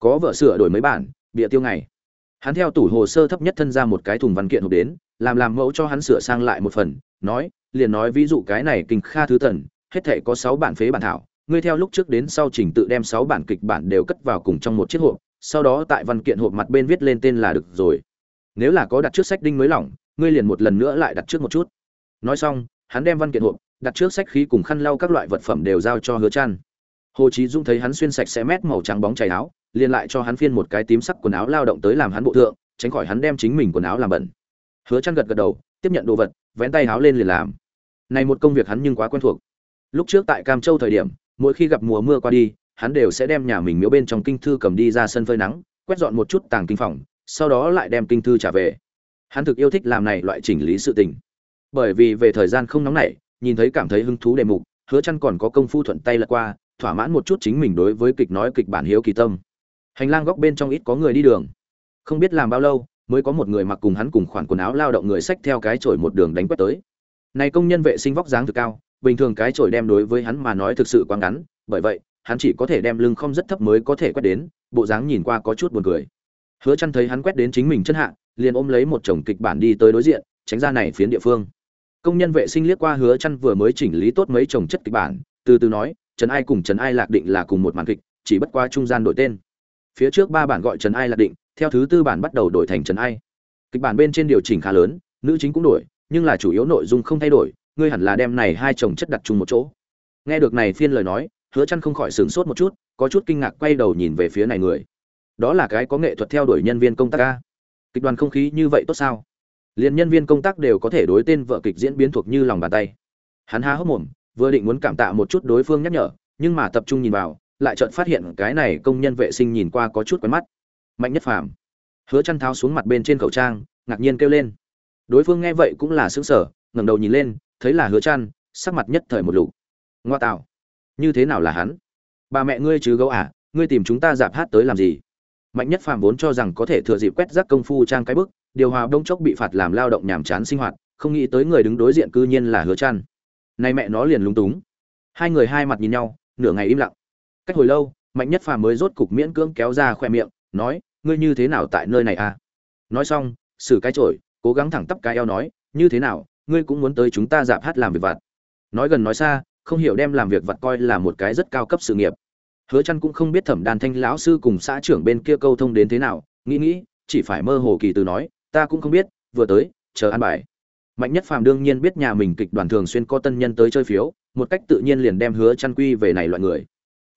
có vợ sửa đổi mấy bản, bịa tiêu ngày. Hắn theo tủ hồ sơ thấp nhất thân ra một cái thùng văn kiện hộp đến, làm làm mẫu cho hắn sửa sang lại một phần, nói, liền nói ví dụ cái này kinh kha thứ tần, hết thể có sáu bản phế bản thảo, ngươi theo lúc trước đến sau trình tự đem sáu bản kịch bản đều cất vào cùng trong một chiếc hộp, sau đó tại văn kiện hộp mặt bên viết lên tên là được rồi. Nếu là có đặt trước sách đinh mới lỏng, ngươi liền một lần nữa lại đặt trước một chút. Nói xong, hắn đem văn kiện hộp, đặt trước sách khí cùng khăn lau các loại vật phẩm đều giao cho hứa trăn hồ chí dung thấy hắn xuyên sạch sẽ mét màu trắng bóng chảy áo liền lại cho hắn phiên một cái tím sắc quần áo lao động tới làm hắn bộ thượng, tránh khỏi hắn đem chính mình quần áo làm bẩn. Hứa trăn gật gật đầu, tiếp nhận đồ vật, vén tay áo lên liền làm. Này một công việc hắn nhưng quá quen thuộc. Lúc trước tại cam châu thời điểm, mỗi khi gặp mùa mưa qua đi, hắn đều sẽ đem nhà mình miếu bên trong kinh thư cầm đi ra sân phơi nắng, quét dọn một chút tàng kinh phòng, sau đó lại đem kinh thư trả về. Hắn thực yêu thích làm này loại chỉnh lý sự tình. Bởi vì về thời gian không nóng nảy, nhìn thấy cảm thấy hứng thú đề mục, hứa chăn còn có công phu thuận tay lật qua, thỏa mãn một chút chính mình đối với kịch nói kịch bản hiếu kỳ tâm hành lang góc bên trong ít có người đi đường. Không biết làm bao lâu, mới có một người mặc cùng hắn cùng khoản quần áo lao động người xách theo cái chổi một đường đánh quét tới. Này công nhân vệ sinh vóc dáng thực cao, bình thường cái chổi đem đối với hắn mà nói thực sự quá ngắn, bởi vậy, hắn chỉ có thể đem lưng không rất thấp mới có thể quét đến, bộ dáng nhìn qua có chút buồn cười. Hứa chăn thấy hắn quét đến chính mình chân hạ, liền ôm lấy một chồng kịch bản đi tới đối diện, tránh ra này phiến địa phương. Công nhân vệ sinh liếc qua hứa chăn vừa mới chỉnh lý tốt mấy chồng chất kịch bản, từ từ nói, trần ai cùng trần ai lạc định là cùng một màn kịch, chỉ bất qua trung gian đổi tên phía trước ba bản gọi trần ai lạc định, theo thứ tư bản bắt đầu đổi thành trần ai. Kịch bản bên trên điều chỉnh khá lớn, nữ chính cũng đổi, nhưng là chủ yếu nội dung không thay đổi, ngươi hẳn là đem này hai chồng chất đặt chung một chỗ. Nghe được này phiên lời nói, hứa chăn không khỏi sửng sốt một chút, có chút kinh ngạc quay đầu nhìn về phía này người. Đó là cái có nghệ thuật theo đuổi nhân viên công tác a. Kịch đoàn không khí như vậy tốt sao? Liền nhân viên công tác đều có thể đối tên vợ kịch diễn biến thuộc như lòng bàn tay. Hắn há hốc mồm, vừa định muốn cảm tạ một chút đối phương nhắc nhở, nhưng mà tập trung nhìn vào lại chợt phát hiện cái này công nhân vệ sinh nhìn qua có chút quen mắt. Mạnh nhất phàm. Hứa chăn tháo xuống mặt bên trên khẩu trang, ngạc nhiên kêu lên. Đối phương nghe vậy cũng là sững sờ, ngẩng đầu nhìn lên, thấy là hứa chăn, sắc mặt nhất thời một lục. Ngoa tạo. Như thế nào là hắn? Bà mẹ ngươi chứ gấu à ngươi tìm chúng ta dạp hát tới làm gì? Mạnh nhất phàm vốn cho rằng có thể thừa dịp quét rác công phu trang cái bức, điều hòa đông chốc bị phạt làm lao động nhàm chán sinh hoạt, không nghĩ tới người đứng đối diện cư nhiên là hứa chăn. Nay mẹ nó liền lúng túng. Hai người hai mặt nhìn nhau, nửa ngày im lặng cách hồi lâu, mạnh nhất phàm mới rốt cục miễn cưỡng kéo ra khoe miệng, nói, ngươi như thế nào tại nơi này à? Nói xong, xử cái chổi, cố gắng thẳng tắp cái eo nói, như thế nào, ngươi cũng muốn tới chúng ta dạp hát làm việc vặt. Nói gần nói xa, không hiểu đem làm việc vặt coi là một cái rất cao cấp sự nghiệp. Hứa chăn cũng không biết thẩm đàn thanh lão sư cùng xã trưởng bên kia câu thông đến thế nào, nghĩ nghĩ, chỉ phải mơ hồ kỳ từ nói, ta cũng không biết, vừa tới, chờ ăn bài. Mạnh nhất phàm đương nhiên biết nhà mình kịch đoàn thường xuyên có tân nhân tới chơi phiếu, một cách tự nhiên liền đem hứa chăn quy về này loại người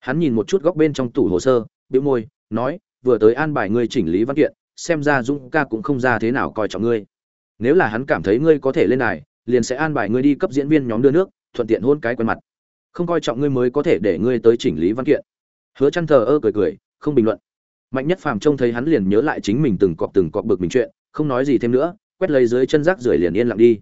hắn nhìn một chút góc bên trong tủ hồ sơ, bĩu môi, nói, vừa tới an bài ngươi chỉnh lý văn kiện, xem ra dũng ca cũng không ra thế nào coi trọng ngươi. Nếu là hắn cảm thấy ngươi có thể lên này liền sẽ an bài ngươi đi cấp diễn viên nhóm đưa nước, thuận tiện hôn cái quen mặt. Không coi trọng ngươi mới có thể để ngươi tới chỉnh lý văn kiện. Hứa chăn thờ ơ cười cười, không bình luận. Mạnh nhất phàm trông thấy hắn liền nhớ lại chính mình từng cọp từng cọp bực mình chuyện, không nói gì thêm nữa, quét lấy dưới chân rác rưởi liền yên lặng đi.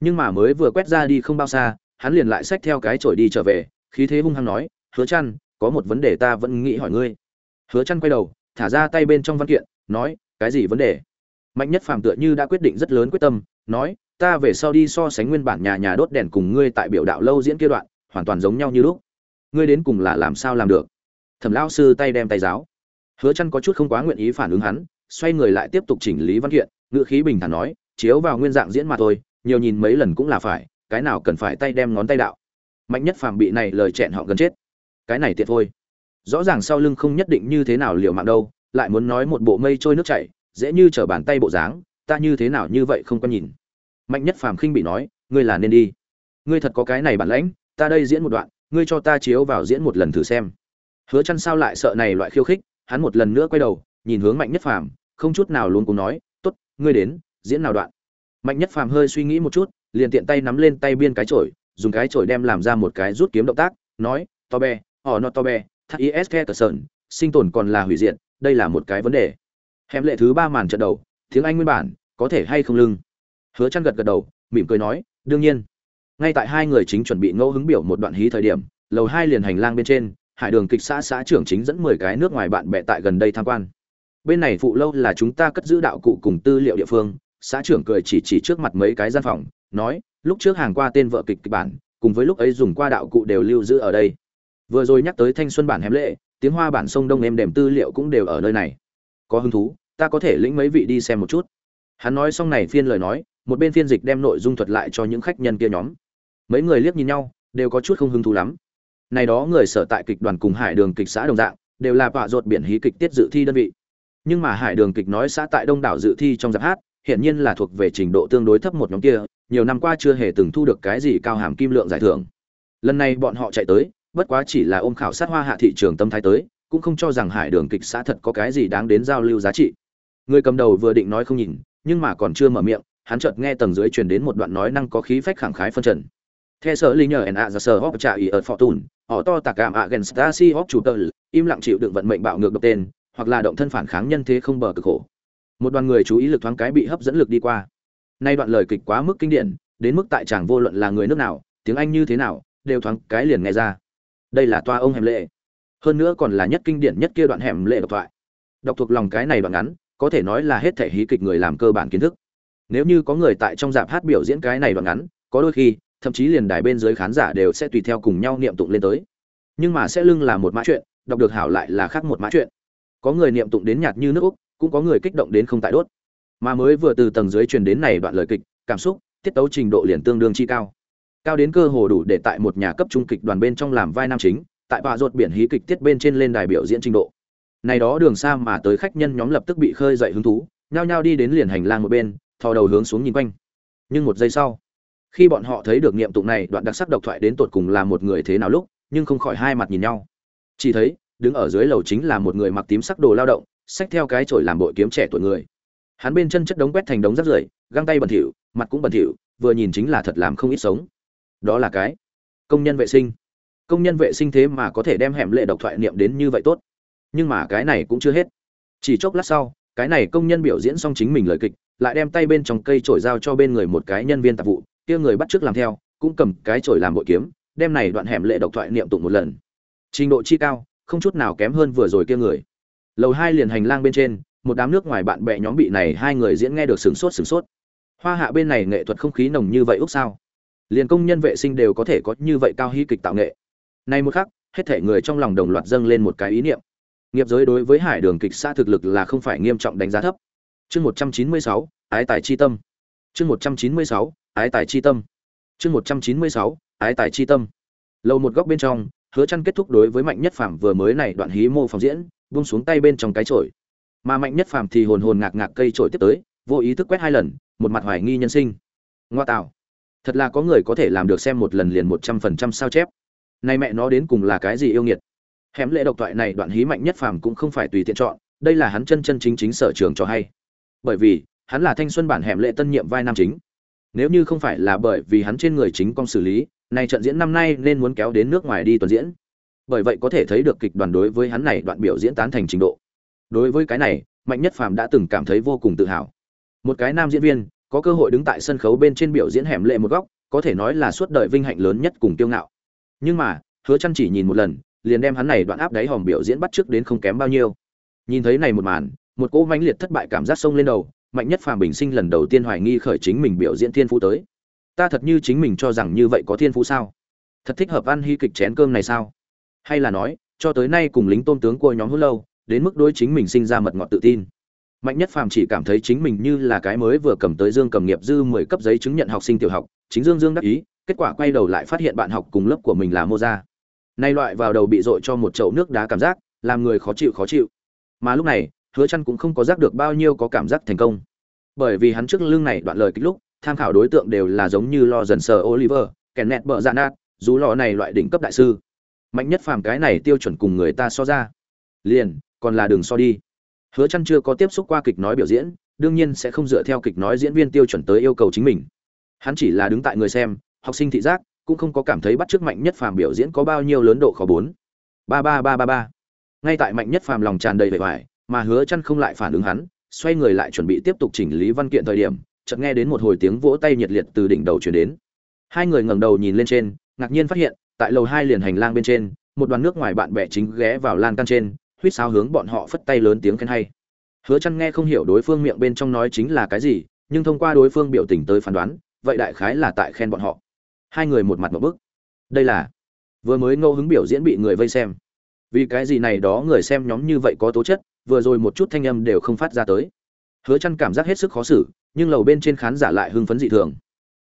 Nhưng mà mới vừa quét ra đi không bao xa, hắn liền lại xách theo cái chổi đi trở về, khí thế hung hăng nói, hứa chăn có một vấn đề ta vẫn nghĩ hỏi ngươi. Hứa chăn quay đầu, thả ra tay bên trong văn kiện, nói, cái gì vấn đề? Mạnh nhất phàm tựa như đã quyết định rất lớn quyết tâm, nói, ta về sau đi so sánh nguyên bản nhà nhà đốt đèn cùng ngươi tại biểu đạo lâu diễn kia đoạn, hoàn toàn giống nhau như lúc. Ngươi đến cùng là làm sao làm được? Thẩm lão sư tay đem tay giáo. Hứa chăn có chút không quá nguyện ý phản ứng hắn, xoay người lại tiếp tục chỉnh lý văn kiện ngựa khí bình thản nói, chiếu vào nguyên dạng diễn mà thôi, nhiều nhìn mấy lần cũng là phải, cái nào cần phải tay đem ngón tay đạo. Mạnh nhất phàm bị này lời chẹn họ gần chết cái này tiện thôi. Rõ ràng sau lưng không nhất định như thế nào liều mạng đâu, lại muốn nói một bộ mây trôi nước chảy, dễ như trở bàn tay bộ dáng, ta như thế nào như vậy không có nhìn. Mạnh nhất phàm khinh bị nói, ngươi là nên đi. Ngươi thật có cái này bản lãnh, ta đây diễn một đoạn, ngươi cho ta chiếu vào diễn một lần thử xem. Hứa chăn sao lại sợ này loại khiêu khích, hắn một lần nữa quay đầu, nhìn hướng mạnh nhất phàm, không chút nào luôn cùng nói, tốt, ngươi đến, diễn nào đoạn? Mạnh nhất phàm hơi suy nghĩ một chút, liền tiện tay nắm lên tay biên cái chổi, dùng cái chổi đem làm ra một cái rút kiếm động tác, nói, to be họ nó to be thắt is cờ sơn, sinh tồn còn là hủy diệt, đây là một cái vấn đề. Hẻm lệ thứ ba màn trận đầu, tiếng anh nguyên bản, có thể hay không lưng? Hứa chăn gật gật đầu, mỉm cười nói, đương nhiên. Ngay tại hai người chính chuẩn bị ngẫu hứng biểu một đoạn hí thời điểm, lầu hai liền hành lang bên trên, hải đường kịch xã xã trưởng chính dẫn 10 cái nước ngoài bạn bè tại gần đây tham quan. Bên này phụ lâu là chúng ta cất giữ đạo cụ cùng tư liệu địa phương, xã trưởng cười chỉ chỉ trước mặt mấy cái gian phòng, nói, lúc trước hàng qua tên vợ kịch kịch bản, cùng với lúc ấy dùng qua đạo cụ đều lưu giữ ở đây vừa rồi nhắc tới thanh xuân bản hém lệ, tiếng hoa bản sông đông em đềm tư liệu cũng đều ở nơi này. Có hứng thú, ta có thể lĩnh mấy vị đi xem một chút. Hắn nói xong này phiên lời nói, một bên phiên dịch đem nội dung thuật lại cho những khách nhân kia nhóm. Mấy người liếc nhìn nhau, đều có chút không hứng thú lắm. Này đó người sở tại kịch đoàn cùng hải đường kịch xã đồng dạng, đều là bạ ruột biển hí kịch tiết dự thi đơn vị. Nhưng mà hải đường kịch nói xã tại đông đảo dự thi trong giáp hát hiện nhiên là thuộc về trình độ tương đối thấp một nhóm kia, nhiều năm qua chưa hề từng thu được cái gì cao hàm kim lượng giải thưởng. Lần này bọn họ chạy tới bất quá chỉ là ôm khảo sát hoa hạ thị trường tâm thái tới, cũng không cho rằng hải đường kịch xã thật có cái gì đáng đến giao lưu giá trị. Người cầm đầu vừa định nói không nhìn, nhưng mà còn chưa mở miệng, hắn chợt nghe tầng dưới truyền đến một đoạn nói năng có khí phách khẳng khái phân trần. Theo sở lý nhờ ạ ra sở hóc trả ý ở phò tùn họ to tạc cảm ạ gần stasi hóc chủ tờ, im lặng chịu đựng vận mệnh bạo ngược độc tên, hoặc là động thân phản kháng nhân thế không bờ cực khổ. Một đoàn người chú ý lực thoáng cái bị hấp dẫn lực đi qua. Nay đoạn lời kịch quá mức kinh điển, đến mức tại chàng vô luận là người nước nào, tiếng anh như thế nào, đều thoáng cái liền nghe ra đây là toa ông hẻm lệ. Hơn nữa còn là nhất kinh điển nhất kia đoạn hẻm lệ độc thoại. Đọc thuộc lòng cái này đoạn ngắn, có thể nói là hết thể hí kịch người làm cơ bản kiến thức. Nếu như có người tại trong dạp hát biểu diễn cái này đoạn ngắn, có đôi khi, thậm chí liền đài bên dưới khán giả đều sẽ tùy theo cùng nhau niệm tụng lên tới. Nhưng mà sẽ lưng là một mã chuyện, đọc được hảo lại là khác một mã chuyện. Có người niệm tụng đến nhạt như nước úc, cũng có người kích động đến không tại đốt. Mà mới vừa từ tầng dưới truyền đến này đoạn lời kịch, cảm xúc, tiết tấu trình độ liền tương đương chi cao cao đến cơ hồ đủ để tại một nhà cấp trung kịch đoàn bên trong làm vai nam chính, tại bạ ruột biển hí kịch tiết bên trên lên đài biểu diễn trình độ. Này đó đường xa mà tới khách nhân nhóm lập tức bị khơi dậy hứng thú, nhao nhao đi đến liền hành lang một bên, thò đầu hướng xuống nhìn quanh. Nhưng một giây sau, khi bọn họ thấy được niệm tụng này, đoạn đặc sắc độc thoại đến tột cùng là một người thế nào lúc, nhưng không khỏi hai mặt nhìn nhau. Chỉ thấy, đứng ở dưới lầu chính là một người mặc tím sắc đồ lao động, xách theo cái chổi làm bội kiếm trẻ tuổi người. Hắn bên chân chất đống quét thành đống rác rưởi, găng tay bẩn thỉu, mặt cũng bẩn thỉu, vừa nhìn chính là thật làm không ít sống đó là cái công nhân vệ sinh. Công nhân vệ sinh thế mà có thể đem hẻm lệ độc thoại niệm đến như vậy tốt. Nhưng mà cái này cũng chưa hết. Chỉ chốc lát sau, cái này công nhân biểu diễn xong chính mình lời kịch, lại đem tay bên trong cây chổi giao cho bên người một cái nhân viên tạp vụ, kia người bắt trước làm theo, cũng cầm cái chổi làm bội kiếm, đem này đoạn hẻm lệ độc thoại niệm tụng một lần. Trình độ chi cao, không chút nào kém hơn vừa rồi kia người. Lầu hai liền hành lang bên trên, một đám nước ngoài bạn bè nhóm bị này hai người diễn nghe được sửng sốt sửng sốt. Hoa hạ bên này nghệ thuật không khí nồng như vậy úc sao liền công nhân vệ sinh đều có thể có như vậy cao hy kịch tạo nghệ. Nay một khắc, hết thể người trong lòng đồng loạt dâng lên một cái ý niệm. Nghiệp giới đối với hải đường kịch xã thực lực là không phải nghiêm trọng đánh giá thấp. Chương một trăm chín mươi sáu, ái tài chi tâm. Chương một trăm chín mươi sáu, ái tài chi tâm. Chương một trăm chín mươi sáu, ái tài chi tâm. Lâu một góc bên trong, hứa chăn kết thúc đối với mạnh nhất phàm vừa mới này đoạn hí mô phòng diễn, buông xuống tay bên trong cái chổi. Mà mạnh nhất phàm thì hồn hồn ngạc ngạc cây chổi tiếp tới, vô ý thức quét hai lần, một mặt hoài nghi nhân sinh. Ngoa tạo thật là có người có thể làm được xem một lần liền một trăm phần trăm sao chép. Nay mẹ nó đến cùng là cái gì yêu nghiệt? Hẻm lệ độc thoại này đoạn hí mạnh nhất phàm cũng không phải tùy tiện chọn, đây là hắn chân chân chính chính sở trường cho hay. Bởi vì, hắn là thanh xuân bản hẻm lệ tân nhiệm vai nam chính. Nếu như không phải là bởi vì hắn trên người chính công xử lý, này trận diễn năm nay nên muốn kéo đến nước ngoài đi tuần diễn. Bởi vậy có thể thấy được kịch đoàn đối với hắn này đoạn biểu diễn tán thành trình độ. Đối với cái này, mạnh nhất phàm đã từng cảm thấy vô cùng tự hào. Một cái nam diễn viên có cơ hội đứng tại sân khấu bên trên biểu diễn hẻm lệ một góc, có thể nói là suốt đời vinh hạnh lớn nhất cùng kiêu ngạo. Nhưng mà, hứa chăn chỉ nhìn một lần, liền đem hắn này đoạn áp đáy hòm biểu diễn bắt trước đến không kém bao nhiêu. Nhìn thấy này một màn, một cỗ mãnh liệt thất bại cảm giác sông lên đầu, mạnh nhất phàm bình sinh lần đầu tiên hoài nghi khởi chính mình biểu diễn thiên phú tới. Ta thật như chính mình cho rằng như vậy có thiên phú sao? Thật thích hợp ăn hy kịch chén cơm này sao? Hay là nói, cho tới nay cùng lính tôn tướng của nhóm hút lâu, đến mức đối chính mình sinh ra mật ngọt tự tin mạnh nhất phàm chỉ cảm thấy chính mình như là cái mới vừa cầm tới dương cầm nghiệp dư mười cấp giấy chứng nhận học sinh tiểu học, chính dương dương đắc ý, kết quả quay đầu lại phát hiện bạn học cùng lớp của mình là mô gia nay loại vào đầu bị dội cho một chậu nước đá cảm giác, làm người khó chịu khó chịu. Mà lúc này, hứa chăn cũng không có giác được bao nhiêu có cảm giác thành công. Bởi vì hắn trước lưng này đoạn lời kích lúc, tham khảo đối tượng đều là giống như lo dần sờ oliver, kẻ nẹt bợ dạ nát dù lò này loại đỉnh cấp đại sư. Mạnh nhất phàm cái này tiêu chuẩn cùng người ta so ra. Liền, còn là đường so đi hứa chăn chưa có tiếp xúc qua kịch nói biểu diễn, đương nhiên sẽ không dựa theo kịch nói diễn viên tiêu chuẩn tới yêu cầu chính mình. Hắn chỉ là đứng tại người xem, học sinh thị giác, cũng không có cảm thấy bắt chước mạnh nhất phàm biểu diễn có bao nhiêu lớn độ khó bốn. Ba ba ba ba ba. Ngay tại mạnh nhất phàm lòng tràn đầy vẻ vải mà hứa chăn không lại phản ứng hắn, xoay người lại chuẩn bị tiếp tục chỉnh lý văn kiện thời điểm, chợt nghe đến một hồi tiếng vỗ tay nhiệt liệt từ đỉnh đầu truyền đến. Hai người ngẩng đầu nhìn lên trên, ngạc nhiên phát hiện, tại lầu hai liền hành lang bên trên, một đoàn nước ngoài bạn bè chính ghé vào lan can trên huýt sáo hướng bọn họ phất tay lớn tiếng khen hay. Hứa chăn nghe không hiểu đối phương miệng bên trong nói chính là cái gì, nhưng thông qua đối phương biểu tình tới phán đoán, vậy đại khái là tại khen bọn họ. Hai người một mặt một bức. Đây là, vừa mới ngẫu hứng biểu diễn bị người vây xem. Vì cái gì này đó người xem nhóm như vậy có tố chất, vừa rồi một chút thanh âm đều không phát ra tới. Hứa chăn cảm giác hết sức khó xử, nhưng lầu bên trên khán giả lại hưng phấn dị thường.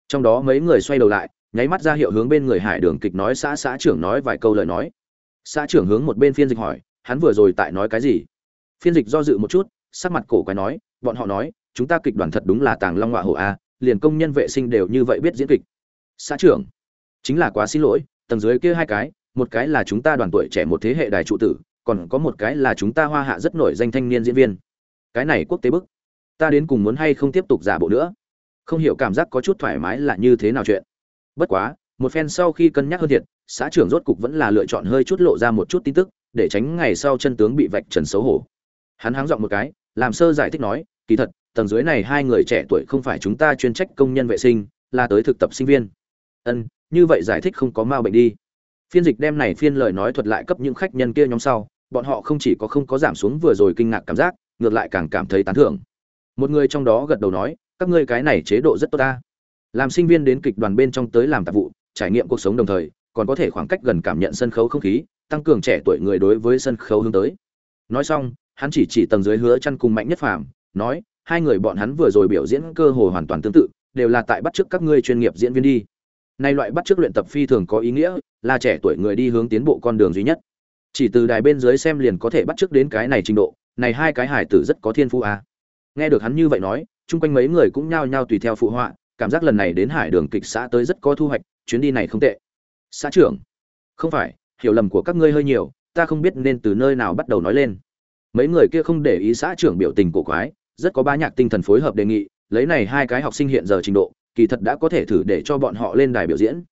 Trong đó mấy người xoay đầu lại, nháy mắt ra hiệu hướng bên người hải đường kịch nói, xã xã trưởng nói vài câu lời nói. Xã trưởng hướng một bên phiên dịch hỏi hắn vừa rồi tại nói cái gì? Phiên dịch do dự một chút, sắc mặt cổ quái nói, bọn họ nói, chúng ta kịch đoàn thật đúng là tàng long họa hổ a, liền công nhân vệ sinh đều như vậy biết diễn kịch. Xã trưởng, chính là quá xin lỗi, tầng dưới kia hai cái, một cái là chúng ta đoàn tuổi trẻ một thế hệ đài trụ tử, còn có một cái là chúng ta hoa hạ rất nổi danh thanh niên diễn viên. Cái này quốc tế bức, ta đến cùng muốn hay không tiếp tục giả bộ nữa? Không hiểu cảm giác có chút thoải mái là như thế nào chuyện. Bất quá, một phen sau khi cân nhắc hơn thiệt, xã trưởng rốt cục vẫn là lựa chọn hơi chút lộ ra một chút tin tức để tránh ngày sau chân tướng bị vạch trần xấu hổ. Hắn háng giọng một cái, làm sơ giải thích nói, kỳ thật, tầng dưới này hai người trẻ tuổi không phải chúng ta chuyên trách công nhân vệ sinh, là tới thực tập sinh viên. Ân, như vậy giải thích không có ma bệnh đi. Phiên dịch đem này phiên lời nói thuật lại cấp những khách nhân kia nhóm sau, bọn họ không chỉ có không có giảm xuống vừa rồi kinh ngạc cảm giác, ngược lại càng cảm thấy tán thưởng. Một người trong đó gật đầu nói, các ngươi cái này chế độ rất tốt ta. Làm sinh viên đến kịch đoàn bên trong tới làm tạp vụ, trải nghiệm cuộc sống đồng thời, còn có thể khoảng cách gần cảm nhận sân khấu không khí tăng cường trẻ tuổi người đối với sân khấu hướng tới. Nói xong, hắn chỉ chỉ tầng dưới hứa chăn cùng mạnh nhất phàm, nói, hai người bọn hắn vừa rồi biểu diễn cơ hồ hoàn toàn tương tự, đều là tại bắt trước các ngươi chuyên nghiệp diễn viên đi. Nay loại bắt trước luyện tập phi thường có ý nghĩa, là trẻ tuổi người đi hướng tiến bộ con đường duy nhất. Chỉ từ đài bên dưới xem liền có thể bắt trước đến cái này trình độ, này hai cái hải tử rất có thiên phú à. nghe được hắn như vậy nói, chung quanh mấy người cũng nhao nhao tùy theo phụ họa, cảm giác lần này đến hải đường kịch xã tới rất có thu hoạch, chuyến đi này không tệ. Xã trưởng, không phải hiểu lầm của các ngươi hơi nhiều, ta không biết nên từ nơi nào bắt đầu nói lên. Mấy người kia không để ý xã trưởng biểu tình cổ quái, rất có ba nhạc tinh thần phối hợp đề nghị, lấy này hai cái học sinh hiện giờ trình độ, kỳ thật đã có thể thử để cho bọn họ lên đài biểu diễn.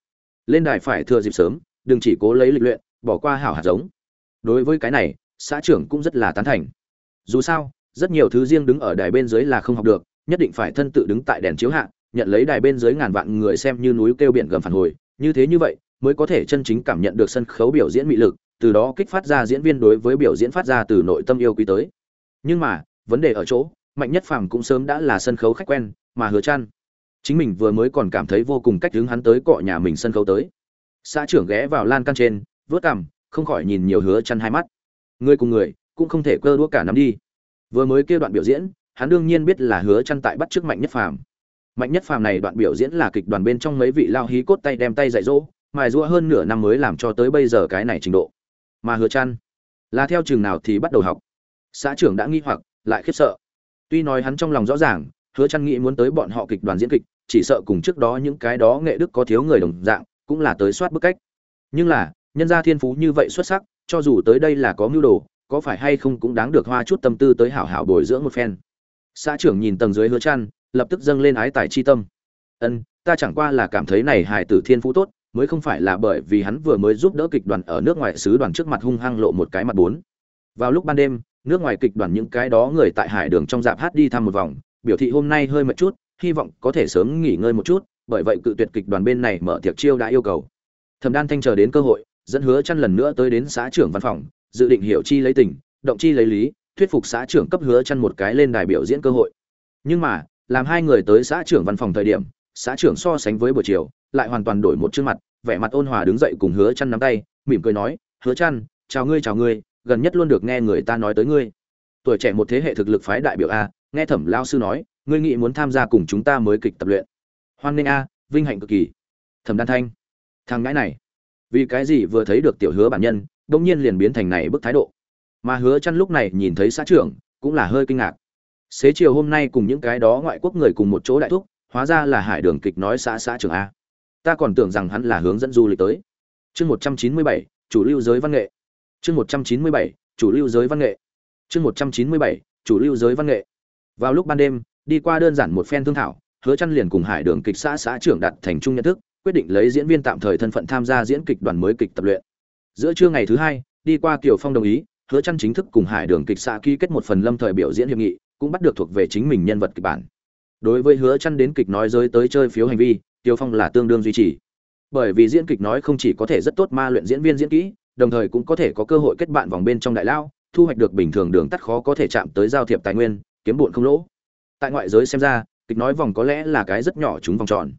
Lên đài phải thừa dịp sớm, đừng chỉ cố lấy lịch luyện, bỏ qua hảo hạt giống. Đối với cái này, xã trưởng cũng rất là tán thành. Dù sao, rất nhiều thứ riêng đứng ở đài bên dưới là không học được, nhất định phải thân tự đứng tại đèn chiếu hạ, nhận lấy đài bên dưới ngàn vạn người xem như núi kêu biển gầm phản hồi. Như thế như vậy mới có thể chân chính cảm nhận được sân khấu biểu diễn mị lực từ đó kích phát ra diễn viên đối với biểu diễn phát ra từ nội tâm yêu quý tới. Nhưng mà vấn đề ở chỗ mạnh nhất phàm cũng sớm đã là sân khấu khách quen mà hứa Chân, chính mình vừa mới còn cảm thấy vô cùng cách hướng hắn tới cọ nhà mình sân khấu tới. Xã trưởng ghé vào lan can trên vớt cằm không khỏi nhìn nhiều hứa Chân hai mắt. Người cùng người cũng không thể cơ đũa cả nắm đi. Vừa mới kia đoạn biểu diễn hắn đương nhiên biết là hứa Chân tại bắt trước mạnh nhất phàm. Mạnh nhất phàm này đoạn biểu diễn là kịch đoàn bên trong mấy vị lao hí cốt tay đem tay dạy dỗ mài giũa hơn nửa năm mới làm cho tới bây giờ cái này trình độ. Mà hứa chăn, là theo trường nào thì bắt đầu học. Xã trưởng đã nghi hoặc, lại khiếp sợ. Tuy nói hắn trong lòng rõ ràng, hứa chăn nghĩ muốn tới bọn họ kịch đoàn diễn kịch, chỉ sợ cùng trước đó những cái đó nghệ đức có thiếu người đồng dạng, cũng là tới soát bức cách. Nhưng là, nhân gia thiên phú như vậy xuất sắc, cho dù tới đây là có mưu đồ, có phải hay không cũng đáng được hoa chút tâm tư tới hảo hảo bồi dưỡng một phen. Xã trưởng nhìn tầng dưới hứa chăn, lập tức dâng lên ái tài chi tâm. Ân, ta chẳng qua là cảm thấy này hài tử thiên phú tốt mới không phải là bởi vì hắn vừa mới giúp đỡ kịch đoàn ở nước ngoài sứ đoàn trước mặt hung hăng lộ một cái mặt bốn. Vào lúc ban đêm, nước ngoài kịch đoàn những cái đó người tại hải đường trong dạp hát đi thăm một vòng, biểu thị hôm nay hơi mệt chút, hy vọng có thể sớm nghỉ ngơi một chút, bởi vậy cự tuyệt kịch đoàn bên này mở tiệc chiêu đã yêu cầu. Thẩm đan thanh chờ đến cơ hội, dẫn hứa chăn lần nữa tới đến xã trưởng văn phòng, dự định hiểu chi lấy tình, động chi lấy lý, thuyết phục xã trưởng cấp hứa chăn một cái lên đài biểu diễn cơ hội. Nhưng mà, làm hai người tới xã trưởng văn phòng thời điểm, xã trưởng so sánh với buổi chiều lại hoàn toàn đổi một chương mặt, vẻ mặt ôn hòa đứng dậy cùng hứa chăn nắm tay, mỉm cười nói, hứa chăn, chào ngươi chào ngươi, gần nhất luôn được nghe người ta nói tới ngươi. Tuổi trẻ một thế hệ thực lực phái đại biểu a, nghe thẩm lao sư nói, ngươi nghĩ muốn tham gia cùng chúng ta mới kịch tập luyện. Hoan nghênh a, vinh hạnh cực kỳ. Thẩm đan thanh, thằng ngãi này, vì cái gì vừa thấy được tiểu hứa bản nhân đông nhiên liền biến thành này bức thái độ? Mà hứa chăn lúc này nhìn thấy xã trưởng, cũng là hơi kinh ngạc. Xế chiều hôm nay cùng những cái đó ngoại quốc người cùng một chỗ đại thúc, hóa ra là hải đường kịch nói xã xã trưởng a ta còn tưởng rằng hắn là hướng dẫn du lịch tới. Chương một trăm chín mươi bảy, chủ lưu giới văn nghệ. Chương một trăm chín mươi bảy, chủ lưu giới văn nghệ. Chương một trăm chín mươi bảy, chủ lưu giới văn nghệ. Vào lúc ban đêm, đi qua đơn giản một phen thương thảo, hứa chăn liền cùng hải đường kịch xã xã trưởng đặt thành trung nhận thức, quyết định lấy diễn viên tạm thời thân phận tham gia diễn kịch đoàn mới kịch tập luyện. Giữa trưa ngày thứ hai, đi qua kiều phong đồng ý, hứa chăn chính thức cùng hải đường kịch xã ký kết một phần lâm thời biểu diễn hiệp nghị, cũng bắt được thuộc về chính mình nhân vật kịch bản. Đối với hứa chăn đến kịch nói giới tới chơi phiếu hành vi tiêu phong là tương đương duy trì. Bởi vì diễn kịch nói không chỉ có thể rất tốt ma luyện diễn viên diễn kỹ, đồng thời cũng có thể có cơ hội kết bạn vòng bên trong đại lao, thu hoạch được bình thường đường tắt khó có thể chạm tới giao thiệp tài nguyên, kiếm bộn không lỗ. Tại ngoại giới xem ra, kịch nói vòng có lẽ là cái rất nhỏ chúng vòng tròn.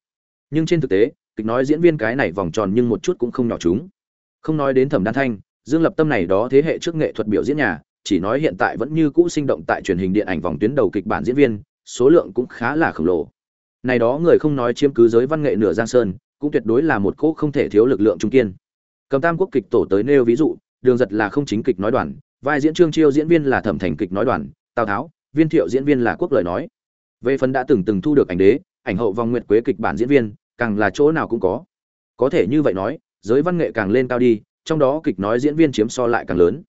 Nhưng trên thực tế, kịch nói diễn viên cái này vòng tròn nhưng một chút cũng không nhỏ chúng. Không nói đến thẩm đan thanh, dương lập tâm này đó thế hệ trước nghệ thuật biểu diễn nhà, chỉ nói hiện tại vẫn như cũ sinh động tại truyền hình điện ảnh vòng tuyến đầu kịch bản diễn viên, số lượng cũng khá là khổng lồ này đó người không nói chiếm cứ giới văn nghệ nửa giang sơn, cũng tuyệt đối là một cỗ không thể thiếu lực lượng trung kiên. Cầm tam quốc kịch tổ tới nêu ví dụ, đường giật là không chính kịch nói đoàn, vai diễn trương chiêu diễn viên là thẩm thành kịch nói đoàn, tào tháo, viên thiệu diễn viên là quốc lời nói. Về phần đã từng từng thu được ảnh đế, ảnh hậu vòng nguyệt quế kịch bản diễn viên, càng là chỗ nào cũng có. Có thể như vậy nói, giới văn nghệ càng lên cao đi, trong đó kịch nói diễn viên chiếm so lại càng lớn.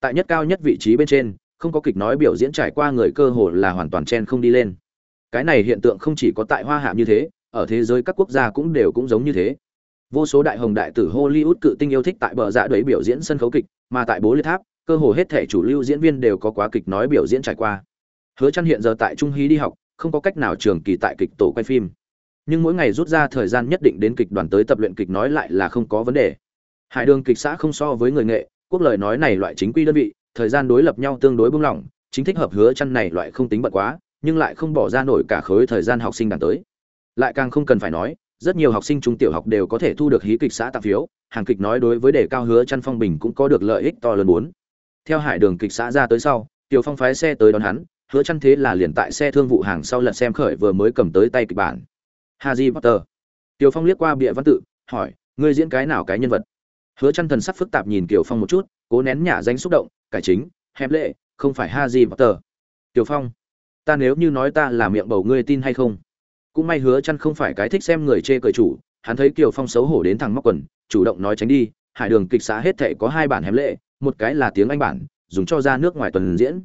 Tại nhất cao nhất vị trí bên trên, không có kịch nói biểu diễn trải qua người cơ hồ là hoàn toàn chen không đi lên cái này hiện tượng không chỉ có tại hoa hạ như thế, ở thế giới các quốc gia cũng đều cũng giống như thế. Vô số đại hồng đại tử hollywood cự tinh yêu thích tại bờ dạ đuổi biểu diễn sân khấu kịch, mà tại bố liệt tháp, cơ hồ hết thể chủ lưu diễn viên đều có quá kịch nói biểu diễn trải qua. Hứa chăn hiện giờ tại trung hí đi học, không có cách nào trường kỳ tại kịch tổ quay phim. Nhưng mỗi ngày rút ra thời gian nhất định đến kịch đoàn tới tập luyện kịch nói lại là không có vấn đề. Hải đường kịch xã không so với người nghệ, quốc lời nói này loại chính quy đơn vị, thời gian đối lập nhau tương đối buông lỏng, chính thích hợp hứa chăn này loại không tính bận quá nhưng lại không bỏ ra nổi cả khối thời gian học sinh đàn tới. Lại càng không cần phải nói, rất nhiều học sinh trung tiểu học đều có thể thu được hí kịch xã tặng phiếu, hàng kịch nói đối với đề cao hứa chăn phong bình cũng có được lợi ích to lớn bốn. Theo hải đường kịch xã ra tới sau, tiểu phong phái xe tới đón hắn, hứa chăn thế là liền tại xe thương vụ hàng sau lật xem khởi vừa mới cầm tới tay kịch bản. Harry Potter. Tiểu phong liếc qua bìa văn tự, hỏi, ngươi diễn cái nào cái nhân vật? Hứa chăn thần sắc phức tạp nhìn tiểu phong một chút, cố nén nhả danh xúc động, cải chính, hẹp lệ, không phải Harry Potter. Tiểu phong ta nếu như nói ta là miệng bầu ngươi tin hay không? Cũng may hứa chăn không phải cái thích xem người chê cười chủ, hắn thấy kiều phong xấu hổ đến thằng móc quần, chủ động nói tránh đi, hải đường kịch xã hết thề có hai bản hẻm lệ, một cái là tiếng anh bản, dùng cho ra nước ngoài tuần diễn.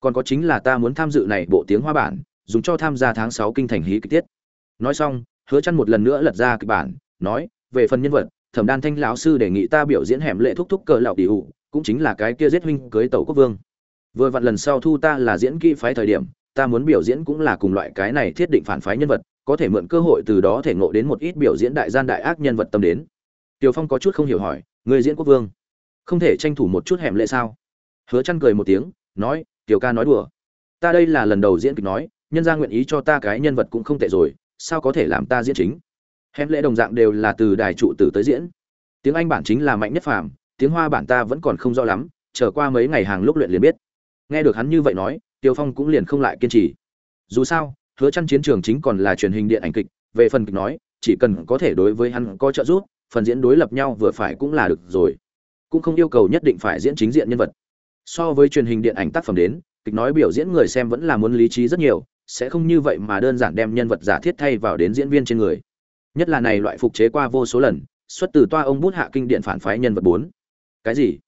Còn có chính là ta muốn tham dự này bộ tiếng hoa bản, dùng cho tham gia tháng 6 kinh thành hí kịch tiết. Nói xong, hứa chăn một lần nữa lật ra kịch bản, nói, về phần nhân vật, thẩm đan thanh lão sư đề nghị ta biểu diễn hẻm lệ thúc thúc cờ lão tỷ hụ cũng chính là cái kia giết huynh cưới tẩu quốc vương. Vừa vặn lần sau thu ta là diễn kỹ phái thời điểm ta muốn biểu diễn cũng là cùng loại cái này thiết định phản phái nhân vật có thể mượn cơ hội từ đó thể ngộ đến một ít biểu diễn đại gian đại ác nhân vật tâm đến Tiểu Phong có chút không hiểu hỏi, người diễn quốc vương, không thể tranh thủ một chút hẻm lệ sao? Hứa Chân cười một tiếng, nói, Tiểu ca nói đùa. Ta đây là lần đầu diễn kịch nói, nhân gia nguyện ý cho ta cái nhân vật cũng không tệ rồi, sao có thể làm ta diễn chính? Hẻm lệ đồng dạng đều là từ đài trụ tử tới diễn. Tiếng Anh bản chính là mạnh nhất phàm, tiếng Hoa bản ta vẫn còn không rõ lắm, chờ qua mấy ngày hàng lúc luyện liền biết. Nghe được hắn như vậy nói, Tiêu Phong cũng liền không lại kiên trì. Dù sao, Hứa chăn chiến trường chính còn là truyền hình điện ảnh kịch, về phần kịch nói, chỉ cần có thể đối với hắn có trợ giúp, phần diễn đối lập nhau vừa phải cũng là được rồi. Cũng không yêu cầu nhất định phải diễn chính diện nhân vật. So với truyền hình điện ảnh tác phẩm đến kịch nói biểu diễn người xem vẫn là muốn lý trí rất nhiều sẽ không như vậy mà đơn giản đem nhân vật giả thiết thay vào đến diễn viên trên người. Nhất là này loại phục chế qua vô số lần xuất từ toa ông bút hạ kinh điện phản phái nhân vật bốn. Cái gì?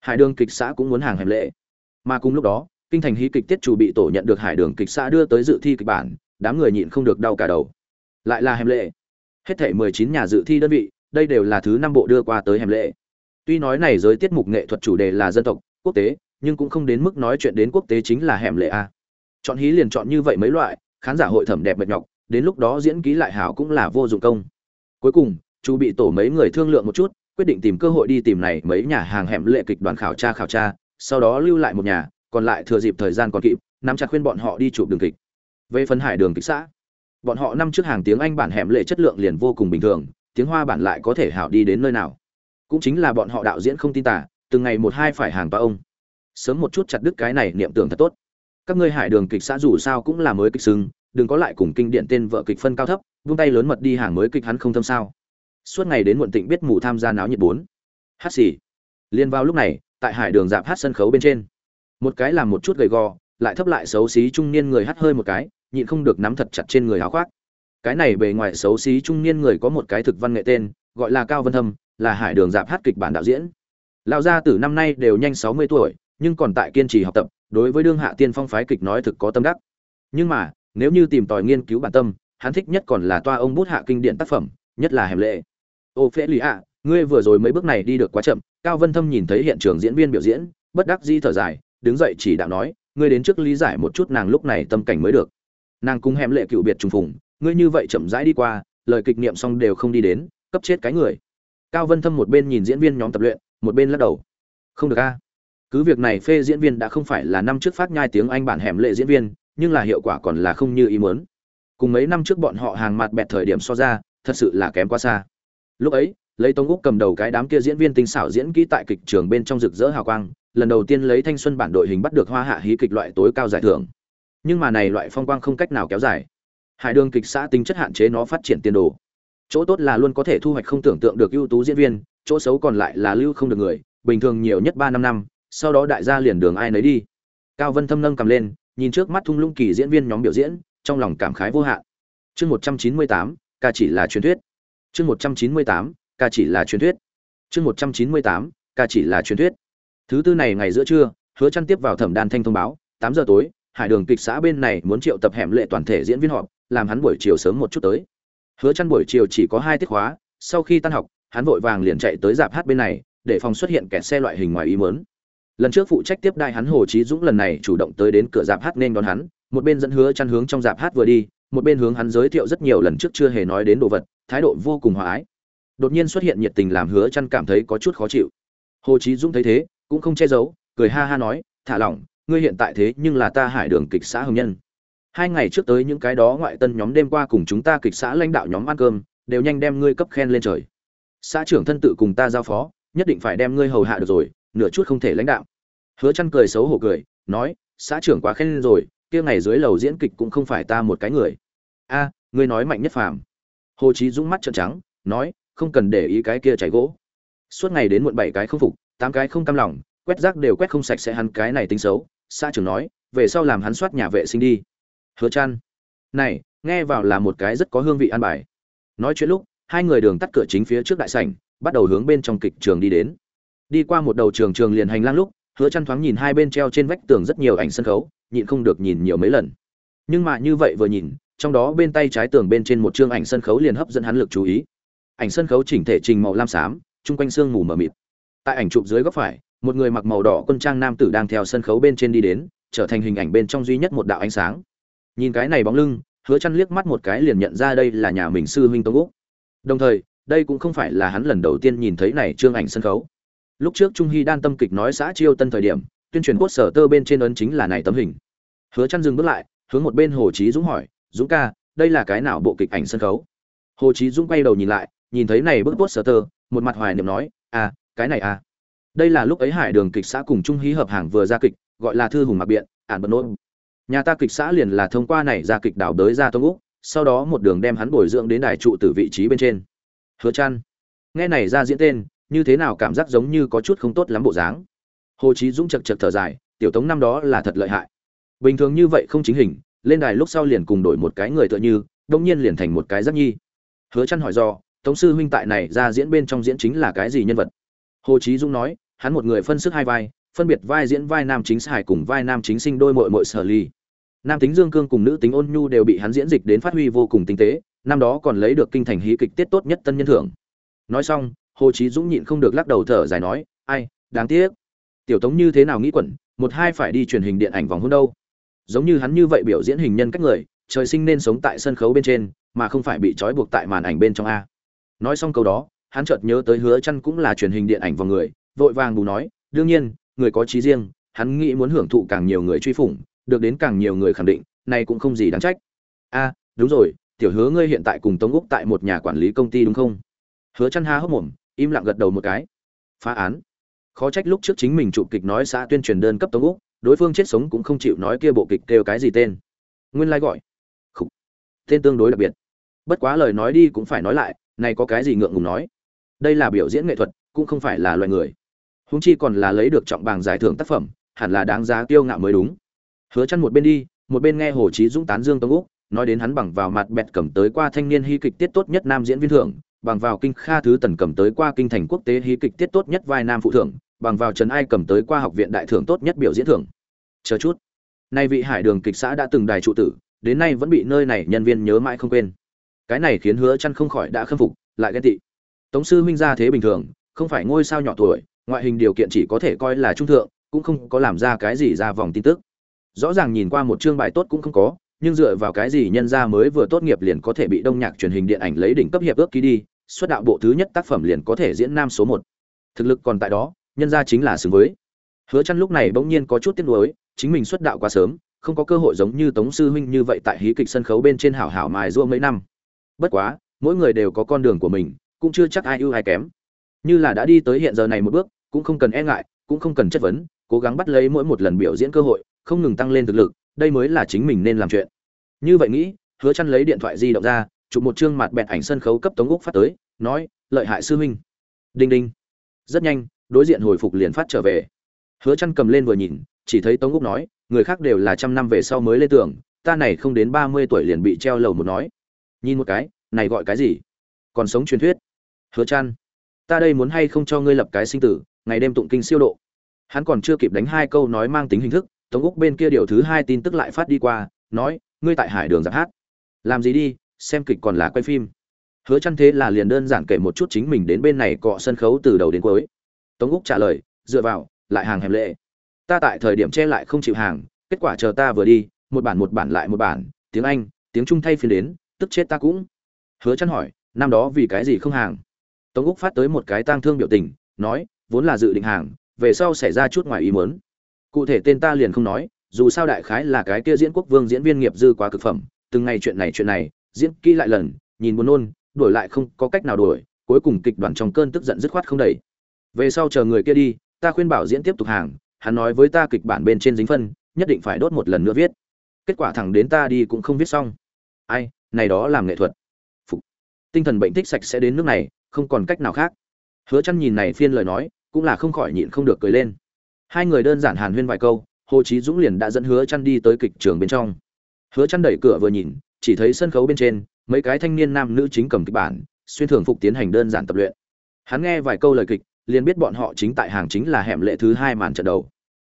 Hải đường kịch xã cũng muốn hàng hẻm lệ mà cùng lúc đó kinh thành hí kịch tiết chủ bị tổ nhận được hải đường kịch xã đưa tới dự thi kịch bản, đám người nhịn không được đau cả đầu. Lại là hẻm lệ. Hết thể mười chín nhà dự thi đơn vị, đây đều là thứ năm bộ đưa qua tới hẻm lệ. Tuy nói này giới tiết mục nghệ thuật chủ đề là dân tộc, quốc tế, nhưng cũng không đến mức nói chuyện đến quốc tế chính là hẻm lệ a. Chọn hí liền chọn như vậy mấy loại, khán giả hội thẩm đẹp mệt nhọc, đến lúc đó diễn ký lại hảo cũng là vô dụng công. Cuối cùng, chủ bị tổ mấy người thương lượng một chút, quyết định tìm cơ hội đi tìm này mấy nhà hàng hẻm lệ kịch đoàn khảo tra khảo tra, sau đó lưu lại một nhà còn lại thừa dịp thời gian còn kịp, nắm chặt khuyên bọn họ đi chụp đường kịch. Về phần hải đường kịch xã, bọn họ năm trước hàng tiếng anh bản hẻm lệ chất lượng liền vô cùng bình thường, tiếng hoa bản lại có thể hảo đi đến nơi nào. Cũng chính là bọn họ đạo diễn không tin tả từng ngày một hai phải hàng ba ông. Sớm một chút chặt đứt cái này niệm tưởng thật tốt. Các ngươi hải đường kịch xã dù sao cũng là mới kịch sưng đừng có lại cùng kinh điện tên vợ kịch phân cao thấp, vung tay lớn mật đi hàng mới kịch hắn không thâm sao. Suốt ngày đến muộn tịnh biết mù tham gia náo nhiệt bốn. Hát xì. Liên vào lúc này, tại hải đường dạp hát sân khấu bên trên một cái làm một chút gầy gò, lại thấp lại xấu xí trung niên người hắt hơi một cái, nhịn không được nắm thật chặt trên người áo khoác. Cái này bề ngoài xấu xí trung niên người có một cái thực văn nghệ tên, gọi là cao vân thâm, là hải đường dạp hát kịch bản đạo diễn. Lão gia tử năm nay đều nhanh sáu mươi tuổi, nhưng còn tại kiên trì học tập, đối với đương hạ tiên phong phái kịch nói thực có tâm đắc. Nhưng mà, nếu như tìm tòi nghiên cứu bản tâm, hắn thích nhất còn là toa ông bút hạ kinh điển tác phẩm, nhất là hẻm lệ. Ô phễ lì ạ, ngươi vừa rồi mấy bước này đi được quá chậm, cao vân thâm nhìn thấy hiện trường diễn viên biểu diễn, bất đắc di thở dài đứng dậy chỉ đạo nói, ngươi đến trước lý giải một chút nàng lúc này tâm cảnh mới được. Nàng cùng hẻm lệ cựu biệt trùng phùng, ngươi như vậy chậm rãi đi qua, lời kịch niệm xong đều không đi đến, cấp chết cái người. Cao vân thâm một bên nhìn diễn viên nhóm tập luyện, một bên lắc đầu. Không được a. Cứ việc này phê diễn viên đã không phải là năm trước phát nhai tiếng anh bản hẻm lệ diễn viên, nhưng là hiệu quả còn là không như ý muốn. Cùng mấy năm trước bọn họ hàng mặt bẹt thời điểm so ra, thật sự là kém quá xa. Lúc ấy, lấy tống úc cầm đầu cái đám kia diễn viên tinh xảo diễn kỹ tại kịch trường bên trong rực rỡ hào quang lần đầu tiên lấy thanh xuân bản đội hình bắt được hoa hạ hí kịch loại tối cao giải thưởng. Nhưng mà này loại phong quang không cách nào kéo dài. Hải đường kịch xã tính chất hạn chế nó phát triển tiền đồ. Chỗ tốt là luôn có thể thu hoạch không tưởng tượng được ưu tú diễn viên, chỗ xấu còn lại là lưu không được người, bình thường nhiều nhất ba năm năm, sau đó đại gia liền đường ai nấy đi. Cao vân thâm nâng cầm lên, nhìn trước mắt thung lũng kỳ diễn viên nhóm biểu diễn, trong lòng cảm khái vô hạn. Chương một trăm chín mươi tám, ca chỉ là truyền thuyết. Chương một trăm chín mươi tám, ca chỉ là truyền thuyết. Chương một trăm chín mươi tám, ca chỉ là truyền thuyết thứ tư này ngày giữa trưa, hứa chăn tiếp vào thẩm đan thanh thông báo, tám giờ tối, hải đường kịch xã bên này muốn triệu tập hẻm lệ toàn thể diễn viên họp, làm hắn buổi chiều sớm một chút tới. Hứa chăn buổi chiều chỉ có hai tiết khóa, sau khi tan học, hắn vội vàng liền chạy tới dạp hát bên này, để phòng xuất hiện kẻ xe loại hình ngoài ý muốn. Lần trước phụ trách tiếp đai hắn hồ chí dũng lần này chủ động tới đến cửa dạp hát nên đón hắn, một bên dẫn hứa chăn hướng trong dạp hát vừa đi, một bên hướng hắn giới thiệu rất nhiều lần trước chưa hề nói đến đồ vật, thái độ vô cùng hòa ái. Đột nhiên xuất hiện nhiệt tình làm hứa chăn cảm thấy có chút khó chịu. Hồ chí dũng thấy thế cũng không che giấu, cười ha ha nói, thả lỏng, ngươi hiện tại thế nhưng là ta hải đường kịch xã hồng nhân. Hai ngày trước tới những cái đó ngoại tân nhóm đêm qua cùng chúng ta kịch xã lãnh đạo nhóm ăn cơm, đều nhanh đem ngươi cấp khen lên trời. Xã trưởng thân tự cùng ta giao phó, nhất định phải đem ngươi hầu hạ được rồi, nửa chút không thể lãnh đạo. Hứa chăn cười xấu hổ cười, nói, xã trưởng quá khen lên rồi, kia ngày dưới lầu diễn kịch cũng không phải ta một cái người. A, ngươi nói mạnh nhất phàm. Hồ chí dũng mắt trợn trắng, nói, không cần để ý cái kia chảy gỗ. Suốt ngày đến muộn bảy cái không phục tám cái không cam lòng, quét rác đều quét không sạch sẽ hắn cái này tính xấu. Xã trưởng nói, về sau làm hắn soát nhà vệ sinh đi. Hứa chăn này, nghe vào là một cái rất có hương vị ăn bài. Nói chuyện lúc, hai người đường tắt cửa chính phía trước đại sảnh, bắt đầu hướng bên trong kịch trường đi đến. Đi qua một đầu trường trường liền hành lang lúc, hứa chăn thoáng nhìn hai bên treo trên vách tường rất nhiều ảnh sân khấu, nhịn không được nhìn nhiều mấy lần. Nhưng mà như vậy vừa nhìn, trong đó bên tay trái tường bên trên một chương ảnh sân khấu liền hấp dẫn hắn lực chú ý. Ảnh sân khấu chỉnh thể trình màu lam xám, chung quanh xương mù mờ mịt tại ảnh chụp dưới góc phải, một người mặc màu đỏ quân trang nam tử đang theo sân khấu bên trên đi đến, trở thành hình ảnh bên trong duy nhất một đạo ánh sáng. Nhìn cái này bóng lưng, hứa chăn liếc mắt một cái liền nhận ra đây là nhà mình sư huynh tống úc. Đồng thời, đây cũng không phải là hắn lần đầu tiên nhìn thấy này trương ảnh sân khấu. Lúc trước trung hy đan tâm kịch nói xã chiêu tân thời điểm, tuyên truyền quốc sở tơ bên trên ấn chính là này tấm hình. Hứa chăn dừng bước lại, hướng một bên hồ chí dũng hỏi, dũng ca, đây là cái nào bộ kịch ảnh sân khấu? Hồ chí dũng quay đầu nhìn lại, nhìn thấy này bức quốc sở tơ một mặt hoài niệm nói à cái này à. Đây là lúc ấy hải đường kịch xã cùng trung hí hợp hàng vừa ra kịch, gọi là thư hùng mặc biện, ản bật nôn. Nhà ta kịch xã liền là thông qua này ra kịch đảo đới ra tông úc, sau đó một đường đem hắn bồi dưỡng đến đài trụ từ vị trí bên trên. Hứa chăn nghe này ra diễn tên, như thế nào cảm giác giống như có chút không tốt lắm bộ dáng? Hồ chí dũng chật chật thở dài, tiểu tống năm đó là thật lợi hại. Bình thường như vậy không chính hình, lên đài lúc sau liền cùng đổi một cái người tựa như đông nhiên liền thành một cái giác nhi. Hứa chăn hỏi do tống sư huynh tại này ra diễn bên trong diễn chính là cái gì nhân vật? Hồ chí dũng nói, hắn một người phân sức hai vai, phân biệt vai diễn vai nam chính hài cùng vai nam chính sinh đôi muội muội sở ly. Nam tính dương cương cùng nữ tính ôn nhu đều bị hắn diễn dịch đến phát huy vô cùng tinh tế, năm đó còn lấy được kinh thành hí kịch tiết tốt nhất tân nhân thưởng. Nói xong, hồ chí dũng nhịn không được lắc đầu thở dài nói, ai, đáng tiếc. Tiểu tống như thế nào nghĩ quẩn, một hai phải đi truyền hình điện ảnh vòng hôn đâu. Giống như hắn như vậy biểu diễn hình nhân cách người, trời sinh nên sống tại sân khấu bên trên, mà không phải bị trói buộc tại màn ảnh bên trong a. Nói xong câu đó hắn chợt nhớ tới hứa chăn cũng là truyền hình điện ảnh vào người, vội vàng bù nói, đương nhiên, người có trí riêng, hắn nghĩ muốn hưởng thụ càng nhiều người truy phủng, được đến càng nhiều người khẳng định, này cũng không gì đáng trách. A, đúng rồi, tiểu hứa ngươi hiện tại cùng tống úc tại một nhà quản lý công ty đúng không? Hứa Chân há hốc mồm, im lặng gật đầu một cái. Phá án. Khó trách lúc trước chính mình chụp kịch nói xã tuyên truyền đơn cấp tống úc, đối phương chết sống cũng không chịu nói kia bộ kịch kêu cái gì tên. Nguyên lai like gọi. Khủ. tên tương đối đặc biệt. Bất quá lời nói đi cũng phải nói lại, này có cái gì ngượng ngùng nói đây là biểu diễn nghệ thuật, cũng không phải là loài người. Húng chi còn là lấy được trọng bảng giải thưởng tác phẩm, hẳn là đáng giá tiêu ngạo mới đúng. Hứa chăn một bên đi, một bên nghe hồ chí dũng tán dương tông úc, nói đến hắn bằng vào mặt bẹt cầm tới qua thanh niên hí kịch tiết tốt nhất nam diễn viên thưởng, bằng vào kinh kha thứ tần cầm tới qua kinh thành quốc tế hí kịch tiết tốt nhất vai nam phụ thưởng, bằng vào trần ai cầm tới qua học viện đại thưởng tốt nhất biểu diễn thưởng. Chờ chút. Nay vị hải đường kịch xã đã từng đài trụ tử, đến nay vẫn bị nơi này nhân viên nhớ mãi không quên. Cái này khiến hứa chăn không khỏi đã khâm phục, lại ghen tị tống sư huynh ra thế bình thường, không phải ngôi sao nhỏ tuổi, ngoại hình điều kiện chỉ có thể coi là trung thượng, cũng không có làm ra cái gì ra vòng tin tức. Rõ ràng nhìn qua một chương bài tốt cũng không có, nhưng dựa vào cái gì nhân ra mới vừa tốt nghiệp liền có thể bị đông nhạc truyền hình điện ảnh lấy đỉnh cấp hiệp ước ký đi, xuất đạo bộ thứ nhất tác phẩm liền có thể diễn nam số một. Thực lực còn tại đó, nhân ra chính là xứng với. Hứa chân lúc này bỗng nhiên có chút tiếc nuối, chính mình xuất đạo quá sớm, không có cơ hội giống như tống sư huynh như vậy tại hí kịch sân khấu bên trên hảo hảo mài giũa mấy năm. Bất quá, mỗi người đều có con đường của mình cũng chưa chắc ai ưu ai kém. Như là đã đi tới hiện giờ này một bước, cũng không cần e ngại, cũng không cần chất vấn, cố gắng bắt lấy mỗi một lần biểu diễn cơ hội, không ngừng tăng lên thực lực, đây mới là chính mình nên làm chuyện. Như vậy nghĩ, hứa chăn lấy điện thoại di động ra, chụp một chương mặt bẹn ảnh sân khấu cấp tống úc phát tới, nói, lợi hại sư huynh. Đinh đinh. Rất nhanh, đối diện hồi phục liền phát trở về. Hứa chăn cầm lên vừa nhìn, chỉ thấy tống úc nói, người khác đều là trăm năm về sau mới lên tưởng, ta này không đến 30 tuổi liền bị treo lầu một nói. Nhìn một cái, này gọi cái gì? Còn sống truyền thuyết hứa chăn ta đây muốn hay không cho ngươi lập cái sinh tử, ngày đêm tụng kinh siêu độ. Hắn còn chưa kịp đánh hai câu nói mang tính hình thức, tống úc bên kia điều thứ hai tin tức lại phát đi qua, nói, ngươi tại hải đường giáp hát. Làm gì đi, xem kịch còn là quay phim. Hứa chăn thế là liền đơn giản kể một chút chính mình đến bên này cọ sân khấu từ đầu đến cuối. Tống úc trả lời, dựa vào, lại hàng hẻm lệ. Ta tại thời điểm che lại không chịu hàng, kết quả chờ ta vừa đi, một bản một bản lại một bản, tiếng anh, tiếng trung thay phiên đến, tức chết ta cũng. Hứa chăn hỏi, năm đó vì cái gì không hàng? Tống úc phát tới một cái tang thương biểu tình, nói, vốn là dự định hàng, về sau xảy ra chút ngoài ý muốn. Cụ thể tên ta liền không nói, dù sao đại khái là cái kia diễn quốc vương diễn viên nghiệp dư quá cực phẩm, từng ngày chuyện này chuyện này, diễn kỹ lại lần, nhìn buồn nôn đổi lại không có cách nào đổi cuối cùng kịch đoàn trong cơn tức giận dứt khoát không đẩy. Về sau chờ người kia đi, ta khuyên bảo diễn tiếp tục hàng, hắn nói với ta kịch bản bên trên dính phân, nhất định phải đốt một lần nữa viết. Kết quả thẳng đến ta đi cũng không viết xong. Ai, này đó làm nghệ thuật. Phục. tinh thần bệnh tích sạch sẽ đến nước này không còn cách nào khác. Hứa chăn nhìn này phiên lời nói, cũng là không khỏi nhịn không được cười lên. Hai người đơn giản hàn huyên vài câu, hồ chí dũng liền đã dẫn hứa chăn đi tới kịch trường bên trong. Hứa chăn đẩy cửa vừa nhìn, chỉ thấy sân khấu bên trên, mấy cái thanh niên nam nữ chính cầm kịch bản, xuyên thường phục tiến hành đơn giản tập luyện. Hắn nghe vài câu lời kịch, liền biết bọn họ chính tại hàng chính là hẻm lệ thứ hai màn trận đầu.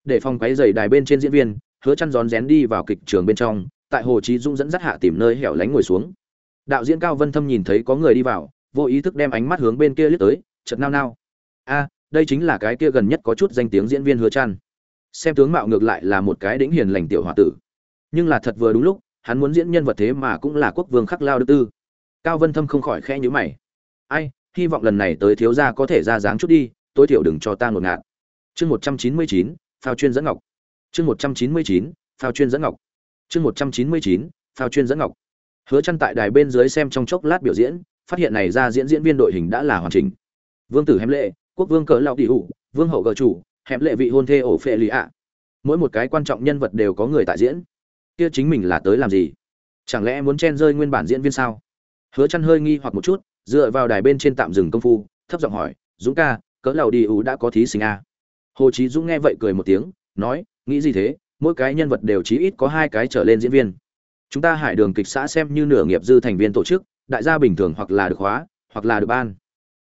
Để phòng quấy giày đài bên trên diễn viên, hứa chăn rón rén đi vào kịch trường bên trong, tại hồ chí dũng dẫn dắt hạ tìm nơi hẻo lánh ngồi xuống. Đạo diễn cao vân thâm nhìn thấy có người đi vào vô ý thức đem ánh mắt hướng bên kia liếc tới, chợt nao nao. A, đây chính là cái kia gần nhất có chút danh tiếng diễn viên hứa trăn. xem tướng mạo ngược lại là một cái đĩnh hiền lành tiểu hòa tử. Nhưng là thật vừa đúng lúc, hắn muốn diễn nhân vật thế mà cũng là quốc vương khắc lao đức tư. Cao vân thâm không khỏi khẽ nhíu mày. Ai, hy vọng lần này tới thiếu gia có thể ra dáng chút đi, tối thiểu đừng cho ta ngột ngạt. Chương một trăm chín mươi chín, phao chuyên dẫn ngọc. Chương một trăm chín mươi chín, phao chuyên dẫn ngọc. Chương một trăm chín mươi chín, phao chuyên dẫn ngọc. Hứa chăn tại đài bên dưới xem trong chốc lát biểu diễn phát hiện này ra diễn diễn viên đội hình đã là hoàn chỉnh. Vương tử hém lệ, quốc vương cỡ lão tỷ hủ, vương hậu gờ chủ hẻm lệ vị hôn thê ổ phệ lì ạ. Mỗi một cái quan trọng nhân vật đều có người tại diễn. Kia chính mình là tới làm gì? Chẳng lẽ muốn chen rơi nguyên bản diễn viên sao? Hứa chăn hơi nghi hoặc một chút, dựa vào đài bên trên tạm dừng công phu, thấp giọng hỏi, dũng ca, cỡ lão đi ủ đã có thí sinh à? hồ chí dũng nghe vậy cười một tiếng, nói, nghĩ gì thế? Mỗi cái nhân vật đều chí ít có hai cái trở lên diễn viên. Chúng ta hải đường kịch xã xem như nửa nghiệp dư thành viên tổ chức đại gia bình thường hoặc là được hóa hoặc là được ban.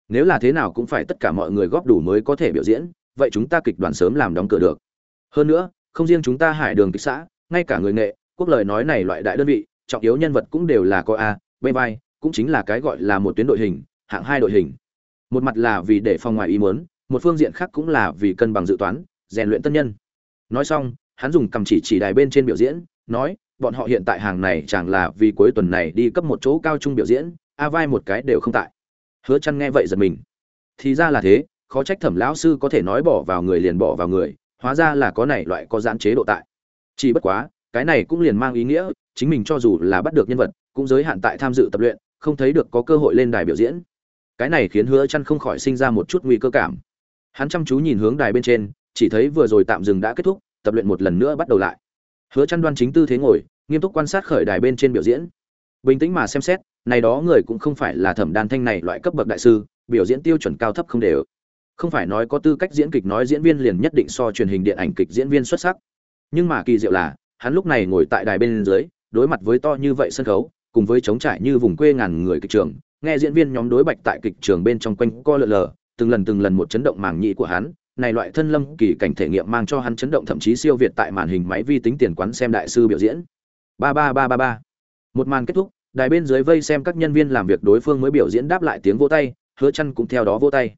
Nếu là thế nào cũng phải tất cả mọi người góp đủ mới có thể biểu diễn vậy chúng ta kịch đoàn sớm làm đóng cửa được. Hơn nữa không riêng chúng ta hải đường kịch xã ngay cả người nghệ quốc lời nói này loại đại đơn vị trọng yếu nhân vật cũng đều là có a bay, vai cũng chính là cái gọi là một tuyến đội hình hạng hai đội hình. Một mặt là vì để phòng ngoài ý muốn một phương diện khác cũng là vì cân bằng dự toán rèn luyện tân nhân. Nói xong hắn dùng cầm chỉ chỉ đài bên trên biểu diễn nói bọn họ hiện tại hàng này chẳng là vì cuối tuần này đi cấp một chỗ cao trung biểu diễn, a vai một cái đều không tại. Hứa chăn nghe vậy giật mình. Thì ra là thế, khó trách thẩm lão sư có thể nói bỏ vào người liền bỏ vào người, hóa ra là có này loại có giãn chế độ tại. Chỉ bất quá, cái này cũng liền mang ý nghĩa, chính mình cho dù là bắt được nhân vật, cũng giới hạn tại tham dự tập luyện, không thấy được có cơ hội lên đài biểu diễn. Cái này khiến hứa chăn không khỏi sinh ra một chút nguy cơ cảm. Hắn chăm chú nhìn hướng đài bên trên, chỉ thấy vừa rồi tạm dừng đã kết thúc, tập luyện một lần nữa bắt đầu lại hứa chăn đoan chính tư thế ngồi, nghiêm túc quan sát khởi đài bên trên biểu diễn. Bình tĩnh mà xem xét, này đó người cũng không phải là thẩm đan thanh này loại cấp bậc đại sư, biểu diễn tiêu chuẩn cao thấp không đều. Không phải nói có tư cách diễn kịch nói diễn viên liền nhất định so truyền hình điện ảnh kịch diễn viên xuất sắc. Nhưng mà kỳ diệu là, hắn lúc này ngồi tại đài bên dưới, đối mặt với to như vậy sân khấu, cùng với trống trải như vùng quê ngàn người kịch trường, nghe diễn viên nhóm đối bạch tại kịch trường bên trong quanh co lượn lờ, từng lần từng lần một chấn động màng nhĩ của hắn này loại thân lâm kỳ cảnh thể nghiệm mang cho hắn chấn động thậm chí siêu việt tại màn hình máy vi tính tiền quán xem đại sư biểu diễn. Ba ba ba ba ba. Một màn kết thúc, đài bên dưới vây xem các nhân viên làm việc đối phương mới biểu diễn đáp lại tiếng vỗ tay, hứa chân cũng theo đó vỗ tay.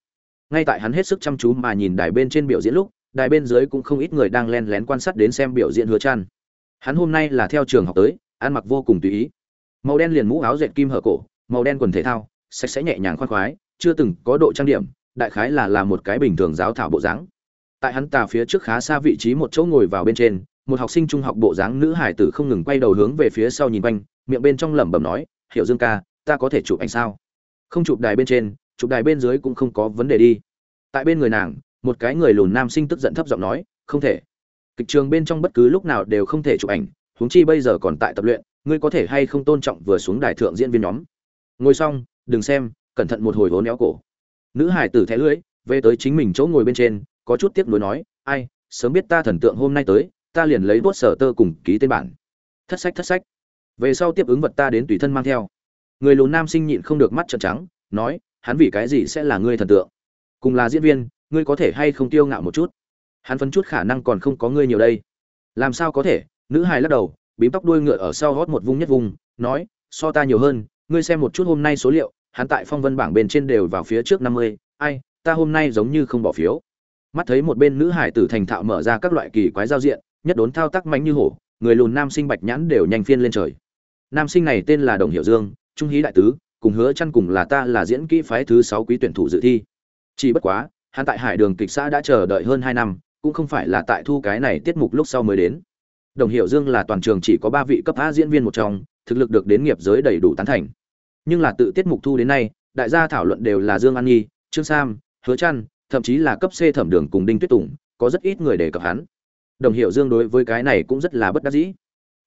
Ngay tại hắn hết sức chăm chú mà nhìn đài bên trên biểu diễn lúc, đài bên dưới cũng không ít người đang len lén quan sát đến xem biểu diễn hứa chân. hắn hôm nay là theo trường học tới, ăn mặc vô cùng tùy ý. Màu đen liền mũ áo dệt kim hở cổ, màu đen quần thể thao, sạch sẽ nhẹ nhàng khoan khoái, chưa từng có độ trang điểm đại khái là là một cái bình thường giáo thảo bộ dáng. Tại hắn tà phía trước khá xa vị trí một chỗ ngồi vào bên trên, một học sinh trung học bộ dáng nữ hải tử không ngừng quay đầu hướng về phía sau nhìn quanh, miệng bên trong lẩm bẩm nói, hiểu dương ca, ta có thể chụp ảnh sao? Không chụp đài bên trên, chụp đài bên dưới cũng không có vấn đề đi. Tại bên người nàng, một cái người lùn nam sinh tức giận thấp giọng nói, không thể. Kịch trường bên trong bất cứ lúc nào đều không thể chụp ảnh, huống chi bây giờ còn tại tập luyện, ngươi có thể hay không tôn trọng vừa xuống đài thượng diễn viên nhóm? Ngồi xong, đừng xem, cẩn thận một hồi hố néo cổ nữ hải tử thẻ lưỡi về tới chính mình chỗ ngồi bên trên, có chút tiếc nuối nói, ai, sớm biết ta thần tượng hôm nay tới, ta liền lấy bút sở tơ cùng ký tên bản. Thất sách thất sách. Về sau tiếp ứng vật ta đến tùy thân mang theo. Người lùn nam sinh nhịn không được mắt trợn trắng, nói, hắn vì cái gì sẽ là ngươi thần tượng? Cùng là diễn viên, ngươi có thể hay không tiêu ngạo một chút? Hắn phấn chút khả năng còn không có ngươi nhiều đây. Làm sao có thể? Nữ hài lắc đầu, bím tóc đuôi ngựa ở sau hót một vung nhất vùng nói, so ta nhiều hơn, ngươi xem một chút hôm nay số liệu hắn tại phong vân bảng bên trên đều vào phía trước năm mươi, ai, ta hôm nay giống như không bỏ phiếu. Mắt thấy một bên nữ hải tử thành thạo mở ra các loại kỳ quái giao diện, nhất đốn thao tác mạnh như hổ, người lùn nam sinh bạch nhãn đều nhanh phiên lên trời. Nam sinh này tên là đồng hiệu dương, trung hí đại tứ, cùng hứa chăn cùng là ta là diễn kỹ phái thứ sáu quý tuyển thủ dự thi. Chỉ bất quá, hắn tại hải đường kịch xã đã chờ đợi hơn hai năm, cũng không phải là tại thu cái này tiết mục lúc sau mới đến. Đồng hiệu dương là toàn trường chỉ có ba vị cấp a diễn viên một trong, thực lực được đến nghiệp giới đầy đủ tán thành nhưng là tự tiết mục thu đến nay, đại gia thảo luận đều là dương an nhi, trương sam, hứa trăn, thậm chí là cấp c thẩm đường cùng đinh tuyết tùng, có rất ít người đề cập hắn. Đồng hiệu dương đối với cái này cũng rất là bất đắc dĩ.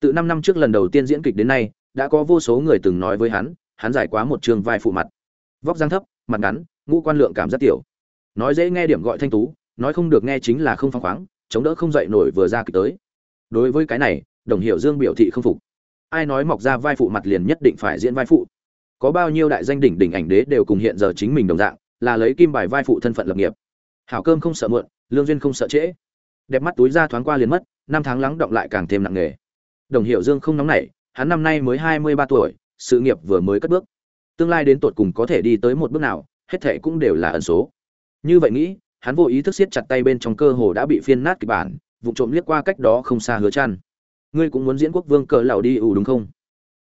Từ năm năm trước lần đầu tiên diễn kịch đến nay, đã có vô số người từng nói với hắn hắn giải quá một trường vai phụ mặt. Vóc dáng thấp, mặt ngắn, ngũ quan lượng cảm rất tiểu. Nói dễ nghe điểm gọi thanh tú, nói không được nghe chính là không phăng khoáng, chống đỡ không dậy nổi vừa ra kịch tới. Đối với cái này, đồng hiệu dương biểu thị không phục. Ai nói mọc ra vai phụ mặt liền nhất định phải diễn vai phụ có bao nhiêu đại danh đỉnh đỉnh ảnh đế đều cùng hiện giờ chính mình đồng dạng, là lấy kim bài vai phụ thân phận lập nghiệp. Hảo cơm không sợ muộn, lương duyên không sợ trễ. Đẹp mắt túi ra thoáng qua liền mất, năm tháng lắng động lại càng thêm nặng nề. Đồng hiệu dương không nóng nảy, hắn năm nay mới hai mươi ba tuổi, sự nghiệp vừa mới cất bước. Tương lai đến tột cùng có thể đi tới một bước nào, hết thệ cũng đều là ẩn số. Như vậy nghĩ, hắn vô ý thức siết chặt tay bên trong cơ hồ đã bị phiên nát kịch bản vụ trộm liếc qua cách đó không xa hứa chăn. Ngươi cũng muốn diễn quốc vương cờ lào đi ủ đúng không?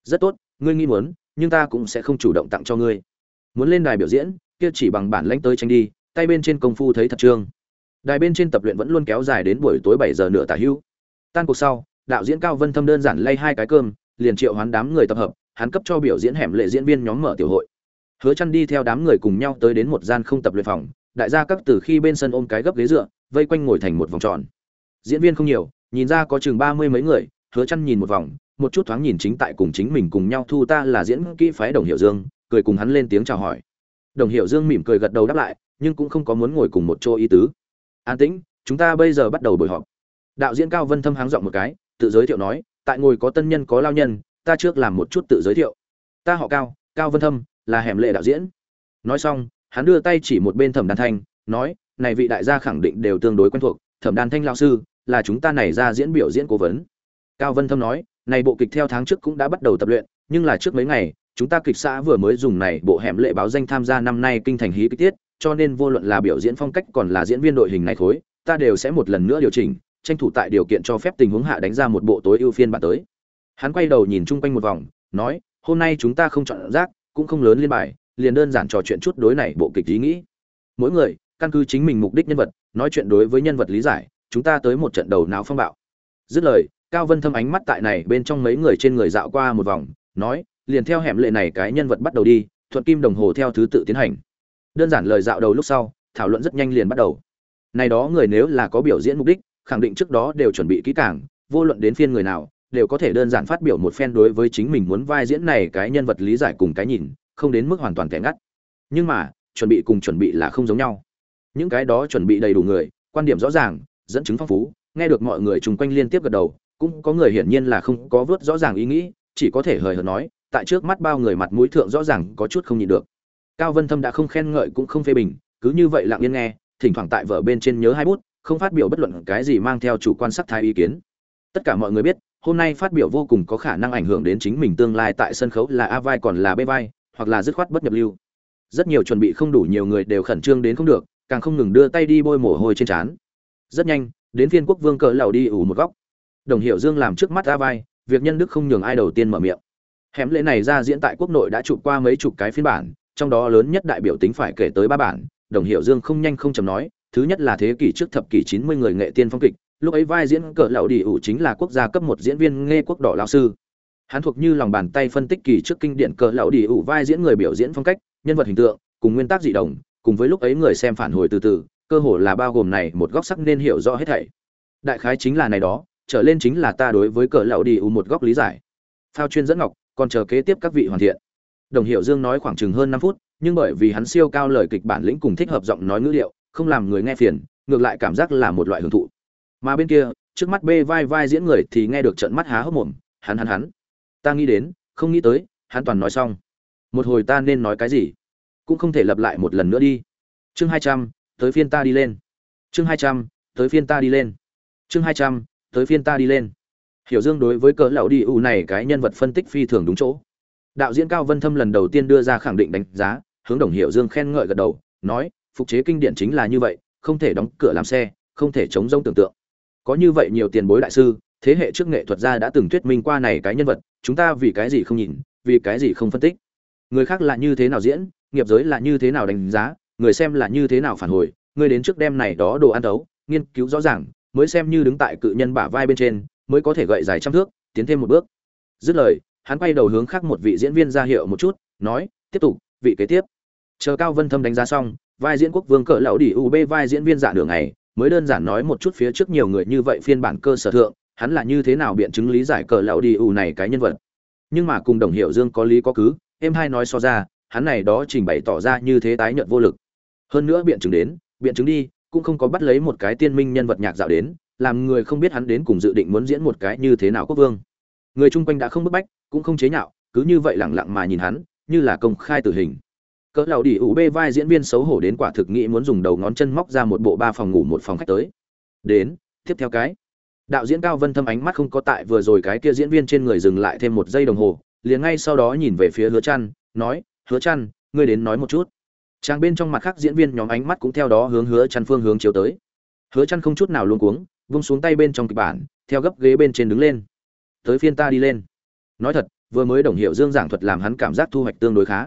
Rất tốt, ngươi nghi muốn nhưng ta cũng sẽ không chủ động tặng cho ngươi. Muốn lên đài biểu diễn, kia chỉ bằng bản lãnh tới tranh đi, tay bên trên công phu thấy thật trương. Đài bên trên tập luyện vẫn luôn kéo dài đến buổi tối bảy giờ nửa tả hữu tan cuộc sau, đạo diễn cao vân thâm đơn giản lay hai cái cơm, liền triệu hoán đám người tập hợp, hắn cấp cho biểu diễn hẻm lệ diễn viên nhóm mở tiểu hội. Hứa chăn đi theo đám người cùng nhau tới đến một gian không tập luyện phòng, đại gia các từ khi bên sân ôm cái gấp ghế dựa, vây quanh ngồi thành một vòng tròn. Diễn viên không nhiều, nhìn ra có chừng ba mươi mấy người, hứa chăn nhìn một vòng một chút thoáng nhìn chính tại cùng chính mình cùng nhau thu ta là diễn kỹ phái đồng hiệu dương, cười cùng hắn lên tiếng chào hỏi. Đồng hiệu dương mỉm cười gật đầu đáp lại, nhưng cũng không có muốn ngồi cùng một chỗ ý tứ. An tĩnh, chúng ta bây giờ bắt đầu buổi họp. Đạo diễn cao vân thâm háng giọng một cái, tự giới thiệu nói, tại ngồi có tân nhân có lao nhân, ta trước làm một chút tự giới thiệu. Ta họ cao cao vân thâm, là hẻm lệ đạo diễn. Nói xong, hắn đưa tay chỉ một bên thẩm đan thanh, nói, này vị đại gia khẳng định đều tương đối quen thuộc, thẩm đan thanh lao sư, là chúng ta này ra diễn biểu diễn cố vấn. Cao vân thâm nói này bộ kịch theo tháng trước cũng đã bắt đầu tập luyện, nhưng là trước mấy ngày, chúng ta kịch xã vừa mới dùng này bộ hẻm lệ báo danh tham gia năm nay kinh thành hí kịch tiết, cho nên vô luận là biểu diễn phong cách còn là diễn viên đội hình này khối, ta đều sẽ một lần nữa điều chỉnh, tranh thủ tại điều kiện cho phép tình huống hạ đánh ra một bộ tối ưu phiên bản tới. Hắn quay đầu nhìn chung quanh một vòng, nói, hôm nay chúng ta không chọn rác, cũng không lớn liên bài, liền đơn giản trò chuyện chút đối này bộ kịch ý nghĩ. Mỗi người, căn cứ chính mình mục đích nhân vật, nói chuyện đối với nhân vật lý giải, chúng ta tới một trận đầu não phong bạo. Dứt lời cao vân thâm ánh mắt tại này bên trong mấy người trên người dạo qua một vòng, nói, liền theo hẻm lệ này cái nhân vật bắt đầu đi, thuận kim đồng hồ theo thứ tự tiến hành. Đơn giản lời dạo đầu lúc sau, thảo luận rất nhanh liền bắt đầu. Này đó người nếu là có biểu diễn mục đích, khẳng định trước đó đều chuẩn bị kỹ càng, vô luận đến phiên người nào, đều có thể đơn giản phát biểu một phen đối với chính mình muốn vai diễn này cái nhân vật lý giải cùng cái nhìn, không đến mức hoàn toàn kẻ ngắt. Nhưng mà, chuẩn bị cùng chuẩn bị là không giống nhau. Những cái đó chuẩn bị đầy đủ người, quan điểm rõ ràng, dẫn chứng phong phú, nghe được mọi người chung quanh liên tiếp gật đầu cũng có người hiển nhiên là không có vớt rõ ràng ý nghĩ, chỉ có thể hời hợt nói, tại trước mắt bao người mặt mũi thượng rõ ràng có chút không nhịn được. Cao vân thâm đã không khen ngợi cũng không phê bình, cứ như vậy lặng yên nghe, thỉnh thoảng tại vở bên trên nhớ hai bút, không phát biểu bất luận cái gì mang theo chủ quan sắc thái ý kiến. Tất cả mọi người biết, hôm nay phát biểu vô cùng có khả năng ảnh hưởng đến chính mình tương lai tại sân khấu là a vai còn là b vai, hoặc là dứt khoát bất nhập lưu. Rất nhiều chuẩn bị không đủ nhiều người đều khẩn trương đến không được, càng không ngừng đưa tay đi bôi mồ hôi trên trán. Rất nhanh, đến phiên quốc vương cỡ lầu đi ủ một góc đồng hiệu dương làm trước mắt ra vai, việc nhân đức không nhường ai đầu tiên mở miệng. Hẻm lễ này ra diễn tại quốc nội đã chụp qua mấy chục cái phiên bản, trong đó lớn nhất đại biểu tính phải kể tới ba bản, đồng hiệu dương không nhanh không chầm nói, thứ nhất là thế kỷ trước thập kỷ chín mươi người nghệ tiên phong kịch, lúc ấy vai diễn cỡ lậu đi ủ chính là quốc gia cấp một diễn viên nghe quốc đỏ lao sư. Hắn thuộc như lòng bàn tay phân tích kỳ trước kinh điển cỡ lậu đi ủ vai diễn người biểu diễn phong cách, nhân vật hình tượng, cùng nguyên tắc dị đồng, cùng với lúc ấy người xem phản hồi từ từ, cơ hồ là bao gồm này một góc sắc nên hiểu rõ hết thảy. Đại khái chính là này đó trở lên chính là ta đối với cỡ lão đi u một góc lý giải. Phao chuyên dẫn ngọc, còn chờ kế tiếp các vị hoàn thiện. Đồng hiệu dương nói khoảng chừng hơn năm phút, nhưng bởi vì hắn siêu cao lời kịch bản lĩnh cùng thích hợp giọng nói ngữ liệu không làm người nghe phiền, ngược lại cảm giác là một loại hưởng thụ. Mà bên kia, trước mắt bê vai vai diễn người thì nghe được trận mắt há hốc mồm, hắn hắn hắn. Ta nghĩ đến, không nghĩ tới, hắn toàn nói xong. Một hồi ta nên nói cái gì? Cũng không thể lặp lại một lần nữa đi. Chương hai trăm, tới phiên ta đi lên. Chương hai trăm, tới phiên ta đi lên. Chương hai trăm tới phiên ta đi lên. Hiểu dương đối với cỡ lão đi u này cái nhân vật phân tích phi thường đúng chỗ. Đạo diễn cao vân thâm lần đầu tiên đưa ra khẳng định đánh giá, hướng đồng hiểu dương khen ngợi gật đầu, nói, phục chế kinh điển chính là như vậy, không thể đóng cửa làm xe, không thể chống rông tưởng tượng. Có như vậy nhiều tiền bối đại sư, thế hệ trước nghệ thuật gia đã từng thuyết minh qua này cái nhân vật, chúng ta vì cái gì không nhìn, vì cái gì không phân tích? Người khác là như thế nào diễn, nghiệp giới là như thế nào đánh giá, người xem là như thế nào phản hồi, người đến trước đêm này đó đồ ăn đấu, nghiên cứu rõ ràng mới xem như đứng tại cự nhân bả vai bên trên, mới có thể gậy dài trăm thước, tiến thêm một bước. Dứt lời, hắn quay đầu hướng khác một vị diễn viên ra hiệu một chút, nói, tiếp tục, vị kế tiếp. Chờ cao vân thâm đánh giá xong, vai diễn quốc vương cỡ lão đi ub vai diễn viên giả đường này mới đơn giản nói một chút phía trước nhiều người như vậy phiên bản cơ sở thượng, hắn là như thế nào biện chứng lý giải cỡ lão đi u này cái nhân vật. Nhưng mà cùng đồng hiệu dương có lý có cứ, em hai nói so ra, hắn này đó trình bày tỏ ra như thế tái nhận vô lực. Hơn nữa biện chứng đến, biện chứng đi cũng không có bắt lấy một cái tiên minh nhân vật nhạc dạo đến, làm người không biết hắn đến cùng dự định muốn diễn một cái như thế nào quốc vương. Người chung quanh đã không bức bách, cũng không chế nhạo, cứ như vậy lẳng lặng mà nhìn hắn, như là công khai tử hình. Cỡ lão đi ủ bê vai diễn viên xấu hổ đến quả thực nghĩ muốn dùng đầu ngón chân móc ra một bộ ba phòng ngủ một phòng khách tới. Đến, tiếp theo cái. Đạo diễn cao vân thâm ánh mắt không có tại vừa rồi cái kia diễn viên trên người dừng lại thêm một giây đồng hồ, liền ngay sau đó nhìn về phía hứa chăn nói, hứa chăn ngươi đến nói một chút trang bên trong mặt khác diễn viên nhóm ánh mắt cũng theo đó hướng hứa chân phương hướng chiếu tới. Hứa chân không chút nào luống cuống, vung xuống tay bên trong kịch bản, theo gấp ghế bên trên đứng lên. Tới phiên ta đi lên. Nói thật, vừa mới đồng hiệu dương giảng thuật làm hắn cảm giác thu hoạch tương đối khá.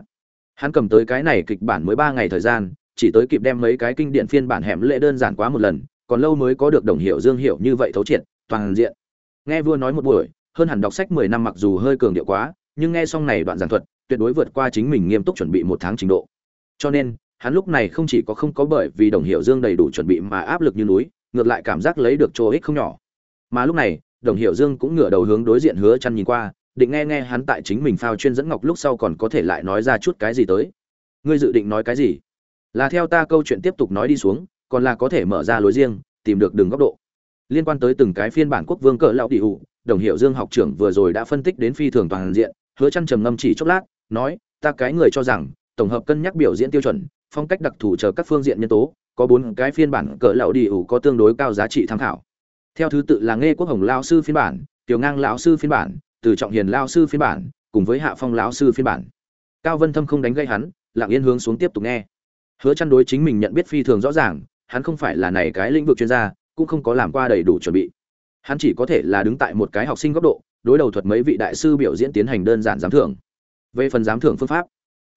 Hắn cầm tới cái này kịch bản mới ba ngày thời gian, chỉ tới kịp đem mấy cái kinh điển phiên bản hẻm lệ đơn giản quá một lần, còn lâu mới có được đồng hiệu dương hiệu như vậy thấu triệt, toàn diện. Nghe vua nói một buổi, hơn hẳn đọc sách mười năm mặc dù hơi cường điệu quá, nhưng nghe xong này đoạn giảng thuật, tuyệt đối vượt qua chính mình nghiêm túc chuẩn bị một tháng trình độ cho nên, hắn lúc này không chỉ có không có bởi vì đồng hiệu dương đầy đủ chuẩn bị mà áp lực như núi, ngược lại cảm giác lấy được chỗ ích không nhỏ. Mà lúc này, đồng hiệu dương cũng ngửa đầu hướng đối diện hứa chăn nhìn qua, định nghe nghe hắn tại chính mình phao chuyên dẫn ngọc lúc sau còn có thể lại nói ra chút cái gì tới. Ngươi dự định nói cái gì? Là theo ta câu chuyện tiếp tục nói đi xuống, còn là có thể mở ra lối riêng, tìm được đường góc độ. Liên quan tới từng cái phiên bản quốc vương cỡ lão tỷ hụ đồng hiệu dương học trưởng vừa rồi đã phân tích đến phi thường toàn diện, hứa chăn trầm ngâm chỉ chốc lát, nói, ta cái người cho rằng tổng hợp cân nhắc biểu diễn tiêu chuẩn, phong cách đặc thù chờ các phương diện nhân tố, có bốn cái phiên bản cỡ lão đi ủ có tương đối cao giá trị tham khảo. Theo thứ tự là nghe quốc hồng lão sư phiên bản, tiểu ngang lão sư phiên bản, từ trọng hiền lão sư phiên bản, cùng với hạ phong lão sư phiên bản. Cao vân thâm không đánh gây hắn, lặng yên hướng xuống tiếp tục nghe. Hứa chăn đối chính mình nhận biết phi thường rõ ràng, hắn không phải là này cái lĩnh vực chuyên gia, cũng không có làm qua đầy đủ chuẩn bị. Hắn chỉ có thể là đứng tại một cái học sinh góc độ, đối đầu thuật mấy vị đại sư biểu diễn tiến hành đơn giản giám thưởng. Về phần giám thưởng phương pháp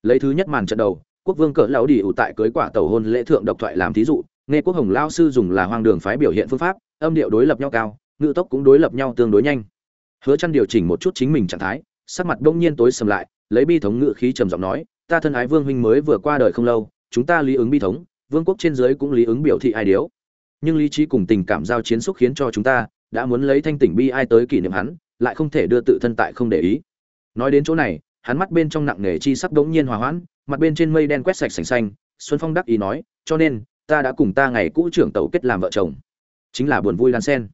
lấy thứ nhất màn trận đầu, quốc vương cỡ lão đi ủ tại cưới quả tàu hôn lễ thượng độc thoại làm thí dụ, nghe quốc hồng lao sư dùng là hoang đường phái biểu hiện phương pháp, âm điệu đối lập nhau cao ngự tốc cũng đối lập nhau tương đối nhanh. Hứa chăn điều chỉnh một chút chính mình trạng thái, sắc mặt đông nhiên tối sầm lại, lấy bi thống ngự khí trầm giọng nói, ta thân ái vương huynh mới vừa qua đời không lâu, chúng ta lý ứng bi thống, vương quốc trên dưới cũng lý ứng biểu thị ai điếu. Nhưng lý trí cùng tình cảm giao chiến xúc khiến cho chúng ta đã muốn lấy thanh tỉnh bi ai tới kỷ niệm hắn, lại không thể đưa tự thân tại không để ý. Nói đến chỗ này hắn mắt bên trong nặng nề chi sắc đống nhiên hòa hoãn, mặt bên trên mây đen quét sạch sành xanh, xuân phong đắc ý nói, cho nên, ta đã cùng ta ngày cũ trưởng tàu kết làm vợ chồng. Chính là buồn vui lan sen.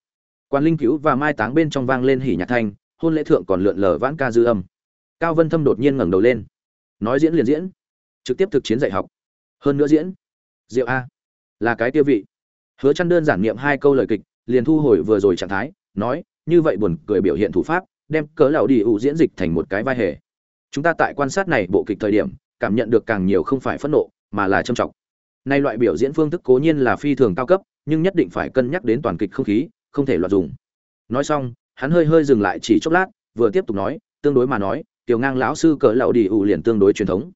Quan linh cứu và mai táng bên trong vang lên hỉ nhạc thanh, hôn lễ thượng còn lượn lờ vãn ca dư âm. Cao vân thâm đột nhiên ngẩng đầu lên. Nói diễn liền diễn. Trực tiếp thực chiến dạy học. Hơn nữa diễn. Diệu a. Là cái tiêu vị. Hứa chân đơn giản niệm hai câu lời kịch, liền thu hồi vừa rồi trạng thái, nói, như vậy buồn cười biểu hiện thủ pháp, đem cớ lão đi ủ diễn dịch thành một cái vai hề chúng ta tại quan sát này bộ kịch thời điểm, cảm nhận được càng nhiều không phải phẫn nộ, mà là trầm trọng. Nay loại biểu diễn phương thức cố nhiên là phi thường cao cấp, nhưng nhất định phải cân nhắc đến toàn kịch không khí, không thể loạt dùng. Nói xong, hắn hơi hơi dừng lại chỉ chốc lát, vừa tiếp tục nói, tương đối mà nói, tiểu ngang lão sư cỡ lão đi ủ liền tương đối truyền thống.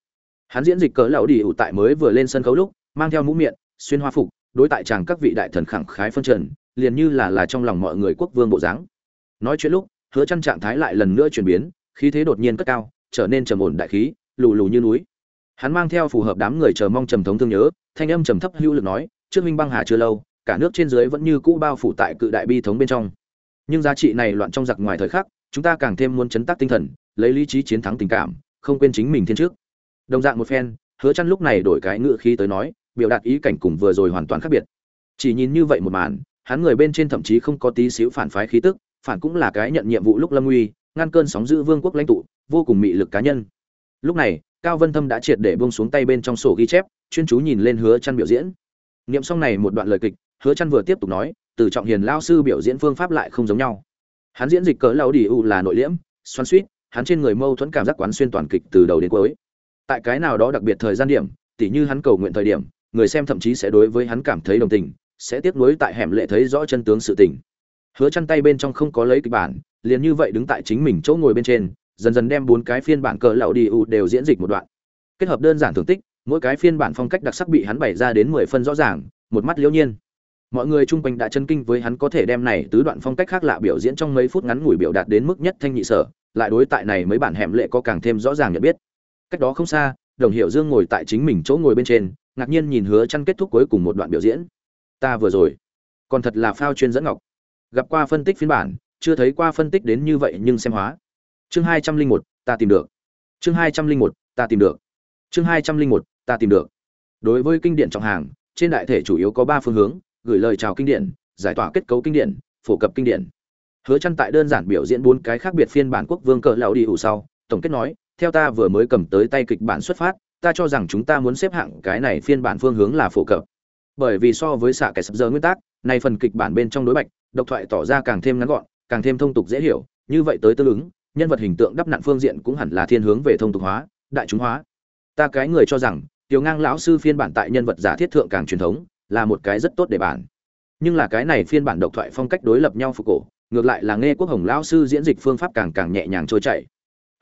Hắn diễn dịch cỡ lão đi ủ tại mới vừa lên sân khấu lúc, mang theo mũ miệng, xuyên hoa phục, đối tại chàng các vị đại thần khẳng khái phân trần, liền như là là trong lòng mọi người quốc vương bộ dáng. Nói chuyện lúc, hứa chăn trạng thái lại lần nữa chuyển biến, khí thế đột nhiên cất cao trở nên trầm ổn đại khí, lù lù như núi. Hắn mang theo phù hợp đám người chờ mong trầm thống thương nhớ, thanh âm trầm thấp hữu lực nói, trước minh băng hà chưa lâu, cả nước trên dưới vẫn như cũ bao phủ tại cự đại bi thống bên trong. Nhưng giá trị này loạn trong giặc ngoài thời khắc, chúng ta càng thêm muốn chấn tác tinh thần, lấy lý trí chiến thắng tình cảm, không quên chính mình thiên trước. Đồng dạng một phen, hứa chăn lúc này đổi cái ngựa khí tới nói, biểu đạt ý cảnh cùng vừa rồi hoàn toàn khác biệt. Chỉ nhìn như vậy một màn, hắn người bên trên thậm chí không có tí xíu phản phái khí tức, phản cũng là cái nhận nhiệm vụ lúc lâm nguy ngăn cơn sóng giữ vương quốc lãnh tụ vô cùng mị lực cá nhân. Lúc này, cao vân thâm đã triệt để buông xuống tay bên trong sổ ghi chép, chuyên chú nhìn lên hứa chăn biểu diễn. Niệm xong này một đoạn lời kịch, hứa chăn vừa tiếp tục nói, từ trọng hiền lao sư biểu diễn phương pháp lại không giống nhau. Hắn diễn dịch cỡ lão đi u là nội liễm, xoắn xuýt, hắn trên người mâu thuẫn cảm giác quán xuyên toàn kịch từ đầu đến cuối. Tại cái nào đó đặc biệt thời gian điểm, tỉ như hắn cầu nguyện thời điểm, người xem thậm chí sẽ đối với hắn cảm thấy đồng tình, sẽ tiếc nuối tại hẻm lệ thấy rõ chân tướng sự tình. Hứa chăn tay bên trong không có lấy kịch bản, liền như vậy đứng tại chính mình chỗ ngồi bên trên dần dần đem bốn cái phiên bản cỡ lậu đi u đều diễn dịch một đoạn. Kết hợp đơn giản thưởng tích, mỗi cái phiên bản phong cách đặc sắc bị hắn bày ra đến mười phân rõ ràng, một mắt liễu nhiên. Mọi người chung quanh đã chân kinh với hắn có thể đem này tứ đoạn phong cách khác lạ biểu diễn trong mấy phút ngắn ngủi biểu đạt đến mức nhất thanh nhị sở, lại đối tại này mấy bản hẻm lệ có càng thêm rõ ràng nhận biết. Cách đó không xa, đồng hiệu dương ngồi tại chính mình chỗ ngồi bên trên, ngạc nhiên nhìn hứa chăn kết thúc cuối cùng một đoạn biểu diễn. Ta vừa rồi, còn thật là phao chuyên dẫn ngọc. Gặp qua phân tích phiên bản, chưa thấy qua phân tích đến như vậy nhưng xem hóa chương hai trăm linh một, ta tìm được. Chương hai trăm linh một, ta tìm được. Chương hai trăm linh một, ta tìm được. Đối với kinh điển trọng hàng, trên đại thể chủ yếu có ba phương hướng, gửi lời chào kinh điển, giải tỏa kết cấu kinh điển, phổ cập kinh điển. Hứa chăn tại đơn giản biểu diễn bốn cái khác biệt phiên bản quốc vương Cờ lão đi ủ sau, tổng kết nói, theo ta vừa mới cầm tới tay kịch bản xuất phát, ta cho rằng chúng ta muốn xếp hạng cái này phiên bản phương hướng là phổ cập. Bởi vì so với xạ kẻ sập giờ nguyên tắc này phần kịch bản bên trong đối bạch, độc thoại tỏ ra càng thêm ngắn gọn, càng thêm thông tục dễ hiểu, như vậy tới tương ứng nhân vật hình tượng đắp nặn phương diện cũng hẳn là thiên hướng về thông tục hóa, đại chúng hóa. Ta cái người cho rằng, tiểu ngang lão sư phiên bản tại nhân vật giả thiết thượng càng truyền thống, là một cái rất tốt để bản. Nhưng là cái này phiên bản độc thoại phong cách đối lập nhau phục cổ, ngược lại là nghe quốc hồng lão sư diễn dịch phương pháp càng càng nhẹ nhàng trôi chảy.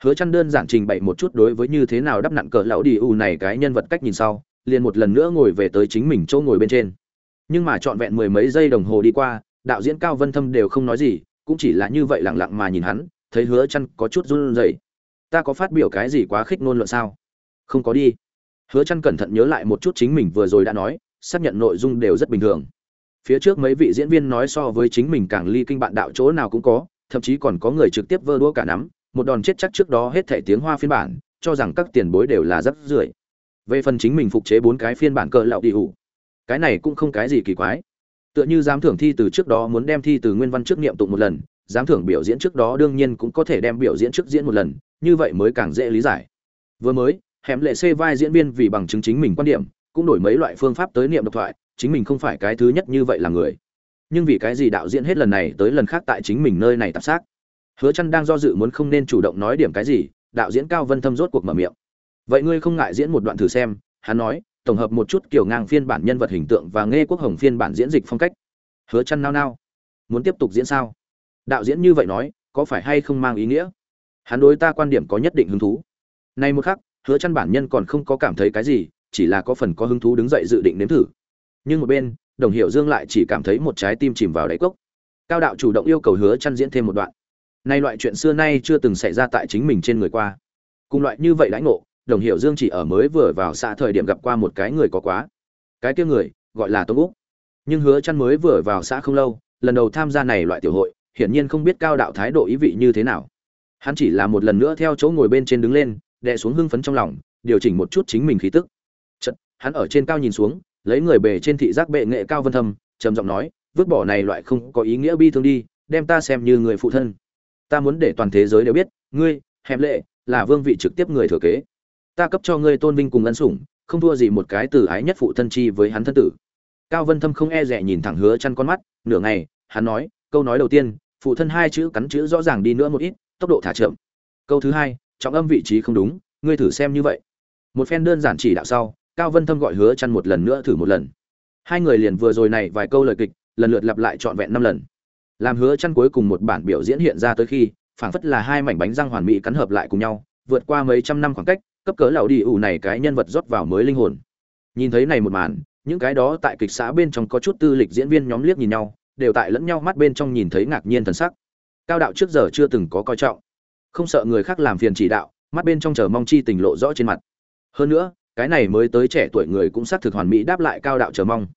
Hứa chăn đơn giản trình bày một chút đối với như thế nào đắp nặn cỡ lão đi u này cái nhân vật cách nhìn sau, liền một lần nữa ngồi về tới chính mình chỗ ngồi bên trên. Nhưng mà trọn vẹn mười mấy giây đồng hồ đi qua, đạo diễn cao vân thâm đều không nói gì, cũng chỉ là như vậy lặng lặng mà nhìn hắn thấy hứa chăn có chút run rẩy. Ta có phát biểu cái gì quá khích ngôn luận sao? Không có đi. Hứa chăn cẩn thận nhớ lại một chút chính mình vừa rồi đã nói, xác nhận nội dung đều rất bình thường. Phía trước mấy vị diễn viên nói so với chính mình càng ly kinh bạn đạo chỗ nào cũng có, thậm chí còn có người trực tiếp vơ đũa cả nắm, một đòn chết chắc trước đó hết thảy tiếng hoa phiên bản, cho rằng các tiền bối đều là rất rưởi. Về phần chính mình phục chế bốn cái phiên bản cờ lạo đi ủ cái này cũng không cái gì kỳ quái. Tựa như giám thưởng thi từ trước đó muốn đem thi từ nguyên văn trước niệm tụng một lần giám thưởng biểu diễn trước đó đương nhiên cũng có thể đem biểu diễn trước diễn một lần, như vậy mới càng dễ lý giải. Vừa mới, hẻm lệ xê vai diễn viên vì bằng chứng chính mình quan điểm, cũng đổi mấy loại phương pháp tới niệm độc thoại, chính mình không phải cái thứ nhất như vậy là người. Nhưng vì cái gì đạo diễn hết lần này tới lần khác tại chính mình nơi này tạp xác? Hứa chăn đang do dự muốn không nên chủ động nói điểm cái gì, đạo diễn cao vân thâm rốt cuộc mở miệng. Vậy ngươi không ngại diễn một đoạn thử xem, hắn nói, tổng hợp một chút kiểu ngang phiên bản nhân vật hình tượng và nghe quốc hồng phiên bản diễn dịch phong cách. Hứa chăn nao nao. Muốn tiếp tục diễn sao? Đạo diễn như vậy nói, có phải hay không mang ý nghĩa? Hắn đối ta quan điểm có nhất định hứng thú. Nay một khắc, hứa chăn bản nhân còn không có cảm thấy cái gì, chỉ là có phần có hứng thú đứng dậy dự định nếm thử. Nhưng một bên, đồng hiệu dương lại chỉ cảm thấy một trái tim chìm vào đáy cốc. Cao đạo chủ động yêu cầu hứa chăn diễn thêm một đoạn. Nay loại chuyện xưa nay chưa từng xảy ra tại chính mình trên người qua. Cùng loại như vậy lãnh ngộ, đồng hiệu dương chỉ ở mới vừa vào xã thời điểm gặp qua một cái người có quá. Cái kia người, gọi là tôn úc. Nhưng hứa chăn mới vừa vào xã không lâu, lần đầu tham gia này loại tiểu hội hiển nhiên không biết cao đạo thái độ ý vị như thế nào. Hắn chỉ là một lần nữa theo chỗ ngồi bên trên đứng lên, đè xuống hưng phấn trong lòng, điều chỉnh một chút chính mình khí tức. Chật hắn ở trên cao nhìn xuống, lấy người bề trên thị giác bệ nghệ cao vân thâm, trầm giọng nói, vứt bỏ này loại không có ý nghĩa bi thương đi, đem ta xem như người phụ thân. Ta muốn để toàn thế giới đều biết, ngươi, hẹp lệ, là vương vị trực tiếp người thừa kế. Ta cấp cho ngươi tôn vinh cùng ân sủng, không thua gì một cái từ ái nhất phụ thân chi với hắn thân tử. Cao vân thâm không e rẻ nhìn thẳng hứa chăn con mắt, nửa ngày, hắn nói, câu nói đầu tiên phụ thân hai chữ cắn chữ rõ ràng đi nữa một ít, tốc độ thả chậm. Câu thứ hai, trọng âm vị trí không đúng, ngươi thử xem như vậy. Một phen đơn giản chỉ đạo sau, cao vân thâm gọi hứa chăn một lần nữa thử một lần. Hai người liền vừa rồi này vài câu lời kịch, lần lượt lặp lại trọn vẹn năm lần. Làm hứa chăn cuối cùng một bản biểu diễn hiện ra tới khi, phảng phất là hai mảnh bánh răng hoàn mỹ cắn hợp lại cùng nhau, vượt qua mấy trăm năm khoảng cách, cấp cỡ lão đi ủ này cái nhân vật rót vào mới linh hồn. Nhìn thấy này một màn, những cái đó tại kịch xã bên trong có chút tư lịch diễn viên nhóm liếc nhìn nhau đều tại lẫn nhau mắt bên trong nhìn thấy ngạc nhiên thần sắc. Cao đạo trước giờ chưa từng có coi trọng. Không sợ người khác làm phiền chỉ đạo, mắt bên trong chờ mong chi tình lộ rõ trên mặt. Hơn nữa, cái này mới tới trẻ tuổi người cũng xác thực hoàn mỹ đáp lại cao đạo chờ mong.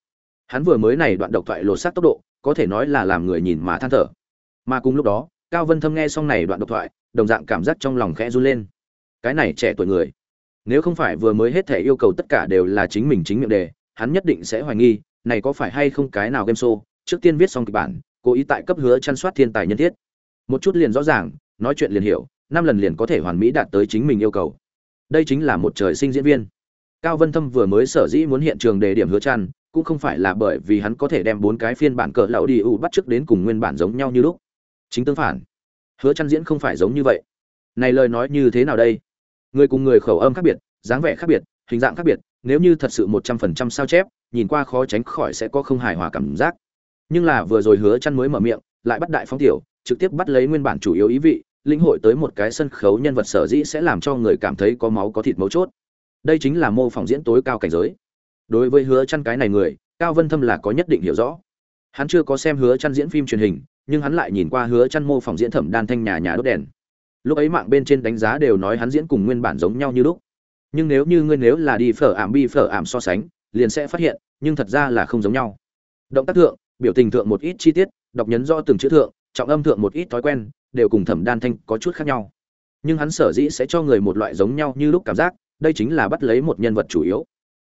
Hắn vừa mới này đoạn độc thoại lột xác tốc độ, có thể nói là làm người nhìn mà than thở. Mà cùng lúc đó, cao vân thâm nghe xong này đoạn độc thoại, đồng dạng cảm giác trong lòng khẽ run lên. Cái này trẻ tuổi người, nếu không phải vừa mới hết thể yêu cầu tất cả đều là chính mình chính miệng đề, hắn nhất định sẽ hoài nghi, này có phải hay không cái nào game show trước tiên viết xong kịch bản, cố ý tại cấp hứa chăn soát thiên tài nhân thiết. Một chút liền rõ ràng, nói chuyện liền hiểu, năm lần liền có thể hoàn mỹ đạt tới chính mình yêu cầu. Đây chính là một trời sinh diễn viên. Cao vân thâm vừa mới sở dĩ muốn hiện trường đề điểm hứa chăn, cũng không phải là bởi vì hắn có thể đem bốn cái phiên bản cỡ lão đi u bắt trước đến cùng nguyên bản giống nhau như lúc. Chính tương phản. Hứa chăn diễn không phải giống như vậy. Này lời nói như thế nào đây? Người cùng người khẩu âm khác biệt, dáng vẻ khác biệt, hình dạng khác biệt, nếu như thật sự một trăm phần trăm sao chép, nhìn qua khó tránh khỏi sẽ có không hài hòa cảm giác nhưng là vừa rồi hứa chăn mới mở miệng, lại bắt đại phóng tiểu, trực tiếp bắt lấy nguyên bản chủ yếu ý vị linh hội tới một cái sân khấu nhân vật sở dĩ sẽ làm cho người cảm thấy có máu có thịt mấu chốt. Đây chính là mô phỏng diễn tối cao cảnh giới. Đối với hứa chăn cái này người, cao vân thâm là có nhất định hiểu rõ. Hắn chưa có xem hứa chăn diễn phim truyền hình, nhưng hắn lại nhìn qua hứa chăn mô phỏng diễn thẩm đan thanh nhà nhà đốt đèn. Lúc ấy mạng bên trên đánh giá đều nói hắn diễn cùng nguyên bản giống nhau như lúc. Nhưng nếu như ngươi nếu là đi phở ảm bi phở ảm so sánh, liền sẽ phát hiện, nhưng thật ra là không giống nhau. Động tác thượng biểu tình thượng một ít chi tiết, đọc nhấn rõ từng chữ thượng, trọng âm thượng một ít thói quen, đều cùng thẩm đan thanh có chút khác nhau. Nhưng hắn sở dĩ sẽ cho người một loại giống nhau như lúc cảm giác, đây chính là bắt lấy một nhân vật chủ yếu.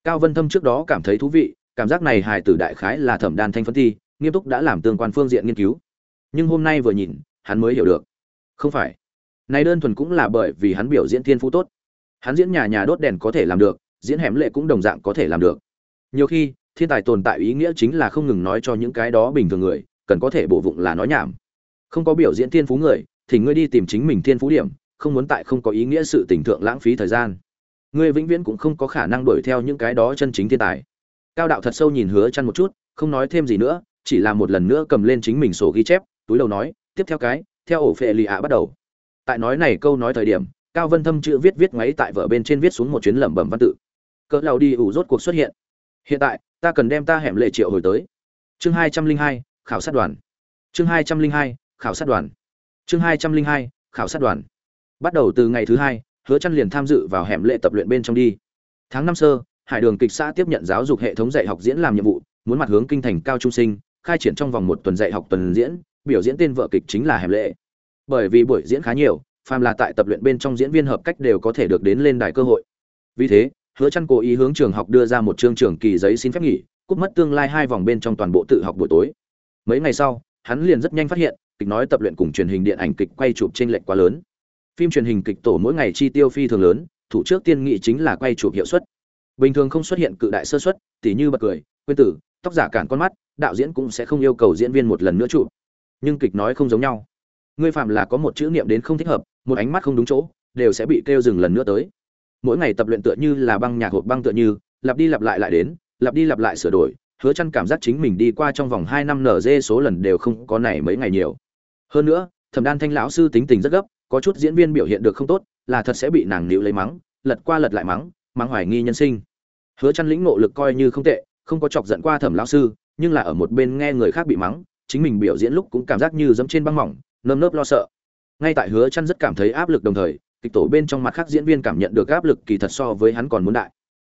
Cao vân thâm trước đó cảm thấy thú vị, cảm giác này hài tử đại khái là thẩm đan thanh phân thi, nghiêm túc đã làm tương quan phương diện nghiên cứu. Nhưng hôm nay vừa nhìn, hắn mới hiểu được. Không phải. Này đơn thuần cũng là bởi vì hắn biểu diễn thiên phú tốt. Hắn diễn nhà nhà đốt đèn có thể làm được, diễn hẻm lệ cũng đồng dạng có thể làm được. Nhiều khi thiên tài tồn tại ý nghĩa chính là không ngừng nói cho những cái đó bình thường người, cần có thể bổ vụng là nói nhảm. Không có biểu diễn thiên phú người, thì ngươi đi tìm chính mình thiên phú điểm, không muốn tại không có ý nghĩa sự tình thượng lãng phí thời gian. Ngươi vĩnh viễn cũng không có khả năng đuổi theo những cái đó chân chính thiên tài. Cao đạo thật sâu nhìn hứa chăn một chút, không nói thêm gì nữa, chỉ là một lần nữa cầm lên chính mình sổ ghi chép, túi đầu nói, tiếp theo cái, theo ổ phệ lì ạ bắt đầu. Tại nói này câu nói thời điểm, cao vân thâm chữ viết viết ngáy tại vở bên trên viết xuống một chuyến lẩm bẩm văn tự. Cỡ lao đi ủ rốt cuộc xuất hiện hiện tại, ta cần đem ta hẻm lệ triệu hồi tới. Chương hai trăm linh hai, khảo sát đoàn. Chương hai trăm linh hai, khảo sát đoàn. Chương hai trăm linh hai, khảo sát đoàn. Bắt đầu từ ngày thứ hai, hứa chăn liền tham dự vào hẻm lệ tập luyện bên trong đi. Tháng năm sơ, hải đường kịch xã tiếp nhận giáo dục hệ thống dạy học diễn làm nhiệm vụ, muốn mặt hướng kinh thành cao trung sinh, khai triển trong vòng một tuần dạy học tuần diễn, biểu diễn tên vợ kịch chính là hẻm lệ. Bởi vì buổi diễn khá nhiều, phàm là tại tập luyện bên trong diễn viên hợp cách đều có thể được đến lên đài cơ hội. Vì thế hứa chăn cố ý hướng trường học đưa ra một chương trường kỳ giấy xin phép nghỉ, cúp mất tương lai hai vòng bên trong toàn bộ tự học buổi tối. Mấy ngày sau, hắn liền rất nhanh phát hiện, kịch nói tập luyện cùng truyền hình điện ảnh kịch quay chụp trên lệch quá lớn. Phim truyền hình kịch tổ mỗi ngày chi tiêu phi thường lớn, thủ trước tiên nghị chính là quay chụp hiệu suất. Bình thường không xuất hiện cự đại sơ suất, tỉ như bật cười, quên tử, tóc giả cản con mắt, đạo diễn cũng sẽ không yêu cầu diễn viên một lần nữa chụp. Nhưng kịch nói không giống nhau. Ngươi phạm là có một chữ niệm đến không thích hợp, một ánh mắt không đúng chỗ, đều sẽ bị kêu dừng lần nữa tới mỗi ngày tập luyện tựa như là băng nhạc hộp băng tựa như, lặp đi lặp lại lại đến, lặp đi lặp lại sửa đổi, hứa chăn cảm giác chính mình đi qua trong vòng 2 năm nở dê số lần đều không có này mấy ngày nhiều. Hơn nữa, thẩm đan thanh lão sư tính tình rất gấp, có chút diễn viên biểu hiện được không tốt, là thật sẽ bị nàng níu lấy mắng, lật qua lật lại mắng mắng hoài nghi nhân sinh. Hứa chăn lĩnh ngộ lực coi như không tệ, không có chọc giận qua thẩm lão sư, nhưng là ở một bên nghe người khác bị mắng, chính mình biểu diễn lúc cũng cảm giác như dẫm trên băng mỏng, nơm nớp lo sợ. Ngay tại hứa chăn rất cảm thấy áp lực đồng thời kịch tổ bên trong mặt khác diễn viên cảm nhận được áp lực kỳ thật so với hắn còn muốn đại.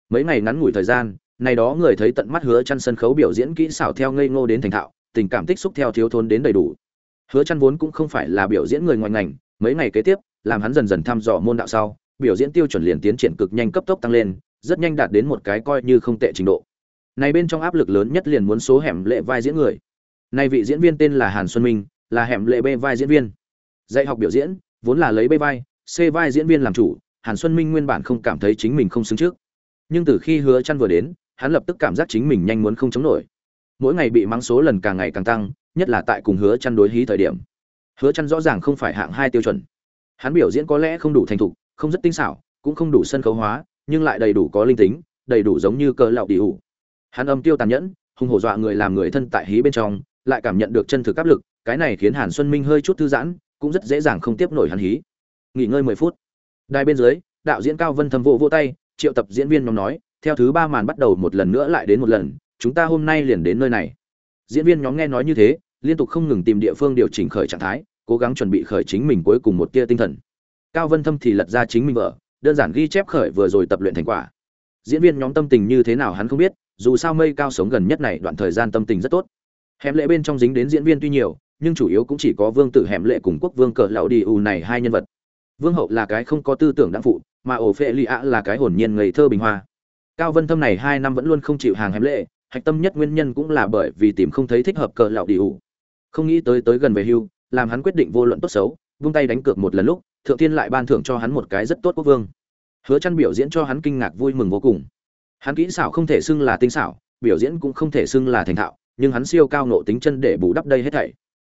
Mấy ngày ngắn ngủi thời gian, này đó người thấy tận mắt hứa chăn sân khấu biểu diễn kỹ xảo theo ngây ngô đến thành thạo, tình cảm tích xúc theo thiếu thốn đến đầy đủ. Hứa chăn vốn cũng không phải là biểu diễn người ngoài ngành, mấy ngày kế tiếp, làm hắn dần dần thăm dò môn đạo sau, biểu diễn tiêu chuẩn liền tiến triển cực nhanh cấp tốc tăng lên, rất nhanh đạt đến một cái coi như không tệ trình độ. Này bên trong áp lực lớn nhất liền muốn số hẻm lệ vai diễn người. Này vị diễn viên tên là Hàn Xuân Minh, là hẻm lệ bê vai diễn viên. Dạy học biểu diễn, vốn là lấy bê vai c vai diễn viên làm chủ, hàn xuân minh nguyên bản không cảm thấy chính mình không xứng trước. Nhưng từ khi hứa Chân vừa đến, hắn lập tức cảm giác chính mình nhanh muốn không chống nổi. Mỗi ngày bị mắng số lần càng ngày càng tăng, nhất là tại cùng hứa Chân đối hí thời điểm. Hứa Chân rõ ràng không phải hạng hai tiêu chuẩn. Hắn biểu diễn có lẽ không đủ thành thục, không rất tinh xảo, cũng không đủ sân khấu hóa, nhưng lại đầy đủ có linh tính, đầy đủ giống như cờ lão đi ủ. Hắn âm tiêu tàn nhẫn, hung hổ dọa người làm người thân tại hí bên trong, lại cảm nhận được chân thực áp lực, cái này khiến hàn xuân minh hơi chút thư giãn, cũng rất dễ dàng không tiếp nổi hắn hí nghỉ ngơi mười phút. Đài bên dưới, đạo diễn cao vân thâm vỗ vỗ tay, triệu tập diễn viên nhóm nói, theo thứ ba màn bắt đầu một lần nữa lại đến một lần, chúng ta hôm nay liền đến nơi này. Diễn viên nhóm nghe nói như thế, liên tục không ngừng tìm địa phương điều chỉnh khởi trạng thái, cố gắng chuẩn bị khởi chính mình cuối cùng một tia tinh thần. Cao vân thâm thì lật ra chính mình vợ đơn giản ghi chép khởi vừa rồi tập luyện thành quả. Diễn viên nhóm tâm tình như thế nào hắn không biết, dù sao mây cao sống gần nhất này đoạn thời gian tâm tình rất tốt. Hẻm lệ bên trong dính đến diễn viên tuy nhiều, nhưng chủ yếu cũng chỉ có vương tử hẻm lệ cùng quốc vương cờ lão đi u này hai nhân vật vương hậu là cái không có tư tưởng đáng phụ, mà ổ phệ lì ạ là cái hồn nhiên ngây thơ bình hoa. Cao vân thâm này hai năm vẫn luôn không chịu hàng hẻm lệ, hạch tâm nhất nguyên nhân cũng là bởi vì tìm không thấy thích hợp cờ lão đi ủ. không nghĩ tới tới gần về hưu, làm hắn quyết định vô luận tốt xấu, vung tay đánh cược một lần lúc, thượng tiên lại ban thưởng cho hắn một cái rất tốt quốc vương. Hứa chăn biểu diễn cho hắn kinh ngạc vui mừng vô cùng. Hắn kỹ xảo không thể xưng là tinh xảo, biểu diễn cũng không thể xưng là thành thạo, nhưng hắn siêu cao nộ tính chân để bù đắp đây hết thảy.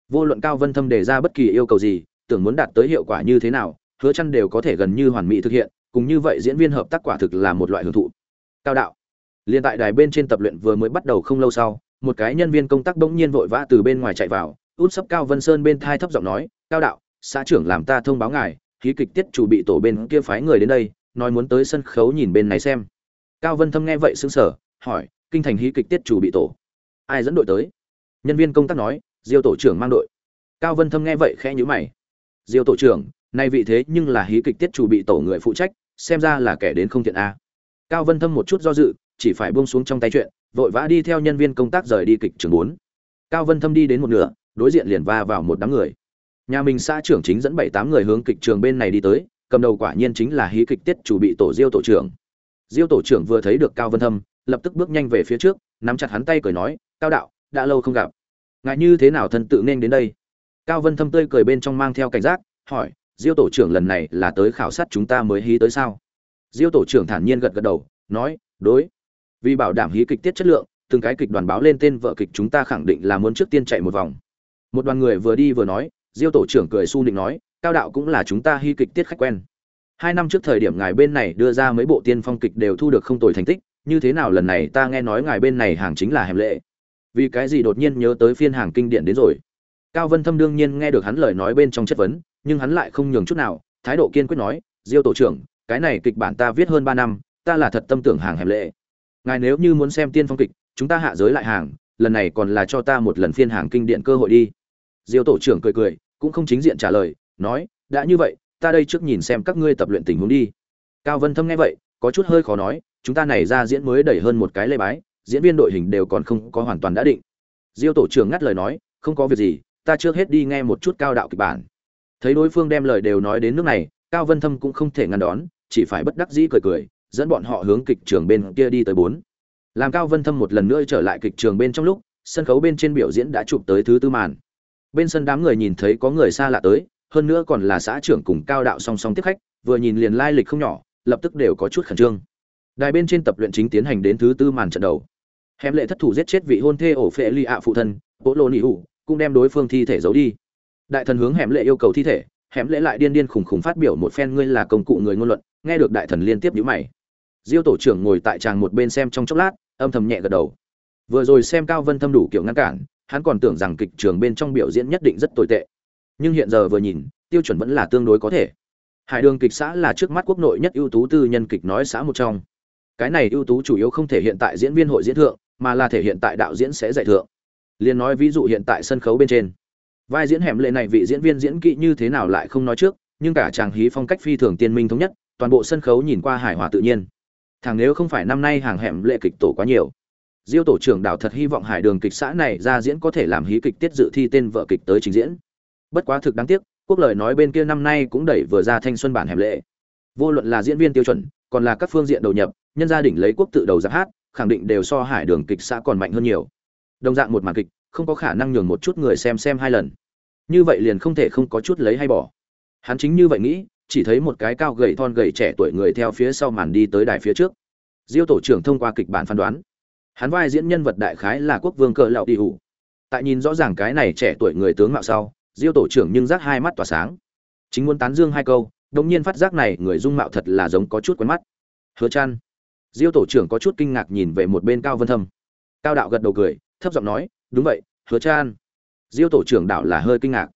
Vô luận cao vân thâm đề ra bất kỳ yêu cầu gì, tưởng muốn đạt tới hiệu quả như thế nào hứa chăn đều có thể gần như hoàn mỹ thực hiện, cùng như vậy diễn viên hợp tác quả thực là một loại hưởng thụ. Cao đạo. Liên tại đài bên trên tập luyện vừa mới bắt đầu không lâu sau, một cái nhân viên công tác bỗng nhiên vội vã từ bên ngoài chạy vào, út sấp cao vân sơn bên thai thấp giọng nói, cao đạo, xã trưởng làm ta thông báo ngài, khí kịch tiết chủ bị tổ bên kia phái người đến đây, nói muốn tới sân khấu nhìn bên này xem. Cao vân thâm nghe vậy sững sờ, hỏi, kinh thành hí kịch tiết chủ bị tổ, ai dẫn đội tới? Nhân viên công tác nói, diêu tổ trưởng mang đội. Cao vân thâm nghe vậy khẽ nhíu mày, diêu tổ trưởng nay vị thế nhưng là hí kịch tiết chủ bị tổ người phụ trách, xem ra là kẻ đến không thiện a. Cao vân thâm một chút do dự, chỉ phải buông xuống trong tay chuyện, vội vã đi theo nhân viên công tác rời đi kịch trường bốn. Cao vân thâm đi đến một nửa, đối diện liền va vào một đám người. Nhà mình xã trưởng chính dẫn bảy tám người hướng kịch trường bên này đi tới, cầm đầu quả nhiên chính là hí kịch tiết chủ bị tổ diêu tổ trưởng. Diêu tổ trưởng vừa thấy được cao vân thâm, lập tức bước nhanh về phía trước, nắm chặt hắn tay cười nói, cao đạo, đã lâu không gặp. Ngài như thế nào thân tự nên đến đây? Cao vân thâm tươi cười bên trong mang theo cảnh giác, hỏi diêu tổ trưởng lần này là tới khảo sát chúng ta mới hí tới sao? Diêu tổ trưởng thản nhiên gật gật đầu, nói, đối. Vì bảo đảm hí kịch tiết chất lượng, từng cái kịch đoàn báo lên tên vợ kịch chúng ta khẳng định là muốn trước tiên chạy một vòng. Một đoàn người vừa đi vừa nói, diêu tổ trưởng cười su định nói, cao đạo cũng là chúng ta hí kịch tiết khách quen. Hai năm trước thời điểm ngài bên này đưa ra mấy bộ tiên phong kịch đều thu được không tồi thành tích, như thế nào lần này ta nghe nói ngài bên này hàng chính là hẻm lệ. Vì cái gì đột nhiên nhớ tới phiên hàng kinh điển đến rồi? Cao vân thâm đương nhiên nghe được hắn lời nói bên trong chất vấn, nhưng hắn lại không nhường chút nào, thái độ kiên quyết nói, diêu tổ trưởng, cái này kịch bản ta viết hơn ba năm, ta là thật tâm tưởng hàng hẻm lệ. Ngài nếu như muốn xem tiên phong kịch, chúng ta hạ giới lại hàng, lần này còn là cho ta một lần phiên hàng kinh điển cơ hội đi. Diêu tổ trưởng cười cười, cũng không chính diện trả lời, nói, đã như vậy, ta đây trước nhìn xem các ngươi tập luyện tình huống đi. Cao vân thâm nghe vậy, có chút hơi khó nói, chúng ta này ra diễn mới đẩy hơn một cái lê bái, diễn viên đội hình đều còn không có hoàn toàn đã định. Diêu tổ trưởng ngắt lời nói, không có việc gì ta trước hết đi nghe một chút cao đạo kịch bản. Thấy đối phương đem lời đều nói đến nước này, cao vân thâm cũng không thể ngăn đón, chỉ phải bất đắc dĩ cười cười, dẫn bọn họ hướng kịch trường bên kia đi tới bốn. Làm cao vân thâm một lần nữa trở lại kịch trường bên trong lúc, sân khấu bên trên biểu diễn đã chụp tới thứ tư màn. Bên sân đám người nhìn thấy có người xa lạ tới, hơn nữa còn là xã trưởng cùng cao đạo song song tiếp khách, vừa nhìn liền lai lịch không nhỏ, lập tức đều có chút khẩn trương. Đài bên trên tập luyện chính tiến hành đến thứ tư màn trận đầu. Hẻm lệ thất thủ giết chết vị hôn thê ổ phệ ly ạ phụ thân bộ lô nỉ ủ cũng đem đối phương thi thể giấu đi. Đại thần hướng hẻm lệ yêu cầu thi thể, hẻm lệ lại điên điên khùng khùng phát biểu một phen, ngươi là công cụ người ngôn luận. Nghe được đại thần liên tiếp nhíu mày. Diêu tổ trưởng ngồi tại tràng một bên xem trong chốc lát, âm thầm nhẹ gật đầu. Vừa rồi xem cao vân thâm đủ kiểu ngăn cản, hắn còn tưởng rằng kịch trường bên trong biểu diễn nhất định rất tồi tệ. Nhưng hiện giờ vừa nhìn, tiêu chuẩn vẫn là tương đối có thể. Hải đường kịch xã là trước mắt quốc nội nhất ưu tú tư nhân kịch nói xã một trong. Cái này ưu tú chủ yếu không thể hiện tại diễn viên hội diễn thượng, mà là thể hiện tại đạo diễn sẽ dạy thượng liền nói ví dụ hiện tại sân khấu bên trên. Vai diễn hẻm lệ này vị diễn viên diễn kỹ như thế nào lại không nói trước, nhưng cả chàng hí phong cách phi thường tiên minh thống nhất, toàn bộ sân khấu nhìn qua hài hòa tự nhiên. Thằng nếu không phải năm nay hàng hẻm lệ kịch tổ quá nhiều. Diêu tổ trưởng đảo thật hy vọng hải đường kịch xã này ra diễn có thể làm hí kịch tiết dự thi tên vợ kịch tới trình diễn. Bất quá thực đáng tiếc, quốc lời nói bên kia năm nay cũng đẩy vừa ra thanh xuân bản hẻm lệ. Vô luận là diễn viên tiêu chuẩn, còn là các phương diện đầu nhập, nhân gia đình lấy quốc tự đầu giáp hát, khẳng định đều so hải đường kịch xã còn mạnh hơn nhiều đồng dạng một màn kịch, không có khả năng nhường một chút người xem xem hai lần. Như vậy liền không thể không có chút lấy hay bỏ. Hắn chính như vậy nghĩ, chỉ thấy một cái cao gầy thon gầy trẻ tuổi người theo phía sau màn đi tới đài phía trước. Diêu tổ trưởng thông qua kịch bản phán đoán, hắn vai diễn nhân vật đại khái là quốc vương cờ lạo đi hủ. Tại nhìn rõ ràng cái này trẻ tuổi người tướng mạo sau, diêu tổ trưởng nhưng giác hai mắt tỏa sáng. Chính muốn tán dương hai câu, đột nhiên phát giác này người dung mạo thật là giống có chút quen mắt. Hứa chăn diêu tổ trưởng có chút kinh ngạc nhìn về một bên cao vân thâm. Cao đạo gật đầu cười thấp giọng nói, đúng vậy, hứa chan. Diêu tổ trưởng đạo là hơi kinh ngạc.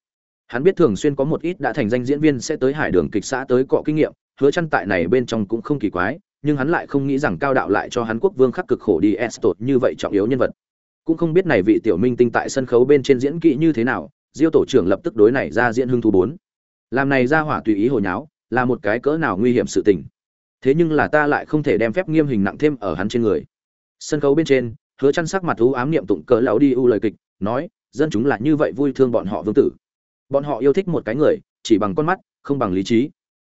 Hắn biết thường xuyên có một ít đã thành danh diễn viên sẽ tới hải đường kịch xã tới cọ kinh nghiệm, hứa chăn tại này bên trong cũng không kỳ quái, nhưng hắn lại không nghĩ rằng cao đạo lại cho hắn quốc vương khắc cực khổ đi estot như vậy trọng yếu nhân vật. Cũng không biết này vị tiểu minh tinh tại sân khấu bên trên diễn kỹ như thế nào, diêu tổ trưởng lập tức đối này ra diễn hưng thú bốn. Làm này ra hỏa tùy ý hồ nháo, là một cái cỡ nào nguy hiểm sự tình. Thế nhưng là ta lại không thể đem phép nghiêm hình nặng thêm ở hắn trên người. Sân khấu bên trên hứa chăn sắc mặt u ám niệm tụng cỡ lão đi u lời kịch, nói, dân chúng là như vậy vui thương bọn họ vương tử. Bọn họ yêu thích một cái người, chỉ bằng con mắt, không bằng lý trí.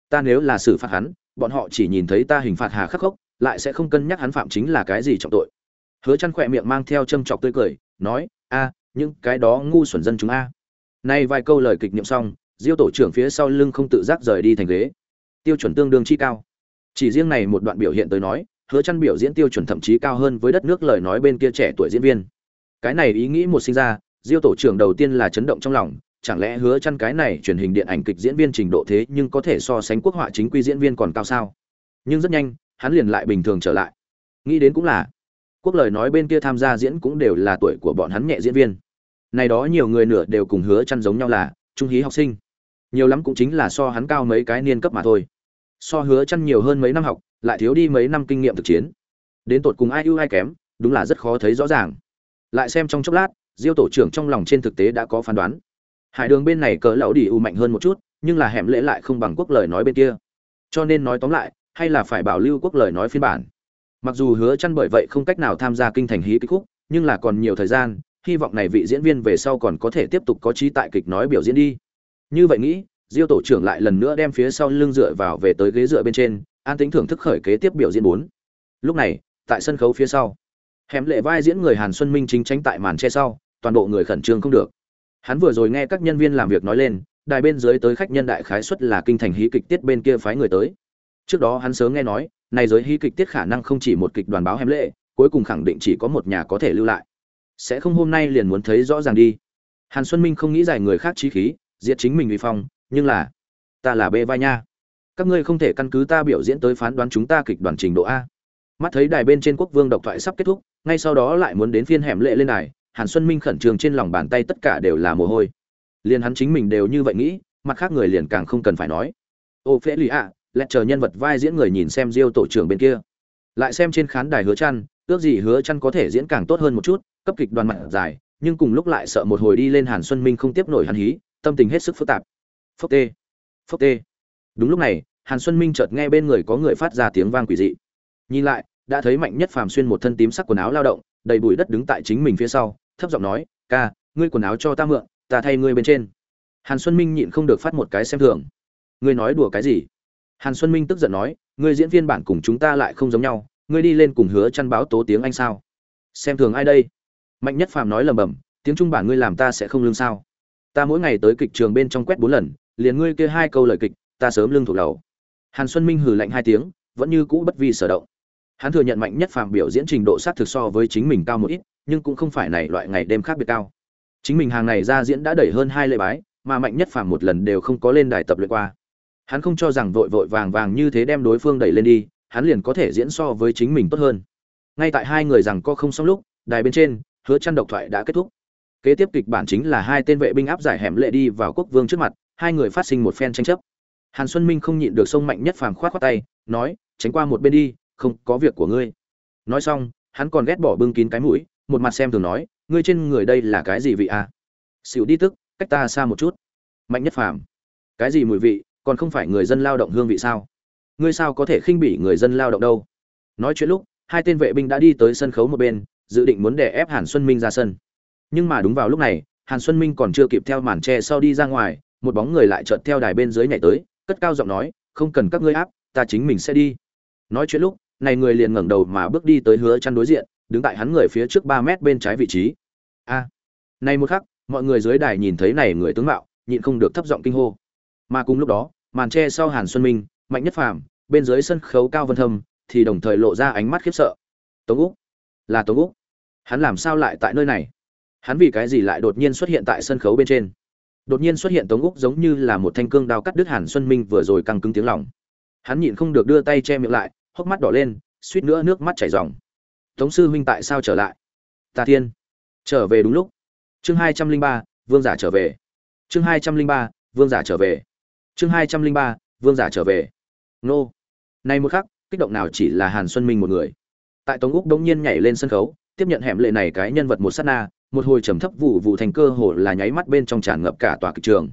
Ta nếu là xử phạt hắn, bọn họ chỉ nhìn thấy ta hình phạt hà khắc khốc, lại sẽ không cân nhắc hắn phạm chính là cái gì trọng tội. Hứa chăn khẽ miệng mang theo châm chọc tươi cười, nói, a, những cái đó ngu xuẩn dân chúng a. Nay vài câu lời kịch niệm xong, diêu tổ trưởng phía sau lưng không tự giác rời đi thành ghế. Tiêu chuẩn tương đương chi cao. Chỉ riêng này một đoạn biểu hiện tới nói hứa chăn biểu diễn tiêu chuẩn thậm chí cao hơn với đất nước lời nói bên kia trẻ tuổi diễn viên. Cái này ý nghĩ một sinh ra, diêu tổ trưởng đầu tiên là chấn động trong lòng, chẳng lẽ hứa chăn cái này truyền hình điện ảnh kịch diễn viên trình độ thế nhưng có thể so sánh quốc họa chính quy diễn viên còn cao sao? Nhưng rất nhanh, hắn liền lại bình thường trở lại. Nghĩ đến cũng là, quốc lời nói bên kia tham gia diễn cũng đều là tuổi của bọn hắn nhẹ diễn viên. Này đó nhiều người nửa đều cùng hứa chăn giống nhau là, trung hí học sinh. Nhiều lắm cũng chính là so hắn cao mấy cái niên cấp mà thôi. So hứa chăn nhiều hơn mấy năm học lại thiếu đi mấy năm kinh nghiệm thực chiến. Đến tột cùng ai ưu ai kém, đúng là rất khó thấy rõ ràng. Lại xem trong chốc lát, diêu tổ trưởng trong lòng trên thực tế đã có phán đoán. Hải đường bên này cỡ lão đi ưu mạnh hơn một chút, nhưng là hẻm lễ lại không bằng quốc lời nói bên kia. Cho nên nói tóm lại, hay là phải bảo lưu quốc lời nói phiên bản. Mặc dù hứa chăn bởi vậy không cách nào tham gia kinh thành hí kịch khúc, nhưng là còn nhiều thời gian, hy vọng này vị diễn viên về sau còn có thể tiếp tục có trí tại kịch nói biểu diễn đi. Như vậy nghĩ, diêu tổ trưởng lại lần nữa đem phía sau lưng dựa vào về tới ghế dựa bên trên an tính thưởng thức khởi kế tiếp biểu diễn bốn. Lúc này, tại sân khấu phía sau, hẻm lệ vai diễn người hàn xuân minh chính tránh tại màn che sau, toàn bộ người khẩn trương không được. Hắn vừa rồi nghe các nhân viên làm việc nói lên, đài bên dưới tới khách nhân đại khái suất là kinh thành hí kịch tiết bên kia phái người tới. Trước đó hắn sớm nghe nói, này giới hí kịch tiết khả năng không chỉ một kịch đoàn báo hẻm lệ, cuối cùng khẳng định chỉ có một nhà có thể lưu lại. Sẽ không hôm nay liền muốn thấy rõ ràng đi. Hàn xuân minh không nghĩ giải người khác trí khí, diệt chính mình vì phong, nhưng là, ta là bê vai nha các ngươi không thể căn cứ ta biểu diễn tới phán đoán chúng ta kịch đoàn trình độ a. Mắt thấy đài bên trên quốc vương độc thoại sắp kết thúc, ngay sau đó lại muốn đến phiên hẻm lệ lên đài, hàn xuân minh khẩn trương trên lòng bàn tay tất cả đều là mồ hôi. Liền hắn chính mình đều như vậy nghĩ, mặt khác người liền càng không cần phải nói. Ô phễ lì ạ, lẹt chờ nhân vật vai diễn người nhìn xem diêu tổ trưởng bên kia. Lại xem trên khán đài hứa chăn, ước gì hứa chăn có thể diễn càng tốt hơn một chút, cấp kịch đoàn mặt dài, nhưng cùng lúc lại sợ một hồi đi lên hàn xuân minh không tiếp nổi hắn hí, tâm tình hết sức phức tạp. Phốc tê. Phốc tê đúng lúc này, hàn xuân minh chợt nghe bên người có người phát ra tiếng vang quỷ dị. Nhìn lại, đã thấy mạnh nhất phàm xuyên một thân tím sắc quần áo lao động, đầy bụi đất đứng tại chính mình phía sau, thấp giọng nói, ca, ngươi quần áo cho ta mượn, ta thay ngươi bên trên. Hàn xuân minh nhịn không được phát một cái xem thường. Ngươi nói đùa cái gì? Hàn xuân minh tức giận nói, ngươi diễn viên bản cùng chúng ta lại không giống nhau, ngươi đi lên cùng hứa chăn báo tố tiếng anh sao? Xem thường ai đây? Mạnh nhất phàm nói lầm bầm tiếng trung bản ngươi làm ta sẽ không lương sao. Ta mỗi ngày tới kịch trường bên trong quét bốn lần, liền ngươi kia hai câu lời kịch ta sớm lương thuộc đầu. Hàn xuân minh hừ lạnh hai tiếng, vẫn như cũ bất vi sở động. Hắn thừa nhận mạnh nhất phàm biểu diễn trình độ sát thực so với chính mình cao một ít, nhưng cũng không phải này loại ngày đêm khác biệt cao. Chính mình hàng này ra diễn đã đẩy hơn hai lễ bái, mà mạnh nhất phàm một lần đều không có lên đài tập luyện qua. Hắn không cho rằng vội vội vàng vàng như thế đem đối phương đẩy lên đi, hắn liền có thể diễn so với chính mình tốt hơn. Ngay tại hai người rằng co không xong lúc, đài bên trên, hứa chăn độc thoại đã kết thúc. Kế tiếp kịch bản chính là hai tên vệ binh áp giải hẻm lệ đi vào quốc vương trước mặt, hai người phát sinh một phen tranh chấp hàn xuân minh không nhịn được sông mạnh nhất phàm khoát khoát tay, nói, tránh qua một bên đi, không có việc của ngươi. Nói xong, hắn còn ghét bỏ bưng kín cái mũi, một mặt xem thường nói, ngươi trên người đây là cái gì vị à? Xỉu đi tức, cách ta xa một chút. Mạnh nhất phàm. Cái gì mùi vị, còn không phải người dân lao động hương vị sao? Ngươi sao có thể khinh bỉ người dân lao động đâu? Nói chuyện lúc, hai tên vệ binh đã đi tới sân khấu một bên, dự định muốn đè ép hàn xuân minh ra sân. Nhưng mà đúng vào lúc này, hàn xuân minh còn chưa kịp theo màn che sau đi ra ngoài, một bóng người lại chợt theo đài bên dưới nhảy tới cất cao giọng nói không cần các ngươi áp ta chính mình sẽ đi. Nói chuyện lúc này người liền ngẩng đầu mà bước đi tới hứa chăn đối diện đứng tại hắn người phía trước 3 mét bên trái vị trí. A! À, này một khắc mọi người dưới đài nhìn thấy này người tướng mạo nhịn không được thấp giọng kinh hô. Mà cùng lúc đó màn che sau hàn xuân minh mạnh nhất phàm bên dưới sân khấu cao vân thâm thì đồng thời lộ ra ánh mắt khiếp sợ. Tống úc! Là tống úc! Hắn làm sao lại tại nơi này? Hắn vì cái gì lại đột nhiên xuất hiện tại sân khấu bên trên? Đột nhiên xuất hiện tống úc giống như là một thanh cương đao cắt đứt hàn xuân minh vừa rồi căng cứng tiếng lòng. Hắn nhịn không được đưa tay che miệng lại, hốc mắt đỏ lên, suýt nữa nước mắt chảy ròng. Tống sư huynh tại sao trở lại? Ta thiên. Trở về đúng lúc. Chương hai trăm linh ba, vương giả trở về. Chương hai trăm linh ba, vương giả trở về. Chương hai trăm linh ba, vương giả trở về. Nô. Nay một khắc, kích động nào chỉ là hàn xuân minh một người. Tại tống úc đống nhiên nhảy lên sân khấu, tiếp nhận hẻm lệ này cái nhân vật một sát na một hồi trầm thấp vụ vụ thành cơ hồ là nháy mắt bên trong tràn ngập cả tòa kịch trường.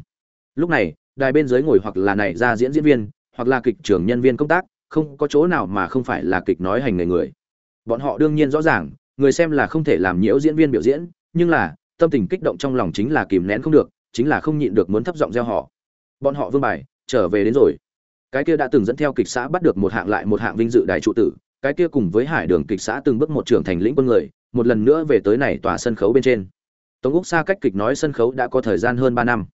Lúc này, đài bên dưới ngồi hoặc là này ra diễn diễn viên, hoặc là kịch trường nhân viên công tác, không có chỗ nào mà không phải là kịch nói hành nghề người. Bọn họ đương nhiên rõ ràng, người xem là không thể làm nhiễu diễn viên biểu diễn, nhưng là, tâm tình kích động trong lòng chính là kìm nén không được, chính là không nhịn được muốn thấp giọng gieo họ. Bọn họ vương bài, trở về đến rồi. Cái kia đã từng dẫn theo kịch xã bắt được một hạng lại một hạng vinh dự đại trụ tử, cái kia cùng với hải đường kịch xã từng bước một trưởng thành lĩnh quân người một lần nữa về tới này tòa sân khấu bên trên. Tống úc xa cách kịch nói sân khấu đã có thời gian hơn ba năm.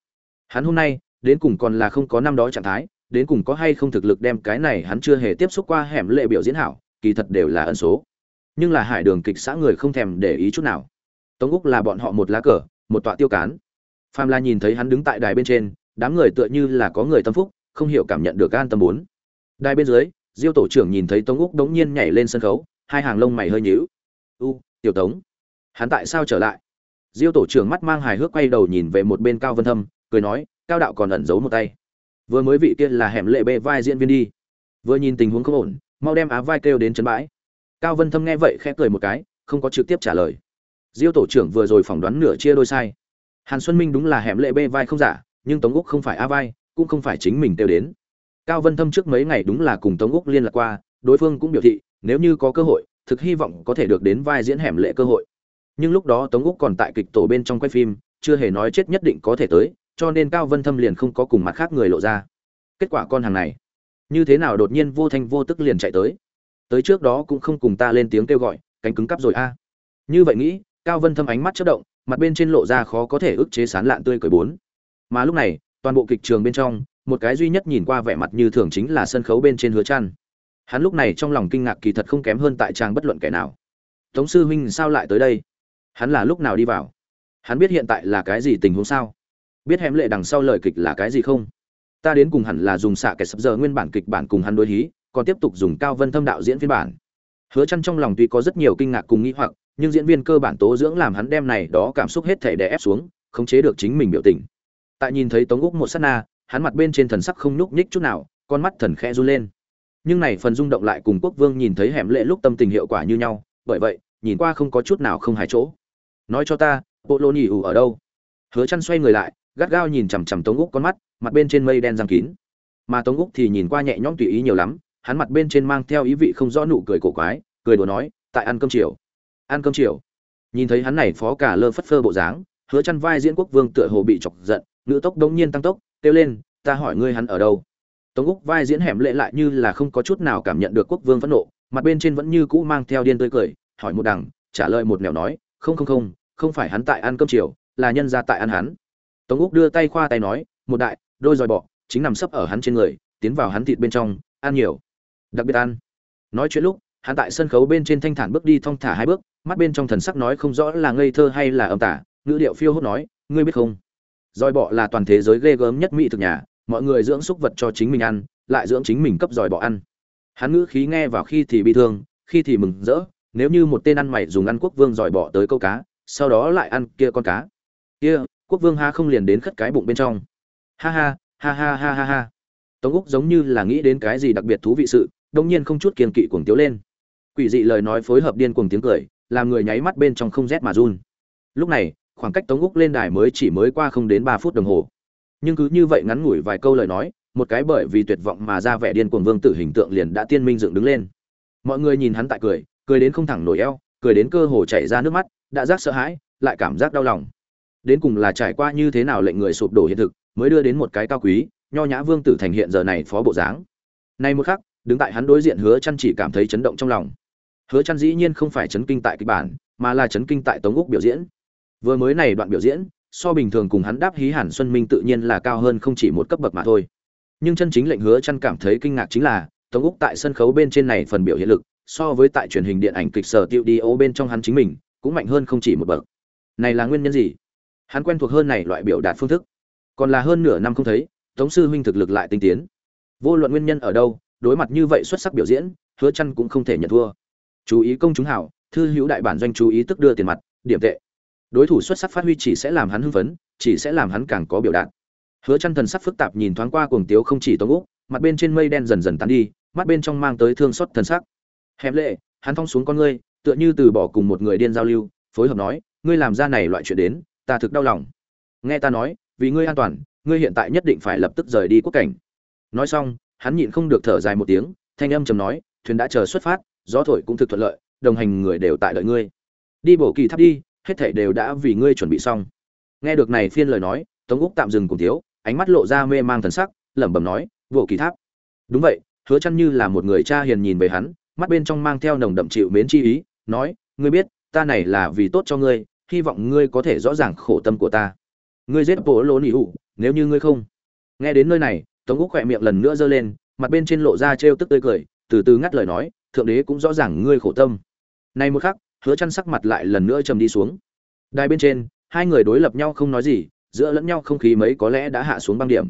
Hắn hôm nay, đến cùng còn là không có năm đó trạng thái, đến cùng có hay không thực lực đem cái này hắn chưa hề tiếp xúc qua hẻm lệ biểu diễn hảo, kỳ thật đều là ẩn số. Nhưng là hải đường kịch xã người không thèm để ý chút nào. Tống úc là bọn họ một lá cờ, một tọa tiêu cán. Phàm la nhìn thấy hắn đứng tại đài bên trên, đám người tựa như là có người tâm phúc, không hiểu cảm nhận được an tâm bốn đài bên dưới, diêu tổ trưởng nhìn thấy tống úc đống nhiên nhảy lên sân khấu, hai hàng lông mày hơi nhíu. U tiểu tống, hắn tại sao trở lại? Diêu tổ trưởng mắt mang hài hước quay đầu nhìn về một bên cao vân thâm, cười nói, cao đạo còn ẩn giấu một tay. Vừa mới vị kia là hẻm lệ bê vai diễn viên đi. Vừa nhìn tình huống không ổn, mau đem á vai kêu đến chân bãi. Cao vân thâm nghe vậy khẽ cười một cái, không có trực tiếp trả lời. Diêu tổ trưởng vừa rồi phỏng đoán nửa chia đôi sai. Hàn xuân minh đúng là hẻm lệ bê vai không giả, nhưng tống úc không phải á vai, cũng không phải chính mình kêu đến. Cao vân thâm trước mấy ngày đúng là cùng tống úc liên lạc qua, đối phương cũng biểu thị, nếu như có cơ hội thực hy vọng có thể được đến vai diễn hẻm lệ cơ hội. Nhưng lúc đó tống úc còn tại kịch tổ bên trong quay phim, chưa hề nói chết nhất định có thể tới, cho nên cao vân thâm liền không có cùng mặt khác người lộ ra. Kết quả con hàng này, như thế nào đột nhiên vô thanh vô tức liền chạy tới? Tới trước đó cũng không cùng ta lên tiếng kêu gọi, cánh cứng cắp rồi a. Như vậy nghĩ, cao vân thâm ánh mắt chất động, mặt bên trên lộ ra khó có thể ức chế sán lạn tươi cười bốn. Mà lúc này, toàn bộ kịch trường bên trong, một cái duy nhất nhìn qua vẻ mặt như thường chính là sân khấu bên trên hứa trăn hắn lúc này trong lòng kinh ngạc kỳ thật không kém hơn tại trang bất luận kẻ nào. Tống sư huynh sao lại tới đây? Hắn là lúc nào đi vào? Hắn biết hiện tại là cái gì tình huống sao? Biết hẻm lệ đằng sau lời kịch là cái gì không? Ta đến cùng hẳn là dùng xạ kẻ sập giờ nguyên bản kịch bản cùng hắn đối hí, còn tiếp tục dùng cao vân thâm đạo diễn phiên bản. Hứa chăn trong lòng tuy có rất nhiều kinh ngạc cùng nghĩ hoặc, nhưng diễn viên cơ bản tố dưỡng làm hắn đem này đó cảm xúc hết thể đè ép xuống, khống chế được chính mình biểu tình. Tại nhìn thấy tống úc một sát na, hắn mặt bên trên thần sắc không nhúc nhích chút nào, con mắt thần khẽ run lên nhưng này phần rung động lại cùng quốc vương nhìn thấy hẻm lệ lúc tâm tình hiệu quả như nhau, bởi vậy, nhìn qua không có chút nào không hài chỗ. Nói cho ta bộ lô nhì ủ ở đâu? Hứa chăn xoay người lại, gắt gao nhìn chằm chằm tống úc con mắt, mặt bên trên mây đen giăng kín. Mà tống úc thì nhìn qua nhẹ nhõm tùy ý nhiều lắm, hắn mặt bên trên mang theo ý vị không rõ nụ cười cổ quái, cười đùa nói, tại ăn cơm chiều. Ăn cơm chiều? Nhìn thấy hắn này phó cả lơ phất phơ bộ dáng, hứa chăn vai diễn quốc vương tựa hồ bị chọc giận, nữ tốc đống nhiên tăng tốc, kêu lên, ta hỏi ngươi hắn ở đâu? Tống úc vai diễn hẻm lệ lại như là không có chút nào cảm nhận được quốc vương phẫn nộ, mặt bên trên vẫn như cũ mang theo điên tươi cười, hỏi một đằng, trả lời một nẻo nói, không không không không phải hắn tại ăn cơm chiều, là nhân ra tại ăn hắn. Tống úc đưa tay khoa tay nói, một đại, đôi dòi bọ, chính nằm sấp ở hắn trên người, tiến vào hắn thịt bên trong, ăn nhiều. Đặc biệt ăn. Nói chuyện lúc, hắn tại sân khấu bên trên thanh thản bước đi thong thả hai bước, mắt bên trong thần sắc nói không rõ là ngây thơ hay là âm tả, ngữ điệu phiêu hốt nói, ngươi biết không? Dòi bọ là toàn thế giới ghê gớm nhất mỹ thực nhà mọi người dưỡng súc vật cho chính mình ăn, lại dưỡng chính mình cấp giỏi bỏ ăn. Hắn ngữ khí nghe vào khi thì bị thương, khi thì mừng rỡ, nếu như một tên ăn mày dùng ăn quốc vương giỏi bỏ tới câu cá, sau đó lại ăn kia con cá. Kia, quốc vương ha không liền đến khất cái bụng bên trong. Ha ha ha ha ha ha ha. Tống úc giống như là nghĩ đến cái gì đặc biệt thú vị sự, đông nhiên không chút kiên kỵ cuồng tiếu lên. Quỷ dị lời nói phối hợp điên cuồng tiếng cười, làm người nháy mắt bên trong không rét mà run. Lúc này, khoảng cách tống úc lên đài mới chỉ mới qua không đến ba phút đồng hồ nhưng cứ như vậy ngắn ngủi vài câu lời nói, một cái bởi vì tuyệt vọng mà ra vẻ điên cuồng vương tử hình tượng liền đã tiên minh dựng đứng lên. Mọi người nhìn hắn tại cười cười đến không thẳng nổi eo, cười đến cơ hồ chảy ra nước mắt, đã giác sợ hãi, lại cảm giác đau lòng. Đến cùng là trải qua như thế nào lệnh người sụp đổ hiện thực, mới đưa đến một cái cao quý, nho nhã vương tử thành hiện giờ này phó bộ dáng. Nay một khắc, đứng tại hắn đối diện hứa chăn chỉ cảm thấy chấn động trong lòng. Hứa chăn dĩ nhiên không phải chấn kinh tại kịch bản, mà là chấn kinh tại tống úc biểu diễn. Vừa mới này đoạn biểu diễn so bình thường cùng hắn đáp hí hàn xuân minh tự nhiên là cao hơn không chỉ một cấp bậc mà thôi. Nhưng chân chính lệnh hứa chăn cảm thấy kinh ngạc chính là, tống úc tại sân khấu bên trên này phần biểu hiện lực, so với tại truyền hình điện ảnh kịch sở tiêu đi ô bên trong hắn chính mình, cũng mạnh hơn không chỉ một bậc. Này là nguyên nhân gì? Hắn quen thuộc hơn này loại biểu đạt phương thức. Còn là hơn nửa năm không thấy, tống sư huynh thực lực lại tinh tiến. Vô luận nguyên nhân ở đâu, đối mặt như vậy xuất sắc biểu diễn, hứa chăn cũng không thể nhận thua. Chú ý công chúng hảo, thư hữu đại bản doanh chú ý tức đưa tiền mặt, điểm tệ đối thủ xuất sắc phát huy chỉ sẽ làm hắn hưng phấn, chỉ sẽ làm hắn càng có biểu đạt. Hứa chăn thần sắc phức tạp nhìn thoáng qua cuồng tiếu không chỉ tống úc, mặt bên trên mây đen dần dần tan đi, mắt bên trong mang tới thương xót thần sắc. Hẹp lệ, hắn thong xuống con ngươi, tựa như từ bỏ cùng một người điên giao lưu, phối hợp nói, ngươi làm ra này loại chuyện đến, ta thực đau lòng. Nghe ta nói, vì ngươi an toàn, ngươi hiện tại nhất định phải lập tức rời đi quốc cảnh. Nói xong, hắn nhịn không được thở dài một tiếng, thanh âm trầm nói, thuyền đã chờ xuất phát, gió thổi cũng thực thuận lợi, đồng hành người đều tại đợi ngươi. Đi bổ kỳ tháp đi hết thảy đều đã vì ngươi chuẩn bị xong. Nghe được này phiên lời nói, tống úc tạm dừng cùng thiếu ánh mắt lộ ra mê mang thần sắc, lẩm bẩm nói, vô kỳ tháp. Đúng vậy, hứa chăn như là một người cha hiền nhìn về hắn, mắt bên trong mang theo nồng đậm chịu mến chi ý, nói, ngươi biết, ta này là vì tốt cho ngươi, hy vọng ngươi có thể rõ ràng khổ tâm của ta. Ngươi giết bộ lỗ nỉ hụ nếu như ngươi không. Nghe đến nơi này, tống úc khỏe miệng lần nữa giơ lên, mặt bên trên lộ ra trêu tức tươi cười, từ từ ngắt lời nói, thượng đế cũng rõ ràng ngươi khổ tâm. Nay một khắc hứa chăn sắc mặt lại lần nữa trầm đi xuống. Đài bên trên, hai người đối lập nhau không nói gì, giữa lẫn nhau không khí mấy có lẽ đã hạ xuống băng điểm.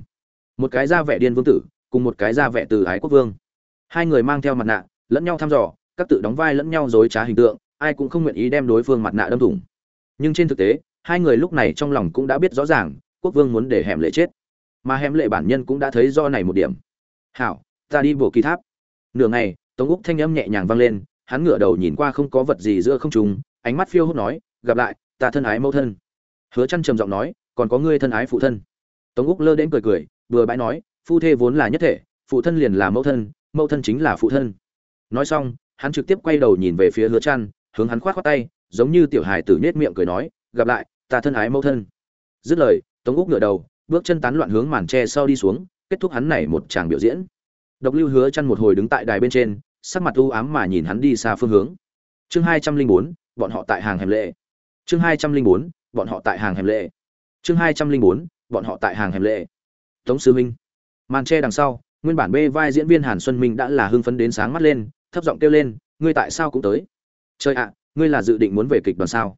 Một cái ra vẻ điên vương tử, cùng một cái ra vẻ từ ái quốc vương. Hai người mang theo mặt nạ, lẫn nhau thăm dò, các tự đóng vai lẫn nhau dối trá hình tượng, ai cũng không nguyện ý đem đối phương mặt nạ đâm thủng. Nhưng trên thực tế, hai người lúc này trong lòng cũng đã biết rõ ràng, quốc vương muốn để hẻm lệ chết. Mà hẻm lệ bản nhân cũng đã thấy do này một điểm. Hảo, ta đi bộ kỳ tháp. Nửa ngày, tống úc thanh âm nhẹ nhàng vang lên hắn ngửa đầu nhìn qua không có vật gì giữa không trùng ánh mắt phiêu hốt nói, gặp lại, ta thân ái mẫu thân. Hứa chăn trầm giọng nói, còn có ngươi thân ái phụ thân. Tống úc lơ đến cười cười, vừa bãi nói, phu thê vốn là nhất thể, phụ thân liền là mẫu thân mẫu thân chính là phụ thân. Nói xong, hắn trực tiếp quay đầu nhìn về phía hứa chăn hướng hắn khoát khoát tay, giống như tiểu hài tử nết miệng cười nói, gặp lại, ta thân ái mẫu thân. Dứt lời, tống úc ngửa đầu, bước chân tán loạn hướng màn tre sau đi xuống, kết thúc hắn này một tràng biểu diễn. Độc lưu hứa chăn một hồi đứng tại đài bên trên sắc mặt u ám mà nhìn hắn đi xa phương hướng. Chương hai trăm linh bốn, bọn họ tại hàng hẻm lệ. Chương hai trăm linh bốn, bọn họ tại hàng hẻm lệ. Chương hai trăm linh bốn, bọn họ tại hàng hẻm lệ. Tống sư minh. Màn tre đằng sau, nguyên bản bê vai diễn viên hàn xuân minh đã là hưng phấn đến sáng mắt lên, thấp giọng kêu lên, ngươi tại sao cũng tới? Chơi ạ, ngươi là dự định muốn về kịch đoàn sao?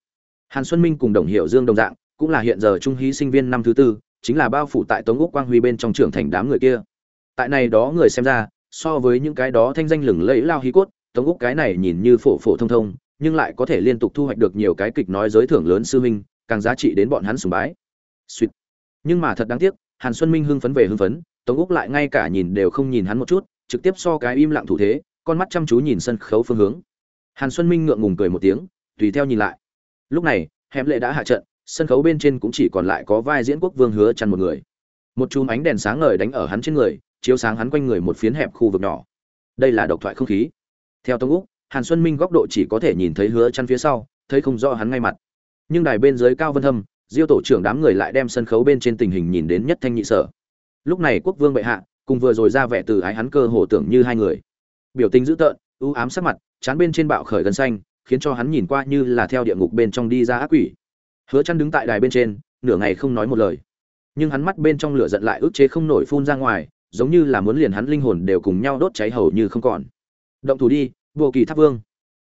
Hàn xuân minh cùng đồng hiệu dương đồng dạng, cũng là hiện giờ trung hí sinh viên năm thứ tư, chính là bao phủ tại tống úc quang huy bên trong trưởng thành đám người kia. Tại này đó người xem ra so với những cái đó thanh danh lừng lẫy lao hí cốt, tống úc cái này nhìn như phổ phổ thông thông, nhưng lại có thể liên tục thu hoạch được nhiều cái kịch nói giới thưởng lớn sư minh càng giá trị đến bọn hắn sùng bái. Suýt nhưng mà thật đáng tiếc, hàn xuân minh hưng phấn về hưng phấn, tống úc lại ngay cả nhìn đều không nhìn hắn một chút, trực tiếp so cái im lặng thủ thế, con mắt chăm chú nhìn sân khấu phương hướng. Hàn xuân minh ngượng ngùng cười một tiếng, tùy theo nhìn lại. Lúc này, hẻm lệ đã hạ trận, sân khấu bên trên cũng chỉ còn lại có vai diễn quốc vương hứa chăn một người. Một chùm ánh đèn sáng ngời đánh ở hắn trên người chiếu sáng hắn quanh người một phiến hẹp khu vực nhỏ. Đây là độc thoại không khí. Theo tông úc, hàn xuân minh góc độ chỉ có thể nhìn thấy hứa chăn phía sau, thấy không rõ hắn ngay mặt. Nhưng đài bên dưới cao vân thâm, diêu tổ trưởng đám người lại đem sân khấu bên trên tình hình nhìn đến nhất thanh nhị sở. Lúc này quốc vương bệ hạ, cùng vừa rồi ra vẻ từ ái hắn cơ hồ tưởng như hai người. Biểu tình dữ tợn ưu ám sắc mặt, chán bên trên bạo khởi gần xanh, khiến cho hắn nhìn qua như là theo địa ngục bên trong đi ra ác quỷ. Hứa chăn đứng tại đài bên trên, nửa ngày không nói một lời. Nhưng hắn mắt bên trong lửa giận lại ức chế không nổi phun ra ngoài giống như là muốn liền hắn linh hồn đều cùng nhau đốt cháy hầu như không còn. Động thủ đi bộ kỳ tháp vương.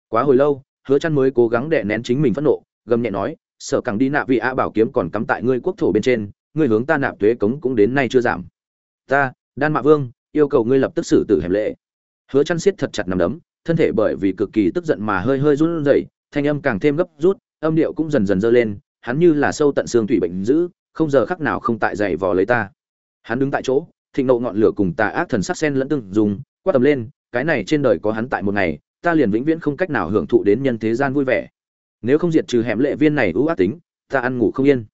Quá hồi lâu, hứa chăn mới cố gắng đè nén chính mình phẫn nộ, gầm nhẹ nói, sở càng đi nạp vị a bảo kiếm còn cắm tại ngươi quốc thổ bên trên, ngươi hướng ta nạp tuế cống cũng đến nay chưa giảm. Ta, đan mạ vương, yêu cầu ngươi lập tức xử tử hẻm lệ. Hứa chăn siết thật chặt nằm đấm, thân thể bởi vì cực kỳ tức giận mà hơi hơi run rẩy, thanh âm càng thêm gấp rút, âm điệu cũng dần dần dơ lên, hắn như là sâu tận xương thủy bệnh dữ, không giờ khắc nào không tại dày vò lấy ta. Hắn đứng tại chỗ thịnh nộ ngọn lửa cùng tà ác thần sắc sen lẫn tương dùng quát tầm lên, cái này trên đời có hắn tại một ngày, ta liền vĩnh viễn không cách nào hưởng thụ đến nhân thế gian vui vẻ. Nếu không diệt trừ hẻm lệ viên này ưu ác tính, ta ăn ngủ không yên.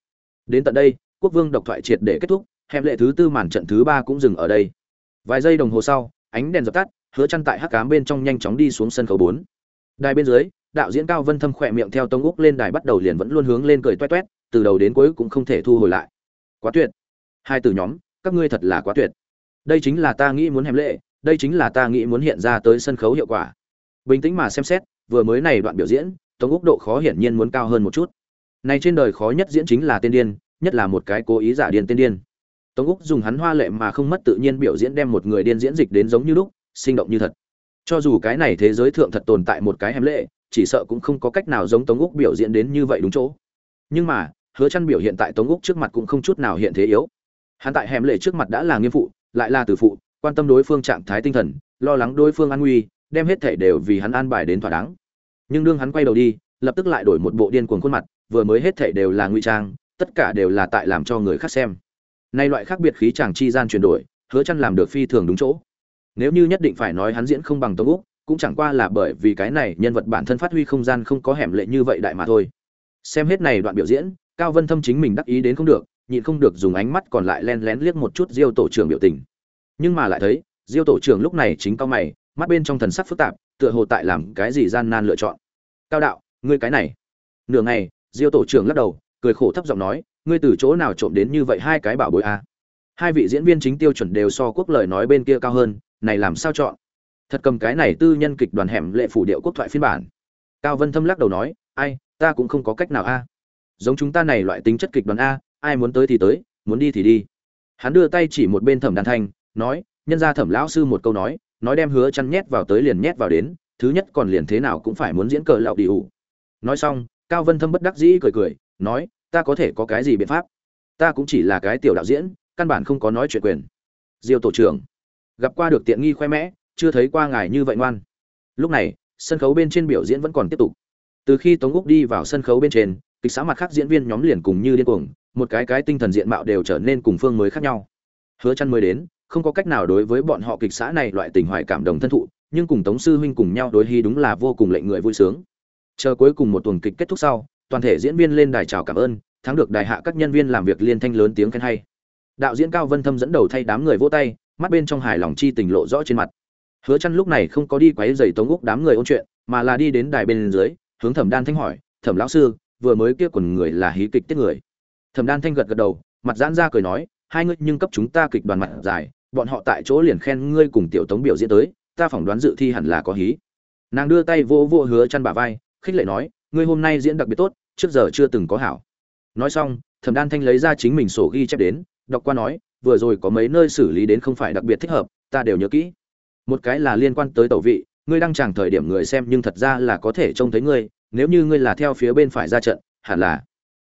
Đến tận đây, quốc vương độc thoại triệt để kết thúc, hẻm lệ thứ tư màn trận thứ ba cũng dừng ở đây. Vài giây đồng hồ sau, ánh đèn dập tắt, hứa chăn tại hắc cám bên trong nhanh chóng đi xuống sân khấu 4. đài bên dưới, đạo diễn cao vân thâm khỏe miệng theo tông úc lên đài bắt đầu liền vẫn luôn hướng lên cười toét toét, từ đầu đến cuối cũng không thể thu hồi lại. Quá tuyệt. Hai từ nhóm các ngươi thật là quá tuyệt. Đây chính là ta nghĩ muốn hẻm lệ, đây chính là ta nghĩ muốn hiện ra tới sân khấu hiệu quả. Bình tĩnh mà xem xét, vừa mới này đoạn biểu diễn tống úc độ khó hiển nhiên muốn cao hơn một chút. Này trên đời khó nhất diễn chính là tiên điên, nhất là một cái cố ý giả điên tiên điên. Tống úc dùng hắn hoa lệ mà không mất tự nhiên biểu diễn đem một người điên diễn dịch đến giống như lúc, sinh động như thật. Cho dù cái này thế giới thượng thật tồn tại một cái hẻm lệ, chỉ sợ cũng không có cách nào giống tống úc biểu diễn đến như vậy đúng chỗ. Nhưng mà, hứa chăn biểu hiện tại tống úc trước mặt cũng không chút nào hiện thế yếu hắn tại hẻm lệ trước mặt đã là nghiêm phụ, lại là từ phụ, quan tâm đối phương trạng thái tinh thần, lo lắng đối phương an nguy, đem hết thể đều vì hắn an bài đến thỏa đáng. Nhưng đương hắn quay đầu đi, lập tức lại đổi một bộ điên cuồng khuôn mặt, vừa mới hết thể đều là ngụy trang, tất cả đều là tại làm cho người khác xem. Nay loại khác biệt khí chàng chi gian chuyển đổi, hứa chăn làm được phi thường đúng chỗ. Nếu như nhất định phải nói hắn diễn không bằng tống úc cũng chẳng qua là bởi vì cái này nhân vật bản thân phát huy không gian không có hẻm lệ như vậy đại mà thôi. Xem hết này đoạn biểu diễn, cao vân thâm chính mình đắc ý đến không được nhịn không được dùng ánh mắt còn lại len lén liếc một chút diêu tổ trưởng biểu tình. Nhưng mà lại thấy, diêu tổ trưởng lúc này chính cao mày, mắt bên trong thần sắc phức tạp, tựa hồ tại làm cái gì gian nan lựa chọn. Cao đạo, ngươi cái này. Nửa ngày, diêu tổ trưởng lắc đầu, cười khổ thấp giọng nói, ngươi từ chỗ nào trộm đến như vậy hai cái bảo bối a? Hai vị diễn viên chính tiêu chuẩn đều so quốc lời nói bên kia cao hơn, này làm sao chọn? Thật cầm cái này tư nhân kịch đoàn hẻm lệ phủ điệu quốc thoại phiên bản. Cao vân thâm lắc đầu nói, ai, ta cũng không có cách nào a. Giống chúng ta này loại tính chất kịch đoàn a ai muốn tới thì tới, muốn đi thì đi. Hắn đưa tay chỉ một bên thẩm đan thanh, nói, nhân ra thẩm lão sư một câu nói nói đem hứa chăn nhét vào tới liền nhét vào đến, thứ nhất còn liền thế nào cũng phải muốn diễn cờ lạo đi ủ. Nói xong, cao vân thâm bất đắc dĩ cười cười, nói, ta có thể có cái gì biện pháp? Ta cũng chỉ là cái tiểu đạo diễn, căn bản không có nói chuyện quyền. Diêu tổ trưởng, gặp qua được tiện nghi khoe mẽ, chưa thấy qua ngài như vậy ngoan. Lúc này, sân khấu bên trên biểu diễn vẫn còn tiếp tục. Từ khi tống úc đi vào sân khấu bên trên, kịch xã mặt khác diễn viên nhóm liền cùng như điên cuồng một cái cái tinh thần diện mạo đều trở nên cùng phương mới khác nhau. Hứa chăn mới đến, không có cách nào đối với bọn họ kịch xã này loại tình hoài cảm đồng thân thụ, nhưng cùng tống sư huynh cùng nhau đối hy đúng là vô cùng lệnh người vui sướng. Chờ cuối cùng một tuần kịch kết thúc sau, toàn thể diễn viên lên đài chào cảm ơn, thắng được đài hạ các nhân viên làm việc liên thanh lớn tiếng khen hay. Đạo diễn cao vân thâm dẫn đầu thay đám người vỗ tay, mắt bên trong hài lòng chi tình lộ rõ trên mặt. Hứa chăn lúc này không có đi quấy giày tống úc đám người ôn chuyện, mà là đi đến đài bên dưới, hướng thẩm đan thanh hỏi, thẩm lão sư, vừa mới kia quần người là hí kịch tiết người? Thẩm đan thanh gật gật đầu, mặt giãn ra cười nói, hai ngươi nhưng cấp chúng ta kịch đoàn mặt dài bọn họ tại chỗ liền khen ngươi cùng tiểu tống biểu diễn tới, ta phỏng đoán dự thi hẳn là có hí. Nàng đưa tay vô vô hứa chăn bà vai, khích lệ nói, ngươi hôm nay diễn đặc biệt tốt, trước giờ chưa từng có hảo. Nói xong, thẩm đan thanh lấy ra chính mình sổ ghi chép đến, đọc qua nói, vừa rồi có mấy nơi xử lý đến không phải đặc biệt thích hợp, ta đều nhớ kỹ. Một cái là liên quan tới tẩu vị, ngươi đang chẳng thời điểm người xem nhưng thật ra là có thể trông thấy ngươi, nếu như ngươi là theo phía bên phải ra trận, hẳn là.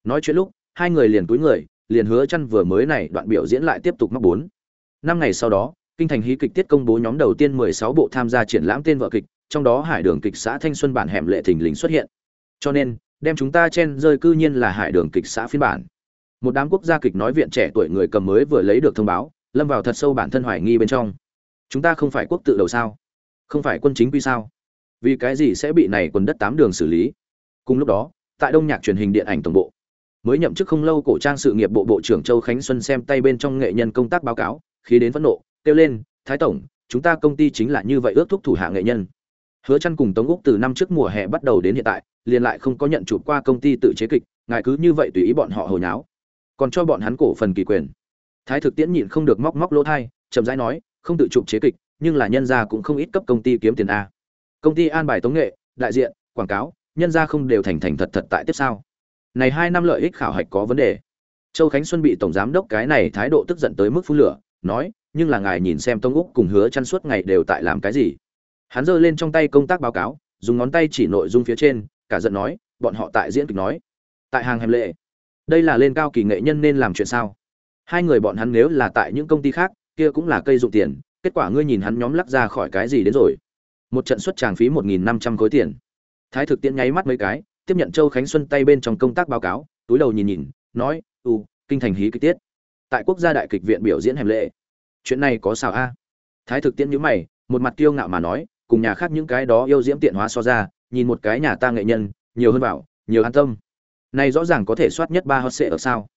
Nói chuyện lúc hai người liền túi người, liền hứa chăn vừa mới này đoạn biểu diễn lại tiếp tục mắc bốn. Năm ngày sau đó, kinh thành hí kịch tiết công bố nhóm đầu tiên 16 bộ tham gia triển lãm tên vợ kịch, trong đó hải đường kịch xã thanh xuân bản hẻm lệ thình lình xuất hiện. Cho nên, đem chúng ta chen rơi cư nhiên là hải đường kịch xã phiên bản. Một đám quốc gia kịch nói viện trẻ tuổi người cầm mới vừa lấy được thông báo, lâm vào thật sâu bản thân hoài nghi bên trong. Chúng ta không phải quốc tự đầu sao? Không phải quân chính quy sao? Vì cái gì sẽ bị này quần đất tám đường xử lý? Cùng lúc đó, tại đông nhạc truyền hình điện ảnh tổng bộ mới nhậm chức không lâu cổ trang sự nghiệp bộ bộ trưởng châu khánh xuân xem tay bên trong nghệ nhân công tác báo cáo khi đến phẫn nộ kêu lên thái tổng chúng ta công ty chính là như vậy ước thúc thủ hạ nghệ nhân. Hứa chăn cùng tống úc từ năm trước mùa hè bắt đầu đến hiện tại liền lại không có nhận chụp qua công ty tự chế kịch ngài cứ như vậy tùy ý bọn họ hồi nháo. Còn cho bọn hắn cổ phần kỳ quyền. Thái thực tiễn nhịn không được móc móc lỗ thay, chậm rãi nói không tự chụp chế kịch nhưng là nhân gia cũng không ít cấp công ty kiếm tiền a. Công ty an bài tống nghệ đại diện quảng cáo nhân gia không đều thành thành thật thật tại tiếp sao này hai năm lợi ích khảo hạch có vấn đề. Châu khánh xuân bị tổng giám đốc cái này thái độ tức giận tới mức phun lửa, nói, nhưng là ngài nhìn xem tông úc cùng hứa chăn suốt ngày đều tại làm cái gì? Hắn giơ lên trong tay công tác báo cáo, dùng ngón tay chỉ nội dung phía trên, cả giận nói, bọn họ tại diễn kịch nói, tại hàng hèm lệ. Đây là lên cao kỳ nghệ nhân nên làm chuyện sao? Hai người bọn hắn nếu là tại những công ty khác, kia cũng là cây dụng tiền, kết quả ngươi nhìn hắn nhóm lắc ra khỏi cái gì đến rồi. Một trận xuất tràng phí một nghìn năm trăm khối tiền. Thái thực tiễn nháy mắt mấy cái tiếp nhận châu khánh xuân tay bên trong công tác báo cáo, túi đầu nhìn nhìn, nói u kinh thành hí kịch tiết. Tại quốc gia đại kịch viện biểu diễn hẻm lệ. Chuyện này có sao a? Thái thực tiễn nhíu mày, một mặt kiêu ngạo mà nói, cùng nhà khác những cái đó yêu diễm tiện hóa so ra, nhìn một cái nhà ta nghệ nhân, nhiều hơn bảo, nhiều an tâm. Này rõ ràng có thể soát nhất ba hot sệ ở sao?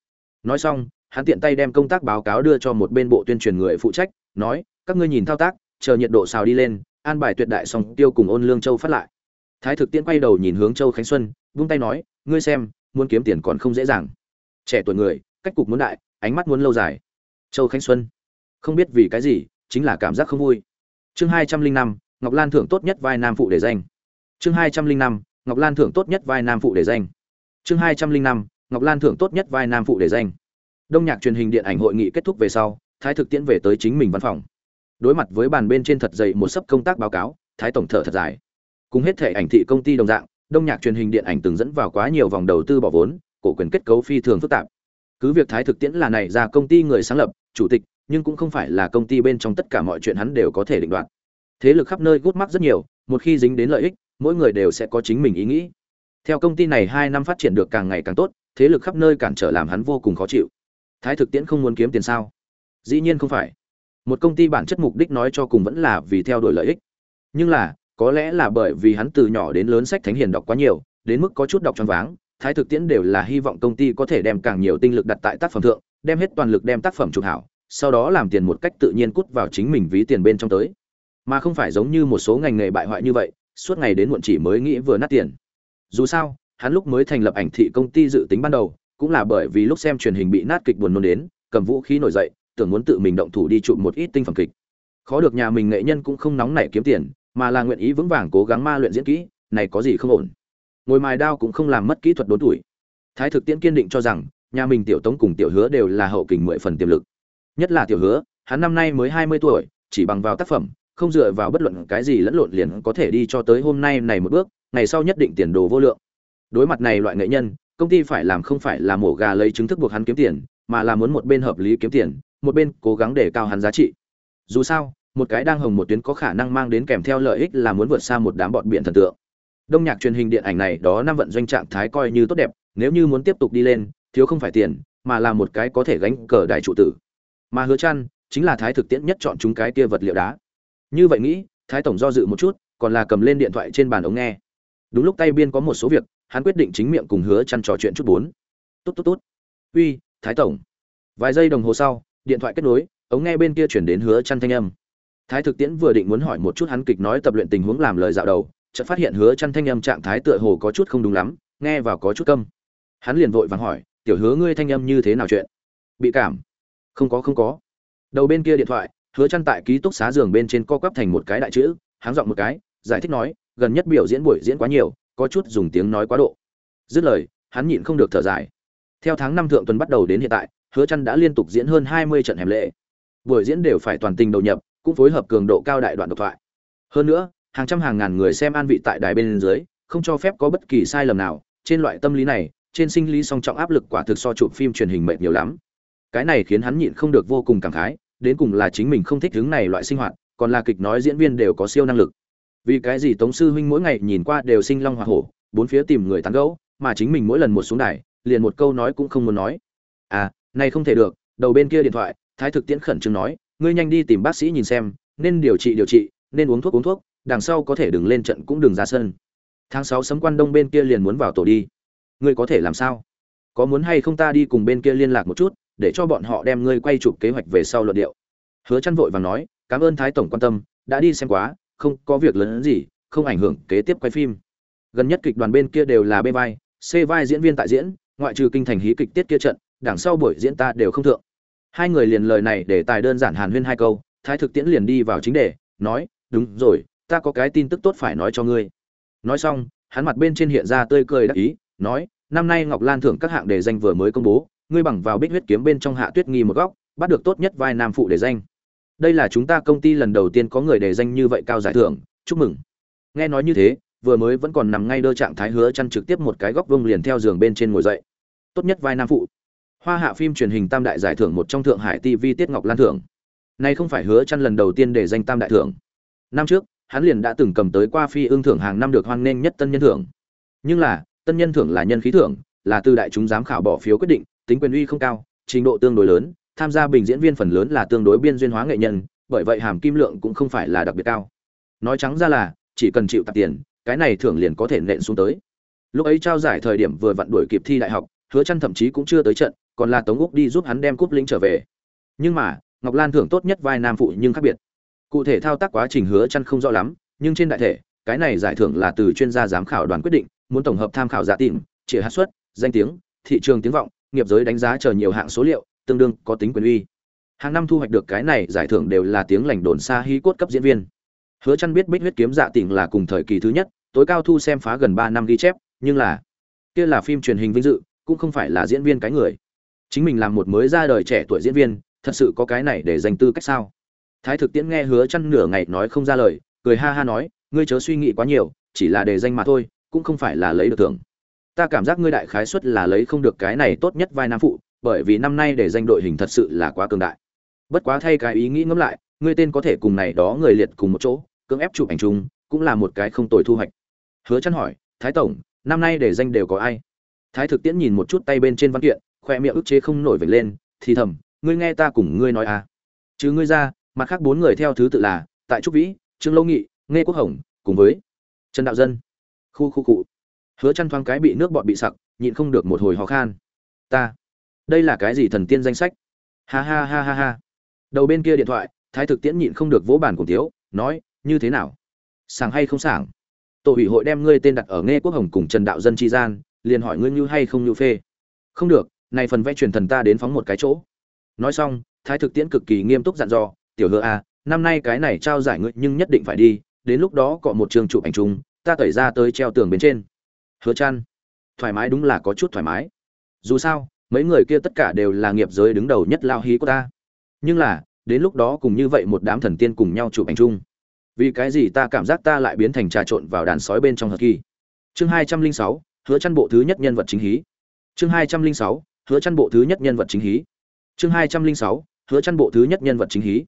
Nói xong, hắn tiện tay đem công tác báo cáo đưa cho một bên bộ tuyên truyền người phụ trách, nói, các ngươi nhìn thao tác, chờ nhiệt độ xào đi lên, an bài tuyệt đại xong, tiêu cùng ôn lương châu phát lại thái thực tiễn quay đầu nhìn hướng châu khánh xuân, vung tay nói, ngươi xem, muốn kiếm tiền còn không dễ dàng. Trẻ tuổi người, cách cục muốn đại, ánh mắt muốn lâu dài. Châu khánh xuân, không biết vì cái gì, chính là cảm giác không vui. Chương hai trăm linh năm, ngọc lan thưởng tốt nhất vai nam phụ để danh. Chương hai trăm linh năm, ngọc lan thưởng tốt nhất vai nam phụ để danh. Chương hai trăm linh năm, ngọc lan thưởng tốt nhất vai nam phụ để danh. Đông nhạc truyền hình điện ảnh hội nghị kết thúc về sau, thái thực tiễn về tới chính mình văn phòng. Đối mặt với bàn bên trên thật dày một sấp công tác báo cáo, thái tổng thở thật dài cùng hết thể ảnh thị công ty đồng dạng, đông nhạc truyền hình điện ảnh từng dẫn vào quá nhiều vòng đầu tư bỏ vốn, cổ quyền kết cấu phi thường phức tạp. Cứ việc thái thực tiễn là này ra công ty người sáng lập, chủ tịch, nhưng cũng không phải là công ty bên trong tất cả mọi chuyện hắn đều có thể định đoạt. Thế lực khắp nơi gút mắc rất nhiều, một khi dính đến lợi ích, mỗi người đều sẽ có chính mình ý nghĩ. Theo công ty này hai năm phát triển được càng ngày càng tốt, thế lực khắp nơi cản trở làm hắn vô cùng khó chịu. Thái thực tiễn không muốn kiếm tiền sao? Dĩ nhiên không phải. Một công ty bản chất mục đích nói cho cùng vẫn là vì theo đuổi lợi ích. Nhưng là có lẽ là bởi vì hắn từ nhỏ đến lớn sách thánh hiền đọc quá nhiều, đến mức có chút đọc choáng váng, thái thực tiễn đều là hy vọng công ty có thể đem càng nhiều tinh lực đặt tại tác phẩm thượng, đem hết toàn lực đem tác phẩm chụp hảo, sau đó làm tiền một cách tự nhiên cút vào chính mình ví tiền bên trong tới. Mà không phải giống như một số ngành nghề bại hoại như vậy, suốt ngày đến muộn chỉ mới nghĩ vừa nát tiền. Dù sao, hắn lúc mới thành lập ảnh thị công ty dự tính ban đầu, cũng là bởi vì lúc xem truyền hình bị nát kịch buồn nôn đến, cầm vũ khí nổi dậy, tưởng muốn tự mình động thủ đi chụp một ít tinh phẩm kịch. Khó được nhà mình nghệ nhân cũng không nóng nảy kiếm tiền mà là nguyện ý vững vàng cố gắng ma luyện diễn kỹ, này có gì không ổn? Ngồi mài đao cũng không làm mất kỹ thuật đốn tuổi. Thái thực tiễn kiên định cho rằng, nhà mình tiểu tống cùng tiểu hứa đều là hậu kình mười phần tiềm lực. Nhất là tiểu hứa, hắn năm nay mới hai mươi tuổi, chỉ bằng vào tác phẩm, không dựa vào bất luận cái gì lẫn lộn liền có thể đi cho tới hôm nay này một bước, ngày sau nhất định tiền đồ vô lượng. Đối mặt này loại nghệ nhân, công ty phải làm không phải là mổ gà lấy chứng thức buộc hắn kiếm tiền, mà là muốn một bên hợp lý kiếm tiền, một bên cố gắng để cao hắn giá trị. Dù sao một cái đang hồng một tuyến có khả năng mang đến kèm theo lợi ích là muốn vượt xa một đám bọn biển thần tượng. Đông nhạc truyền hình điện ảnh này đó năm vận doanh trạng thái coi như tốt đẹp, nếu như muốn tiếp tục đi lên, thiếu không phải tiền, mà là một cái có thể gánh cờ đại trụ tử. Mà hứa chăn, chính là thái thực tiễn nhất chọn chúng cái kia vật liệu đá. Như vậy nghĩ, thái tổng do dự một chút, còn là cầm lên điện thoại trên bàn ống nghe. Đúng lúc tay biên có một số việc, hắn quyết định chính miệng cùng hứa chăn trò chuyện chút bốn. Tốt tốt tốt. Uy, thái tổng. Vài giây đồng hồ sau, điện thoại kết nối, ống nghe bên kia chuyển đến hứa chăn thanh âm thái thực tiễn vừa định muốn hỏi một chút hắn kịch nói tập luyện tình huống làm lời dạo đầu, chợt phát hiện hứa Chân thanh âm trạng thái tựa hồ có chút không đúng lắm, nghe vào có chút câm. Hắn liền vội vàng hỏi, tiểu hứa ngươi thanh âm như thế nào chuyện? Bị cảm. Không có không có. Đầu bên kia điện thoại, hứa Chân tại ký túc xá giường bên trên co quắp thành một cái đại chữ hắn giọng một cái, giải thích nói, gần nhất biểu diễn buổi diễn quá nhiều, có chút dùng tiếng nói quá độ. Dứt lời, hắn nhịn không được thở dài. Theo tháng năm thượng tuần bắt đầu đến hiện tại, hứa Chân đã liên tục diễn hơn 20 trận hẻm lệ. Buổi diễn đều phải toàn tình đầu nhập cũng phối hợp cường độ cao đại đoạn độc thoại. Hơn nữa, hàng trăm hàng ngàn người xem an vị tại đài bên dưới, không cho phép có bất kỳ sai lầm nào. Trên loại tâm lý này, trên sinh lý song trọng áp lực quả thực so chụp phim truyền hình mệt nhiều lắm. Cái này khiến hắn nhịn không được vô cùng cảm khái, đến cùng là chính mình không thích hướng này loại sinh hoạt, còn là kịch nói diễn viên đều có siêu năng lực. Vì cái gì tống sư huynh mỗi ngày nhìn qua đều sinh long hỏa hổ, bốn phía tìm người tán gẫu, mà chính mình mỗi lần một xuống đài, liền một câu nói cũng không muốn nói. À này không thể được, đầu bên kia điện thoại, thái thực tiễn khẩn trương nói ngươi nhanh đi tìm bác sĩ nhìn xem, nên điều trị điều trị, nên uống thuốc uống thuốc, đằng sau có thể đừng lên trận cũng đừng ra sân. Tháng sáu sấm quan đông bên kia liền muốn vào tổ đi. Ngươi có thể làm sao? Có muốn hay không ta đi cùng bên kia liên lạc một chút, để cho bọn họ đem ngươi quay chụp kế hoạch về sau luận điệu. Hứa chăn vội vàng nói, cảm ơn thái tổng quan tâm, đã đi xem quá, không có việc lớn gì, không ảnh hưởng kế tiếp quay phim. Gần nhất kịch đoàn bên kia đều là b vai, c vai diễn viên tại diễn, ngoại trừ kinh thành hí kịch tiết kia trận, đằng sau buổi diễn ta đều không thượng hai người liền lời này để tài đơn giản hàn huyên hai câu, thái thực tiễn liền đi vào chính đề, nói, đúng rồi, ta có cái tin tức tốt phải nói cho ngươi. Nói xong, hắn mặt bên trên hiện ra tươi cười đắc ý, nói, năm nay ngọc lan thưởng các hạng đề danh vừa mới công bố, ngươi bằng vào bích huyết kiếm bên trong hạ tuyết nghi một góc, bắt được tốt nhất vai nam phụ đề danh. Đây là chúng ta công ty lần đầu tiên có người đề danh như vậy cao giải thưởng, chúc mừng. Nghe nói như thế, vừa mới vẫn còn nằm ngay đơ trạng thái hứa chăn trực tiếp một cái góc vông liền theo giường bên trên ngồi dậy. Tốt nhất vai nam phụ hoa hạ phim truyền hình tam đại giải thưởng một trong thượng hải tv tiết ngọc lan thưởng. Nay không phải hứa chăn lần đầu tiên để danh tam đại thưởng. Năm trước, hắn liền đã từng cầm tới qua phi ương thưởng hàng năm được hoan nghênh nhất tân nhân thưởng. Nhưng là, tân nhân thưởng là nhân khí thưởng, là từ đại chúng giám khảo bỏ phiếu quyết định, tính quyền uy không cao, trình độ tương đối lớn, tham gia bình diễn viên phần lớn là tương đối biên duyên hóa nghệ nhân, bởi vậy hàm kim lượng cũng không phải là đặc biệt cao. Nói trắng ra là, chỉ cần chịu tạp tiền, cái này thưởng liền có thể nện xuống tới. Lúc ấy trao giải thời điểm vừa vặn đuổi kịp thi đại học, hứa chăn thậm chí cũng chưa tới trận còn là tống úc đi giúp hắn đem cúp lĩnh trở về. Nhưng mà, ngọc lan thưởng tốt nhất vai nam phụ nhưng khác biệt. Cụ thể thao tác quá trình hứa chăn không rõ lắm, nhưng trên đại thể, cái này giải thưởng là từ chuyên gia giám khảo đoàn quyết định, muốn tổng hợp tham khảo giả tìm chỉ hát suất, danh tiếng, thị trường tiếng vọng, nghiệp giới đánh giá chờ nhiều hạng số liệu, tương đương có tính quyền uy. Hàng năm thu hoạch được cái này giải thưởng đều là tiếng lành đồn xa hí cốt cấp diễn viên. Hứa chăn biết bích huyết kiếm dạ tỉnh là cùng thời kỳ thứ nhất, tối cao thu xem phá gần 3 năm ghi chép, nhưng là, kia là phim truyền hình vinh dự, cũng không phải là diễn viên cái người chính mình làm một mới ra đời trẻ tuổi diễn viên, thật sự có cái này để dành tư cách sao? Thái thực tiễn nghe hứa chăn nửa ngày nói không ra lời, cười ha ha nói, ngươi chớ suy nghĩ quá nhiều, chỉ là để danh mà thôi, cũng không phải là lấy được thưởng. Ta cảm giác ngươi đại khái suất là lấy không được cái này tốt nhất vai nam phụ, bởi vì năm nay để danh đội hình thật sự là quá cường đại. Bất quá thay cái ý nghĩ ngẫm lại, ngươi tên có thể cùng này đó người liệt cùng một chỗ, cưỡng ép chụp ảnh chung, cũng là một cái không tồi thu hoạch. Hứa chăn hỏi, thái tổng, năm nay để danh đều có ai? Thái thực tiễn nhìn một chút tay bên trên văn kiện khoe miệng ức chế không nổi vểnh lên, thì thầm, ngươi nghe ta cùng ngươi nói à. Chứ ngươi ra, mặt khác bốn người theo thứ tự là tại trúc vĩ, trương lâu nghị nghe quốc hồng, cùng với trần đạo dân. Khu khu cụ hứa chăn thoáng cái bị nước bọt bị sặc, nhịn không được một hồi hò khan. Ta, đây là cái gì thần tiên danh sách? Ha ha ha ha ha. Đầu bên kia điện thoại, thái thực tiễn nhịn không được vỗ bàn cùng thiếu nói, như thế nào? Sảng hay không sảng? Tổ ủy hội đem ngươi tên đặt ở nghe quốc hồng cùng trần đạo dân tri gian, liền hỏi ngươi như hay không như phê. Không được này phần vẽ truyền thần ta đến phóng một cái chỗ. Nói xong thái thực tiễn cực kỳ nghiêm túc dặn dò tiểu hứa a à, năm nay cái này trao giải ngươi nhưng nhất định phải đi đến lúc đó cọ một trường chụp ảnh chung ta tẩy ra tới treo tường bên trên. Hứa chăn thoải mái đúng là có chút thoải mái. Dù sao mấy người kia tất cả đều là nghiệp giới đứng đầu nhất lao hí của ta. Nhưng là đến lúc đó cùng như vậy một đám thần tiên cùng nhau chụp ảnh chung. Vì cái gì ta cảm giác ta lại biến thành trà trộn vào đàn sói bên trong hờ kỳ? Chương hai trăm linh sáu hứa chăn bộ thứ nhất nhân vật chính hí. Chương hai trăm linh sáu hứa chăn bộ thứ nhất nhân vật chính hí. Chương hai trăm linh sáu, hứa chăn bộ thứ nhất nhân vật chính hí.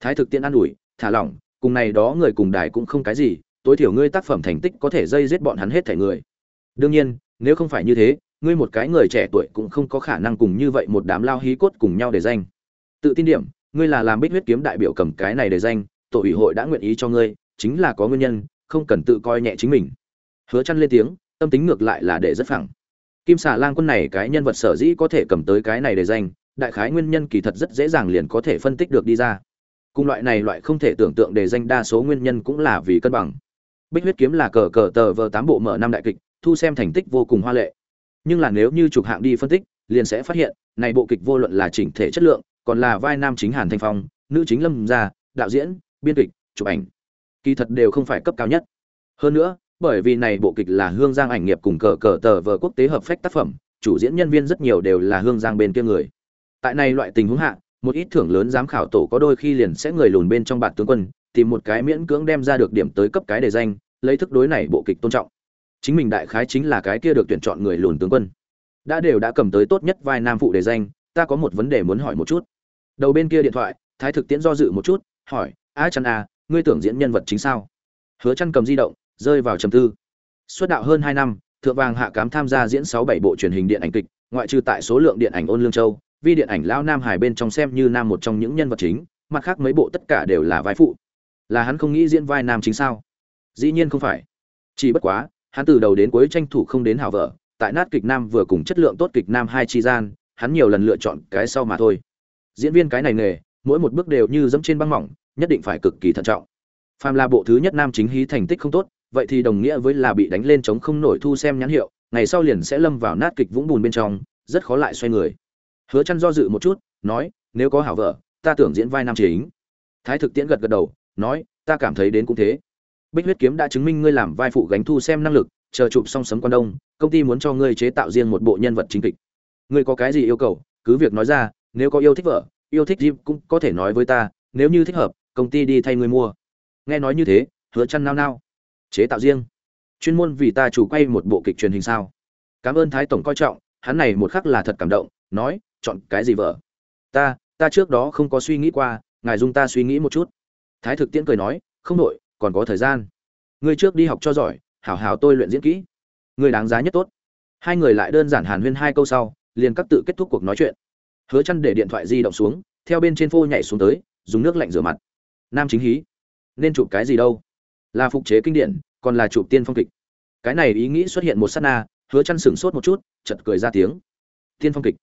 Thái thực tiễn an ủi, thả lỏng, cùng này đó người cùng đài cũng không cái gì, tối thiểu ngươi tác phẩm thành tích có thể dây giết bọn hắn hết thể người. Đương nhiên, nếu không phải như thế, ngươi một cái người trẻ tuổi cũng không có khả năng cùng như vậy một đám lao hí cốt cùng nhau để danh. Tự tin điểm, ngươi là làm bích huyết kiếm đại biểu cầm cái này để danh, tổ ủy hội đã nguyện ý cho ngươi, chính là có nguyên nhân, không cần tự coi nhẹ chính mình. Hứa chăn lên tiếng, tâm tính ngược lại là để rất phẳng kim xà lang quân này cái nhân vật sở dĩ có thể cầm tới cái này để danh đại khái nguyên nhân kỳ thật rất dễ dàng liền có thể phân tích được đi ra. Cùng loại này loại không thể tưởng tượng để danh đa số nguyên nhân cũng là vì cân bằng. Bích huyết kiếm là cờ cờ tờ vờ tám bộ mở năm đại kịch, thu xem thành tích vô cùng hoa lệ. Nhưng là nếu như chụp hạng đi phân tích, liền sẽ phát hiện, này bộ kịch vô luận là chỉnh thể chất lượng, còn là vai nam chính hàn thanh phong, nữ chính lâm gia, đạo diễn, biên kịch, chụp ảnh, kỳ thật đều không phải cấp cao nhất. Hơn nữa bởi vì này bộ kịch là hương giang ảnh nghiệp cùng cờ cờ tờ vờ quốc tế hợp phách tác phẩm, chủ diễn nhân viên rất nhiều đều là hương giang bên kia người. Tại này loại tình huống hạ, một ít thưởng lớn giám khảo tổ có đôi khi liền sẽ người lùn bên trong bản tướng quân, tìm một cái miễn cưỡng đem ra được điểm tới cấp cái đề danh, lấy thức đối này bộ kịch tôn trọng. Chính mình đại khái chính là cái kia được tuyển chọn người lùn tướng quân. Đã đều đã cầm tới tốt nhất vai nam phụ đề danh, ta có một vấn đề muốn hỏi một chút. Đầu bên kia điện thoại, thái thực tiễn do dự một chút, hỏi, a chăn a à, ngươi tưởng diễn nhân vật chính sao? Hứa chăn cầm di động rơi vào trầm tư. Xuất đạo hơn 2 năm, thượng vàng hạ cám tham gia diễn 6 7 bộ truyền hình điện ảnh kịch, ngoại trừ tại số lượng điện ảnh ôn lương châu, vi điện ảnh lão nam hải bên trong xem như nam một trong những nhân vật chính, mặt khác mấy bộ tất cả đều là vai phụ. Là hắn không nghĩ diễn vai nam chính sao? Dĩ nhiên không phải. Chỉ bất quá, hắn từ đầu đến cuối tranh thủ không đến hảo vợ, tại nát kịch nam vừa cùng chất lượng tốt kịch nam hai chi gian, hắn nhiều lần lựa chọn cái sau mà thôi. Diễn viên cái này nghề, mỗi một bước đều như dẫm trên băng mỏng, nhất định phải cực kỳ thận trọng. Phàm là bộ thứ nhất nam chính hí thành tích không tốt vậy thì đồng nghĩa với là bị đánh lên chống không nổi thu xem nhãn hiệu, ngày sau liền sẽ lâm vào nát kịch vũng bùn bên trong, rất khó lại xoay người. Hứa chân do dự một chút, nói, nếu có hảo vợ, ta tưởng diễn vai nam chính. Thái thực tiễn gật gật đầu, nói, ta cảm thấy đến cũng thế. Bích huyết kiếm đã chứng minh ngươi làm vai phụ gánh thu xem năng lực, chờ chụp xong sấm quan đông, công ty muốn cho ngươi chế tạo riêng một bộ nhân vật chính kịch. Ngươi có cái gì yêu cầu, cứ việc nói ra, nếu có yêu thích vợ, yêu thích Jim cũng có thể nói với ta, nếu như thích hợp, công ty đi thay ngươi mua. Nghe nói như thế, hứa chân nao nao chế tạo riêng. Chuyên môn vì ta chủ quay một bộ kịch truyền hình sao. Cảm ơn thái tổng coi trọng, hắn này một khắc là thật cảm động, nói, chọn cái gì vợ? Ta ta trước đó không có suy nghĩ qua, ngài dung ta suy nghĩ một chút. Thái thực tiễn cười nói, không đội còn có thời gian. Ngươi trước đi học cho giỏi, hảo hảo tôi luyện diễn kỹ. Ngươi đáng giá nhất tốt. Hai người lại đơn giản hàn huyên hai câu sau, liền các tự kết thúc cuộc nói chuyện. Hứa chăn để điện thoại di động xuống, theo bên trên phô nhảy xuống tới, dùng nước lạnh rửa mặt. Nam chính hí. Nên chụp cái gì đâu? Là phục chế kinh điển, còn là chụp tiên phong kịch. Cái này ý nghĩ xuất hiện một sát na, hứa chăn sửng sốt một chút, chợt cười ra tiếng. Tiên phong kịch.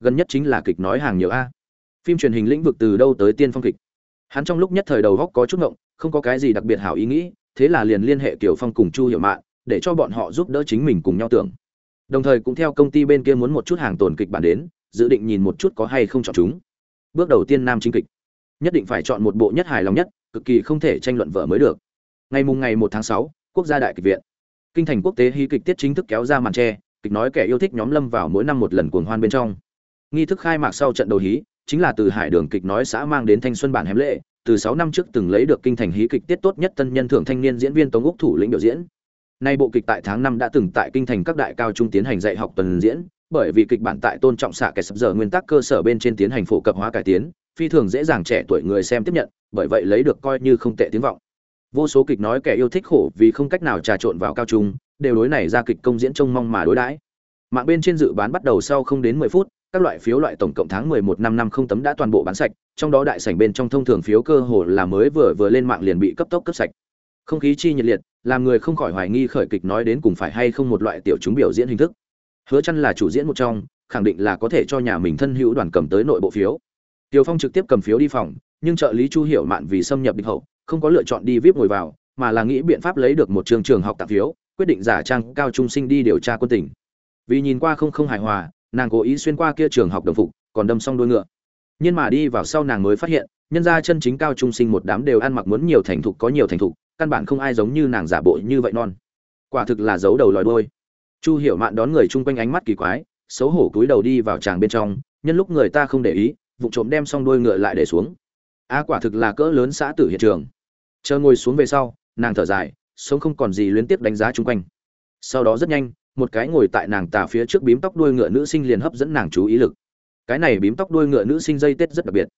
Gần nhất chính là kịch nói hàng nhiều a. Phim truyền hình lĩnh vực từ đâu tới tiên phong kịch? Hắn trong lúc nhất thời đầu góc có chút ngộng, không có cái gì đặc biệt hảo ý nghĩ, thế là liền liên hệ kiểu phong cùng chu hiểu mạn, để cho bọn họ giúp đỡ chính mình cùng nhau tưởng. Đồng thời cũng theo công ty bên kia muốn một chút hàng tồn kịch bản đến, dự định nhìn một chút có hay không chọn chúng. Bước đầu tiên nam chính kịch. Nhất định phải chọn một bộ nhất hài lòng nhất, cực kỳ không thể tranh luận vợ mới được ngày mùng ngày một tháng sáu, quốc gia đại kịch viện. Kinh thành quốc tế hy kịch tiết chính thức kéo ra màn tre, kịch nói kẻ yêu thích nhóm lâm vào mỗi năm một lần cuồng hoan bên trong. Nghi thức khai mạc sau trận đầu hí, chính là từ hải đường kịch nói xã mang đến thanh xuân bản hém lệ, từ sáu năm trước từng lấy được kinh thành hí kịch tiết tốt nhất tân nhân thưởng thanh niên diễn viên tống úc thủ lĩnh biểu diễn. Nay bộ kịch tại tháng năm đã từng tại kinh thành các đại cao trung tiến hành dạy học tuần diễn, bởi vì kịch bản tại tôn trọng xạ kẻ sập giờ nguyên tắc cơ sở bên trên tiến hành phổ cập hóa cải tiến, phi thường dễ dàng trẻ tuổi người xem tiếp nhận, bởi vậy lấy được coi như không tệ tiếng vọng vô số kịch nói kẻ yêu thích khổ vì không cách nào trà trộn vào cao trung đều đối này ra kịch công diễn trông mong mà đối đãi mạng bên trên dự bán bắt đầu sau không đến mười phút các loại phiếu loại tổng cộng tháng 11 năm năm không tấm đã toàn bộ bán sạch, trong đó đại sảnh bên trong thông thường phiếu cơ hồ là mới vừa vừa lên mạng liền bị cấp tốc cấp sạch. Không khí chi nhiệt liệt, làm người không khỏi hoài nghi khởi kịch nói đến cùng phải hay không một loại tiểu chúng biểu diễn hình thức. Hứa Chân là chủ diễn một trong, khẳng định là có thể cho nhà mình thân hữu đoàn cầm tới nội bộ phiếu. Tiêu Phong trực tiếp cầm phiếu đi phòng, nhưng trợ lý Chu Hiểu Mạn vì xâm nhập địch hậu, không có lựa chọn đi vip ngồi vào, mà là nghĩ biện pháp lấy được một trường trường học tặng phiếu, quyết định giả trang cao trung sinh đi điều tra quân tỉnh vì nhìn qua không không hài hòa, nàng cố ý xuyên qua kia trường học đồng phục, còn đâm xong đuôi ngựa. Nhưng mà đi vào sau nàng mới phát hiện, nhân ra chân chính cao trung sinh một đám đều ăn mặc muốn nhiều thành thục có nhiều thành thục, căn bản không ai giống như nàng giả bộ như vậy non. Quả thực là giấu đầu lòi đôi chu hiểu mạn đón người chung quanh ánh mắt kỳ quái, xấu hổ cúi đầu đi vào tràng bên trong, nhân lúc người ta không để ý, vụ trộm đem xong đôi ngựa lại để xuống. A, quả thực là cỡ lớn xã tử hiện trường chờ ngồi xuống về sau, nàng thở dài, sống không còn gì liên tiếp đánh giá chung quanh. Sau đó rất nhanh, một cái ngồi tại nàng tà phía trước bím tóc đuôi ngựa nữ sinh liền hấp dẫn nàng chú ý lực. Cái này bím tóc đuôi ngựa nữ sinh dây tết rất đặc biệt.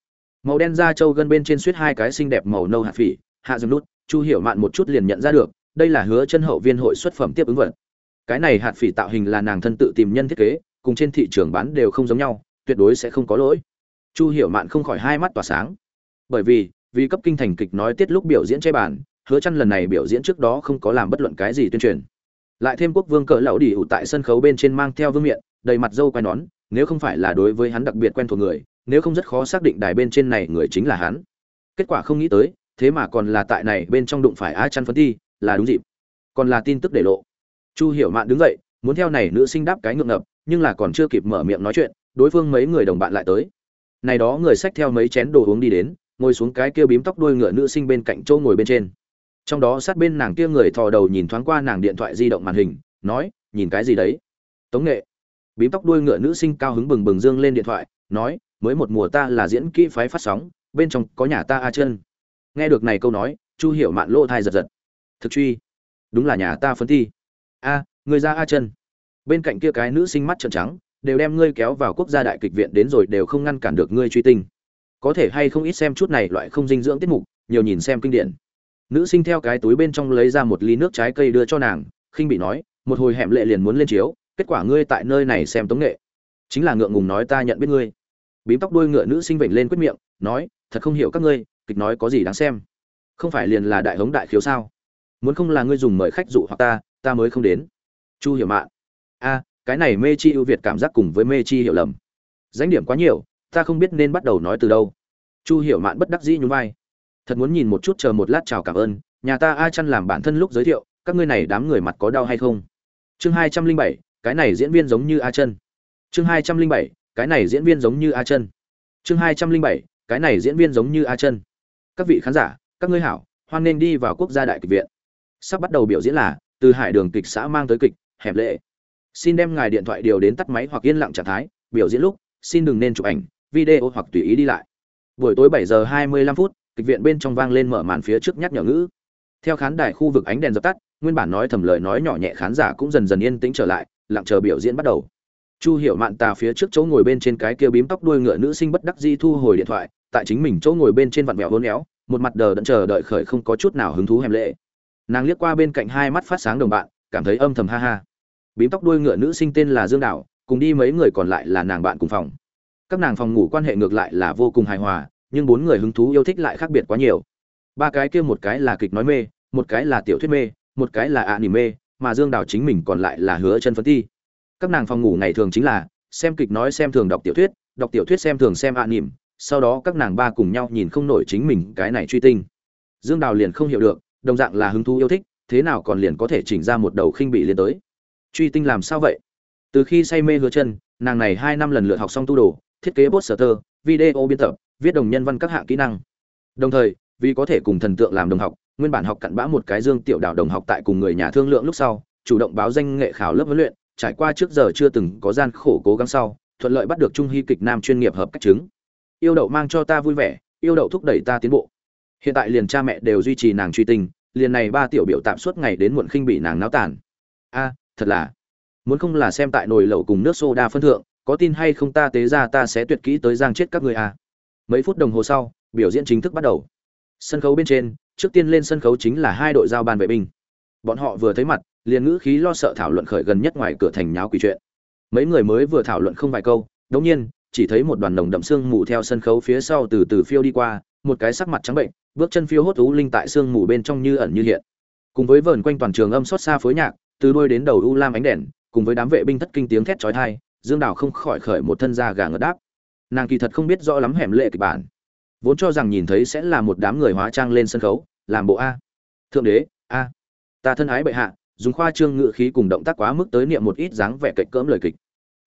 Màu đen da trâu gân bên trên suýt hai cái xinh đẹp màu nâu hạt phỉ, hạ dừng nút, chu hiểu mạn một chút liền nhận ra được, đây là hứa chân hậu viên hội xuất phẩm tiếp ứng vật. Cái này hạt phỉ tạo hình là nàng thân tự tìm nhân thiết kế, cùng trên thị trường bán đều không giống nhau, tuyệt đối sẽ không có lỗi. Chu hiểu mạn không khỏi hai mắt tỏa sáng. Bởi vì vì cấp kinh thành kịch nói tiết lúc biểu diễn che bản, hứa chăn lần này biểu diễn trước đó không có làm bất luận cái gì tuyên truyền. Lại thêm quốc vương cỡ lão đi ủ tại sân khấu bên trên mang theo vương miện đầy mặt dâu quai nón nếu không phải là đối với hắn đặc biệt quen thuộc người nếu không rất khó xác định đài bên trên này người chính là hắn. Kết quả không nghĩ tới thế mà còn là tại này bên trong đụng phải Á chăn phấn thi là đúng dịp. Còn là tin tức để lộ. Chu hiểu mạn đứng dậy muốn theo này nữ sinh đáp cái ngượng ngập nhưng là còn chưa kịp mở miệng nói chuyện đối phương mấy người đồng bạn lại tới. Này đó người xách theo mấy chén đồ uống đi đến ngồi xuống cái kia bím tóc đuôi ngựa nữ sinh bên cạnh chỗ ngồi bên trên. Trong đó sát bên nàng kia người thò đầu nhìn thoáng qua nàng điện thoại di động màn hình, nói, nhìn cái gì đấy? Tống nghệ. Bím tóc đuôi ngựa nữ sinh cao hứng bừng bừng dương lên điện thoại, nói, mới một mùa ta là diễn kỹ phái phát sóng, bên trong có nhà ta a chân nghe được này câu nói, chu hiểu mạn lỗ thai giật giật. Thực truy. Đúng là nhà ta phấn thi. A, người ra a chân bên cạnh kia cái nữ sinh mắt trợn trắng, đều đem ngươi kéo vào quốc gia đại kịch viện đến rồi, đều không ngăn cản được ngươi truy tinh có thể hay không ít xem chút này loại không dinh dưỡng tiết mục, nhiều nhìn xem kinh điển. Nữ sinh theo cái túi bên trong lấy ra một ly nước trái cây đưa cho nàng, khinh bị nói, một hồi hẻm lệ liền muốn lên chiếu, kết quả ngươi tại nơi này xem tống nghệ. Chính là ngượng ngùng nói, ta nhận biết ngươi. Bím tóc đuôi ngựa nữ sinh vểnh lên quyết miệng, nói, thật không hiểu các ngươi, kịch nói có gì đáng xem? Không phải liền là đại hống đại khiếu sao? Muốn không là ngươi dùng mời khách dụ hoặc ta ta mới không đến. Chu hiểu mạn, a, cái này mê chi ưu việt cảm giác cùng với mê chi hiểu lầm. Danh điểm quá nhiều ta không biết nên bắt đầu nói từ đâu. Chu hiểu mạn bất đắc dĩ nhún vai. Thật muốn nhìn một chút chờ một lát chào cảm ơn, nhà ta a chăn làm bản thân lúc giới thiệu, các ngươi này đám người mặt có đau hay không? Chương hai trăm linh bảy, cái này diễn viên giống như a chân chương hai trăm linh bảy, cái này diễn viên giống như a chân chương hai trăm linh bảy, cái này diễn viên giống như a chân các vị khán giả, các ngươi hảo, hoan nên đi vào quốc gia đại kịch viện. Sắp bắt đầu biểu diễn là, từ hải đường kịch xã mang tới kịch, hẹp lệ. Xin đem ngài điện thoại điều đến tắt máy hoặc yên lặng trạng thái, biểu diễn lúc, xin đừng nên chụp ảnh video hoặc tùy ý đi lại. Buổi tối 7 giờ 25 phút, kịch viện bên trong vang lên mở màn phía trước nhắc nhở ngữ. Theo khán đài khu vực ánh đèn dập tắt, nguyên bản nói thầm lời nói nhỏ nhẹ khán giả cũng dần dần yên tĩnh trở lại, lặng chờ biểu diễn bắt đầu. Chu hiểu mạn tà phía trước chỗ ngồi bên trên cái kia bím tóc đuôi ngựa nữ sinh bất đắc dĩ thu hồi điện thoại, tại chính mình chỗ ngồi bên trên vặn vẹo hôn éo, một mặt đờ đẫn chờ đợi khởi không có chút nào hứng thú hèm lệ. Nàng liếc qua bên cạnh hai mắt phát sáng đồng bạn, cảm thấy âm thầm ha ha. Bím tóc đuôi ngựa nữ sinh tên là dương đạo cùng đi mấy người còn lại là nàng bạn cùng phòng các nàng phòng ngủ quan hệ ngược lại là vô cùng hài hòa, nhưng bốn người hứng thú yêu thích lại khác biệt quá nhiều. Ba cái kia một cái là kịch nói mê, một cái là tiểu thuyết mê, một cái là ạ nỉ mê, mà dương đào chính mình còn lại là hứa chân phấn ti. Các nàng phòng ngủ ngày thường chính là xem kịch nói xem thường đọc tiểu thuyết, đọc tiểu thuyết xem thường xem ạ nỉm, sau đó các nàng ba cùng nhau nhìn không nổi chính mình cái này truy tinh. Dương đào liền không hiểu được, đồng dạng là hứng thú yêu thích, thế nào còn liền có thể chỉnh ra một đầu khinh bị liên tới. Truy tinh làm sao vậy? Từ khi say mê hứa chân, nàng này hai năm lần lượt học xong tu đồ thiết kế poster, video biên tập, viết đồng nhân văn các hạng kỹ năng. Đồng thời, vì có thể cùng thần tượng làm đồng học, nguyên bản học cặn bã một cái dương tiểu đạo đồng học tại cùng người nhà thương lượng lúc sau, chủ động báo danh nghệ khảo lớp huấn luyện, trải qua trước giờ chưa từng có gian khổ cố gắng sau, thuận lợi bắt được trung hy kịch nam chuyên nghiệp hợp cách chứng. Yêu đậu mang cho ta vui vẻ, yêu đậu thúc đẩy ta tiến bộ. Hiện tại liền cha mẹ đều duy trì nàng truy tình liền này ba tiểu biểu tạm suốt ngày đến muộn khinh bị nàng náo tàn. A, thật là, muốn không là xem tại nồi lẩu cùng nước soda phân thượng có tin hay không ta tế ra ta sẽ tuyệt kỹ tới giang chết các người à. Mấy phút đồng hồ sau, biểu diễn chính thức bắt đầu. Sân khấu bên trên, trước tiên lên sân khấu chính là hai đội giao ban vệ binh. Bọn họ vừa thấy mặt, liền ngữ khí lo sợ thảo luận khởi gần nhất ngoài cửa thành nháo quỷ chuyện. Mấy người mới vừa thảo luận không vài câu, đống nhiên, chỉ thấy một đoàn nồng đậm xương mù theo sân khấu phía sau từ từ phiêu đi qua, một cái sắc mặt trắng bệnh, bước chân phiêu hốt ú linh tại xương mù bên trong như ẩn như hiện. Cùng với vờn quanh toàn trường âm xót xa phối nhạc, từ đuôi đến đầu u lam ánh đèn, cùng với đám vệ binh thất kinh tiếng thét chói tai dương đào không khỏi khởi một thân da gà ngợt đáp. Nàng kỳ thật không biết rõ lắm hẻm lệ kịch bản. Vốn cho rằng nhìn thấy sẽ là một đám người hóa trang lên sân khấu, làm bộ a. Thượng đế, a. Ta thân ái bệ hạ, dùng khoa trương ngự khí cùng động tác quá mức tới niệm một ít dáng vẻ kịch cỡm lời kịch.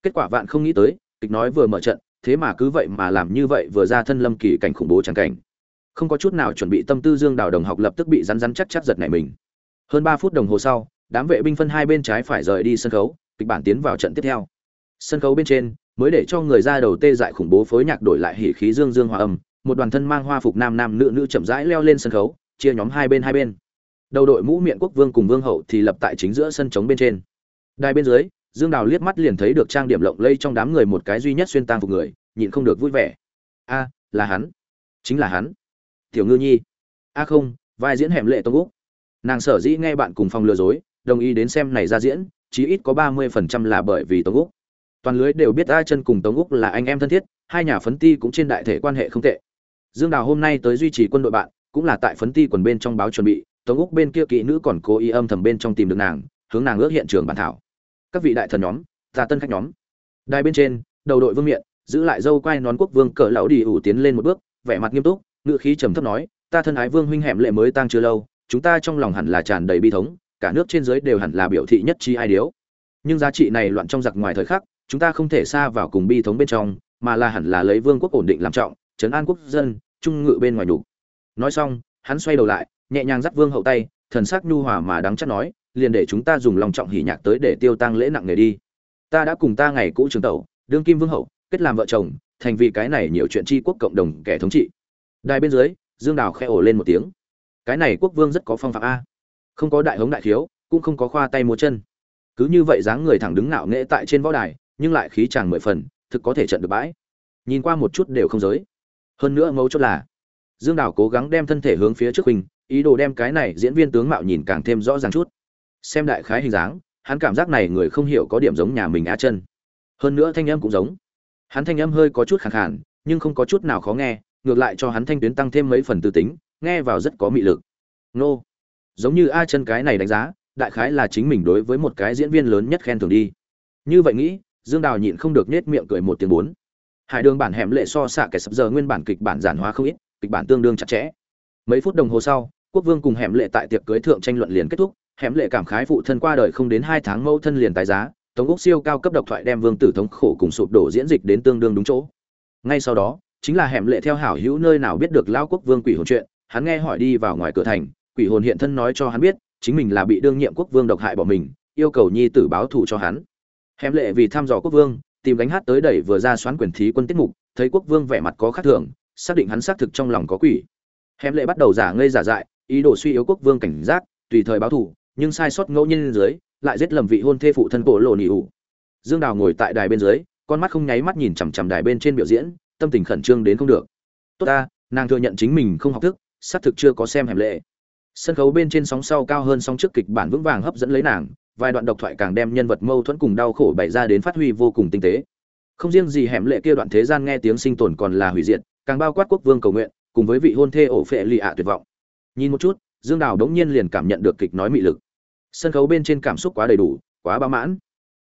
Kết quả vạn không nghĩ tới, kịch nói vừa mở trận, thế mà cứ vậy mà làm như vậy vừa ra thân lâm kỳ cảnh khủng bố trắng cảnh. Không có chút nào chuẩn bị tâm tư dương đào đồng học lập tức bị rắn rắn chắc chắc giật này mình. Hơn ba phút đồng hồ sau, đám vệ binh phân hai bên trái phải rời đi sân khấu, kịch bản tiến vào trận tiếp theo sân khấu bên trên, mới để cho người ra đầu tê dại khủng bố phối nhạc đổi lại hỉ khí dương dương hòa âm, một đoàn thân mang hoa phục nam nam nữ nữ chậm rãi leo lên sân khấu, chia nhóm hai bên hai bên. Đầu đội mũ miệng quốc vương cùng vương hậu thì lập tại chính giữa sân trống bên trên. Đài bên dưới, dương đào liếc mắt liền thấy được trang điểm lộng lây trong đám người một cái duy nhất xuyên tang phục người, nhịn không được vui vẻ. A, là hắn. Chính là hắn. Tiểu ngư nhi. A không, vai diễn hẻm lệ tông úc. Nàng sở dĩ nghe bạn cùng phòng lừa dối, đồng ý đến xem này ra diễn, chí ít có ba mươi phần trăm là bởi vì tông úc toàn lưới đều biết a chân cùng tống úc là anh em thân thiết, hai nhà phấn ti cũng trên đại thể quan hệ không tệ. Dương đào hôm nay tới duy trì quân đội bạn, cũng là tại phấn ti quần bên trong báo chuẩn bị, tống úc bên kia kỹ nữ còn cố ý âm thầm bên trong tìm được nàng, hướng nàng ước hiện trường bản thảo. Các vị đại thần nhóm, ta tân khách nhóm. Đài bên trên, đầu đội vương miện, giữ lại dâu quai nón quốc vương cỡ lão đi ủ tiến lên một bước, vẻ mặt nghiêm túc ngự khí trầm thấp nói, ta thân ái vương huynh hẻm lệ mới tăng chưa lâu, chúng ta trong lòng hẳn là tràn đầy bi thống, cả nước trên dưới đều hẳn là biểu thị nhất trí ai điếu. Nhưng giá trị này loạn trong giặc ngoài thời khắc chúng ta không thể xa vào cùng bi thống bên trong, mà là hẳn là lấy vương quốc ổn định làm trọng, trấn an quốc dân, trung ngự bên ngoài đủ nói xong, hắn xoay đầu lại, nhẹ nhàng dắt vương hậu tay, thần sắc nhu hòa mà đáng chắc nói, liền để chúng ta dùng lòng trọng hỉ nhạc tới để tiêu tăng lễ nặng nề đi. Ta đã cùng ta ngày cũ trường tẩu, đương kim vương hậu, kết làm vợ chồng, thành vì cái này nhiều chuyện tri quốc cộng đồng kẻ thống trị. Đài bên dưới, dương đào khẽ ổ lên một tiếng. Cái này quốc vương rất có phong phạm a. Không có đại hống đại thiếu, cũng không có khoa tay múa chân. Cứ như vậy dáng người thẳng đứng ngạo nghễ tại trên võ đài nhưng lại khí chàng mười phần, thực có thể trận được bãi. Nhìn qua một chút đều không giới. Hơn nữa mấu chốt là, dương đào cố gắng đem thân thể hướng phía trước hình ý đồ đem cái này diễn viên tướng mạo nhìn càng thêm rõ ràng chút. Xem đại khái hình dáng, hắn cảm giác này người không hiểu có điểm giống nhà mình á chân. Hơn nữa thanh âm cũng giống. Hắn thanh âm hơi có chút khẳng khản nhưng không có chút nào khó nghe, ngược lại cho hắn thanh tuyến tăng thêm mấy phần tư tính, nghe vào rất có mị lực. Nô. Giống như a chân cái này đánh giá, đại khái là chính mình đối với một cái diễn viên lớn nhất khen thưởng đi. Như vậy nghĩ dương đào nhịn không được nết miệng cười một tiếng bốn. Hải đường bản hẻm lệ so xạ kẻ sập giờ nguyên bản kịch bản giản hóa không ít, kịch bản tương đương chặt chẽ. Mấy phút đồng hồ sau, quốc vương cùng hẻm lệ tại tiệc cưới thượng tranh luận liền kết thúc, hẻm lệ cảm khái phụ thân qua đời không đến hai tháng mẫu thân liền tái giá, tống úc siêu cao cấp độc thoại đem vương tử thống khổ cùng sụp đổ diễn dịch đến tương đương đúng chỗ. Ngay sau đó, chính là hẻm lệ theo hảo hữu nơi nào biết được lao quốc vương quỷ hồn chuyện, hắn nghe hỏi đi vào ngoài cửa thành, quỷ hồn hiện thân nói cho hắn biết, chính mình là bị đương nhiệm quốc vương độc hại bỏ mình, yêu cầu nhi tử báo thù cho hắn hẻm lệ vì thăm dò quốc vương tìm gánh hát tới đẩy vừa ra xoán quyền thí quân tiết mục thấy quốc vương vẻ mặt có khác thường xác định hắn xác thực trong lòng có quỷ. Hẻm lệ bắt đầu giả ngây giả dại ý đồ suy yếu quốc vương cảnh giác tùy thời báo thủ, nhưng sai sót ngẫu nhiên dưới lại giết lầm vị hôn thê phụ thân bộ lộ nỉ ủ dương đào ngồi tại đài bên dưới con mắt không nháy mắt nhìn chằm chằm đài bên trên biểu diễn tâm tình khẩn trương đến không được. Tốt ta nàng thừa nhận chính mình không học thức xác thực chưa có xem hẻm lệ. Sân khấu bên trên sóng sau cao hơn sóng trước kịch bản vững vàng hấp dẫn lấy nàng vài đoạn độc thoại càng đem nhân vật mâu thuẫn cùng đau khổ bày ra đến phát huy vô cùng tinh tế. Không riêng gì hẻm lệ kia đoạn thế gian nghe tiếng sinh tồn còn là hủy diệt, càng bao quát quốc vương cầu nguyện, cùng với vị hôn thê ổ phệ lì ạ tuyệt vọng. Nhìn một chút, dương đào đống nhiên liền cảm nhận được kịch nói mị lực. Sân khấu bên trên cảm xúc quá đầy đủ, quá bao mãn.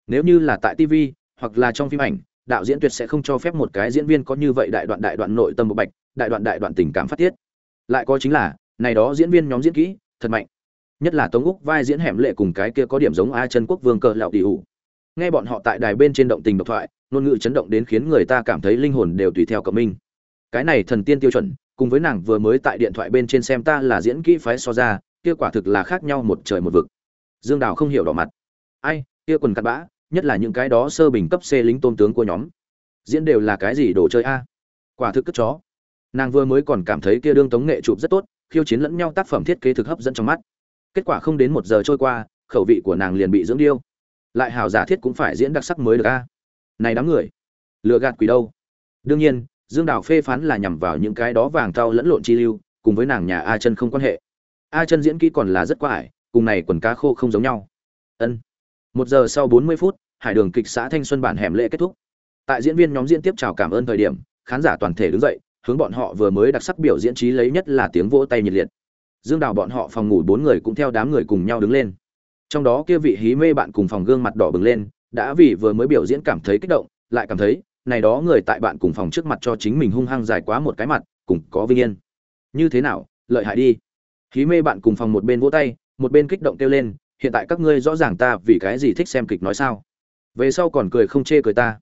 Nếu như là tại tv hoặc là trong phim ảnh, đạo diễn tuyệt sẽ không cho phép một cái diễn viên có như vậy đại đoạn đại đoạn nội tâm bộc bạch, đại đoạn đại đoạn tình cảm phát tiết. Lại có chính là, này đó diễn viên nhóm diễn kỹ, thật mạnh nhất là tống úc vai diễn hẻm lệ cùng cái kia có điểm giống a chân quốc vương cờ lạo tỷ ủ nghe bọn họ tại đài bên trên động tình độc thoại, ngôn ngữ chấn động đến khiến người ta cảm thấy linh hồn đều tùy theo cộng minh. Cái này thần tiên tiêu chuẩn, cùng với nàng vừa mới tại điện thoại bên trên xem ta là diễn kỹ phái so ra, kia quả thực là khác nhau một trời một vực. Dương đào không hiểu đỏ mặt. Ai, kia quần cặn bã, nhất là những cái đó sơ bình cấp c lính tôn tướng của nhóm. Diễn đều là cái gì đồ chơi a? Quả thực cất chó. Nàng vừa mới còn cảm thấy kia đương tống nghệ chụp rất tốt, khiêu chiến lẫn nhau tác phẩm thiết kế thực hấp dẫn trong mắt kết quả không đến một giờ trôi qua, khẩu vị của nàng liền bị dưỡng điêu. Lại hào giả thiết cũng phải diễn đặc sắc mới được a. Này đám người, lừa gạt quỷ đâu? Đương nhiên, dương đào phê phán là nhằm vào những cái đó vàng thau lẫn lộn chi lưu, cùng với nàng nhà a chân không quan hệ. A chân diễn kỹ còn là rất quá ải cùng này quần cá khô không giống nhau. Ân. Một giờ sau bốn mươi phút, hải đường kịch xã thanh xuân bản hẻm lễ kết thúc. Tại diễn viên nhóm diễn tiếp chào cảm ơn thời điểm, khán giả toàn thể đứng dậy, hướng bọn họ vừa mới đặc sắc biểu diễn trí lấy nhất là tiếng vỗ tay nhiệt liệt dương đào bọn họ phòng ngủ bốn người cũng theo đám người cùng nhau đứng lên. Trong đó kia vị hí mê bạn cùng phòng gương mặt đỏ bừng lên, đã vì vừa mới biểu diễn cảm thấy kích động, lại cảm thấy, này đó người tại bạn cùng phòng trước mặt cho chính mình hung hăng dài quá một cái mặt, cùng có vinh yên. Như thế nào, lợi hại đi. Hí mê bạn cùng phòng một bên vỗ tay, một bên kích động kêu lên, hiện tại các ngươi rõ ràng ta vì cái gì thích xem kịch nói sao. Về sau còn cười không chê cười ta.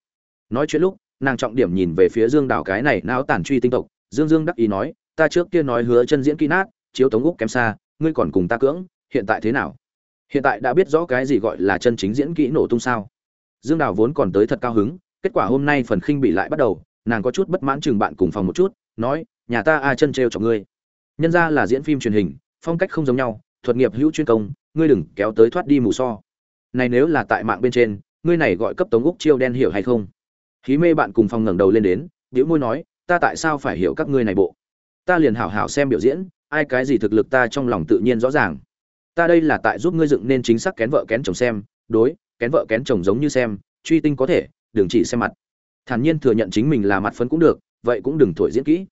Nói chuyện lúc, nàng trọng điểm nhìn về phía dương Đào cái này não tản truy tinh tộc. Dương dương đắc ý nói, ta trước kia nói hứa chân diễn kỹ nát chiếu tống úc kém xa, ngươi còn cùng ta cưỡng, hiện tại thế nào? Hiện tại đã biết rõ cái gì gọi là chân chính diễn kỹ nổ tung sao? Dương đào vốn còn tới thật cao hứng, kết quả hôm nay phần khinh bị lại bắt đầu, nàng có chút bất mãn chừng bạn cùng phòng một chút, nói, nhà ta a chân trêu cho ngươi? Nhân ra là diễn phim truyền hình, phong cách không giống nhau, thuật nghiệp hữu chuyên công, ngươi đừng kéo tới thoát đi mù so. Này nếu là tại mạng bên trên, ngươi này gọi cấp tống úc chiêu đen hiểu hay không? Khí mê bạn cùng phòng ngẩng đầu lên đến biểu môi nói, ta tại sao phải hiểu các ngươi này bộ? Ta liền hảo hảo xem biểu diễn ai cái gì thực lực ta trong lòng tự nhiên rõ ràng. Ta đây là tại giúp ngươi dựng nên chính xác kén vợ kén chồng xem, đối, kén vợ kén chồng giống như xem, truy tinh có thể, đừng chỉ xem mặt. Thản nhiên thừa nhận chính mình là mặt phấn cũng được, vậy cũng đừng thổi diễn kỹ.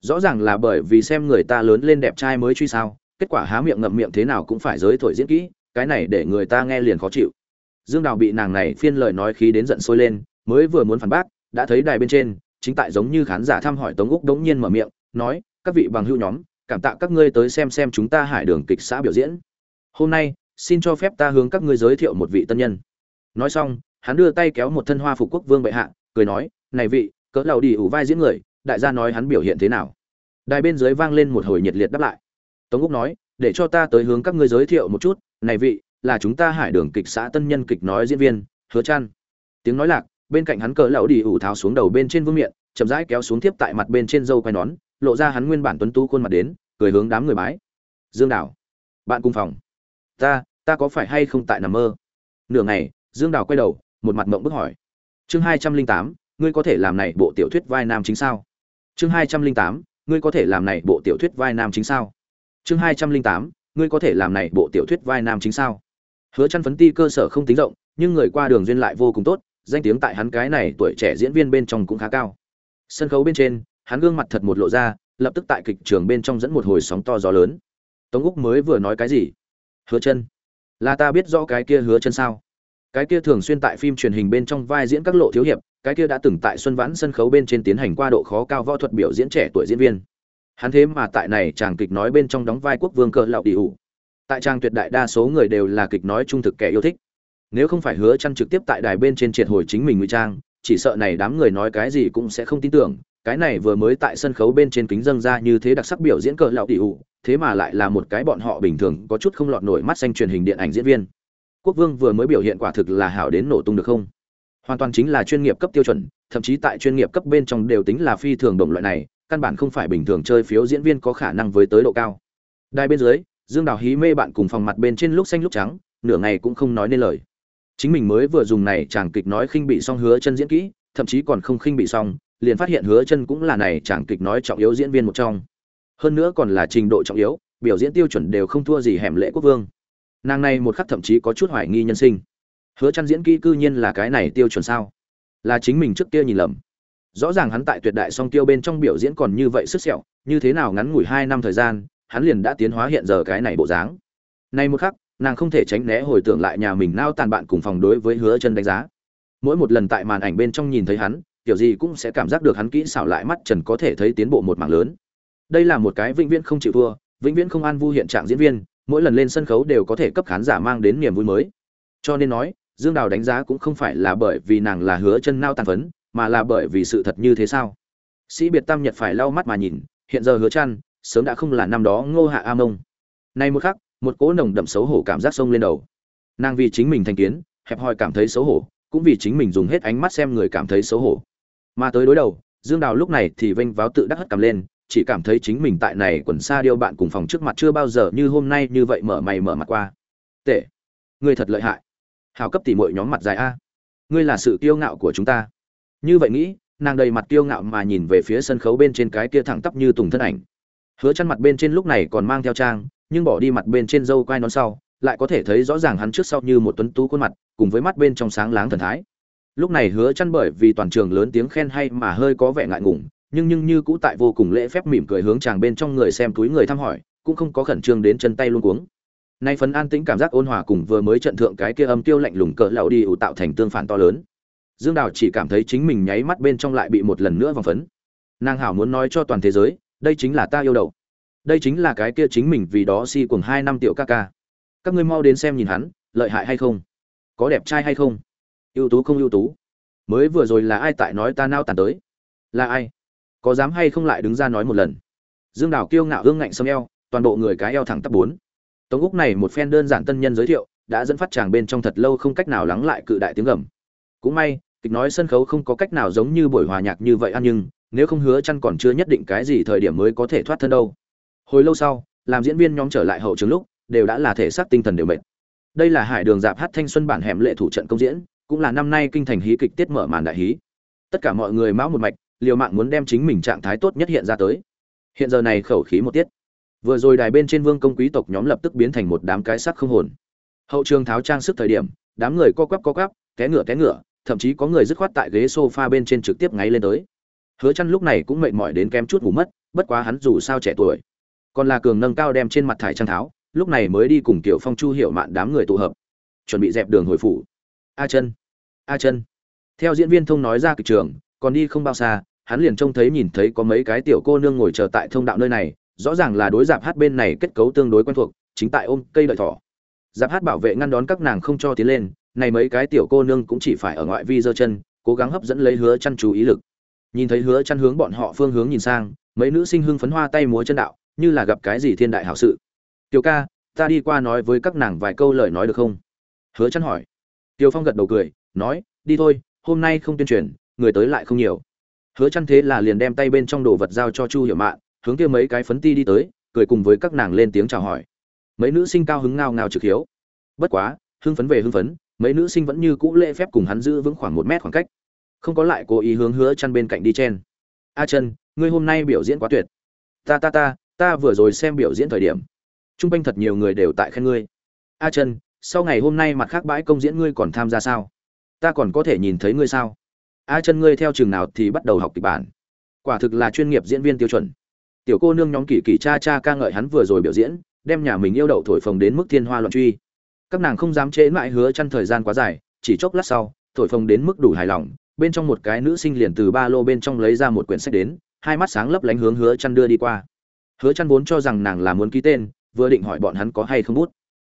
Rõ ràng là bởi vì xem người ta lớn lên đẹp trai mới truy sao, kết quả há miệng ngậm miệng thế nào cũng phải giới thổi diễn kỹ, cái này để người ta nghe liền khó chịu. Dương đào bị nàng này phiên lời nói khí đến giận sôi lên, mới vừa muốn phản bác, đã thấy đài bên trên, chính tại giống như khán giả thăm hỏi tống úc đống nhiên mở miệng, nói, các vị bằng hữu nhóm cảm tạ các ngươi tới xem xem chúng ta hải đường kịch xã biểu diễn. Hôm nay, xin cho phép ta hướng các ngươi giới thiệu một vị tân nhân. Nói xong, hắn đưa tay kéo một thân hoa phục quốc vương bệ hạ, cười nói, này vị, cỡ lầu đi ủ vai diễn người, đại gia nói hắn biểu hiện thế nào? Đài bên dưới vang lên một hồi nhiệt liệt đáp lại. Tống úc nói, để cho ta tới hướng các ngươi giới thiệu một chút, này vị, là chúng ta hải đường kịch xã tân nhân kịch nói diễn viên, hứa Trăn tiếng nói lạc, bên cạnh hắn cỡ lầu đi ủ tháo xuống đầu bên trên vương miệng chậm rãi kéo xuống tiếp tại mặt bên trên dâu quai nón lộ ra hắn nguyên bản tuấn tú khuôn mặt đến, cười hướng đám người bái. Dương đảo bạn cùng phòng. Ta ta có phải hay không tại nằm mơ? Nửa ngày, dương đào quay đầu, một mặt mộng bức hỏi. Chương hai trăm linh tám, ngươi có thể làm này bộ tiểu thuyết vai nam chính sao? Chương hai trăm linh tám, ngươi có thể làm này bộ tiểu thuyết vai nam chính sao? Chương hai trăm linh tám, ngươi có thể làm này bộ tiểu thuyết vai nam chính sao? Hứa chăn phấn ti cơ sở không tính rộng, nhưng người qua đường duyên lại vô cùng tốt, danh tiếng tại hắn cái này tuổi trẻ diễn viên bên trong cũng khá cao. Sân khấu bên trên hắn gương mặt thật một lộ ra, lập tức tại kịch trường bên trong dẫn một hồi sóng to gió lớn. Tống úc mới vừa nói cái gì? Hứa chân. Là ta biết rõ cái kia hứa chân sao? Cái kia thường xuyên tại phim truyền hình bên trong vai diễn các lộ thiếu hiệp, cái kia đã từng tại xuân vãn sân khấu bên trên tiến hành qua độ khó cao võ thuật biểu diễn trẻ tuổi diễn viên. Hắn thế mà tại này chàng kịch nói bên trong đóng vai quốc vương cờ lạo đi ủ. Tại trang tuyệt đại đa số người đều là kịch nói trung thực kẻ yêu thích. Nếu không phải hứa chăn trực tiếp tại đài bên trên triệt hồi chính mình ngụy trang, chỉ sợ này đám người nói cái gì cũng sẽ không tin tưởng cái này vừa mới tại sân khấu bên trên kính dâng ra như thế đặc sắc biểu diễn cờ lạo tỷ ủ thế mà lại là một cái bọn họ bình thường có chút không lọt nổi mắt xanh truyền hình điện ảnh diễn viên. Quốc vương vừa mới biểu hiện quả thực là hảo đến nổ tung được không? Hoàn toàn chính là chuyên nghiệp cấp tiêu chuẩn, thậm chí tại chuyên nghiệp cấp bên trong đều tính là phi thường đồng loại này, căn bản không phải bình thường chơi phiếu diễn viên có khả năng với tới độ cao. Đài bên dưới, dương đào hí mê bạn cùng phòng mặt bên trên lúc xanh lúc trắng, nửa ngày cũng không nói nên lời. Chính mình mới vừa dùng này chàng kịch nói khinh bị xong hứa chân diễn kỹ, thậm chí còn không khinh bị xong liền phát hiện hứa chân cũng là này chẳng kịch nói trọng yếu diễn viên một trong. Hơn nữa còn là trình độ trọng yếu, biểu diễn tiêu chuẩn đều không thua gì hẻm lễ quốc vương. Nàng này một khắc thậm chí có chút hoài nghi nhân sinh. Hứa chăn diễn kỹ cư nhiên là cái này tiêu chuẩn sao? Là chính mình trước kia nhìn lầm. Rõ ràng hắn tại tuyệt đại song tiêu bên trong biểu diễn còn như vậy sức sẹo, như thế nào ngắn ngủi hai năm thời gian, hắn liền đã tiến hóa hiện giờ cái này bộ dáng. Nay một khắc, nàng không thể tránh né hồi tưởng lại nhà mình nao tàn bạn cùng phòng đối với hứa chân đánh giá. Mỗi một lần tại màn ảnh bên trong nhìn thấy hắn kiểu gì cũng sẽ cảm giác được hắn kỹ xảo lại mắt trần có thể thấy tiến bộ một mảng lớn. Đây là một cái vĩnh viễn không chịu thua, vĩnh viễn không an vui hiện trạng diễn viên, mỗi lần lên sân khấu đều có thể cấp khán giả mang đến niềm vui mới. Cho nên nói, dương đào đánh giá cũng không phải là bởi vì nàng là hứa chân nao tàn phấn, mà là bởi vì sự thật như thế sao? Sĩ biệt tam nhật phải lau mắt mà nhìn, hiện giờ hứa chăn, sớm đã không là năm đó ngô hạ a mông. Nay một khắc, một cỗ nồng đậm xấu hổ cảm giác sông lên đầu. Nàng vì chính mình thành kiến, hẹp hòi cảm thấy xấu hổ, cũng vì chính mình dùng hết ánh mắt xem người cảm thấy xấu hổ mà tới đối đầu, dương đào lúc này thì vênh váo tự đắc hất cầm lên, chỉ cảm thấy chính mình tại này quần xa điêu bạn cùng phòng trước mặt chưa bao giờ như hôm nay như vậy mở mày mở mặt qua. Tệ, ngươi thật lợi hại. Hào cấp tỉ mội nhóm mặt dài a. Ngươi là sự kiêu ngạo của chúng ta. Như vậy nghĩ, nàng đầy mặt kiêu ngạo mà nhìn về phía sân khấu bên trên cái kia thẳng tắp như tùng thân ảnh. Hứa chăn mặt bên trên lúc này còn mang theo trang, nhưng bỏ đi mặt bên trên dâu quai nón sau, lại có thể thấy rõ ràng hắn trước sau như một tuấn tú khuôn mặt, cùng với mắt bên trong sáng láng thần thái lúc này hứa chăn bởi vì toàn trường lớn tiếng khen hay mà hơi có vẻ ngại ngùng, nhưng nhưng như cũ tại vô cùng lễ phép mỉm cười hướng chàng bên trong người xem túi người thăm hỏi, cũng không có khẩn trương đến chân tay luôn cuống. Nay phấn an tĩnh cảm giác ôn hòa cùng vừa mới trận thượng cái kia âm tiêu lạnh lùng cỡ lão đi ủ tạo thành tương phản to lớn. Dương đào chỉ cảm thấy chính mình nháy mắt bên trong lại bị một lần nữa vòng phấn. Nàng hảo muốn nói cho toàn thế giới, đây chính là ta yêu đầu. Đây chính là cái kia chính mình vì đó si cùng hai năm tiểu ca ca. Các ngươi mau đến xem nhìn hắn, lợi hại hay không? Có đẹp trai hay không? Ưu tú không ưu tú. Mới vừa rồi là ai tại nói ta nao tàn tới? Là ai? Có dám hay không lại đứng ra nói một lần? Dương đào kiêu ngạo hương ngạnh sâm eo, toàn bộ người cái eo thẳng tắp bốn. Tống úc này một phen đơn giản tân nhân giới thiệu, đã dẫn phát chàng bên trong thật lâu không cách nào lắng lại cự đại tiếng gầm. Cũng may, kịch nói sân khấu không có cách nào giống như buổi hòa nhạc như vậy ăn nhưng, nếu không hứa chăn còn chưa nhất định cái gì thời điểm mới có thể thoát thân đâu. Hồi lâu sau, làm diễn viên nhóm trở lại hậu trường lúc, đều đã là thể xác tinh thần đều mệt. Đây là hải đường dạp hát thanh xuân bản hẻm lệ thủ trận công diễn cũng là năm nay kinh thành hí kịch tiết mở màn đại hí. Tất cả mọi người mão một mạch, liều mạng muốn đem chính mình trạng thái tốt nhất hiện ra tới. Hiện giờ này khẩu khí một tiết. Vừa rồi đài bên trên vương công quý tộc nhóm lập tức biến thành một đám cái sắc không hồn. Hậu trường tháo trang sức thời điểm, đám người co quắp co quắp, té ngựa té ngựa thậm chí có người dứt khoát tại ghế sofa bên trên trực tiếp ngáy lên tới. Hứa chăn lúc này cũng mệt mỏi đến kém chút ngủ mất, bất quá hắn dù sao trẻ tuổi, còn là cường nâng cao đem trên mặt thải trang tháo, lúc này mới đi cùng tiểu phong chu hiểu mạn đám người tụ hợp, chuẩn bị dẹp đường hồi phủ. A chân a chân theo diễn viên thông nói ra kịch trường, còn đi không bao xa, hắn liền trông thấy nhìn thấy có mấy cái tiểu cô nương ngồi chờ tại thông đạo nơi này, rõ ràng là đối dạp hát bên này kết cấu tương đối quen thuộc, chính tại ôm cây đợi thỏ. Dạp hát bảo vệ ngăn đón các nàng không cho tiến lên, này mấy cái tiểu cô nương cũng chỉ phải ở ngoại vi giơ chân, cố gắng hấp dẫn lấy hứa chăn chú ý lực. Nhìn thấy hứa chăn hướng bọn họ phương hướng nhìn sang, mấy nữ sinh hưng phấn hoa tay múa chân đạo, như là gặp cái gì thiên đại hảo sự. Tiểu ca, ta đi qua nói với các nàng vài câu lời nói được không? Hứa chăn hỏi. Tiểu phong gật đầu cười nói, đi thôi, hôm nay không tuyên truyền, người tới lại không nhiều. Hứa chăn thế là liền đem tay bên trong đồ vật giao cho chu hiểu mạn, hướng kia mấy cái phấn ti đi tới, cười cùng với các nàng lên tiếng chào hỏi. Mấy nữ sinh cao hứng ngao ngao trực hiếu. Bất quá, hưng phấn về hưng phấn, mấy nữ sinh vẫn như cũ lễ phép cùng hắn giữ vững khoảng một mét khoảng cách. Không có lại cố ý hướng hứa chăn bên cạnh đi chen. A chân ngươi hôm nay biểu diễn quá tuyệt. Ta ta ta ta vừa rồi xem biểu diễn thời điểm, trung quanh thật nhiều người đều tại khen ngươi. A chân sau ngày hôm nay mặt khác bãi công diễn ngươi còn tham gia sao? Ta còn có thể nhìn thấy ngươi sao? A chân ngươi theo trường nào thì bắt đầu học kịch bản? Quả thực là chuyên nghiệp diễn viên tiêu chuẩn. Tiểu cô nương nhóm kỳ kỳ cha cha ca ngợi hắn vừa rồi biểu diễn, đem nhà mình yêu đậu thổi phồng đến mức thiên hoa loạn truy. Các nàng không dám chế mãi hứa chăn thời gian quá dài, chỉ chốc lát sau, thổi phồng đến mức đủ hài lòng, bên trong một cái nữ sinh liền từ ba lô bên trong lấy ra một quyển sách đến, hai mắt sáng lấp lánh hướng hứa chăn đưa đi qua. Hứa chăn vốn cho rằng nàng là muốn ký tên, vừa định hỏi bọn hắn có hay không bút.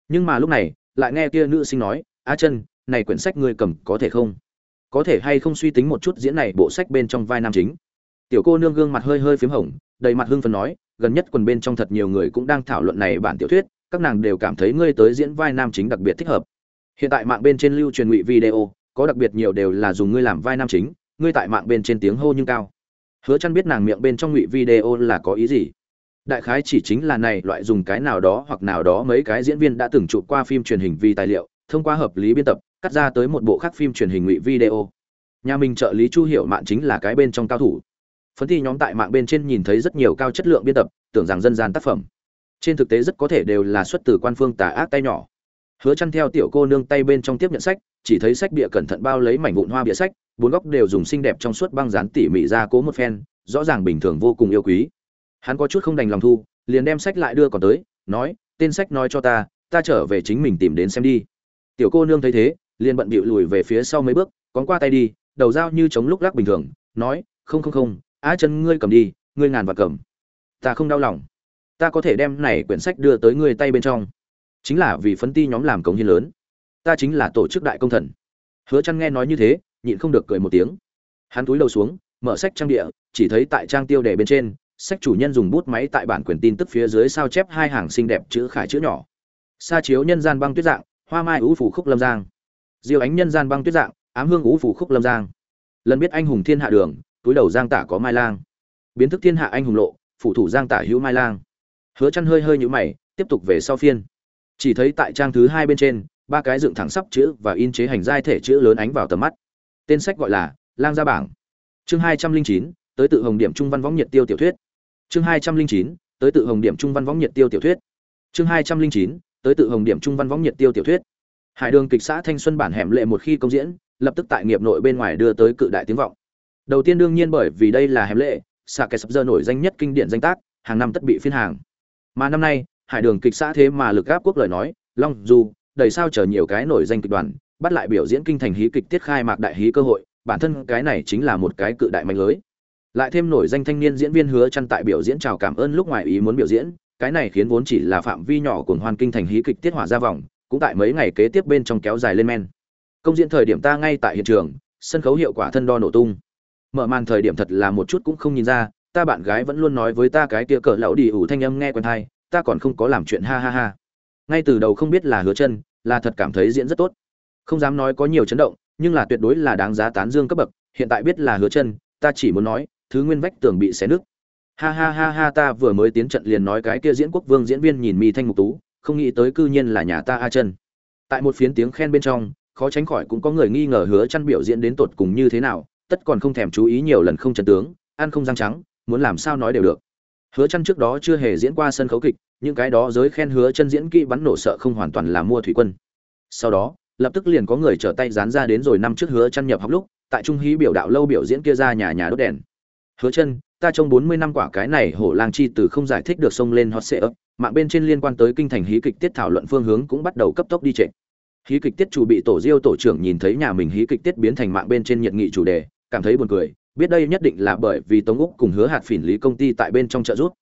Nhưng mà lúc này, lại nghe kia nữ sinh nói, a chân này quyển sách ngươi cầm có thể không? Có thể hay không suy tính một chút diễn này bộ sách bên trong vai nam chính? Tiểu cô nương gương mặt hơi hơi phím hồng, đầy mặt hưng phấn nói, gần nhất quần bên trong thật nhiều người cũng đang thảo luận này bản tiểu thuyết, các nàng đều cảm thấy ngươi tới diễn vai nam chính đặc biệt thích hợp. Hiện tại mạng bên trên lưu truyền ngụy video, có đặc biệt nhiều đều là dùng ngươi làm vai nam chính, ngươi tại mạng bên trên tiếng hô nhưng cao. Hứa chăn biết nàng miệng bên trong ngụy video là có ý gì? Đại khái chỉ chính là này, loại dùng cái nào đó hoặc nào đó mấy cái diễn viên đã từng chụp qua phim truyền hình vì tài liệu, thông qua hợp lý biên tập cắt ra tới một bộ khác phim truyền hình ngụy video. Nhà mình trợ lý chu hiểu mạn chính là cái bên trong cao thủ. Phấn thi nhóm tại mạng bên trên nhìn thấy rất nhiều cao chất lượng biên tập, tưởng rằng dân gian tác phẩm. Trên thực tế rất có thể đều là xuất từ quan phương tà ác tay nhỏ. Hứa chăn theo tiểu cô nương tay bên trong tiếp nhận sách, chỉ thấy sách bìa cẩn thận bao lấy mảnh vụn hoa bìa sách, bốn góc đều dùng xinh đẹp trong suốt băng dán tỉ mỉ ra cố một phen, rõ ràng bình thường vô cùng yêu quý. Hắn có chút không đành lòng thu, liền đem sách lại đưa còn tới, nói, tên sách nói cho ta ta trở về chính mình tìm đến xem đi. Tiểu cô nương thấy thế liền bận bịu lùi về phía sau mấy bước, cóng qua tay đi, đầu dao như chống lúc lắc bình thường, nói, không không không, á chân ngươi cầm đi, ngươi ngàn và cầm. Ta không đau lòng. Ta có thể đem này quyển sách đưa tới ngươi tay bên trong. Chính là vì phấn ti nhóm làm công hiến lớn. Ta chính là tổ chức đại công thần. Hứa chăn nghe nói như thế, nhịn không được cười một tiếng. Hắn túi đầu xuống, mở sách trang địa, chỉ thấy tại trang tiêu đề bên trên, sách chủ nhân dùng bút máy tại bản quyền tin tức phía dưới sao chép hai hàng xinh đẹp chữ khải chữ nhỏ. Sa chiếu nhân gian băng tuyết dạng, hoa mai ú phủ khúc lâm giang diêu ánh nhân gian băng tuyết dạng, ám hương ú phủ khúc lâm giang. Lần biết anh hùng thiên hạ đường, túi đầu giang tả có mai lang. Biến thức thiên hạ anh hùng lộ, phủ thủ giang tả hữu mai lang. Hứa chăn hơi hơi nhũ mày, tiếp tục về sau phiên. Chỉ thấy tại trang thứ hai bên trên, ba cái dựng thẳng sắp chữ và in chế hành giai thể chữ lớn ánh vào tầm mắt. Tên sách gọi là lang gia bảng. Chương hai trăm linh chín, tới tự hồng điểm trung văn võng nhiệt tiêu tiểu thuyết. Chương hai trăm linh chín, tới tự hồng điểm trung văn võng nhiệt tiêu tiểu thuyết. Chương hai trăm linh chín, tới tự hồng điểm trung văn võng nhiệt tiêu tiểu thuyết hải đường kịch xã thanh xuân bản hẻm lệ một khi công diễn, lập tức tại nghiệp nội bên ngoài đưa tới cự đại tiếng vọng. Đầu tiên đương nhiên bởi vì đây là hẻm lệ xạ kẻ sập dơ nổi danh nhất kinh điển danh tác, hàng năm tất bị phiên hàng. Mà năm nay, hải đường kịch xã thế mà lực gáp quốc lời nói, long du, đầy sao chờ nhiều cái nổi danh kịch đoàn, bắt lại biểu diễn kinh thành hí kịch tiết khai mạc đại hí cơ hội, bản thân cái này chính là một cái cự đại mạnh lưới. Lại thêm nổi danh thanh niên diễn viên hứa chăn tại biểu diễn chào cảm ơn lúc ngoài ý muốn biểu diễn, cái này khiến vốn chỉ là phạm vi nhỏ của hoan kinh thành hí kịch tiết hỏa ra vòng cũng tại mấy ngày kế tiếp bên trong kéo dài lên men. Công diễn thời điểm ta ngay tại hiện trường, sân khấu hiệu quả thân đo nổ tung. Mở màn thời điểm thật là một chút cũng không nhìn ra, ta bạn gái vẫn luôn nói với ta cái kia cỡ lão đi ủ thanh âm nghe quen hay ta còn không có làm chuyện ha ha ha. Ngay từ đầu không biết là hứa chân, là thật cảm thấy diễn rất tốt. Không dám nói có nhiều chấn động, nhưng là tuyệt đối là đáng giá tán dương cấp bậc, hiện tại biết là hứa chân, ta chỉ muốn nói, thứ nguyên vách tường bị xé nứt. Ha ha ha ha, ta vừa mới tiến trận liền nói cái kia diễn quốc vương diễn viên nhìn mi thanh mục tú không nghĩ tới cư nhiên là nhà ta a chân tại một phiến tiếng khen bên trong, khó tránh khỏi cũng có người nghi ngờ hứa chăn biểu diễn đến tột cùng như thế nào, tất còn không thèm chú ý nhiều lần không chân tướng, ăn không răng trắng, muốn làm sao nói đều được. Hứa chăn trước đó chưa hề diễn qua sân khấu kịch, những cái đó giới khen hứa chân diễn kỹ bắn nổ sợ không hoàn toàn là mua thủy quân. Sau đó, lập tức liền có người trở tay dán ra đến rồi năm trước hứa chăn nhập học lúc, tại trung hí biểu đạo lâu biểu diễn kia ra nhà nhà đốt đèn. Hứa chân ta trong 40 năm quả cái này hổ lang chi từ không giải thích được sông lên hot ấp mạng bên trên liên quan tới kinh thành hí kịch tiết thảo luận phương hướng cũng bắt đầu cấp tốc đi trệ. Hí kịch tiết chủ bị tổ diêu tổ trưởng nhìn thấy nhà mình hí kịch tiết biến thành mạng bên trên nhiệt nghị chủ đề, cảm thấy buồn cười, biết đây nhất định là bởi vì tống úc cùng hứa hạt phỉn lý công ty tại bên trong trợ giúp.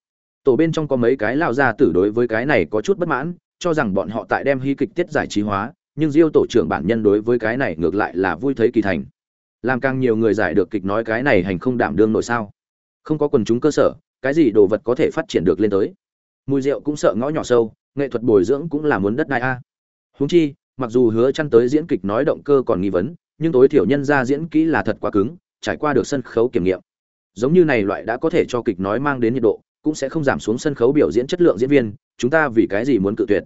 Tổ bên trong có mấy cái lao ra tử đối với cái này có chút bất mãn, cho rằng bọn họ tại đem hí kịch tiết giải trí hóa, nhưng diêu tổ trưởng bản nhân đối với cái này ngược lại là vui thấy kỳ thành. Làm càng nhiều người giải được kịch nói cái này hành không đảm đương nội sao? Không có quần chúng cơ sở, cái gì đồ vật có thể phát triển được lên tới? Mùi rượu cũng sợ ngõ nhỏ sâu, nghệ thuật bồi dưỡng cũng là muốn đất đai a. À. huống chi, mặc dù hứa chăn tới diễn kịch nói động cơ còn nghi vấn, nhưng tối thiểu nhân ra diễn kỹ là thật quá cứng, trải qua được sân khấu kiểm nghiệm. Giống như này loại đã có thể cho kịch nói mang đến nhiệt độ, cũng sẽ không giảm xuống sân khấu biểu diễn chất lượng diễn viên, chúng ta vì cái gì muốn cự tuyệt?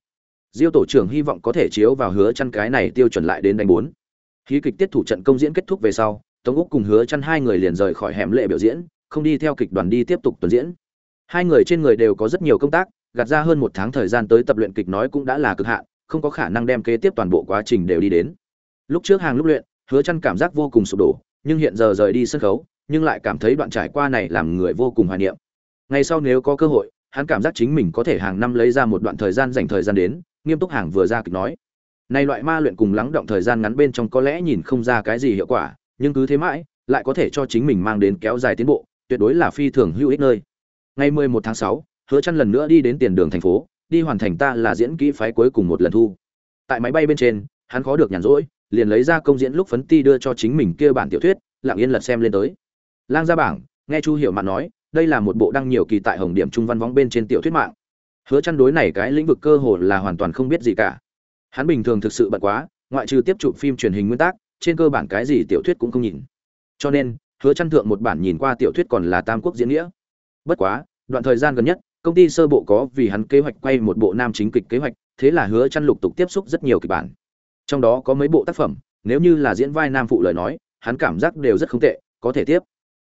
Diêu tổ trưởng hy vọng có thể chiếu vào hứa chăn cái này tiêu chuẩn lại đến đánh bốn. Khí kịch tiết thủ trận công diễn kết thúc về sau, tống úc cùng hứa chăn hai người liền rời khỏi hẻm lệ biểu diễn, không đi theo kịch đoàn đi tiếp tục tuần diễn hai người trên người đều có rất nhiều công tác, gạt ra hơn một tháng thời gian tới tập luyện kịch nói cũng đã là cực hạn, không có khả năng đem kế tiếp toàn bộ quá trình đều đi đến. Lúc trước hàng lúc luyện, hứa chăn cảm giác vô cùng sụp đổ, nhưng hiện giờ rời đi sân khấu, nhưng lại cảm thấy đoạn trải qua này làm người vô cùng hoài niệm. Ngày sau nếu có cơ hội, hắn cảm giác chính mình có thể hàng năm lấy ra một đoạn thời gian dành thời gian đến, nghiêm túc hàng vừa ra kịch nói. Này loại ma luyện cùng lắng động thời gian ngắn bên trong có lẽ nhìn không ra cái gì hiệu quả, nhưng cứ thế mãi, lại có thể cho chính mình mang đến kéo dài tiến bộ, tuyệt đối là phi thường hữu ích nơi ngày 11 tháng 6, hứa chăn lần nữa đi đến tiền đường thành phố đi hoàn thành ta là diễn kỹ phái cuối cùng một lần thu. Tại máy bay bên trên hắn khó được nhàn rỗi liền lấy ra công diễn lúc phấn ti đưa cho chính mình kia bản tiểu thuyết lặng yên lật xem lên tới. Lang gia bảng nghe chu hiểu mạn nói đây là một bộ đăng nhiều kỳ tại hồng điểm trung văn võng bên trên tiểu thuyết mạng. Hứa chăn đối này cái lĩnh vực cơ hồ là hoàn toàn không biết gì cả. Hắn bình thường thực sự bận quá ngoại trừ tiếp chụp phim truyền hình nguyên tác trên cơ bản cái gì tiểu thuyết cũng không nhìn. Cho nên hứa chăn thượng một bản nhìn qua tiểu thuyết còn là tam quốc diễn nghĩa bất quá, đoạn thời gian gần nhất, công ty sơ bộ có vì hắn kế hoạch quay một bộ nam chính kịch kế hoạch, thế là hứa chăn lục tục tiếp xúc rất nhiều kịch bản. Trong đó có mấy bộ tác phẩm, nếu như là diễn vai nam phụ lời nói, hắn cảm giác đều rất không tệ, có thể tiếp.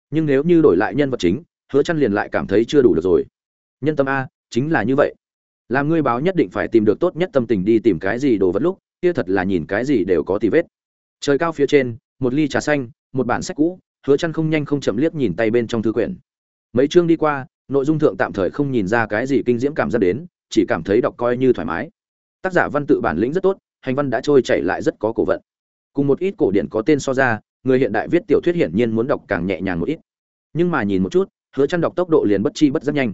Nhưng nếu như đổi lại nhân vật chính, hứa chăn liền lại cảm thấy chưa đủ được rồi. Nhân tâm a, chính là như vậy. Làm ngươi báo nhất định phải tìm được tốt nhất tâm tình đi tìm cái gì đồ vật lúc, kia thật là nhìn cái gì đều có tì vết. Trời cao phía trên, một ly trà xanh, một bản sách cũ, hứa chăn không nhanh không chậm liếc nhìn tay bên trong thư quyển mấy chương đi qua, nội dung thượng tạm thời không nhìn ra cái gì kinh diễm cảm giác đến, chỉ cảm thấy đọc coi như thoải mái. Tác giả văn tự bản lĩnh rất tốt, hành văn đã trôi chảy lại rất có cổ vận. Cùng một ít cổ điển có tên so ra, người hiện đại viết tiểu thuyết hiển nhiên muốn đọc càng nhẹ nhàng một ít. Nhưng mà nhìn một chút, hứa chăn đọc tốc độ liền bất chi bất rất nhanh.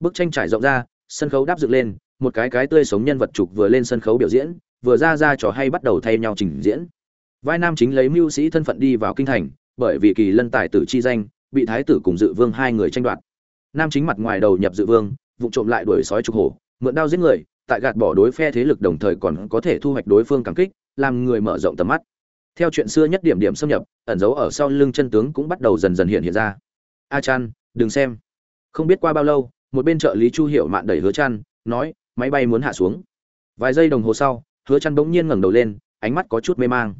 Bức tranh trải rộng ra, sân khấu đáp dựng lên, một cái cái tươi sống nhân vật trục vừa lên sân khấu biểu diễn, vừa ra ra trò hay bắt đầu thay nhau trình diễn. Vai nam chính lấy mưu sĩ thân phận đi vào kinh thành, bởi vì kỳ lân tài tử chi danh bị thái tử cùng dự vương hai người tranh đoạt. Nam chính mặt ngoài đầu nhập dự vương, vụ trộm lại đuổi sói trục hổ, mượn đao giết người, tại gạt bỏ đối phe thế lực đồng thời còn có thể thu hoạch đối phương cảm kích, làm người mở rộng tầm mắt. Theo chuyện xưa nhất điểm điểm xâm nhập, ẩn giấu ở sau lưng chân tướng cũng bắt đầu dần dần hiện hiện ra. A chan, đừng xem. Không biết qua bao lâu, một bên trợ lý chu hiểu mạn đẩy hứa chan, nói, máy bay muốn hạ xuống. Vài giây đồng hồ sau, hứa chan bỗng nhiên ngẩng đầu lên, ánh mắt có chút mê mang.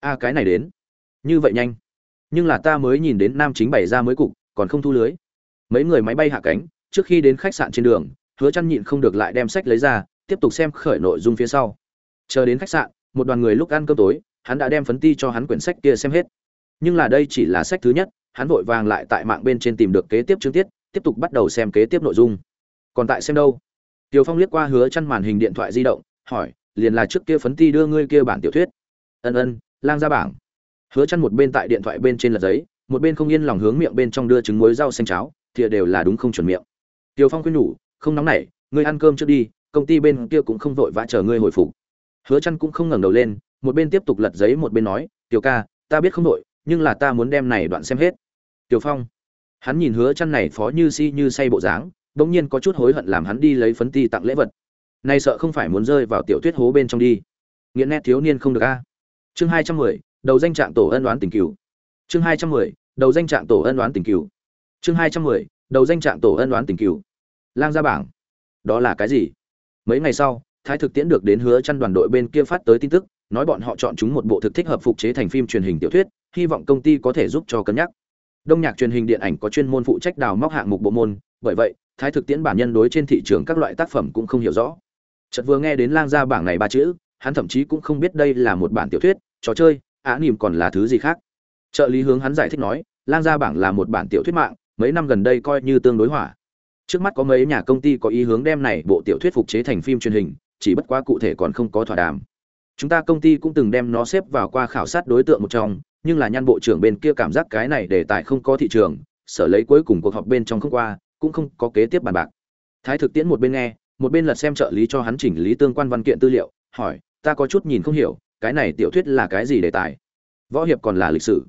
A, cái này đến. Như vậy nhanh nhưng là ta mới nhìn đến nam chính bày ra mới cục còn không thu lưới. Mấy người máy bay hạ cánh trước khi đến khách sạn trên đường hứa chăn nhịn không được lại đem sách lấy ra tiếp tục xem khởi nội dung phía sau. Chờ đến khách sạn một đoàn người lúc ăn cơm tối hắn đã đem phấn ti cho hắn quyển sách kia xem hết. Nhưng là đây chỉ là sách thứ nhất hắn vội vàng lại tại mạng bên trên tìm được kế tiếp chương tiết tiếp tục bắt đầu xem kế tiếp nội dung. Còn tại xem đâu? Tiêu Phong liếc qua hứa chăn màn hình điện thoại di động, hỏi, liền là trước kia phấn ti đưa ngươi kia bản tiểu thuyết. Ân ân, lang ra bảng. Hứa chăn một bên tại điện thoại bên trên lật giấy, một bên không yên lòng hướng miệng bên trong đưa trứng muối rau xanh cháo thìa đều là đúng không chuẩn miệng Tiêu Phong khuyên nhủ, không nóng nảy, ngươi ăn cơm trước đi, công ty bên kia cũng không vội vã chờ ngươi hồi phục. Hứa Chân cũng không ngẩng đầu lên, một bên tiếp tục lật giấy một bên nói, "Tiểu ca, ta biết không đội, nhưng là ta muốn đem này đoạn xem hết." Tiểu Phong, hắn nhìn Hứa Chân này phó như si như say bộ dáng, bỗng nhiên có chút hối hận làm hắn đi lấy phấn ti tặng lễ vật. Nay sợ không phải muốn rơi vào tiểu tuyết hố bên trong đi. Nghiện nét thiếu niên không được a. Chương 210, đầu danh trạng tổ ân đoán tình cửu. Chương 210, đầu danh trạng tổ ân đoán tình cửu. Chương 210, đầu danh trạng tổ ân đoán tình cửu. Lang ra bảng. Đó là cái gì? Mấy ngày sau thái thực tiễn được đến hứa chăn đoàn đội bên kia phát tới tin tức nói bọn họ chọn chúng một bộ thực thích hợp phục chế thành phim truyền hình tiểu thuyết hy vọng công ty có thể giúp cho cân nhắc. Đông nhạc truyền hình điện ảnh có chuyên môn phụ trách đào móc hạng mục bộ môn bởi vậy thái thực tiễn bản nhân đối trên thị trường các loại tác phẩm cũng không hiểu rõ. Chợt vừa nghe đến lang gia bảng này ba chữ hắn thậm chí cũng không biết đây là một bản tiểu thuyết trò chơi á nỉm còn là thứ gì khác? Trợ lý hướng hắn giải thích nói, lang gia bảng là một bản tiểu thuyết mạng, mấy năm gần đây coi như tương đối hỏa. Trước mắt có mấy nhà công ty có ý hướng đem này bộ tiểu thuyết phục chế thành phim truyền hình, chỉ bất quá cụ thể còn không có thỏa đàm. Chúng ta công ty cũng từng đem nó xếp vào qua khảo sát đối tượng một trong, nhưng là nhan bộ trưởng bên kia cảm giác cái này để tài không có thị trường, sở lấy cuối cùng cuộc họp bên trong không qua, cũng không có kế tiếp bàn bạc. Thái thực tiễn một bên nghe, một bên lật xem trợ lý cho hắn chỉnh lý tương quan văn kiện tư liệu, hỏi, ta có chút nhìn không hiểu cái này tiểu thuyết là cái gì đề tài? Võ hiệp còn là lịch sử.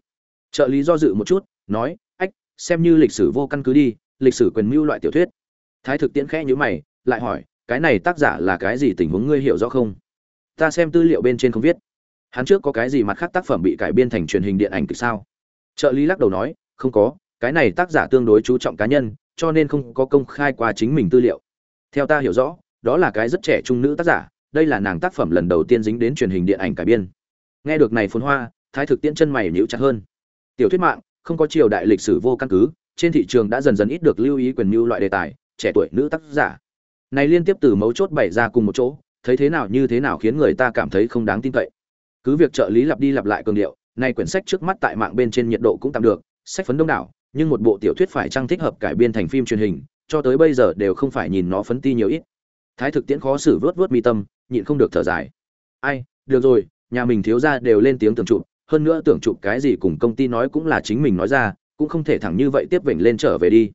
Trợ lý do dự một chút, nói, ách, xem như lịch sử vô căn cứ đi, lịch sử quyền mưu loại tiểu thuyết. Thái thực tiễn khẽ nhữ mày, lại hỏi, cái này tác giả là cái gì tình huống ngươi hiểu rõ không? Ta xem tư liệu bên trên không viết. Hắn trước có cái gì mặt khác tác phẩm bị cải biên thành truyền hình điện ảnh kịch sao? Trợ lý lắc đầu nói, không có, cái này tác giả tương đối chú trọng cá nhân, cho nên không có công khai qua chính mình tư liệu. Theo ta hiểu rõ, đó là cái rất trẻ trung nữ tác giả đây là nàng tác phẩm lần đầu tiên dính đến truyền hình điện ảnh cải biên. Nghe được này phồn hoa, thái thực tiễn chân mày nhíu chặt hơn. Tiểu thuyết mạng, không có triều đại lịch sử vô căn cứ, trên thị trường đã dần dần ít được lưu ý quyền mưu loại đề tài, trẻ tuổi nữ tác giả. Này liên tiếp từ mấu chốt bày ra cùng một chỗ, thấy thế nào như thế nào khiến người ta cảm thấy không đáng tin cậy. Cứ việc trợ lý lặp đi lặp lại cường điệu, này quyển sách trước mắt tại mạng bên trên nhiệt độ cũng tạm được, sách phấn đông đảo, nhưng một bộ tiểu thuyết phải trang thích hợp cải biên thành phim truyền hình, cho tới bây giờ đều không phải nhìn nó phấn ti nhiều ít. Thái thực tiễn khó xử vớt vớt mi tâm nhịn không được thở dài. Ai, được rồi, nhà mình thiếu ra đều lên tiếng tưởng chụp, hơn nữa tưởng chụp cái gì cùng công ty nói cũng là chính mình nói ra, cũng không thể thẳng như vậy tiếp vểnh lên trở về đi.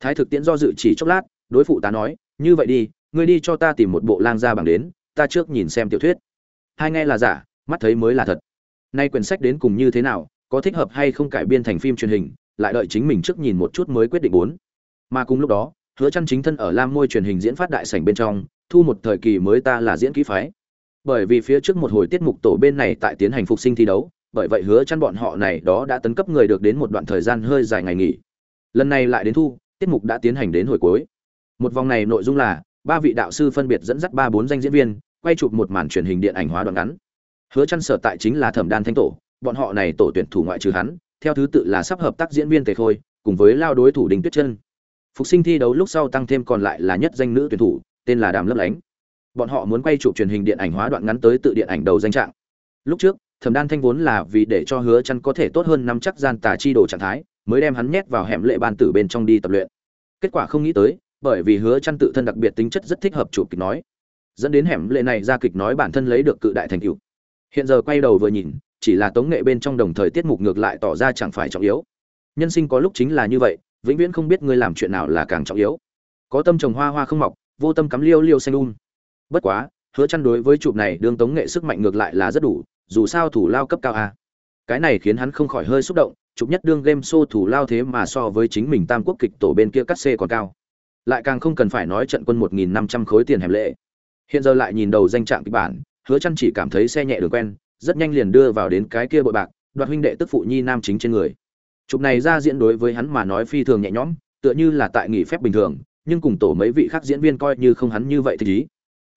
Thái thực tiễn do dự chỉ chốc lát, đối phụ tá nói, như vậy đi, ngươi đi cho ta tìm một bộ lang gia bằng đến, ta trước nhìn xem tiểu thuyết. Hai nghe là giả, mắt thấy mới là thật. Nay quyển sách đến cùng như thế nào, có thích hợp hay không cải biên thành phim truyền hình, lại đợi chính mình trước nhìn một chút mới quyết định bốn. Mà cùng lúc đó, hứa chăn chính thân ở lam môi truyền hình diễn phát đại sảnh bên trong thu một thời kỳ mới ta là diễn kỹ phái. Bởi vì phía trước một hồi tiết mục tổ bên này tại tiến hành phục sinh thi đấu, bởi vậy hứa chăn bọn họ này đó đã tấn cấp người được đến một đoạn thời gian hơi dài ngày nghỉ. Lần này lại đến thu, tiết mục đã tiến hành đến hồi cuối. Một vòng này nội dung là, ba vị đạo sư phân biệt dẫn dắt ba bốn danh diễn viên, quay chụp một màn truyền hình điện ảnh hóa đoạn ngắn. Hứa chăn sở tại chính là thẩm đan thanh tổ, bọn họ này tổ tuyển thủ ngoại trừ hắn, theo thứ tự là sắp hợp tác diễn viên tề khôi, cùng với lao đối thủ đình tuyết chân. Phục sinh thi đấu lúc sau tăng thêm còn lại là nhất danh nữ tuyển thủ tên là đàm lấp lánh. Bọn họ muốn quay chụp truyền hình điện ảnh hóa đoạn ngắn tới tự điện ảnh đầu danh trạng. Lúc trước, thẩm đan thanh vốn là vì để cho hứa chăn có thể tốt hơn nắm chắc gian tà chi đồ trạng thái, mới đem hắn nhét vào hẻm lệ ban tử bên trong đi tập luyện. Kết quả không nghĩ tới, bởi vì hứa chăn tự thân đặc biệt tính chất rất thích hợp chủ kịch nói. Dẫn đến hẻm lệ này ra kịch nói bản thân lấy được cự đại thành tựu. Hiện giờ quay đầu vừa nhìn, chỉ là tống nghệ bên trong đồng thời tiết mục ngược lại tỏ ra chẳng phải trọng yếu. Nhân sinh có lúc chính là như vậy, vĩnh viễn không biết ngươi làm chuyện nào là càng trọng yếu. Có tâm trồng hoa hoa không mọc vô tâm cắm liêu liêu xanh um. Bất quá, hứa chăn đối với chụp này đương tống nghệ sức mạnh ngược lại là rất đủ, dù sao thủ lao cấp cao a. Cái này khiến hắn không khỏi hơi xúc động, chụp nhất đương game show thủ lao thế mà so với chính mình tam quốc kịch tổ bên kia cắt xê còn cao. Lại càng không cần phải nói trận quân một nghìn năm trăm khối tiền hẻm lệ. Hiện giờ lại nhìn đầu danh trạng kịch bản, hứa chăn chỉ cảm thấy xe nhẹ đường quen, rất nhanh liền đưa vào đến cái kia bội bạc, đoạt huynh đệ tức phụ nhi nam chính trên người. Chụp này ra diễn đối với hắn mà nói phi thường nhẹ nhõm, tựa như là tại nghỉ phép bình thường nhưng cùng tổ mấy vị khác diễn viên coi như không hắn như vậy thì ý.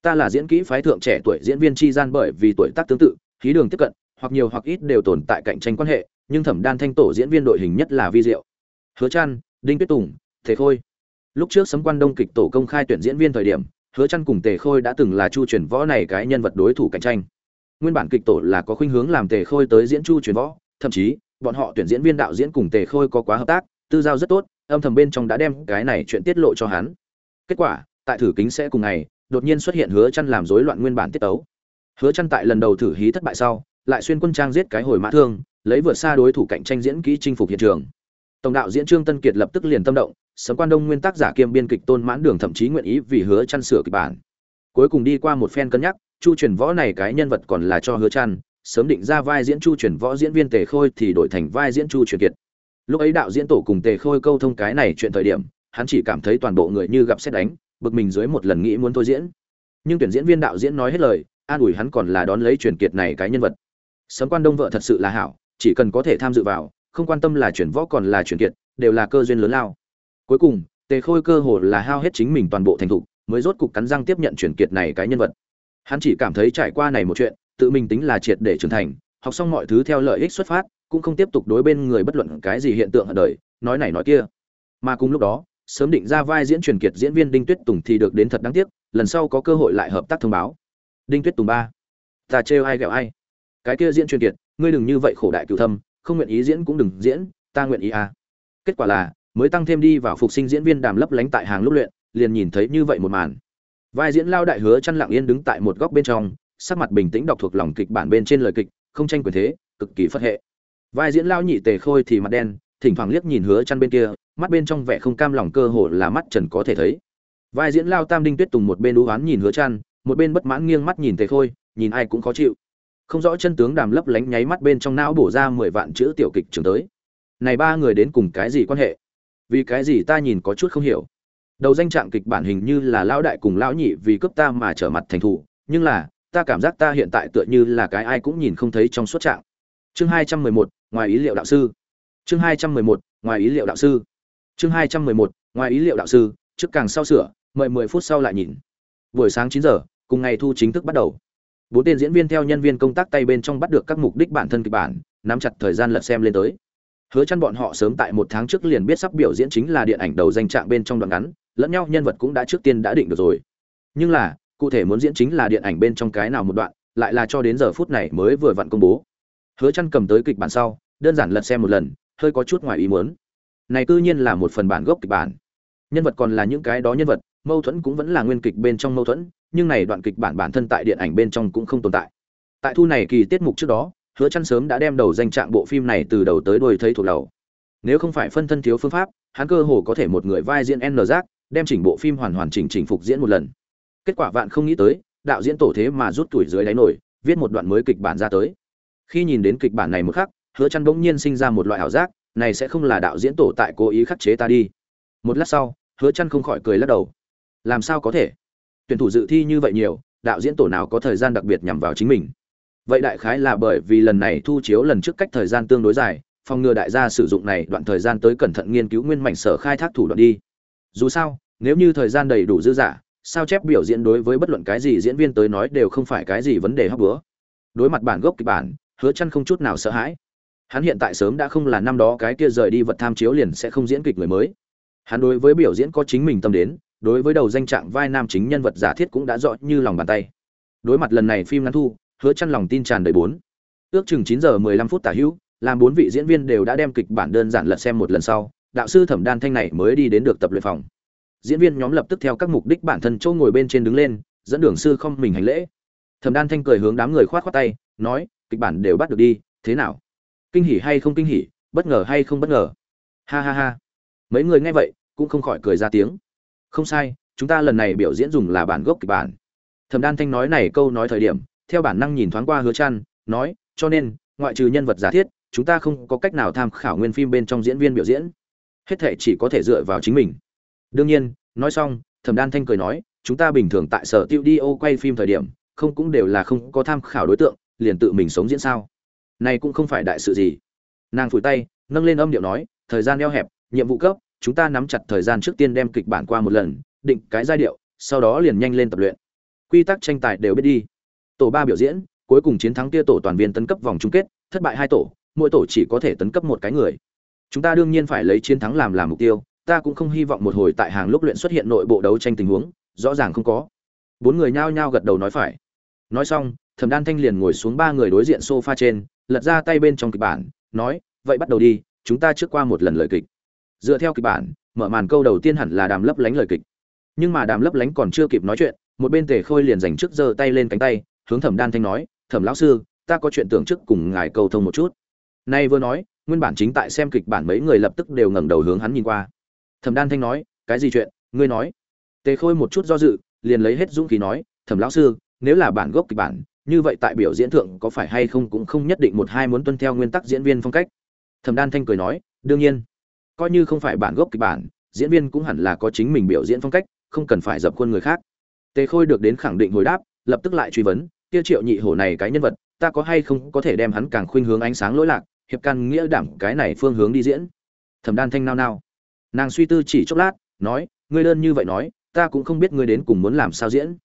Ta là diễn kỹ phái thượng trẻ tuổi diễn viên chi gian bởi vì tuổi tác tương tự, khí đường tiếp cận, hoặc nhiều hoặc ít đều tồn tại cạnh tranh quan hệ, nhưng thẩm đan thanh tổ diễn viên đội hình nhất là vi diệu. Hứa trăn, đinh tuyết tùng thế khôi. Lúc trước sấm quan đông kịch tổ công khai tuyển diễn viên thời điểm, hứa trăn cùng tề khôi đã từng là chu truyền võ này cái nhân vật đối thủ cạnh tranh. Nguyên bản kịch tổ là có khuynh hướng làm tề khôi tới diễn chu truyền võ, thậm chí, bọn họ tuyển diễn viên đạo diễn cùng tề khôi có quá hợp tác tư giao rất tốt, âm thầm bên trong đã đem cái này chuyện tiết lộ cho hắn. Kết quả, tại thử kính sẽ cùng ngày, đột nhiên xuất hiện hứa chăn làm rối loạn nguyên bản tiết tấu. Hứa chăn tại lần đầu thử hí thất bại sau, lại xuyên quân trang giết cái hồi mã thương, lấy vượt xa đối thủ cạnh tranh diễn kỹ chinh phục hiện trường. Tổng đạo diễn trương tân kiệt lập tức liền tâm động sấm quan đông nguyên tác giả kiêm biên kịch tôn mãn đường thậm chí nguyện ý vì hứa chăn sửa kịch bản. Cuối cùng đi qua một phen cân nhắc, chu truyền võ này cái nhân vật còn là cho hứa chăn, sớm định ra vai diễn chu truyền võ diễn viên tề khôi thì đổi thành vai diễn chu truyền kiệt lúc ấy đạo diễn tổ cùng tề khôi câu thông cái này chuyện thời điểm, hắn chỉ cảm thấy toàn bộ người như gặp xét đánh, bực mình dưới một lần nghĩ muốn thôi diễn. Nhưng tuyển diễn viên đạo diễn nói hết lời, an ủi hắn còn là đón lấy truyền kiệt này cái nhân vật. Sấm quan đông vợ thật sự là hảo, chỉ cần có thể tham dự vào, không quan tâm là chuyển võ còn là chuyển kiệt, đều là cơ duyên lớn lao. Cuối cùng, tề khôi cơ hồ là hao hết chính mình toàn bộ thành thục, mới rốt cục cắn răng tiếp nhận chuyển kiệt này cái nhân vật. Hắn chỉ cảm thấy trải qua này một chuyện, tự mình tính là triệt để trưởng thành, học xong mọi thứ theo lợi ích xuất phát cũng không tiếp tục đối bên người bất luận cái gì hiện tượng ở đời, nói này nói kia. Mà cùng lúc đó, sớm định ra vai diễn truyền kiệt diễn viên đinh tuyết tùng thì được đến thật đáng tiếc, lần sau có cơ hội lại hợp tác thông báo. Đinh tuyết tùng ba. Ta trêu ai ghẹo ai? Cái kia diễn truyền kiệt, ngươi đừng như vậy khổ đại cựu thâm, không nguyện ý diễn cũng đừng diễn, ta nguyện ý à. Kết quả là, mới tăng thêm đi vào phục sinh diễn viên đàm lấp lánh tại hàng lúc luyện, liền nhìn thấy như vậy một màn. Vai diễn lao đại hứa chăn lặng yên đứng tại một góc bên trong, sắc mặt bình tĩnh đọc thuộc lòng kịch bản bên trên lời kịch, không tranh quyền thế, cực kỳ phất hệ vai diễn lao nhị tề khôi thì mặt đen, thỉnh thoảng liếc nhìn hứa chăn bên kia, mắt bên trong vẻ không cam lòng cơ hồ là mắt trần có thể thấy. Vai diễn lao tam đinh tuyết tùng một bên đú oán nhìn hứa chăn, một bên bất mãn nghiêng mắt nhìn tề khôi, nhìn ai cũng khó chịu. Không rõ chân tướng đàm lấp lánh nháy mắt bên trong não bổ ra mười vạn chữ tiểu kịch trường tới. Này ba người đến cùng cái gì quan hệ? Vì cái gì ta nhìn có chút không hiểu? Đầu danh trạng kịch bản hình như là lão đại cùng lão nhị vì cướp ta mà trở mặt thành thủ, nhưng là, ta cảm giác ta hiện tại tựa như là cái ai cũng nhìn không thấy trong suốt trạng. Chương hai trăm mười một ngoài ý liệu đạo sư. Chương hai trăm mười một, ngoài ý liệu đạo sư. Chương hai trăm mười một, ngoài ý liệu đạo sư, trước càng sau sửa, mời mười phút sau lại nhìn. Buổi sáng chín giờ, cùng ngày thu chính thức bắt đầu. Bốn tên diễn viên theo nhân viên công tác tay bên trong bắt được các mục đích bản thân kịch bản, nắm chặt thời gian lật xem lên tới. Hứa chăn bọn họ sớm tại một tháng trước liền biết sắp biểu diễn chính là điện ảnh đầu danh trạng bên trong đoạn ngắn, lẫn nhau nhân vật cũng đã trước tiên đã định được rồi. Nhưng là, cụ thể muốn diễn chính là điện ảnh bên trong cái nào một đoạn, lại là cho đến giờ phút này mới vừa vặn công bố hứa chăn cầm tới kịch bản sau, đơn giản lật xem một lần, hơi có chút ngoài ý muốn. Này tự nhiên là một phần bản gốc kịch bản. Nhân vật còn là những cái đó nhân vật, mâu thuẫn cũng vẫn là nguyên kịch bên trong mâu thuẫn, nhưng này đoạn kịch bản bản thân tại điện ảnh bên trong cũng không tồn tại. Tại thu này kỳ tiết mục trước đó, hứa chăn sớm đã đem đầu danh trạng bộ phim này từ đầu tới đuôi thấy thuộc đầu. Nếu không phải phân thân thiếu phương pháp, hắn cơ hồ có thể một người vai diễn n giác đem chỉnh bộ phim hoàn hoàn chỉnh chỉnh phục diễn một lần. Kết quả vạn không nghĩ tới, đạo diễn tổ thế mà rút tuổi dưới đáy nổi, viết một đoạn mới kịch bản ra tới khi nhìn đến kịch bản này một khắc, hứa chăn bỗng nhiên sinh ra một loại ảo giác, này sẽ không là đạo diễn tổ tại cố ý khắc chế ta đi. Một lát sau, hứa chăn không khỏi cười lắc đầu. Làm sao có thể? Tuyển thủ dự thi như vậy nhiều, đạo diễn tổ nào có thời gian đặc biệt nhằm vào chính mình? Vậy đại khái là bởi vì lần này thu chiếu lần trước cách thời gian tương đối dài, phòng ngừa đại gia sử dụng này đoạn thời gian tới cẩn thận nghiên cứu nguyên mảnh sở khai thác thủ đoạn đi. Dù sao, nếu như thời gian đầy đủ dư giả sao chép biểu diễn đối với bất luận cái gì diễn viên tới nói đều không phải cái gì vấn đề hấp bữa đối mặt bản gốc kịch bản hứa chăn không chút nào sợ hãi. Hắn hiện tại sớm đã không là năm đó cái kia rời đi vật tham chiếu liền sẽ không diễn kịch người mới. Hắn đối với biểu diễn có chính mình tâm đến, đối với đầu danh trạng vai nam chính nhân vật giả thiết cũng đã rõ như lòng bàn tay. Đối mặt lần này phim ngắn thu, hứa chăn lòng tin tràn đầy bốn. Ước chừng 9 giờ 15 phút tả hữu, làm bốn vị diễn viên đều đã đem kịch bản đơn giản lật xem một lần sau, đạo sư thẩm đan thanh này mới đi đến được tập luyện phòng. Diễn viên nhóm lập tức theo các mục đích bản thân chỗ ngồi bên trên đứng lên, dẫn đường sư không mình hành lễ. Thẩm đan thanh cười hướng đám người khoát khoát tay, nói kịch bản đều bắt được đi, thế nào? Kinh hỉ hay không kinh hỉ, bất ngờ hay không bất ngờ? Ha ha ha. Mấy người nghe vậy, cũng không khỏi cười ra tiếng. Không sai, chúng ta lần này biểu diễn dùng là bản gốc kịch bản. Thẩm đan thanh nói này câu nói thời điểm, theo bản năng nhìn thoáng qua hứa trăn nói, cho nên, ngoại trừ nhân vật giả thiết, chúng ta không có cách nào tham khảo nguyên phim bên trong diễn viên biểu diễn. Hết thệ chỉ có thể dựa vào chính mình. Đương nhiên, nói xong, thẩm đan thanh cười nói, chúng ta bình thường tại sở tiêu đi ô quay phim thời điểm, không cũng đều là không có tham khảo đối tượng liền tự mình sống diễn sao? Này cũng không phải đại sự gì. Nàng phủi tay, nâng lên âm điệu nói, thời gian eo hẹp, nhiệm vụ cấp, chúng ta nắm chặt thời gian trước tiên đem kịch bản qua một lần, định cái giai điệu, sau đó liền nhanh lên tập luyện. Quy tắc tranh tài đều biết đi. Tổ ba biểu diễn, cuối cùng chiến thắng kia tổ toàn viên tấn cấp vòng chung kết, thất bại hai tổ, mỗi tổ chỉ có thể tấn cấp một cái người. Chúng ta đương nhiên phải lấy chiến thắng làm làm mục tiêu, ta cũng không hy vọng một hồi tại hàng lúc luyện xuất hiện nội bộ đấu tranh tình huống, rõ ràng không có. Bốn người nhao nhao gật đầu nói phải. Nói xong thẩm đan thanh liền ngồi xuống ba người đối diện sofa trên, lật ra tay bên trong kịch bản, nói, vậy bắt đầu đi, chúng ta trước qua một lần lời kịch. Dựa theo kịch bản, mở màn câu đầu tiên hẳn là đàm lấp lánh lời kịch. Nhưng mà đàm lấp lánh còn chưa kịp nói chuyện, một bên tề khôi liền dành trước giơ tay lên cánh tay, hướng thẩm đan thanh nói, thẩm lão sư, ta có chuyện tưởng trước cùng ngài cầu thông một chút. Nay vừa nói, nguyên bản chính tại xem kịch bản mấy người lập tức đều ngẩng đầu hướng hắn nhìn qua. Thẩm đan thanh nói, cái gì chuyện? Ngươi nói. Tề khôi một chút do dự, liền lấy hết dũng khí nói, thẩm lão sư, nếu là bản gốc kịch bản như vậy tại biểu diễn thượng có phải hay không cũng không nhất định một hai muốn tuân theo nguyên tắc diễn viên phong cách. Thẩm đan thanh cười nói, đương nhiên. Coi như không phải bản gốc kịch bản, diễn viên cũng hẳn là có chính mình biểu diễn phong cách, không cần phải dập khuôn người khác. Tề khôi được đến khẳng định hồi đáp, lập tức lại truy vấn tiêu triệu nhị hổ này cái nhân vật, ta có hay không có thể đem hắn càng khuynh hướng ánh sáng lỗi lạc, hiệp căn nghĩa đảm cái này phương hướng đi diễn? Thẩm đan thanh nao nao. Nàng suy tư chỉ chốc lát, nói, ngươi đơn như vậy nói, ta cũng không biết ngươi đến cùng muốn làm sao diễn.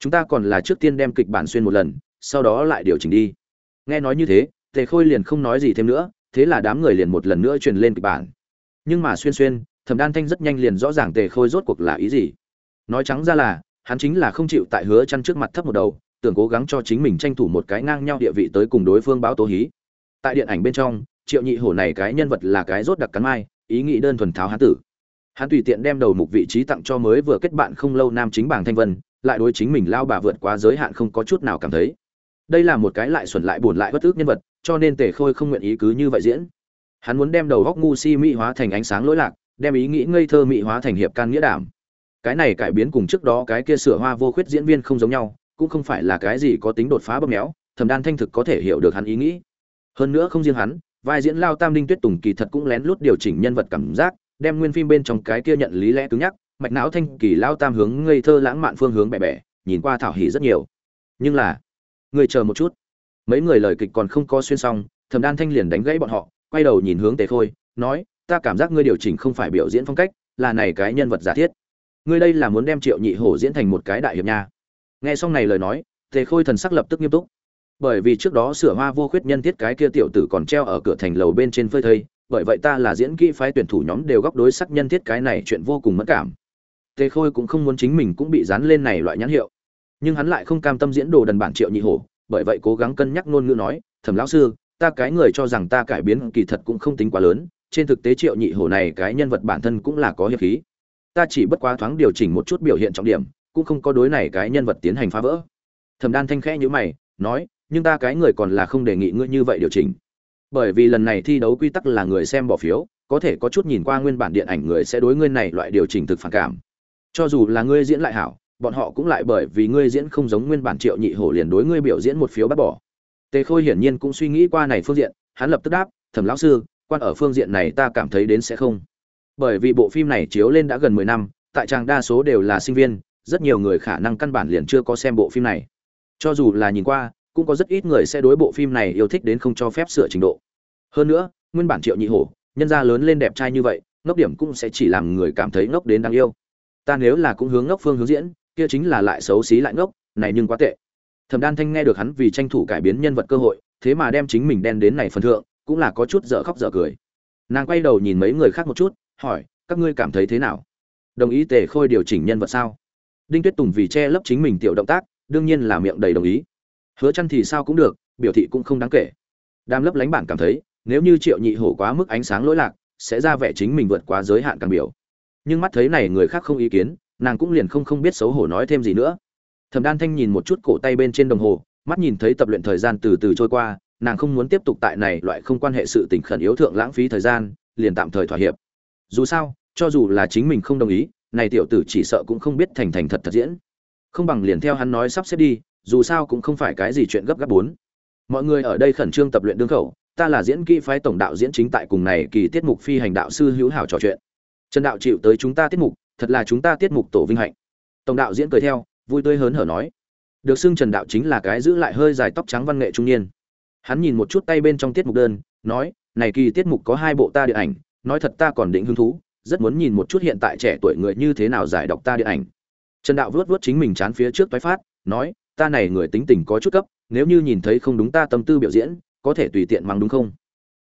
Chúng ta còn là trước tiên đem kịch bản xuyên một lần sau đó lại điều chỉnh đi. Nghe nói như thế, tề khôi liền không nói gì thêm nữa, thế là đám người liền một lần nữa truyền lên kịch bản. Nhưng mà xuyên xuyên, thẩm đan thanh rất nhanh liền rõ ràng tề khôi rốt cuộc là ý gì. Nói trắng ra là, hắn chính là không chịu tại hứa chăn trước mặt thấp một đầu, tưởng cố gắng cho chính mình tranh thủ một cái ngang nhau địa vị tới cùng đối phương báo tố hí. Tại điện ảnh bên trong, triệu nhị hổ này cái nhân vật là cái rốt đặc cắn mai, ý nghĩ đơn thuần tháo hán tử. Hắn tùy tiện đem đầu mục vị trí tặng cho mới vừa kết bạn không lâu nam chính bảng thanh vân, lại đối chính mình lao bà vượt quá giới hạn không có chút nào cảm thấy đây là một cái lại xuẩn lại buồn lại bất ước nhân vật, cho nên tề khôi không nguyện ý cứ như vậy diễn. Hắn muốn đem đầu góc ngu si mỹ hóa thành ánh sáng lỗi lạc, đem ý nghĩ ngây thơ mỹ hóa thành hiệp can nghĩa đảm. Cái này cải biến cùng trước đó cái kia sửa hoa vô khuyết diễn viên không giống nhau, cũng không phải là cái gì có tính đột phá bóp méo, thẩm đan thanh thực có thể hiểu được hắn ý nghĩ. Hơn nữa không riêng hắn, vai diễn lao tam Linh tuyết tùng kỳ thật cũng lén lút điều chỉnh nhân vật cảm giác, đem nguyên phim bên trong cái kia nhận lý lẽ cứng nhắc, mạch não thanh kỳ lao tam hướng ngây thơ lãng mạn phương hướng bẻ bẻ, nhìn qua thảo hỉ rất nhiều. Nhưng là người chờ một chút. Mấy người lời kịch còn không có xuyên xong, thẩm đan thanh liền đánh gãy bọn họ, quay đầu nhìn hướng tề khôi, nói, ta cảm giác ngươi điều chỉnh không phải biểu diễn phong cách, là này cái nhân vật giả thiết. Ngươi đây là muốn đem triệu nhị hổ diễn thành một cái đại hiệp nha. Nghe xong này lời nói, tề khôi thần sắc lập tức nghiêm túc. Bởi vì trước đó sửa hoa vô khuyết nhân thiết cái kia tiểu tử còn treo ở cửa thành lầu bên trên phơi thây, bởi vậy ta là diễn kỹ phái tuyển thủ nhóm đều góc đối sắc nhân thiết cái này chuyện vô cùng mất cảm. Tề khôi cũng không muốn chính mình cũng bị dán lên này loại nhãn hiệu nhưng hắn lại không cam tâm diễn đồ đần bản triệu nhị hổ, bởi vậy cố gắng cân nhắc ngôn ngữ nói, thẩm lão sư, ta cái người cho rằng ta cải biến kỳ thật cũng không tính quá lớn, trên thực tế triệu nhị hổ này cái nhân vật bản thân cũng là có hiệp khí. Ta chỉ bất quá thoáng điều chỉnh một chút biểu hiện trọng điểm, cũng không có đối này cái nhân vật tiến hành phá vỡ. Thẩm đan thanh khẽ nhữ mày, nói, nhưng ta cái người còn là không đề nghị ngươi như vậy điều chỉnh. Bởi vì lần này thi đấu quy tắc là người xem bỏ phiếu, có thể có chút nhìn qua nguyên bản điện ảnh người sẽ đối ngươi này loại điều chỉnh thực phản cảm. Cho dù là ngươi diễn lại hảo bọn họ cũng lại bởi vì ngươi diễn không giống nguyên bản triệu nhị hổ liền đối ngươi biểu diễn một phiếu bắt bỏ. Tề khôi hiển nhiên cũng suy nghĩ qua này phương diện, hắn lập tức đáp, thẩm lão sư, quan ở phương diện này ta cảm thấy đến sẽ không. Bởi vì bộ phim này chiếu lên đã gần mười năm, tại trang đa số đều là sinh viên, rất nhiều người khả năng căn bản liền chưa có xem bộ phim này. Cho dù là nhìn qua, cũng có rất ít người sẽ đối bộ phim này yêu thích đến không cho phép sửa trình độ. Hơn nữa, nguyên bản triệu nhị hổ, nhân gia lớn lên đẹp trai như vậy, ngốc điểm cũng sẽ chỉ làm người cảm thấy ngốc đến đáng yêu. Ta nếu là cũng hướng ngốc phương hướng diễn kia chính là lại xấu xí lại ngốc, này nhưng quá tệ. Thẩm đan thanh nghe được hắn vì tranh thủ cải biến nhân vật cơ hội, thế mà đem chính mình đen đến này phần thượng, cũng là có chút dở khóc dở cười. Nàng quay đầu nhìn mấy người khác một chút, hỏi, các ngươi cảm thấy thế nào? Đồng ý tề khôi điều chỉnh nhân vật sao? Đinh tuyết tùng vì che lấp chính mình tiểu động tác, đương nhiên là miệng đầy đồng ý. Hứa chăn thì sao cũng được, biểu thị cũng không đáng kể. Đam lấp lánh bản cảm thấy, nếu như triệu nhị hổ quá mức ánh sáng lỗi lạc, sẽ ra vẻ chính mình vượt quá giới hạn càng biểu. Nhưng mắt thấy này người khác không ý kiến nàng cũng liền không không biết xấu hổ nói thêm gì nữa. Thẩm đan thanh nhìn một chút cổ tay bên trên đồng hồ, mắt nhìn thấy tập luyện thời gian từ từ trôi qua, nàng không muốn tiếp tục tại này loại không quan hệ sự tình khẩn yếu thượng lãng phí thời gian, liền tạm thời thỏa hiệp. Dù sao, cho dù là chính mình không đồng ý, này tiểu tử chỉ sợ cũng không biết thành thành thật thật diễn. Không bằng liền theo hắn nói sắp xếp đi, dù sao cũng không phải cái gì chuyện gấp gáp bốn. Mọi người ở đây khẩn trương tập luyện đương khẩu, ta là diễn kỹ phái tổng đạo diễn chính tại cùng này kỳ tiết mục phi hành đạo sư hữu hảo trò chuyện. Trần đạo chịu tới chúng ta tiết mục thật là chúng ta tiết mục tổ vinh hạnh. Tổng đạo diễn cười theo, vui tươi hớn hở nói. Được xưng trần đạo chính là cái giữ lại hơi dài tóc trắng văn nghệ trung niên. Hắn nhìn một chút tay bên trong tiết mục đơn, nói, này kỳ tiết mục có hai bộ ta điện ảnh, nói thật ta còn định hứng thú, rất muốn nhìn một chút hiện tại trẻ tuổi người như thế nào giải đọc ta điện ảnh. Trần đạo vuốt vuốt chính mình chán phía trước toái phát, nói, ta này người tính tình có chút cấp, nếu như nhìn thấy không đúng ta tâm tư biểu diễn, có thể tùy tiện mắng đúng không?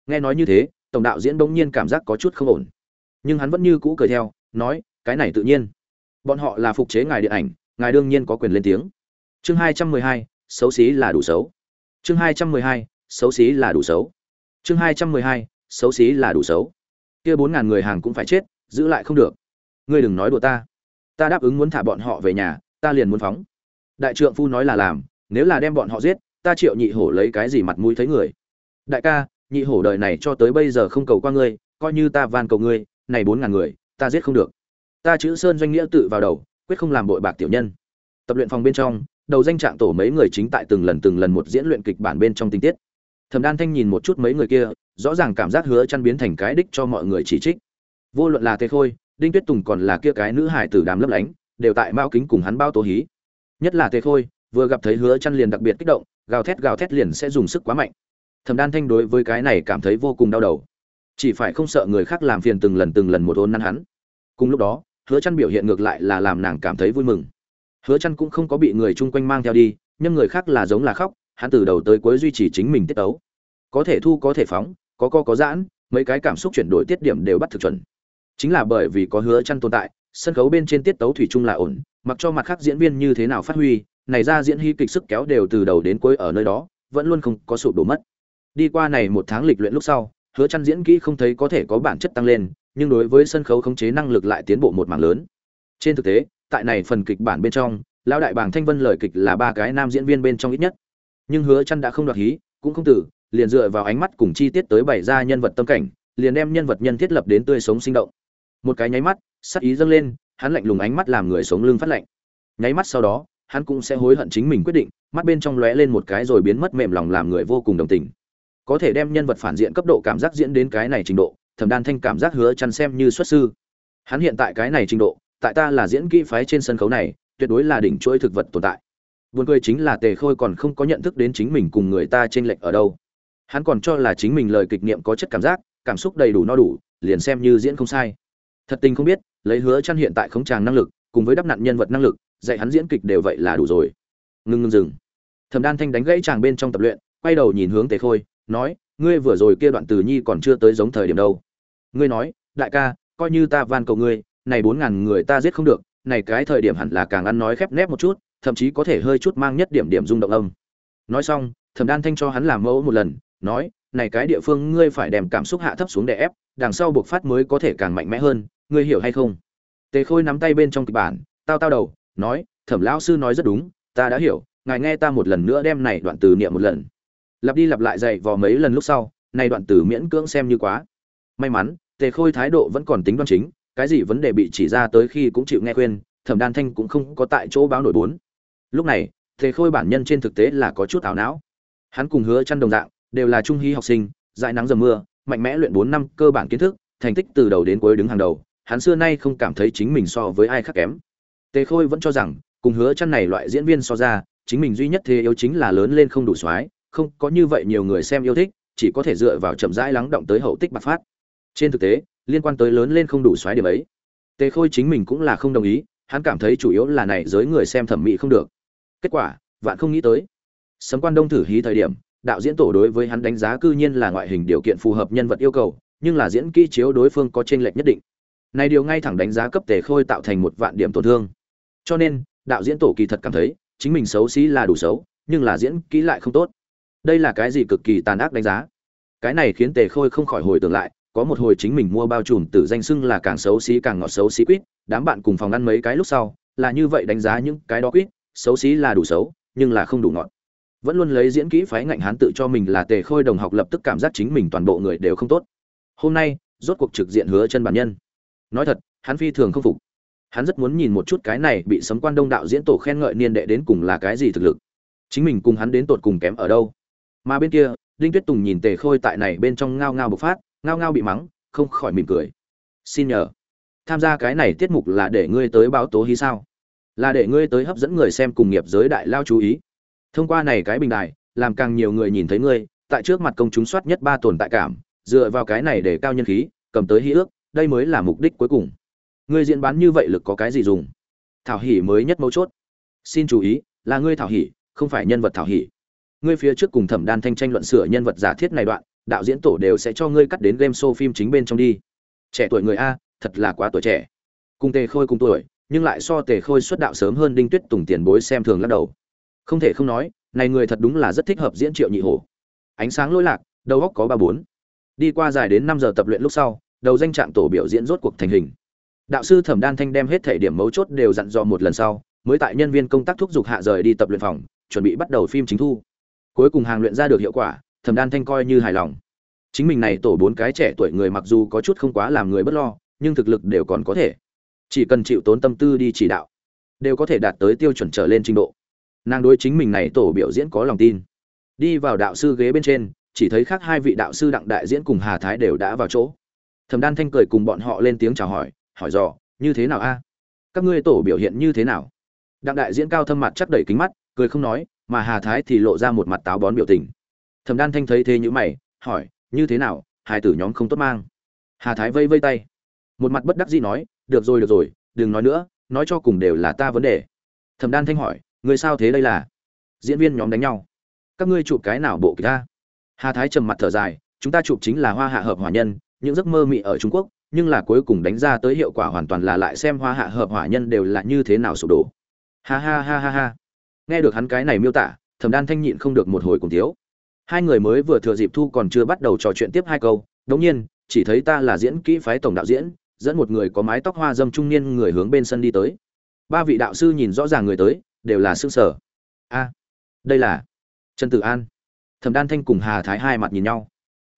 Nghe nói như thế, tổng đạo diễn bỗng nhiên cảm giác có chút không ổn. Nhưng hắn vẫn như cũ cười theo, nói cái này tự nhiên. Bọn họ là phục chế ngài điện ảnh, ngài đương nhiên có quyền lên tiếng. Chương hai trăm mười hai, xấu xí là đủ xấu. Chương hai trăm mười hai, xấu xí là đủ xấu. Chương hai trăm mười hai, xấu xí là đủ xấu. Kia bốn ngàn người hàng cũng phải chết, giữ lại không được. Ngươi đừng nói đùa ta. Ta đáp ứng muốn thả bọn họ về nhà, ta liền muốn phóng. Đại trượng phu nói là làm, nếu là đem bọn họ giết, ta triệu nhị hổ lấy cái gì mặt mũi thấy người? Đại ca, nhị hổ đời này cho tới bây giờ không cầu qua ngươi, coi như ta van cầu ngươi, này bốn ngàn người, ta giết không được ta chữ sơn doanh nghĩa tự vào đầu, quyết không làm bội bạc tiểu nhân. Tập luyện phòng bên trong, đầu danh trạng tổ mấy người chính tại từng lần từng lần một diễn luyện kịch bản bên trong tình tiết. Thẩm đan thanh nhìn một chút mấy người kia, rõ ràng cảm giác hứa chăn biến thành cái đích cho mọi người chỉ trích. Vô luận là tề khôi, đinh tuyết tùng còn là kia cái nữ hải tử đàm lấp lánh, đều tại mao kính cùng hắn bao tố hí. Nhất là tề khôi, vừa gặp thấy hứa chăn liền đặc biệt kích động, gào thét gào thét liền sẽ dùng sức quá mạnh. Thẩm đan thanh đối với cái này cảm thấy vô cùng đau đầu. Chỉ phải không sợ người khác làm phiền từng lần từng lần một ôn năn hắn. Cùng lúc đó hứa chăn biểu hiện ngược lại là làm nàng cảm thấy vui mừng. Hứa chăn cũng không có bị người chung quanh mang theo đi, nhưng người khác là giống là khóc, hắn từ đầu tới cuối duy trì chính mình tiết tấu. Có thể thu, có thể phóng, có co, có giãn, mấy cái cảm xúc chuyển đổi tiết điểm đều bắt thực chuẩn. Chính là bởi vì có hứa chăn tồn tại, sân khấu bên trên tiết tấu thủy chung là ổn, mặc cho mặt khác diễn viên như thế nào phát huy, này ra diễn hy kịch sức kéo đều từ đầu đến cuối ở nơi đó, vẫn luôn không có sụp đổ mất. Đi qua này một tháng lịch luyện lúc sau, hứa chăn diễn kỹ không thấy có thể có bản chất tăng lên nhưng đối với sân khấu khống chế năng lực lại tiến bộ một mảng lớn. Trên thực tế, tại này phần kịch bản bên trong, lão đại bảng thanh vân lời kịch là ba cái nam diễn viên bên trong ít nhất. Nhưng hứa chăn đã không đoạt hí, cũng không tử, liền dựa vào ánh mắt cùng chi tiết tới bày ra nhân vật tâm cảnh, liền đem nhân vật nhân thiết lập đến tươi sống sinh động. Một cái nháy mắt, sắc ý dâng lên, hắn lạnh lùng ánh mắt làm người sống lưng phát lạnh. Nháy mắt sau đó, hắn cũng sẽ hối hận chính mình quyết định, mắt bên trong lóe lên một cái rồi biến mất mềm lòng làm người vô cùng đồng tình. Có thể đem nhân vật phản diện cấp độ cảm giác diễn đến cái này trình độ thẩm đan thanh cảm giác hứa chăn xem như xuất sư. Hắn hiện tại cái này trình độ, tại ta là diễn kỹ phái trên sân khấu này, tuyệt đối là đỉnh chuỗi thực vật tồn tại. Buồn cười chính là tề khôi còn không có nhận thức đến chính mình cùng người ta trên lệch ở đâu. Hắn còn cho là chính mình lời kịch niệm có chất cảm giác, cảm xúc đầy đủ no đủ, liền xem như diễn không sai. Thật tình không biết, lấy hứa chăn hiện tại không tràng năng lực, cùng với đắp nặn nhân vật năng lực, dạy hắn diễn kịch đều vậy là đủ rồi. Ngưng ngưng dừng. Thẩm đan thanh đánh gãy chàng bên trong tập luyện, quay đầu nhìn hướng tề khôi, nói ngươi vừa rồi kia đoạn từ nhi còn chưa tới giống thời điểm đâu. Ngươi nói, đại ca, coi như ta van cầu ngươi, này bốn ngàn người ta giết không được, này cái thời điểm hẳn là càng ăn nói khép nép một chút, thậm chí có thể hơi chút mang nhất điểm điểm rung động âm. Nói xong, thẩm đan thanh cho hắn làm mẫu một lần, nói, này cái địa phương ngươi phải đem cảm xúc hạ thấp xuống để ép, đằng sau buộc phát mới có thể càng mạnh mẽ hơn, ngươi hiểu hay không? Tề khôi nắm tay bên trong kịch bản, tao tao đầu, nói, thẩm lão sư nói rất đúng, ta đã hiểu, ngài nghe ta một lần nữa đem này đoạn từ niệm một lần lặp đi lặp lại dạy vò mấy lần lúc sau này đoạn từ miễn cưỡng xem như quá. May mắn, tề khôi thái độ vẫn còn tính đoan chính, cái gì vấn đề bị chỉ ra tới khi cũng chịu nghe khuyên, thẩm đan thanh cũng không có tại chỗ báo nổi bốn. Lúc này, tề khôi bản nhân trên thực tế là có chút ảo não. Hắn cùng hứa chăn đồng dạng, đều là trung hy học sinh, dại nắng dầm mưa, mạnh mẽ luyện bốn năm cơ bản kiến thức, thành tích từ đầu đến cuối đứng hàng đầu, hắn xưa nay không cảm thấy chính mình so với ai khác kém. Tề khôi vẫn cho rằng, cùng hứa chăn này loại diễn viên so ra, chính mình duy nhất thế yếu chính là lớn lên không đủ soái không có như vậy nhiều người xem yêu thích, chỉ có thể dựa vào chậm rãi lắng động tới hậu tích bạc phát. Trên thực tế, liên quan tới lớn lên không đủ xoáy điểm ấy, tề khôi chính mình cũng là không đồng ý, hắn cảm thấy chủ yếu là này giới người xem thẩm mỹ không được. Kết quả, vạn không nghĩ tới, sấm quan đông thử hí thời điểm, đạo diễn tổ đối với hắn đánh giá cư nhiên là ngoại hình điều kiện phù hợp nhân vật yêu cầu, nhưng là diễn kỹ chiếu đối phương có chênh lệch nhất định. Này điều ngay thẳng đánh giá cấp tề khôi tạo thành một vạn điểm tổn thương. Cho nên, đạo diễn tổ kỳ thật cảm thấy, chính mình xấu xí là đủ xấu, nhưng là diễn kỹ lại không tốt đây là cái gì cực kỳ tàn ác đánh giá? Cái này khiến tề khôi không khỏi hồi tưởng lại, có một hồi chính mình mua bao trùm tử danh xưng là càng xấu xí càng ngọt xấu xí quýt, đám bạn cùng phòng ăn mấy cái lúc sau, là như vậy đánh giá những cái đó quýt, xấu xí là đủ xấu, nhưng là không đủ ngọt. Vẫn luôn lấy diễn kỹ phái ngạnh hán tự cho mình là tề khôi đồng học lập tức cảm giác chính mình toàn bộ người đều không tốt. Hôm nay, rốt cuộc trực diện hứa chân bản nhân. Nói thật, hắn phi thường không phục. Hắn rất muốn nhìn một chút cái này bị sấm quan đông đạo diễn tổ khen ngợi niên đệ đến cùng là cái gì thực lực. Chính mình cùng hắn đến tột cùng kém ở đâu? Mà bên kia, đinh tuyết tùng nhìn tề khôi tại này bên trong ngao ngao bộc phát, ngao ngao bị mắng, không khỏi mỉm cười. Xin nhờ. Tham gia cái này tiết mục là để ngươi tới báo tố hí sao? Là để ngươi tới hấp dẫn người xem cùng nghiệp giới đại lao chú ý. Thông qua này cái bình đài, làm càng nhiều người nhìn thấy ngươi, tại trước mặt công chúng soát nhất ba tồn tại cảm, dựa vào cái này để cao nhân khí, cầm tới hí ước, đây mới là mục đích cuối cùng. Ngươi diễn bán như vậy lực có cái gì dùng? Thảo hỉ mới nhất mấu chốt. Xin chú ý, là ngươi thảo hỉ, không phải nhân vật thảo hỉ ngươi phía trước cùng thẩm đan thanh tranh luận sửa nhân vật giả thiết này đoạn, đạo diễn tổ đều sẽ cho ngươi cắt đến game show phim chính bên trong đi. Trẻ tuổi người a, thật là quá tuổi trẻ. Cùng tề khôi cùng tuổi, nhưng lại so tề khôi xuất đạo sớm hơn đinh tuyết tùng tiền bối xem thường lắc đầu. Không thể không nói, này người thật đúng là rất thích hợp diễn triệu nhị hổ. Ánh sáng lỗi lạc, đầu góc có ba bốn. Đi qua dài đến năm giờ tập luyện lúc sau, đầu danh trạng tổ biểu diễn rốt cuộc thành hình. Đạo sư thẩm đan thanh đem hết thể điểm mấu chốt đều dặn dò một lần sau, mới tại nhân viên công tác thúc giục hạ rời đi tập luyện phòng, chuẩn bị bắt đầu phim chính thu cuối cùng hàng luyện ra được hiệu quả, thẩm đan thanh coi như hài lòng. Chính mình này tổ bốn cái trẻ tuổi người mặc dù có chút không quá làm người bất lo, nhưng thực lực đều còn có thể. Chỉ cần chịu tốn tâm tư đi chỉ đạo, đều có thể đạt tới tiêu chuẩn trở lên trình độ. Nàng đối chính mình này tổ biểu diễn có lòng tin. Đi vào đạo sư ghế bên trên, chỉ thấy khác hai vị đạo sư đặng đại diễn cùng hà thái đều đã vào chỗ. Thẩm đan thanh cười cùng bọn họ lên tiếng chào hỏi hỏi dò, như thế nào a? Các ngươi tổ biểu hiện như thế nào? Đặng đại diễn cao thâm mặt chắc đẩy kính mắt, cười không nói mà hà thái thì lộ ra một mặt táo bón biểu tình. Thẩm đan thanh thấy thế như mày, hỏi, như thế nào? Hai tử nhóm không tốt mang. Hà thái vây vây tay. Một mặt bất đắc dĩ nói, được rồi được rồi, đừng nói nữa, nói cho cùng đều là ta vấn đề. Thẩm đan thanh hỏi người sao thế đây là? Diễn viên nhóm đánh nhau. Các ngươi chụp cái nào bộ kịch ta? Hà thái trầm mặt thở dài, chúng ta chụp chính là hoa hạ hợp hỏa nhân, những giấc mơ mị ở trung quốc, nhưng là cuối cùng đánh ra tới hiệu quả hoàn toàn là lại xem hoa hạ hợp hỏa nhân đều là như thế nào sụp đổ. Ha ha ha ha ha nghe được hắn cái này miêu tả, thẩm đan thanh nhịn không được một hồi cùng thiếu. Hai người mới vừa thừa dịp thu còn chưa bắt đầu trò chuyện tiếp hai câu, đống nhiên, chỉ thấy ta là diễn kỹ phái tổng đạo diễn, dẫn một người có mái tóc hoa dâm trung niên người hướng bên sân đi tới. Ba vị đạo sư nhìn rõ ràng người tới, đều là xương sở a, đây là trần tử an. Thẩm đan thanh cùng hà thái hai mặt nhìn nhau.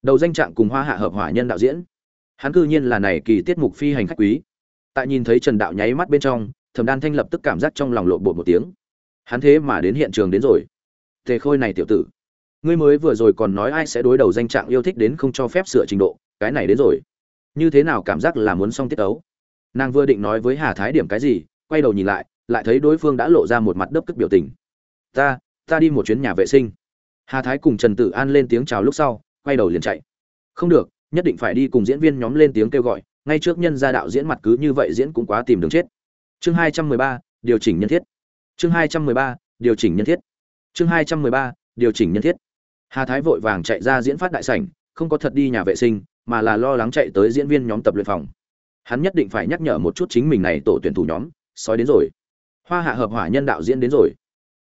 Đầu danh trạng cùng hoa hạ hợp hỏa nhân đạo diễn. Hắn cư nhiên là này kỳ tiết mục phi hành khách quý. Tại nhìn thấy trần đạo nháy mắt bên trong, thẩm đan thanh lập tức cảm giác trong lòng lộ bột một tiếng hắn thế mà đến hiện trường đến rồi. Tề khôi này tiểu tử, ngươi mới vừa rồi còn nói ai sẽ đối đầu danh trạng yêu thích đến không cho phép sửa trình độ, cái này đến rồi. Như thế nào cảm giác là muốn xong tiết ấu? Nàng vừa định nói với hà thái điểm cái gì, quay đầu nhìn lại lại thấy đối phương đã lộ ra một mặt đớp cức biểu tình. Ta ta đi một chuyến nhà vệ sinh. Hà thái cùng trần tử an lên tiếng chào lúc sau, quay đầu liền chạy. Không được, nhất định phải đi cùng diễn viên nhóm lên tiếng kêu gọi, ngay trước nhân gia đạo diễn mặt cứ như vậy diễn cũng quá tìm đường chết. Chương hai trăm mười ba, điều chỉnh nhân thiết chương hai trăm mười ba, điều chỉnh nhân thiết. Chương hai trăm mười ba, điều chỉnh nhân thiết. Hà thái vội vàng chạy ra diễn phát đại sảnh, không có thật đi nhà vệ sinh, mà là lo lắng chạy tới diễn viên nhóm tập luyện phòng. Hắn nhất định phải nhắc nhở một chút chính mình này tổ tuyển thủ nhóm, sói đến rồi. Hoa hạ hợp hỏa nhân đạo diễn đến rồi.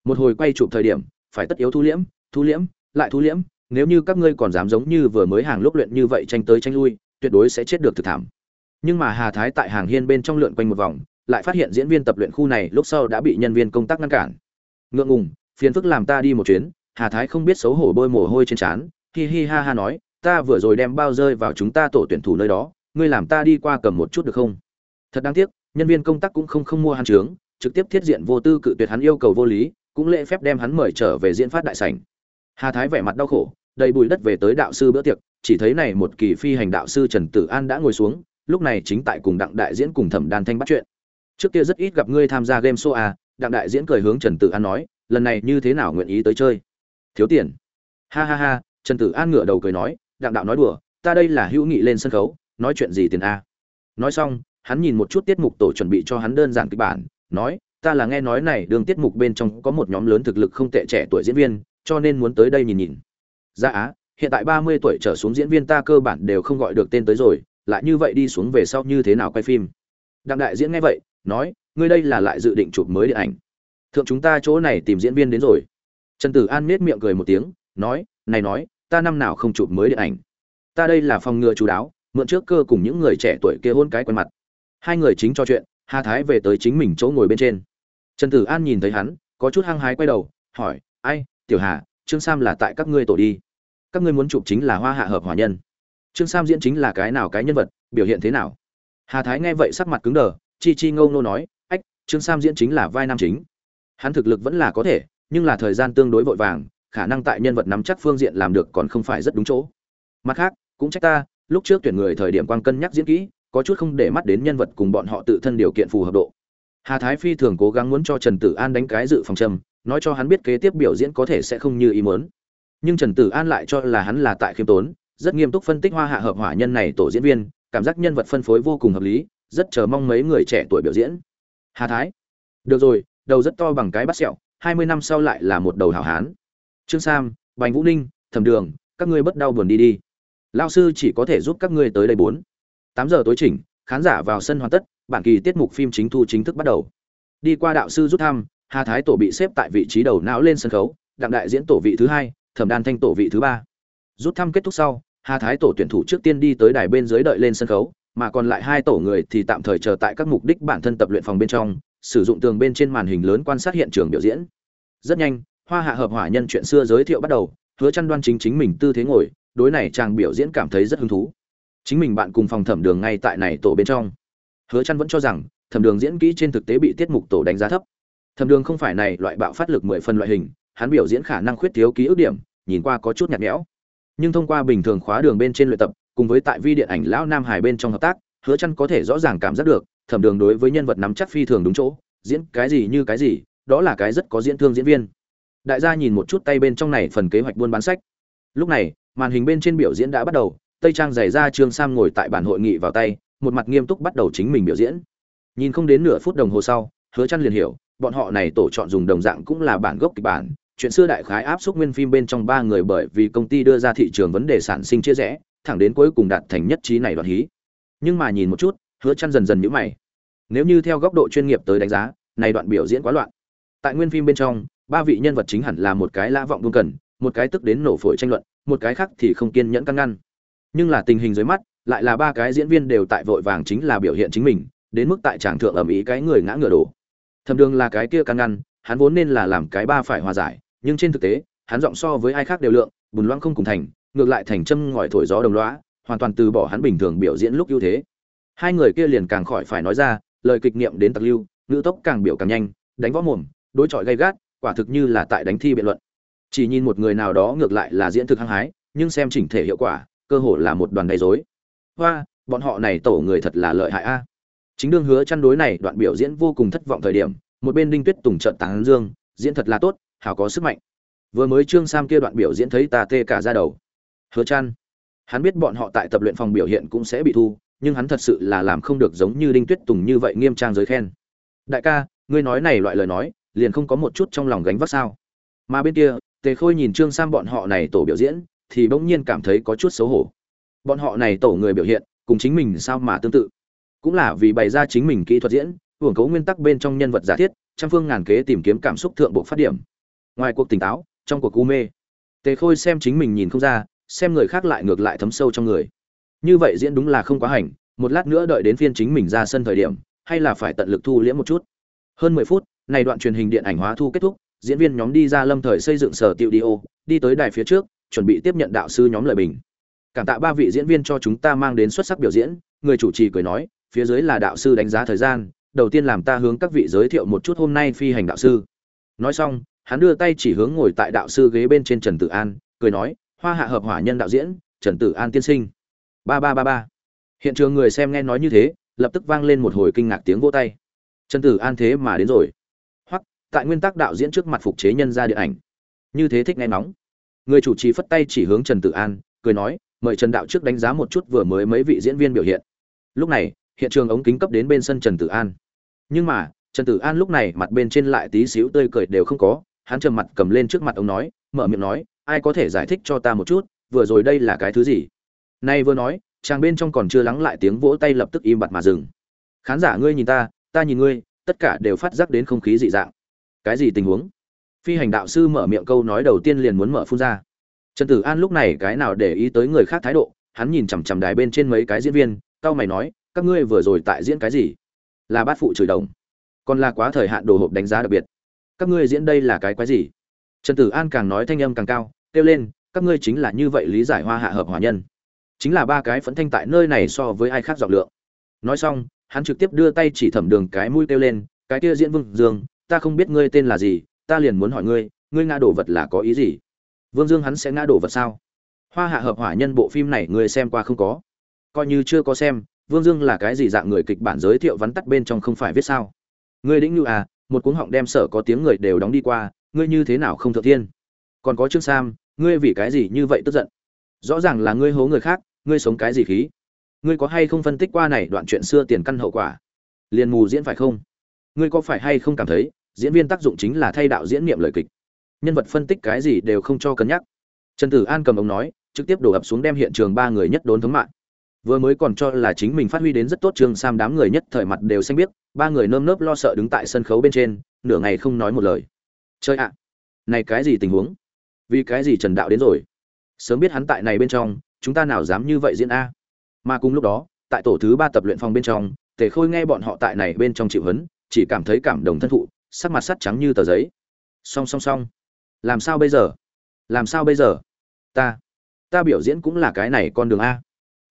Một hồi quay chụp thời điểm, phải tất yếu thu liễm thu liễm, lại thu liễm, nếu như các ngươi còn dám giống như vừa mới hàng lúc luyện như vậy tranh tới tranh lui, tuyệt đối sẽ chết được thực thảm. Nhưng mà hà thái tại hàng hiên bên trong lượn quanh một vòng lại phát hiện diễn viên tập luyện khu này lúc sau đã bị nhân viên công tác ngăn cản. Ngượng ngùng, phiền phức làm ta đi một chuyến, hà thái không biết xấu hổ bôi mồ hôi trên trán, hi hi ha ha nói, ta vừa rồi đem bao rơi vào chúng ta tổ tuyển thủ nơi đó, ngươi làm ta đi qua cầm một chút được không? Thật đáng tiếc, nhân viên công tác cũng không không mua hắn trướng, trực tiếp thiết diện vô tư cự tuyệt hắn yêu cầu vô lý, cũng lễ phép đem hắn mời trở về diễn phát đại sảnh. Hà thái vẻ mặt đau khổ, đầy bụi đất về tới đạo sư bữa tiệc, chỉ thấy này một kỳ phi hành đạo sư trần tử an đã ngồi xuống, lúc này chính tại cùng đặng đại diễn cùng thẩm đan thanh bắt chuyện trước kia rất ít gặp ngươi tham gia game show à đặng đại diễn cười hướng trần tử an nói, lần này như thế nào nguyện ý tới chơi? Thiếu tiền. Ha ha ha, trần tử an ngửa đầu cười nói, đặng đạo nói đùa, ta đây là hữu nghị lên sân khấu, nói chuyện gì tiền a nói xong, hắn nhìn một chút tiết mục tổ chuẩn bị cho hắn đơn giản kịch bản, nói, ta là nghe nói này, đường tiết mục bên trong có một nhóm lớn thực lực không tệ trẻ tuổi diễn viên, cho nên muốn tới đây nhìn nhìn. Dạ á, hiện tại ba mươi tuổi trở xuống diễn viên ta cơ bản đều không gọi được tên tới rồi, lại như vậy đi xuống về sau như thế nào quay phim? Đặng đại diễn nghe vậy nói, ngươi đây là lại dự định chụp mới điện ảnh. Thượng chúng ta chỗ này tìm diễn viên đến rồi. Trần tử an miết miệng cười một tiếng, nói, này nói, ta năm nào không chụp mới điện ảnh? Ta đây là phòng ngừa chú đáo, mượn trước cơ cùng những người trẻ tuổi kia hôn cái quen mặt. Hai người chính cho chuyện, hà thái về tới chính mình chỗ ngồi bên trên. Trần tử an nhìn thấy hắn, có chút hăng hái quay đầu, hỏi, ai, tiểu hà, trương sam là tại các ngươi tổ đi? Các ngươi muốn chụp chính là hoa hạ hợp hòa nhân. Trương sam diễn chính là cái nào cái nhân vật, biểu hiện thế nào? Hà thái nghe vậy sắc mặt cứng đờ chi chi ngâu nô nói, ách, trương sam diễn chính là vai nam chính. Hắn thực lực vẫn là có thể, nhưng là thời gian tương đối vội vàng, khả năng tại nhân vật nắm chắc phương diện làm được còn không phải rất đúng chỗ. Mặt khác, cũng trách ta, lúc trước tuyển người thời điểm quang cân nhắc diễn kỹ, có chút không để mắt đến nhân vật cùng bọn họ tự thân điều kiện phù hợp độ. Hà thái phi thường cố gắng muốn cho trần tử an đánh cái dự phòng châm, nói cho hắn biết kế tiếp biểu diễn có thể sẽ không như ý muốn. Nhưng trần tử an lại cho là hắn là tại khiêm tốn, rất nghiêm túc phân tích hoa hạ hợp hỏa nhân này tổ diễn viên, cảm giác nhân vật phân phối vô cùng hợp lý rất chờ mong mấy người trẻ tuổi biểu diễn. Hà thái. Được rồi, đầu rất to bằng cái bắt sẹo, hai mươi năm sau lại là một đầu hảo hán. Trương sam, bành vũ ninh, thẩm đường, các ngươi bất đau buồn đi đi. Lao sư chỉ có thể giúp các ngươi tới đây bốn. Tám giờ tối chỉnh, khán giả vào sân hoàn tất, bản kỳ tiết mục phim chính thu chính thức bắt đầu. Đi qua đạo sư rút thăm, hà thái tổ bị xếp tại vị trí đầu não lên sân khấu, đặng đại diễn tổ vị thứ hai, thẩm đan thanh tổ vị thứ ba. Rút thăm kết thúc sau, hà thái tổ tuyển thủ trước tiên đi tới đài bên dưới đợi lên sân khấu mà còn lại hai tổ người thì tạm thời chờ tại các mục đích bản thân tập luyện phòng bên trong, sử dụng tường bên trên màn hình lớn quan sát hiện trường biểu diễn. Rất nhanh, hoa hạ hợp hỏa nhân chuyện xưa giới thiệu bắt đầu, hứa chăn đoan chính chính mình tư thế ngồi, đối này chàng biểu diễn cảm thấy rất hứng thú. Chính mình bạn cùng phòng thẩm đường ngay tại này tổ bên trong. Hứa chăn vẫn cho rằng, thẩm đường diễn kỹ trên thực tế bị tiết mục tổ đánh giá thấp. Thẩm đường không phải này loại bạo phát lực mười phần loại hình, hắn biểu diễn khả năng khuyết thiếu ký ức điểm, nhìn qua có chút nhạt nhẽo nhưng thông qua bình thường khóa đường bên trên luyện tập, cùng với tại vi điện ảnh lão nam hải bên trong hợp tác, hứa chăn có thể rõ ràng cảm giác được, thẩm đường đối với nhân vật nắm chắc phi thường đúng chỗ, diễn cái gì như cái gì, đó là cái rất có diễn thương diễn viên. Đại gia nhìn một chút tay bên trong này phần kế hoạch buôn bán sách. Lúc này, màn hình bên trên biểu diễn đã bắt đầu, tây trang giày ra trương sam ngồi tại bản hội nghị vào tay, một mặt nghiêm túc bắt đầu chính mình biểu diễn. Nhìn không đến nửa phút đồng hồ sau, hứa chăn liền hiểu, bọn họ này tổ chọn dùng đồng dạng cũng là bản gốc kịch bản chuyện xưa đại khái áp suất nguyên phim bên trong ba người bởi vì công ty đưa ra thị trường vấn đề sản sinh chia rẽ, thẳng đến cuối cùng đạt thành nhất trí này đoạn hí. Nhưng mà nhìn một chút, hứa chăn dần dần nhíu mày. Nếu như theo góc độ chuyên nghiệp tới đánh giá, này đoạn biểu diễn quá loạn. Tại nguyên phim bên trong, ba vị nhân vật chính hẳn là một cái lã vọng buông cần, một cái tức đến nổ phổi tranh luận, một cái khác thì không kiên nhẫn căng ngăn. Nhưng là tình hình dưới mắt, lại là ba cái diễn viên đều tại vội vàng chính là biểu hiện chính mình, đến mức tại tràng thượng ở mỹ cái người ngã ngựa đổ. Thầm đường là cái kia căng ngăn, hắn vốn nên là làm cái ba phải hòa giải nhưng trên thực tế, hắn giọng so với ai khác đều lượng, bùn loãng không cùng thành, ngược lại thành châm ngòi thổi gió đồng loá hoàn toàn từ bỏ hắn bình thường biểu diễn lúc ưu thế. Hai người kia liền càng khỏi phải nói ra, lời kịch niệm đến tặc lưu, ngữ tốc càng biểu càng nhanh, đánh võ mồm, đối chọi gay gắt, quả thực như là tại đánh thi biện luận. Chỉ nhìn một người nào đó ngược lại là diễn thực hăng hái, nhưng xem chỉnh thể hiệu quả, cơ hồ là một đoàn gây dối hoa, bọn họ này tổ người thật là lợi hại a. Chính đương hứa chăn đối này, đoạn biểu diễn vô cùng thất vọng thời điểm, một bên đinh tuyết tùng trận tán dương, diễn thật là tốt hào có sức mạnh. Vừa mới trương sam kia đoạn biểu diễn thấy ta tê cả ra đầu. Hứa chăn hắn biết bọn họ tại tập luyện phòng biểu hiện cũng sẽ bị thu, nhưng hắn thật sự là làm không được giống như đinh tuyết tùng như vậy nghiêm trang giới khen. Đại ca, ngươi nói này loại lời nói, liền không có một chút trong lòng gánh vác sao? Mà bên kia, tề khôi nhìn trương sam bọn họ này tổ biểu diễn, thì bỗng nhiên cảm thấy có chút xấu hổ. Bọn họ này tổ người biểu hiện, cùng chính mình sao mà tương tự? Cũng là vì bày ra chính mình kỹ thuật diễn, hưởng cấu nguyên tắc bên trong nhân vật giả thiết, trăm phương ngàn kế tìm kiếm cảm xúc thượng bộ phát điểm ngoài cuộc tỉnh táo, trong cuộc u mê. Tề khôi xem chính mình nhìn không ra, xem người khác lại ngược lại thấm sâu trong người. Như vậy diễn đúng là không quá hành, một lát nữa đợi đến phiên chính mình ra sân thời điểm, hay là phải tận lực thu liễm một chút. Hơn mười phút, này đoạn truyền hình điện ảnh hóa thu kết thúc, diễn viên nhóm đi ra lâm thời xây dựng sở tiệu đi ô, đi tới đài phía trước, chuẩn bị tiếp nhận đạo sư nhóm lời bình. Cảm tạ ba vị diễn viên cho chúng ta mang đến xuất sắc biểu diễn, người chủ trì cười nói, phía dưới là đạo sư đánh giá thời gian, đầu tiên làm ta hướng các vị giới thiệu một chút hôm nay phi hành đạo sư. Nói xong hắn đưa tay chỉ hướng ngồi tại đạo sư ghế bên trên trần tử an, cười nói, hoa hạ hợp hỏa nhân đạo diễn, trần tử an tiên sinh. Ba ba ba ba. Hiện trường người xem nghe nói như thế, lập tức vang lên một hồi kinh ngạc tiếng vỗ tay. Trần tử an thế mà đến rồi. Hoặc tại nguyên tắc đạo diễn trước mặt phục chế nhân ra điện ảnh. Như thế thích nghe nóng người chủ trì phất tay chỉ hướng trần tử an, cười nói, mời trần đạo trước đánh giá một chút vừa mới mấy vị diễn viên biểu hiện. Lúc này, hiện trường ống kính cấp đến bên sân trần tử an. Nhưng mà, trần tử an lúc này mặt bên trên lại tí xíu tươi cười đều không có hắn trầm mặt cầm lên trước mặt ông nói, mở miệng nói, ai có thể giải thích cho ta một chút, vừa rồi đây là cái thứ gì? Nay vừa nói, chàng bên trong còn chưa lắng lại tiếng vỗ tay lập tức im bặt mà dừng. Khán giả ngươi nhìn ta ta nhìn ngươi, tất cả đều phát giác đến không khí dị dạng. Cái gì tình huống? Phi hành đạo sư mở miệng câu nói đầu tiên liền muốn mở phun ra. Trần tử an lúc này cái nào để ý tới người khác thái độ, hắn nhìn chằm chằm đài bên trên mấy cái diễn viên cao mày nói, các ngươi vừa rồi tại diễn cái gì? Là bát phụ chửi đồng. Còn là quá thời hạn đồ hộp đánh giá đặc biệt các ngươi diễn đây là cái quái gì? Trần tử an càng nói thanh âm càng cao, kêu lên, các ngươi chính là như vậy lý giải hoa hạ hợp hòa nhân. Chính là ba cái phấn thanh tại nơi này so với ai khác dọc lượng. Nói xong, hắn trực tiếp đưa tay chỉ thẩm đường cái mũi kêu lên, cái kia diễn vương dương, ta không biết ngươi tên là gì, ta liền muốn hỏi ngươi ngươi ngã đổ vật là có ý gì? Vương dương hắn sẽ ngã đổ vật sao? Hoa hạ hợp hỏa nhân bộ phim này ngươi xem qua không có? Coi như chưa có xem, vương dương là cái gì dạng người kịch bản giới thiệu vắn tắt bên trong không phải viết sao? Ngươi đĩnh như à một cuốn họng đem sở có tiếng người đều đóng đi qua, ngươi như thế nào không thượng thiên? Còn có trương sam, ngươi vì cái gì như vậy tức giận? Rõ ràng là ngươi hố người khác, ngươi sống cái gì khí? Ngươi có hay không phân tích qua này đoạn chuyện xưa tiền căn hậu quả? Liền mù diễn phải không? Ngươi có phải hay không cảm thấy, diễn viên tác dụng chính là thay đạo diễn niệm lời kịch? Nhân vật phân tích cái gì đều không cho cân nhắc. Trần tử an cầm ông nói, trực tiếp đổ ập xuống đem hiện trường ba người nhất đốn thống mạng vừa mới còn cho là chính mình phát huy đến rất tốt, trương sam đám người nhất thời mặt đều xanh biết ba người nơm nớp lo sợ đứng tại sân khấu bên trên, nửa ngày không nói một lời. Chơi ạ, này cái gì tình huống? Vì cái gì trần đạo đến rồi? Sớm biết hắn tại này bên trong, chúng ta nào dám như vậy diễn a? Mà cùng lúc đó, tại tổ thứ ba tập luyện phòng bên trong, tề khôi nghe bọn họ tại này bên trong chịu hấn, chỉ cảm thấy cảm động thân thụ, sắc mặt sắt trắng như tờ giấy. Song song song. Làm sao bây giờ? Làm sao bây giờ? Ta ta biểu diễn cũng là cái này con đường a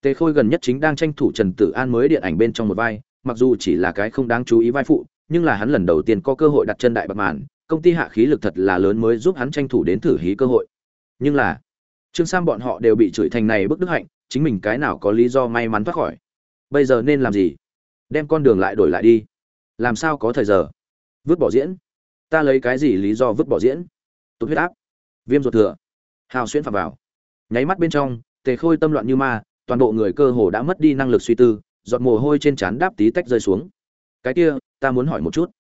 tề khôi gần nhất chính đang tranh thủ trần tử an mới điện ảnh bên trong một vai, mặc dù chỉ là cái không đáng chú ý vai phụ, nhưng là hắn lần đầu tiên có cơ hội đặt chân đại bạc màn, công ty hạ khí lực thật là lớn mới giúp hắn tranh thủ đến thử hí cơ hội. Nhưng là, trương sam bọn họ đều bị chửi thành này bức đức hạnh, chính mình cái nào có lý do may mắn thoát khỏi. Bây giờ nên làm gì? Đem con đường lại đổi lại đi. Làm sao có thời giờ? Vứt bỏ diễn. Ta lấy cái gì lý do vứt bỏ diễn? Tụt huyết áp. Viêm ruột thừa. Hào xuyên phạm vào. Nháy mắt bên trong, tề khôi tâm loạn như ma toàn bộ người cơ hồ đã mất đi năng lực suy tư, giọt mồ hôi trên trán đáp tí tách rơi xuống. Cái kia, ta muốn hỏi một chút.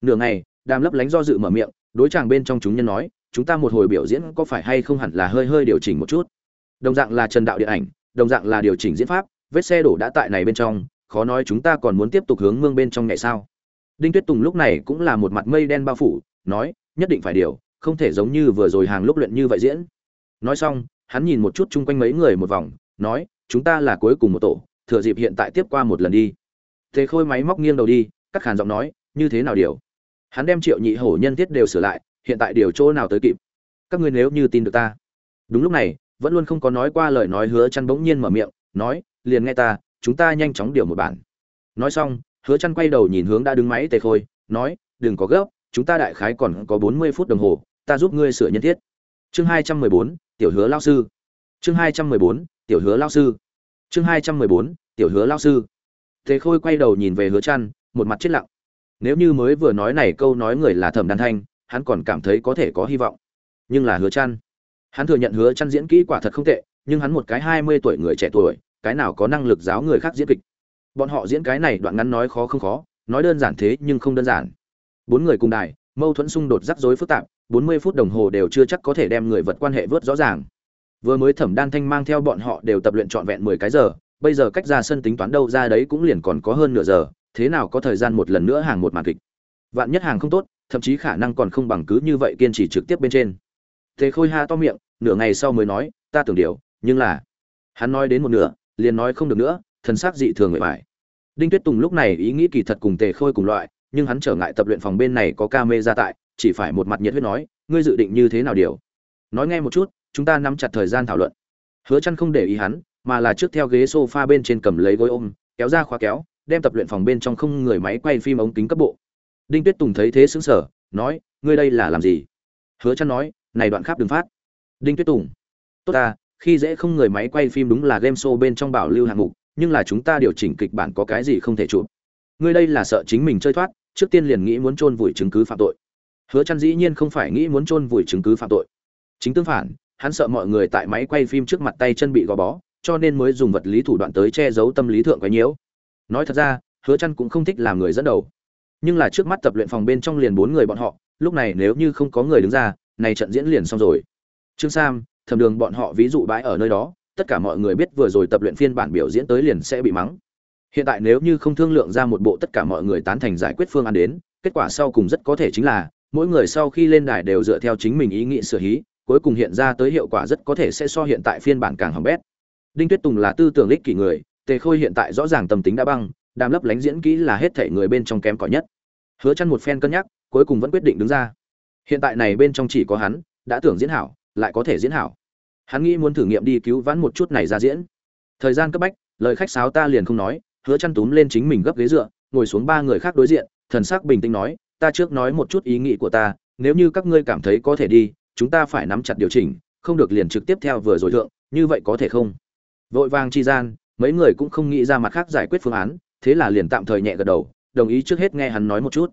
Nửa ngày, đàm lấp lánh do dự mở miệng, đối chàng bên trong chúng nhân nói, chúng ta một hồi biểu diễn có phải hay không hẳn là hơi hơi điều chỉnh một chút? Đồng dạng là trần đạo điện ảnh, đồng dạng là điều chỉnh diễn pháp, vết xe đổ đã tại này bên trong, khó nói chúng ta còn muốn tiếp tục hướng mương bên trong ngày sao? Đinh tuyết tùng lúc này cũng là một mặt mây đen bao phủ, nói, nhất định phải điều, không thể giống như vừa rồi hàng lúc luyện như vậy diễn. Nói xong, hắn nhìn một chút chung quanh mấy người một vòng nói chúng ta là cuối cùng một tổ thừa dịp hiện tại tiếp qua một lần đi. Thế khôi máy móc nghiêng đầu đi các khàn giọng nói như thế nào điều? Hắn đem triệu nhị hổ nhân thiết đều sửa lại hiện tại điều chỗ nào tới kịp? Các ngươi nếu như tin được ta. Đúng lúc này vẫn luôn không có nói qua lời nói hứa chăn bỗng nhiên mở miệng nói liền nghe ta chúng ta nhanh chóng điều một bản. Nói xong hứa chăn quay đầu nhìn hướng đã đứng máy tề khôi nói đừng có gấp chúng ta đại khái còn có 40 phút đồng hồ ta giúp ngươi sửa nhân thiết. Chương 214, tiểu hứa lao sư. Chương 214, tiểu hứa lao sư. Chương 214, tiểu hứa lao sư. Thế khôi quay đầu nhìn về hứa trăn một mặt chết lặng. Nếu như mới vừa nói này câu nói người là thẩm đan thanh hắn còn cảm thấy có thể có hy vọng. Nhưng là hứa trăn hắn thừa nhận hứa trăn diễn kỹ quả thật không tệ nhưng hắn một cái 20 tuổi người trẻ tuổi cái nào có năng lực giáo người khác diễn kịch. Bọn họ diễn cái này đoạn ngắn nói khó không khó nói đơn giản thế nhưng không đơn giản. Bốn người cùng đài mâu thuẫn xung đột rắc rối phức tạp 40 phút đồng hồ đều chưa chắc có thể đem người vật quan hệ vớt rõ ràng vừa mới thẩm đan thanh mang theo bọn họ đều tập luyện trọn vẹn 10 cái giờ, bây giờ cách ra sân tính toán đâu ra đấy cũng liền còn có hơn nửa giờ, thế nào có thời gian một lần nữa hàng một màn kịch. Vạn nhất hàng không tốt, thậm chí khả năng còn không bằng cứ như vậy kiên trì trực tiếp bên trên. Tề khôi ha to miệng, nửa ngày sau mới nói, ta tưởng điều, nhưng là hắn nói đến một nửa, liền nói không được nữa, thần sắc dị thường người bại. đinh tuyết tùng lúc này ý nghĩ kỳ thật cùng tề khôi cùng loại, nhưng hắn trở ngại tập luyện phòng bên này có camera tại, chỉ phải một mặt nhiệt huyết nói, ngươi dự định như thế nào điều? Nói nghe một chút chúng ta nắm chặt thời gian thảo luận. Hứa chăn không để ý hắn, mà là trước theo ghế sofa bên trên cầm lấy gối ôm, kéo ra khóa kéo, đem tập luyện phòng bên trong không người máy quay phim ống kính cấp bộ. Đinh tuyết tùng thấy thế sững sờ, nói, ngươi đây là làm gì? Hứa chăn nói, này đoạn khắp đừng phát. Đinh tuyết tùng. Tốt ta, khi dễ không người máy quay phim đúng là game show bên trong bảo lưu hạng mục, nhưng là chúng ta điều chỉnh kịch bản có cái gì không thể chụp. Ngươi đây là sợ chính mình chơi thoát, trước tiên liền nghĩ muốn chôn vùi chứng cứ phạm tội. Hứa chăn dĩ nhiên không phải nghĩ muốn chôn vùi chứng cứ phạm tội. Chính tương phản hắn sợ mọi người tại máy quay phim trước mặt tay chân bị gò bó, cho nên mới dùng vật lý thủ đoạn tới che giấu tâm lý thượng quấy nhiễu. Nói thật ra, hứa chăn cũng không thích làm người dẫn đầu. Nhưng là trước mắt tập luyện phòng bên trong liền bốn người bọn họ, lúc này nếu như không có người đứng ra, này trận diễn liền xong rồi. Trương sam thầm đường bọn họ ví dụ bãi ở nơi đó, tất cả mọi người biết vừa rồi tập luyện phiên bản biểu diễn tới liền sẽ bị mắng. Hiện tại nếu như không thương lượng ra một bộ tất cả mọi người tán thành giải quyết phương án đến, kết quả sau cùng rất có thể chính là, mỗi người sau khi lên đài đều dựa theo chính mình ý nghĩ sửa hí cuối cùng hiện ra tới hiệu quả rất có thể sẽ so hiện tại phiên bản càng hỏng bét. Đinh tuyết tùng là tư tưởng ích kỷ người, tề khôi hiện tại rõ ràng tâm tính đã băng, đàm lấp lánh diễn kỹ là hết thể người bên trong kém cỏi nhất. Hứa chăn một phen cân nhắc, cuối cùng vẫn quyết định đứng ra. Hiện tại này bên trong chỉ có hắn, đã tưởng diễn hảo, lại có thể diễn hảo. Hắn nghĩ muốn thử nghiệm đi cứu vãn một chút này ra diễn. Thời gian cấp bách, lời khách sáo ta liền không nói, hứa chăn túm lên chính mình gấp ghế dựa, ngồi xuống ba người khác đối diện, thần sắc bình tĩnh nói, ta trước nói một chút ý nghĩ của ta, nếu như các ngươi cảm thấy có thể đi chúng ta phải nắm chặt điều chỉnh, không được liền trực tiếp theo vừa rồi thượng, như vậy có thể không? Vội vàng chi gian, mấy người cũng không nghĩ ra mặt khác giải quyết phương án, thế là liền tạm thời nhẹ gật đầu, đồng ý trước hết nghe hắn nói một chút.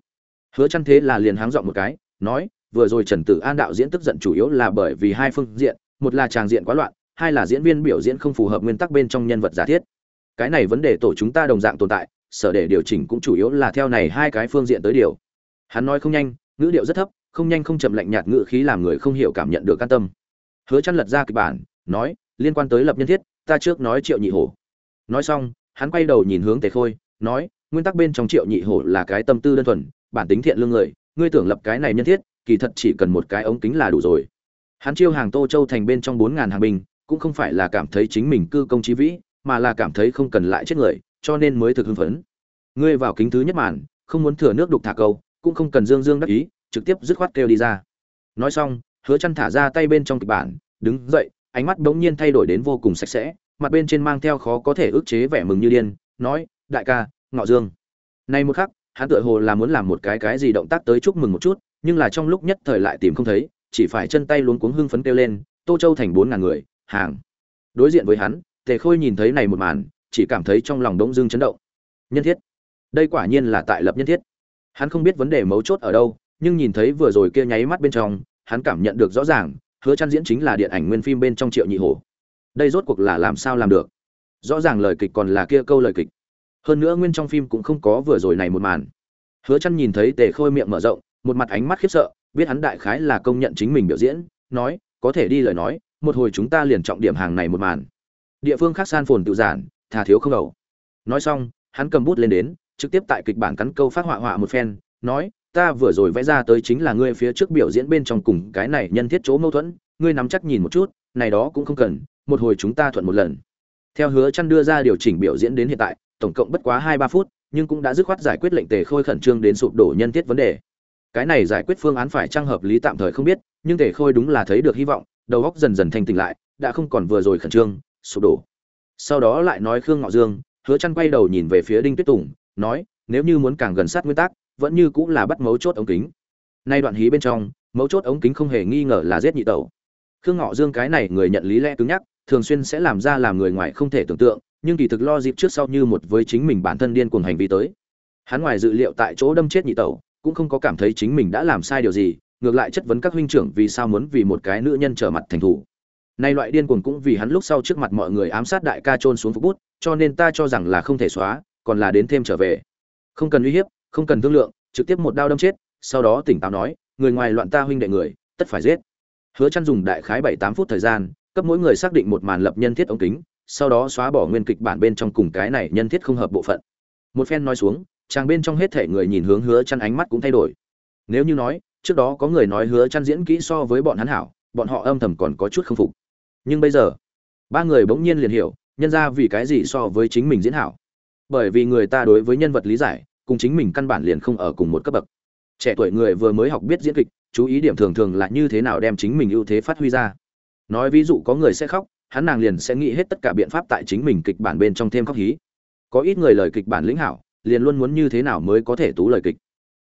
Hứa chăn thế là liền háng dọn một cái, nói, vừa rồi trần tử an đạo diễn tức giận chủ yếu là bởi vì hai phương diện, một là tràng diện quá loạn, hai là diễn viên biểu diễn không phù hợp nguyên tắc bên trong nhân vật giả thiết. Cái này vấn đề tổ chúng ta đồng dạng tồn tại, sở để điều chỉnh cũng chủ yếu là theo này hai cái phương diện tới điều. Hắn nói không nhanh, ngữ điệu rất thấp không nhanh không chậm lạnh nhạt ngữ khí làm người không hiểu cảm nhận được can tâm. Hứa chăn lật ra kịch bản, nói, liên quan tới lập nhân thiết, ta trước nói triệu nhị hổ. Nói xong, hắn quay đầu nhìn hướng tề khôi, nói, nguyên tắc bên trong triệu nhị hổ là cái tâm tư đơn thuần, bản tính thiện lương người, ngươi tưởng lập cái này nhân thiết, kỳ thật chỉ cần một cái ống kính là đủ rồi. Hắn chiêu hàng tô châu thành bên trong bốn ngàn hàng binh cũng không phải là cảm thấy chính mình cư công trí vĩ, mà là cảm thấy không cần lại chết người, cho nên mới thực hưng phấn. Ngươi vào kính thứ nhất màn, không muốn thừa nước đục thả câu, cũng không cần dương dương đắc ý trực tiếp dứt khoát kêu đi ra. Nói xong, hứa chăn thả ra tay bên trong kịch bản, đứng dậy, ánh mắt bỗng nhiên thay đổi đến vô cùng sạch sẽ, mặt bên trên mang theo khó có thể ức chế vẻ mừng như điên, nói, đại ca, ngọ dương. Nay một khắc, hắn tựa hồ là muốn làm một cái cái gì động tác tới chúc mừng một chút, nhưng là trong lúc nhất thời lại tìm không thấy, chỉ phải chân tay luống cuống hưng phấn kêu lên, tô châu thành bốn ngàn người, hàng. Đối diện với hắn, tề khôi nhìn thấy này một màn, chỉ cảm thấy trong lòng đống dưng chấn động. Nhân thiết. Đây quả nhiên là tại lập nhân thiết. Hắn không biết vấn đề mấu chốt ở đâu nhưng nhìn thấy vừa rồi kia nháy mắt bên trong, hắn cảm nhận được rõ ràng, hứa chân diễn chính là điện ảnh nguyên phim bên trong triệu nhị hổ. Đây rốt cuộc là làm sao làm được? Rõ ràng lời kịch còn là kia câu lời kịch. Hơn nữa nguyên trong phim cũng không có vừa rồi này một màn. Hứa chân nhìn thấy tề khôi miệng mở rộng, một mặt ánh mắt khiếp sợ, biết hắn đại khái là công nhận chính mình biểu diễn, nói, có thể đi lời nói, một hồi chúng ta liền trọng điểm hàng này một màn. Địa phương khác san phồn tự giản, thà thiếu không đầu. Nói xong, hắn cầm bút lên đến, trực tiếp tại kịch bản cắn câu phát họa họa một phen, nói ta vừa rồi vẽ ra tới chính là ngươi phía trước biểu diễn bên trong cùng cái này nhân thiết chỗ mâu thuẫn, ngươi nắm chắc nhìn một chút, này đó cũng không cần, một hồi chúng ta thuận một lần. Theo hứa chăn đưa ra điều chỉnh biểu diễn đến hiện tại, tổng cộng bất quá hai ba phút, nhưng cũng đã dứt khoát giải quyết lệnh tề khôi khẩn trương đến sụp đổ nhân thiết vấn đề. Cái này giải quyết phương án phải trang hợp lý tạm thời không biết, nhưng tề khôi đúng là thấy được hy vọng, đầu óc dần dần thanh tỉnh lại, đã không còn vừa rồi khẩn trương, sụp đổ. Sau đó lại nói khương ngọ dương, hứa chăn quay đầu nhìn về phía đinh tuyết tùng, nói, nếu như muốn càng gần sát nguyên tắc vẫn như cũng là bắt mấu chốt ống kính. Nay đoạn hí bên trong, mấu chốt ống kính không hề nghi ngờ là giết nhị tẩu. Khương ngọ dương cái này người nhận lý lẽ cứng nhắc, thường xuyên sẽ làm ra làm người ngoài không thể tưởng tượng, nhưng kỳ thực lo dịp trước sau như một với chính mình bản thân điên cuồng hành vi tới. Hắn ngoài dự liệu tại chỗ đâm chết nhị tẩu, cũng không có cảm thấy chính mình đã làm sai điều gì, ngược lại chất vấn các huynh trưởng vì sao muốn vì một cái nữ nhân trở mặt thành thủ. Nay loại điên cuồng cũng vì hắn lúc sau trước mặt mọi người ám sát đại ca trôn xuống phục bút, cho nên ta cho rằng là không thể xóa, còn là đến thêm trở về. Không cần uy hiếp không cần thương lượng, trực tiếp một đao đâm chết, sau đó tỉnh táo nói, người ngoài loạn ta huynh đệ người, tất phải giết. Hứa chăn dùng đại khái bảy tám phút thời gian, cấp mỗi người xác định một màn lập nhân thiết ống kính, sau đó xóa bỏ nguyên kịch bản bên trong cùng cái này nhân thiết không hợp bộ phận. Một phen nói xuống, chàng bên trong hết thể người nhìn hướng hứa chăn ánh mắt cũng thay đổi. Nếu như nói, trước đó có người nói hứa chăn diễn kỹ so với bọn hắn hảo, bọn họ âm thầm còn có chút không phục. Nhưng bây giờ, ba người bỗng nhiên liền hiểu, nhân ra vì cái gì so với chính mình diễn hảo. Bởi vì người ta đối với nhân vật lý giải cùng chính mình căn bản liền không ở cùng một cấp bậc. Trẻ tuổi người vừa mới học biết diễn kịch, chú ý điểm thường thường là như thế nào đem chính mình ưu thế phát huy ra. Nói ví dụ có người sẽ khóc, hắn nàng liền sẽ nghĩ hết tất cả biện pháp tại chính mình kịch bản bên trong thêm khóc hí. Có ít người lời kịch bản lĩnh hảo, liền luôn muốn như thế nào mới có thể tú lời kịch.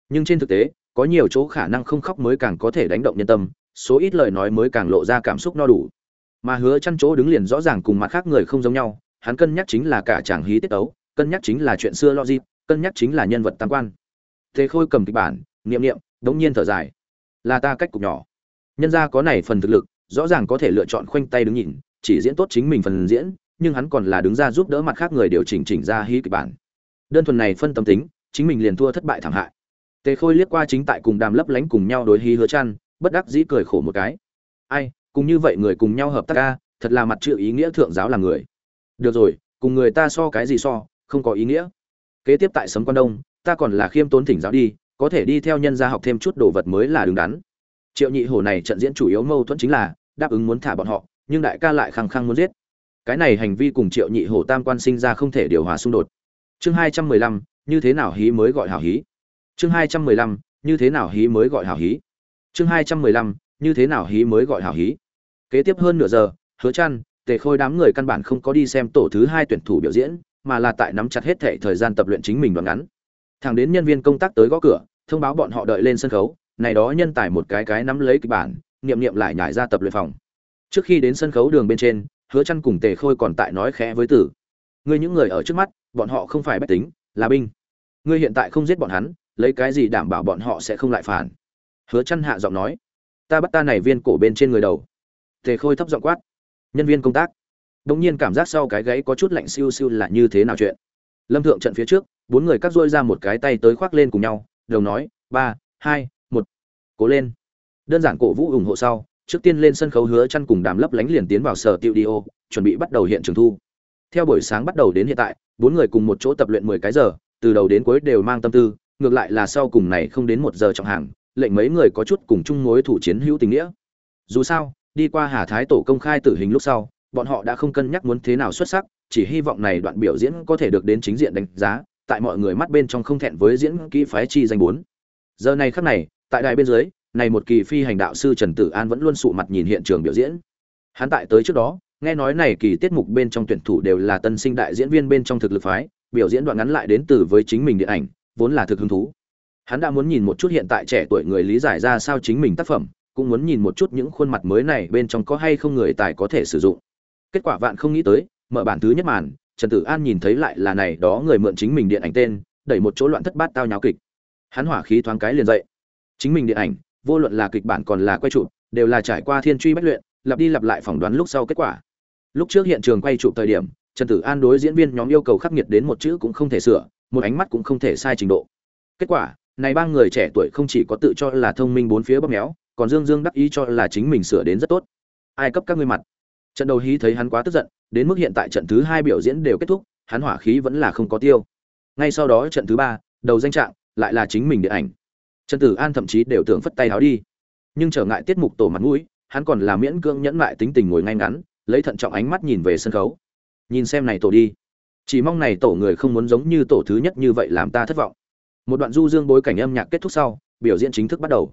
Nhưng trên thực tế, có nhiều chỗ khả năng không khóc mới càng có thể đánh động nhân tâm, số ít lời nói mới càng lộ ra cảm xúc no đủ. Mà hứa chăn chỗ đứng liền rõ ràng cùng mặt khác người không giống nhau, hắn cân nhắc chính là cả chàng hí tiết ấu cân nhắc chính là chuyện xưa logic cân nhắc chính là nhân vật tam quan. Thế khôi cầm kịch bản, niệm niệm, đống nhiên thở dài. Là ta cách cục nhỏ. Nhân gia có này phần thực lực, rõ ràng có thể lựa chọn khoanh tay đứng nhìn, chỉ diễn tốt chính mình phần diễn, nhưng hắn còn là đứng ra giúp đỡ mặt khác người điều chỉnh chỉnh ra hí kịch bản. Đơn thuần này phân tâm tính, chính mình liền thua thất bại thảm hại. Tề khôi liếc qua chính tại cùng đàm lấp lánh cùng nhau đối hí hứa chăn, bất đắc dĩ cười khổ một cái. Ai, cùng như vậy người cùng nhau hợp tác ca thật là mặt chữ ý nghĩa thượng giáo là người. Được rồi, cùng người ta so cái gì so, không có ý nghĩa kế tiếp tại sấm quan đông, ta còn là khiêm tốn thỉnh giáo đi, có thể đi theo nhân gia học thêm chút đồ vật mới là đứng đắn. Triệu nhị hổ này trận diễn chủ yếu mâu thuẫn chính là, đáp ứng muốn thả bọn họ, nhưng đại ca lại khăng khăng muốn giết. Cái này hành vi cùng triệu nhị hổ tam quan sinh ra không thể điều hòa xung đột. Chương hai trăm mười lăm, như thế nào hí mới gọi hảo hí? Chương hai trăm mười lăm, như thế nào hí mới gọi hảo hí? Chương hai trăm mười lăm, như thế nào hí mới gọi hảo hí? Kế tiếp hơn nửa giờ, hứa chăn, tề khôi đám người căn bản không có đi xem tổ thứ hai tuyển thủ biểu diễn mà là tại nắm chặt hết thể thời gian tập luyện chính mình đoạn ngắn. Thẳng đến nhân viên công tác tới gõ cửa, thông báo bọn họ đợi lên sân khấu, này đó nhân tài một cái cái nắm lấy kịch bản, niệm niệm lại nhảy ra tập luyện phòng. Trước khi đến sân khấu đường bên trên, hứa chăn cùng tề khôi còn tại nói khẽ với tử. Ngươi những người ở trước mắt, bọn họ không phải bách tính, là binh. Ngươi hiện tại không giết bọn hắn, lấy cái gì đảm bảo bọn họ sẽ không lại phản? Hứa chăn hạ giọng nói. Ta bắt ta này viên cổ bên trên người đầu. Tề khôi thấp giọng quát. Nhân viên công tác đông nhiên cảm giác sau cái gáy có chút lạnh siêu siêu là như thế nào chuyện? Lâm thượng trận phía trước, bốn người cắt rôi ra một cái tay tới khoác lên cùng nhau đồng nói, ba, hai, một. Cố lên. Đơn giản cổ vũ ủng hộ sau, trước tiên lên sân khấu hứa chăn cùng đàm lấp lánh liền tiến vào sở tiêu đi chuẩn bị bắt đầu hiện trường thu. Theo buổi sáng bắt đầu đến hiện tại, bốn người cùng một chỗ tập luyện 10 cái giờ, từ đầu đến cuối đều mang tâm tư, ngược lại là sau cùng này không đến một giờ trọng hàng, lệnh mấy người có chút cùng chung mối thủ chiến hữu tình nghĩa. Dù sao, đi qua hà thái tổ công khai tử hình lúc sau bọn họ đã không cân nhắc muốn thế nào xuất sắc, chỉ hy vọng này đoạn biểu diễn có thể được đến chính diện đánh giá, tại mọi người mắt bên trong không thẹn với diễn kỹ phái chi danh bốn. Giờ này khắc này, tại đài bên dưới, này một kỳ phi hành đạo sư trần tử an vẫn luôn sụ mặt nhìn hiện trường biểu diễn. Hắn tại tới trước đó, nghe nói này kỳ tiết mục bên trong tuyển thủ đều là tân sinh đại diễn viên bên trong thực lực phái, biểu diễn đoạn ngắn lại đến từ với chính mình điện ảnh, vốn là thực hứng thú. Hắn đã muốn nhìn một chút hiện tại trẻ tuổi người lý giải ra sao chính mình tác phẩm, cũng muốn nhìn một chút những khuôn mặt mới này bên trong có hay không người tài có thể sử dụng kết quả vạn không nghĩ tới, mở bản thứ nhất màn, trần tử an nhìn thấy lại là này đó người mượn chính mình điện ảnh tên, đẩy một chỗ loạn thất bát tao nháo kịch. Hắn hỏa khí thoáng cái liền dậy. Chính mình điện ảnh, vô luận là kịch bản còn là quay chụp, đều là trải qua thiên truy bách luyện, lặp đi lặp lại phỏng đoán lúc sau kết quả. Lúc trước hiện trường quay chụp thời điểm, trần tử an đối diễn viên nhóm yêu cầu khắc nghiệt đến một chữ cũng không thể sửa, một ánh mắt cũng không thể sai trình độ. Kết quả, này ba người trẻ tuổi không chỉ có tự cho là thông minh bốn phía bóp méo, còn dương dương đắc ý cho là chính mình sửa đến rất tốt. Ai cấp các ngươi mặt? Trận đầu hí thấy hắn quá tức giận, đến mức hiện tại trận thứ hai biểu diễn đều kết thúc, hắn hỏa khí vẫn là không có tiêu. Ngay sau đó trận thứ ba, đầu danh trạng, lại là chính mình điện ảnh. Trần tử an thậm chí đều tưởng phất tay áo đi. Nhưng trở ngại tiết mục tổ mặt mũi, hắn còn là miễn cưỡng nhẫn mại tính tình ngồi ngay ngắn, lấy thận trọng ánh mắt nhìn về sân khấu. Nhìn xem này tổ đi. Chỉ mong này tổ người không muốn giống như tổ thứ nhất như vậy làm ta thất vọng. Một đoạn du dương bối cảnh âm nhạc kết thúc sau, biểu diễn chính thức bắt đầu.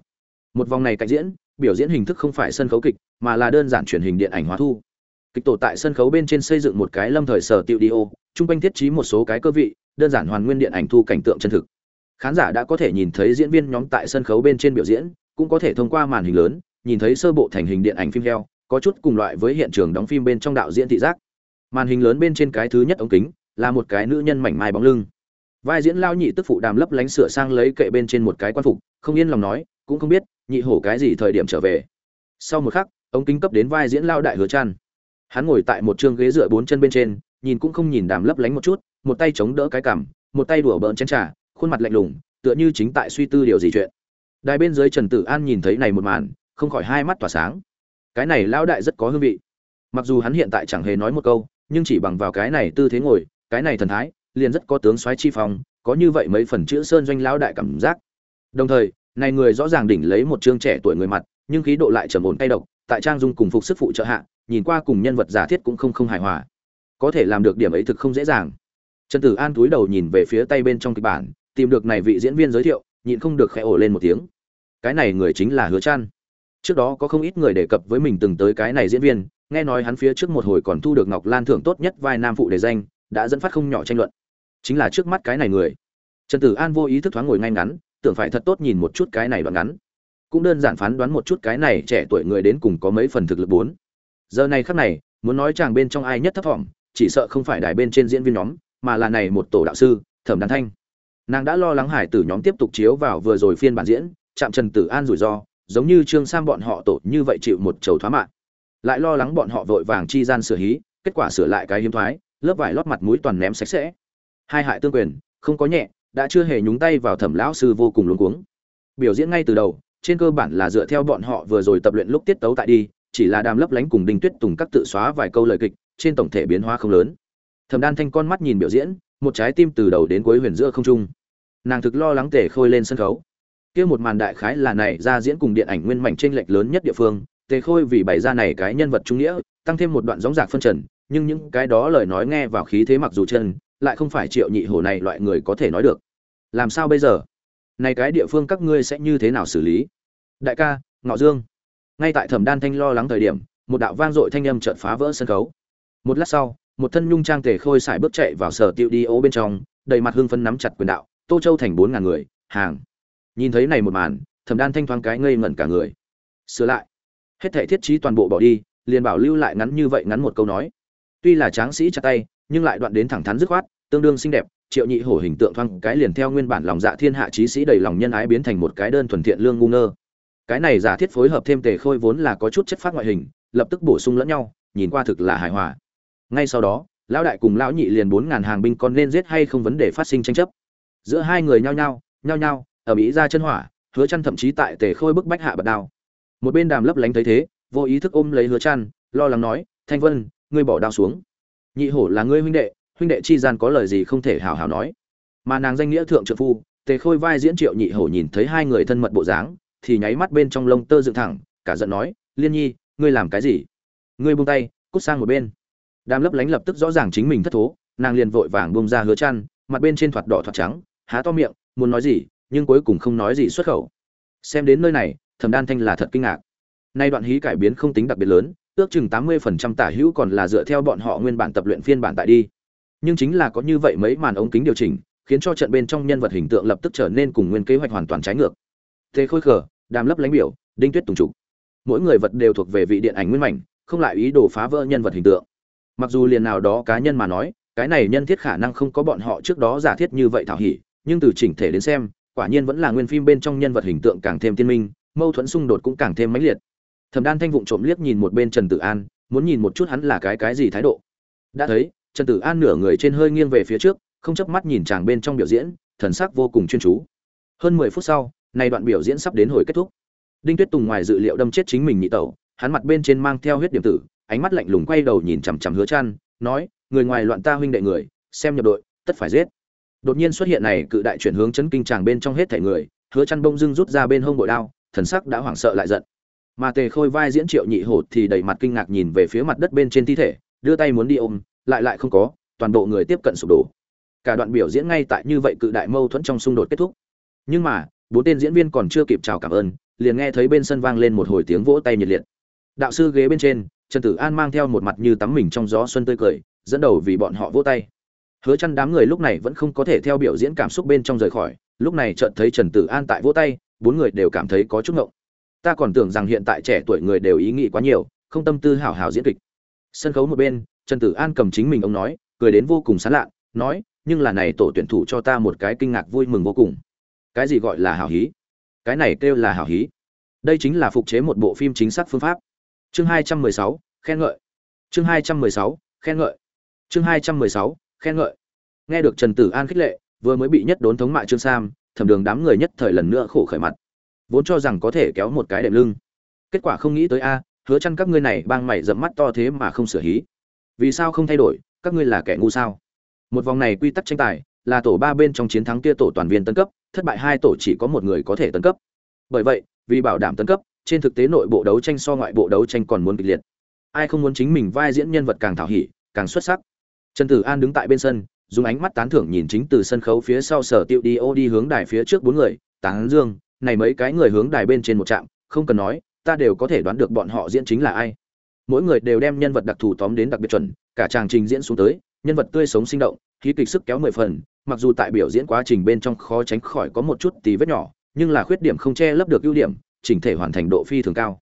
Một vòng này cạnh diễn, biểu diễn hình thức không phải sân khấu kịch, mà là đơn giản truyền hình điện ảnh hóa thu kịch tổ tại sân khấu bên trên xây dựng một cái lâm thời sở tiệu đi ô chung quanh thiết trí một số cái cơ vị, đơn giản hoàn nguyên điện ảnh thu cảnh tượng chân thực. Khán giả đã có thể nhìn thấy diễn viên nhóm tại sân khấu bên trên biểu diễn, cũng có thể thông qua màn hình lớn, nhìn thấy sơ bộ thành hình điện ảnh phim heo, có chút cùng loại với hiện trường đóng phim bên trong đạo diễn thị giác. Màn hình lớn bên trên cái thứ nhất ống kính, là một cái nữ nhân mảnh mai bóng lưng. Vai diễn lao nhị tức phụ đàm lấp lánh sửa sang lấy kệ bên trên một cái quan phục, không yên lòng nói, cũng không biết, nhị hổ cái gì thời điểm trở về. Sau một khắc, ống kính cấp đến vai diễn lao đại hứa Trăn hắn ngồi tại một chương ghế dựa bốn chân bên trên, nhìn cũng không nhìn đàm lấp lánh một chút, một tay chống đỡ cái cằm, một tay đùa bỡn chén trà, khuôn mặt lạnh lùng, tựa như chính tại suy tư điều gì chuyện. Đài bên dưới trần tử an nhìn thấy này một màn, không khỏi hai mắt tỏa sáng. Cái này Lão đại rất có hương vị. Mặc dù hắn hiện tại chẳng hề nói một câu, nhưng chỉ bằng vào cái này tư thế ngồi, cái này thần thái, liền rất có tướng soái chi phong, có như vậy mấy phần chữ sơn doanh lão đại cảm giác. Đồng thời, này người rõ ràng đỉnh lấy một trương trẻ tuổi người mặt, nhưng khí độ lại trầm ổn tay độc, tại trang dung cùng phục sức phụ trợ hạ nhìn qua cùng nhân vật giả thiết cũng không không hài hòa. Có thể làm được điểm ấy thực không dễ dàng. Trần tử an túi đầu nhìn về phía tay bên trong kịch bản, tìm được này vị diễn viên giới thiệu, nhịn không được khẽ ổ lên một tiếng. Cái này người chính là hứa trăn. Trước đó có không ít người đề cập với mình từng tới cái này diễn viên, nghe nói hắn phía trước một hồi còn thu được ngọc lan thưởng tốt nhất vai nam phụ đề danh, đã dẫn phát không nhỏ tranh luận. Chính là trước mắt cái này người. Trần tử an vô ý thức thoáng ngồi ngay ngắn, tưởng phải thật tốt nhìn một chút cái này đoạn ngắn. Cũng đơn giản phán đoán một chút cái này trẻ tuổi người đến cùng có mấy phần thực lực bốn giờ này khắc này, muốn nói chàng bên trong ai nhất thấp thỏm chỉ sợ không phải đài bên trên diễn viên nhóm, mà là này một tổ đạo sư, thẩm đàn thanh. Nàng đã lo lắng hải tử nhóm tiếp tục chiếu vào vừa rồi phiên bản diễn chạm trần tử an rủi ro, giống như trương sam bọn họ tổ như vậy chịu một chầu thoá mạng. Lại lo lắng bọn họ vội vàng chi gian sửa hí, kết quả sửa lại cái hiếm thoái, lớp vải lót mặt mũi toàn ném sạch sẽ. Hai hại tương quyền, không có nhẹ, đã chưa hề nhúng tay vào thẩm lão sư vô cùng luống cuống. Biểu diễn ngay từ đầu, trên cơ bản là dựa theo bọn họ vừa rồi tập luyện lúc tiết tấu tại đi chỉ là đàm lấp lánh cùng đinh tuyết tùng các tự xóa vài câu lời kịch, trên tổng thể biến hóa không lớn. Thẩm đan thanh con mắt nhìn biểu diễn, một trái tim từ đầu đến cuối huyền giữa không trung. Nàng thực lo lắng tề khôi lên sân khấu. Kia một màn đại khái là này, ra diễn cùng điện ảnh nguyên mảnh tranh lệch lớn nhất địa phương, tề khôi vì bày ra này cái nhân vật trung nghĩa, tăng thêm một đoạn gióng giạc phân trần, nhưng những cái đó lời nói nghe vào khí thế mặc dù chân, lại không phải triệu nhị hổ này loại người có thể nói được. Làm sao bây giờ? Này cái địa phương các ngươi sẽ như thế nào xử lý? Đại ca, ngọ dương ngay tại thẩm đan thanh lo lắng thời điểm, một đạo vang dội thanh âm chợt phá vỡ sân khấu. Một lát sau, một thân nhung trang tề khôi xài bước chạy vào sở tiêu đi ố bên trong, đầy mặt hưng phấn nắm chặt quyền đạo, tô châu thành bốn ngàn người, hàng. Nhìn thấy này một màn, thẩm đan thanh thoáng cái ngây ngẩn cả người. Sửa lại. Hết thể thiết trí toàn bộ bỏ đi, liền bảo lưu lại ngắn như vậy ngắn một câu nói. Tuy là tráng sĩ chặt tay, nhưng lại đoạn đến thẳng thắn dứt khoát, tương đương xinh đẹp, triệu nhị hổ hình tượng thoáng cái liền theo nguyên bản lòng dạ thiên hạ trí sĩ đầy lòng nhân ái biến thành một cái đơn thuần thiện lương ngu ngơ cái này giả thiết phối hợp thêm tề khôi vốn là có chút chất phát ngoại hình, lập tức bổ sung lẫn nhau, nhìn qua thực là hài hòa. Ngay sau đó, lão đại cùng lão nhị liền bốn ngàn hàng binh còn nên giết hay không vấn đề phát sinh tranh chấp. Giữa hai người nhao nhao nhao nhao ở mỹ ra chân hỏa, hứa chăn thậm chí tại tề khôi bức bách hạ bật đao. Một bên đàm lấp lánh thấy thế, vô ý thức ôm lấy hứa chăn, lo lắng nói, thanh vân, ngươi bỏ đao xuống. Nhị hổ là ngươi huynh đệ huynh đệ chi gian có lời gì không thể hảo hảo nói. Mà nàng danh nghĩa thượng trợ phu, tề khôi vai diễn triệu nhị hổ nhìn thấy hai người thân mật bộ dáng thì nháy mắt bên trong lông tơ dựng thẳng, cả giận nói, liên nhi, ngươi làm cái gì? Ngươi buông tay, cút sang một bên. Đàm lấp lánh lập tức rõ ràng chính mình thất thố, nàng liền vội vàng buông ra hứa chăn, mặt bên trên thoạt đỏ thoạt trắng, há to miệng, muốn nói gì, nhưng cuối cùng không nói gì xuất khẩu. Xem đến nơi này, thẩm đan thanh là thật kinh ngạc. Nay đoạn hí cải biến không tính đặc biệt lớn, ước chừng tám mươi phần trăm tả hữu còn là dựa theo bọn họ nguyên bản tập luyện phiên bản tại đi. Nhưng chính là có như vậy mấy màn ống kính điều chỉnh, khiến cho trận bên trong nhân vật hình tượng lập tức trở nên cùng nguyên kế hoạch hoàn toàn trái ngược. Thế khôi khở đàm lấp lánh biểu, đinh tuyết tùng trục. Mỗi người vật đều thuộc về vị điện ảnh nguyên mảnh, không lại ý đồ phá vỡ nhân vật hình tượng. Mặc dù liền nào đó cá nhân mà nói, cái này nhân thiết khả năng không có bọn họ trước đó giả thiết như vậy thảo hỉ, nhưng từ chỉnh thể đến xem, quả nhiên vẫn là nguyên phim bên trong nhân vật hình tượng càng thêm tiên minh, mâu thuẫn xung đột cũng càng thêm mãnh liệt. Thẩm đan thanh vụng trộm liếc nhìn một bên trần tử an, muốn nhìn một chút hắn là cái cái gì thái độ. Đã thấy, trần tử an nửa người trên hơi nghiêng về phía trước, không chớp mắt nhìn chàng bên trong biểu diễn, thần sắc vô cùng chuyên chú. Hơn mười phút sau này đoạn biểu diễn sắp đến hồi kết thúc. Đinh tuyết tùng ngoài dự liệu đâm chết chính mình nhị tẩu, hắn mặt bên trên mang theo huyết điểm tử, ánh mắt lạnh lùng quay đầu nhìn chằm chằm hứa chăn nói, người ngoài loạn ta huynh đệ người, xem nhập đội, tất phải giết. Đột nhiên xuất hiện này cự đại chuyển hướng chấn kinh chàng bên trong hết thể người, hứa chăn bông dưng rút ra bên hông bội đao, thần sắc đã hoảng sợ lại giận. Mà tề khôi vai diễn triệu nhị hổ thì đầy mặt kinh ngạc nhìn về phía mặt đất bên trên thi thể, đưa tay muốn đi ôm, lại lại không có, toàn bộ người tiếp cận sụp đổ. Cả đoạn biểu diễn ngay tại như vậy cự đại mâu thuẫn trong xung đột kết thúc. Nhưng mà bốn tên diễn viên còn chưa kịp chào cảm ơn, liền nghe thấy bên sân vang lên một hồi tiếng vỗ tay nhiệt liệt. Đạo sư ghế bên trên, trần tử an mang theo một mặt như tắm mình trong gió xuân tươi cười, dẫn đầu vì bọn họ vỗ tay. Hứa chăn đám người lúc này vẫn không có thể theo biểu diễn cảm xúc bên trong rời khỏi, lúc này chợt thấy trần tử an tại vỗ tay, bốn người đều cảm thấy có chút ngộng. Ta còn tưởng rằng hiện tại trẻ tuổi người đều ý nghĩ quá nhiều, không tâm tư hảo hảo diễn kịch. Sân khấu một bên, trần tử an cầm chính mình ông nói, cười đến vô cùng sán lạ, nói, nhưng là này tổ tuyển thủ cho ta một cái kinh ngạc vui mừng vô cùng cái gì gọi là hảo hí? Cái này kêu là hảo hí. Đây chính là phục chế một bộ phim chính xác phương pháp. Chương hai trăm mười sáu, khen ngợi. Chương hai trăm mười sáu, khen ngợi. Chương hai trăm mười sáu, khen ngợi. Nghe được trần tử an khích lệ, vừa mới bị nhất đốn thống mại trương sam, thẩm đường đám người nhất thời lần nữa khổ khởi mặt. Vốn cho rằng có thể kéo một cái đệm lưng. Kết quả không nghĩ tới a, hứa chăn các ngươi này bang mày dẫm mắt to thế mà không sửa hí. Vì sao không thay đổi? Các ngươi là kẻ ngu sao? Một vòng này quy tắc tranh tài là tổ ba bên trong chiến thắng kia tổ toàn viên tấn cấp, thất bại hai tổ chỉ có một người có thể tấn cấp. Bởi vậy, vì bảo đảm tấn cấp, trên thực tế nội bộ đấu tranh so ngoại bộ đấu tranh còn muốn kịch liệt. Ai không muốn chính mình vai diễn nhân vật càng thảo hỉ, càng xuất sắc. Trần tử an đứng tại bên sân, dùng ánh mắt tán thưởng nhìn chính từ sân khấu phía sau sở tiệu đi ô đi hướng đài phía trước bốn người, tán dương, này mấy cái người hướng đài bên trên một trạm, không cần nói, ta đều có thể đoán được bọn họ diễn chính là ai. Mỗi người đều đem nhân vật đặc thù tóm đến đặc biệt chuẩn, cả chàng trình diễn xuống tới, nhân vật tươi sống sinh động, khí kịch sức kéo mười phần mặc dù tại biểu diễn quá trình bên trong khó tránh khỏi có một chút tí vết nhỏ, nhưng là khuyết điểm không che lấp được ưu điểm, chỉnh thể hoàn thành độ phi thường cao.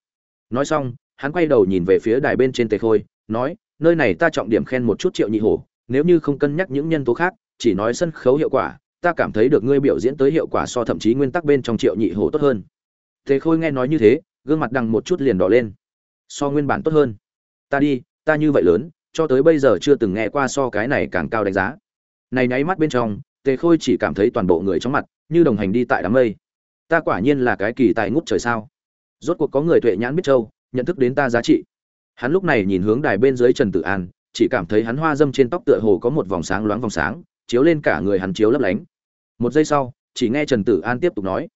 Nói xong, hắn quay đầu nhìn về phía đài bên trên tề khôi, nói, nơi này ta trọng điểm khen một chút triệu nhị hổ, nếu như không cân nhắc những nhân tố khác, chỉ nói sân khấu hiệu quả, ta cảm thấy được ngươi biểu diễn tới hiệu quả so thậm chí nguyên tắc bên trong triệu nhị hổ tốt hơn. Tề khôi nghe nói như thế, gương mặt đằng một chút liền đỏ lên. So nguyên bản tốt hơn. Ta đi, ta như vậy lớn, cho tới bây giờ chưa từng nghe qua so cái này càng cao đánh giá này nháy mắt bên trong, tề khôi chỉ cảm thấy toàn bộ người trong mặt, như đồng hành đi tại đám mây. Ta quả nhiên là cái kỳ tài ngút trời sao? Rốt cuộc có người tuệ nhãn biết châu, nhận thức đến ta giá trị. Hắn lúc này nhìn hướng đài bên dưới trần tử an, chỉ cảm thấy hắn hoa dâm trên tóc tựa hồ có một vòng sáng loáng vòng sáng, chiếu lên cả người hắn chiếu lấp lánh. Một giây sau, chỉ nghe trần tử an tiếp tục nói,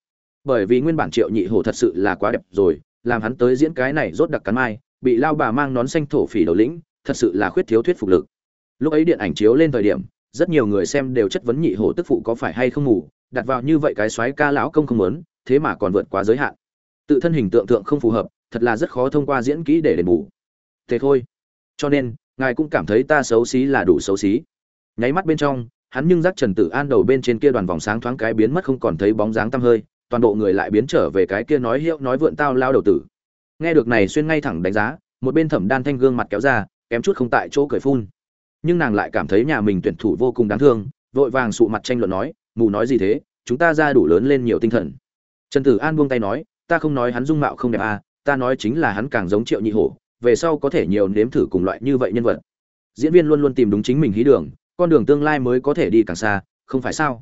bởi vì nguyên bản triệu nhị hồ thật sự là quá đẹp rồi, làm hắn tới diễn cái này rốt đặc cắn mai, bị lao bà mang nón xanh thổ phỉ đầu lĩnh, thật sự là khuyết thiếu thuyết phục lực. Lúc ấy điện ảnh chiếu lên thời điểm rất nhiều người xem đều chất vấn nhị hổ tức phụ có phải hay không ngủ, đặt vào như vậy cái xoáy ca lão công không lớn thế mà còn vượt quá giới hạn. Tự thân hình tượng tượng không phù hợp, thật là rất khó thông qua diễn kỹ để đền bù. Thế thôi. Cho nên, ngài cũng cảm thấy ta xấu xí là đủ xấu xí. Nháy mắt bên trong, hắn nhưng giác trần tử an đầu bên trên kia đoàn vòng sáng thoáng cái biến mất không còn thấy bóng dáng tăm hơi, toàn bộ người lại biến trở về cái kia nói hiệu nói vượn tao lao đầu tử. Nghe được này xuyên ngay thẳng đánh giá, một bên thẩm đan thanh gương mặt kéo ra, kém chút không tại chỗ cười phun nhưng nàng lại cảm thấy nhà mình tuyển thủ vô cùng đáng thương, vội vàng sụ mặt tranh luận nói, mù nói gì thế, chúng ta ra đủ lớn lên nhiều tinh thần. Trần tử an buông tay nói, ta không nói hắn dung mạo không đẹp à ta nói chính là hắn càng giống triệu nhị hổ, về sau có thể nhiều nếm thử cùng loại như vậy nhân vật. Diễn viên luôn luôn tìm đúng chính mình hí đường, con đường tương lai mới có thể đi càng xa, không phải sao?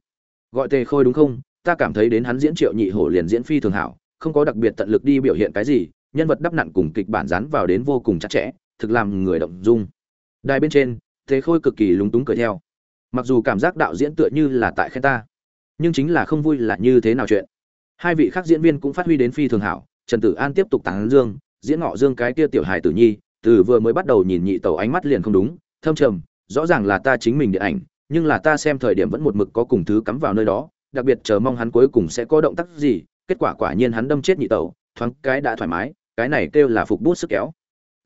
Gọi tề khôi đúng không? Ta cảm thấy đến hắn diễn triệu nhị hổ liền diễn phi thường hảo, không có đặc biệt tận lực đi biểu hiện cái gì, nhân vật đắp nặn cùng kịch bản dán vào đến vô cùng chặt chẽ, thực làm người động dung. Đài bên trên thế khôi cực kỳ lúng túng cười theo. Mặc dù cảm giác đạo diễn tựa như là tại khen ta, nhưng chính là không vui là như thế nào chuyện. Hai vị khác diễn viên cũng phát huy đến phi thường hảo, trần tử an tiếp tục tán dương, diễn ngọ dương cái kia tiểu hài tử nhi, từ vừa mới bắt đầu nhìn nhị tẩu ánh mắt liền không đúng, thâm trầm, rõ ràng là ta chính mình điện ảnh, nhưng là ta xem thời điểm vẫn một mực có cùng thứ cắm vào nơi đó, đặc biệt chờ mong hắn cuối cùng sẽ có động tác gì, kết quả quả nhiên hắn đâm chết nhị tẩu, thoáng cái đã thoải mái, cái này kêu là phục bút sức kéo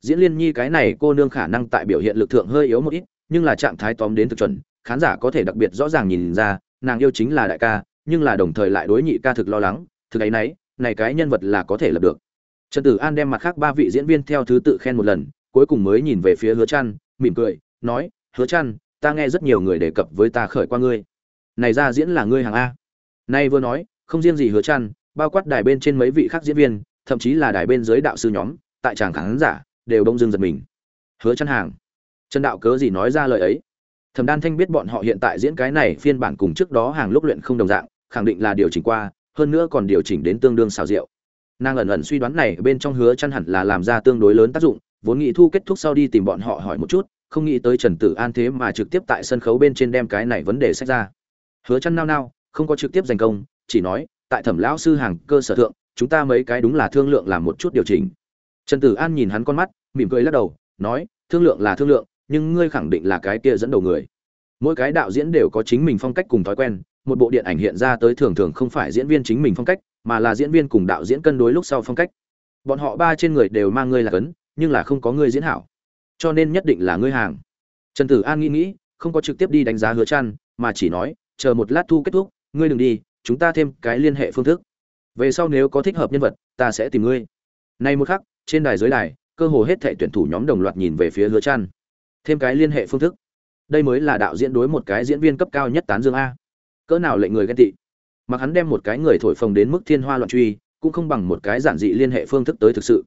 diễn liên nhi cái này cô nương khả năng tại biểu hiện lực thượng hơi yếu một ít, nhưng là trạng thái tóm đến thực chuẩn, khán giả có thể đặc biệt rõ ràng nhìn ra, nàng yêu chính là đại ca, nhưng là đồng thời lại đối nhị ca thực lo lắng, thực ấy nấy, này cái nhân vật là có thể lập được. Trần tử an đem mặt khác ba vị diễn viên theo thứ tự khen một lần, cuối cùng mới nhìn về phía hứa trăn, mỉm cười, nói, hứa trăn, ta nghe rất nhiều người đề cập với ta khởi qua ngươi. Này ra diễn là ngươi hàng a. Nay vừa nói, không riêng gì hứa trăn, bao quát đài bên trên mấy vị khác diễn viên, thậm chí là đài bên dưới đạo sư nhóm, tại tràng khán giả đều đông dưng giật mình. Hứa chăn hàng, trần đạo cớ gì nói ra lời ấy? Thẩm đan thanh biết bọn họ hiện tại diễn cái này phiên bản cùng trước đó hàng lúc luyện không đồng dạng, khẳng định là điều chỉnh qua, hơn nữa còn điều chỉnh đến tương đương xào rượu nàng ẩn ẩn suy đoán này bên trong hứa chăn hẳn là làm ra tương đối lớn tác dụng, vốn nghĩ thu kết thúc sau đi tìm bọn họ hỏi một chút, không nghĩ tới trần tử an thế mà trực tiếp tại sân khấu bên trên đem cái này vấn đề sách ra. Hứa chăn nao nao, không có trực tiếp giành công, chỉ nói, tại thẩm lão sư hàng cơ sở thượng, chúng ta mấy cái đúng là thương lượng làm một chút điều chỉnh. Trần tử an nhìn hắn con mắt mỉm cười lắc đầu nói thương lượng là thương lượng nhưng ngươi khẳng định là cái kia dẫn đầu người. Mỗi cái đạo diễn đều có chính mình phong cách cùng thói quen một bộ điện ảnh hiện ra tới thường thường không phải diễn viên chính mình phong cách mà là diễn viên cùng đạo diễn cân đối lúc sau phong cách. Bọn họ ba trên người đều mang ngươi là cấn nhưng là không có ngươi diễn hảo. Cho nên nhất định là ngươi hàng. Trần tử an nghĩ nghĩ không có trực tiếp đi đánh giá hứa trăn, mà chỉ nói chờ một lát thu kết thúc ngươi đừng đi chúng ta thêm cái liên hệ phương thức. Về sau nếu có thích hợp nhân vật ta sẽ tìm ngươi. Nay một khắc trên đài dưới đài cơ hồ hết thảy tuyển thủ nhóm đồng loạt nhìn về phía hứa chăn thêm cái liên hệ phương thức. Đây mới là đạo diễn đối một cái diễn viên cấp cao nhất tán dương a. Cỡ nào lệnh người ghen tị. Mặc hắn đem một cái người thổi phồng đến mức thiên hoa loạn truy, cũng không bằng một cái giản dị liên hệ phương thức tới thực sự.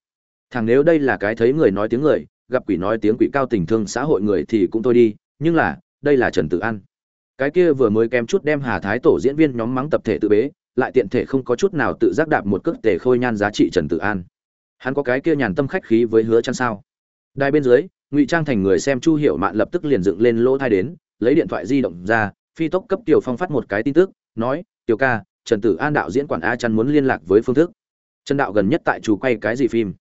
Thằng nếu đây là cái thấy người nói tiếng người, gặp quỷ nói tiếng quỷ cao tình thương xã hội người thì cũng thôi đi, nhưng là, đây là trần tử an. Cái kia vừa mới kém chút đem hà thái tổ diễn viên nhóm mắng tập thể tự bế, lại tiện thể không có chút nào tự giác đạp một cước tề khôi nhan giá trị trần tử an hắn có cái kia nhàn tâm khách khí với hứa chăn sao? Đài bên dưới, ngụy trang thành người xem chu hiểu mạn lập tức liền dựng lên lỗ thai đến, lấy điện thoại di động ra, phi tốc cấp tiểu phong phát một cái tin tức, nói, tiểu ca, trần tử an đạo diễn quản a chăn muốn liên lạc với phương thức. Trần đạo gần nhất tại chủ quay cái gì phim?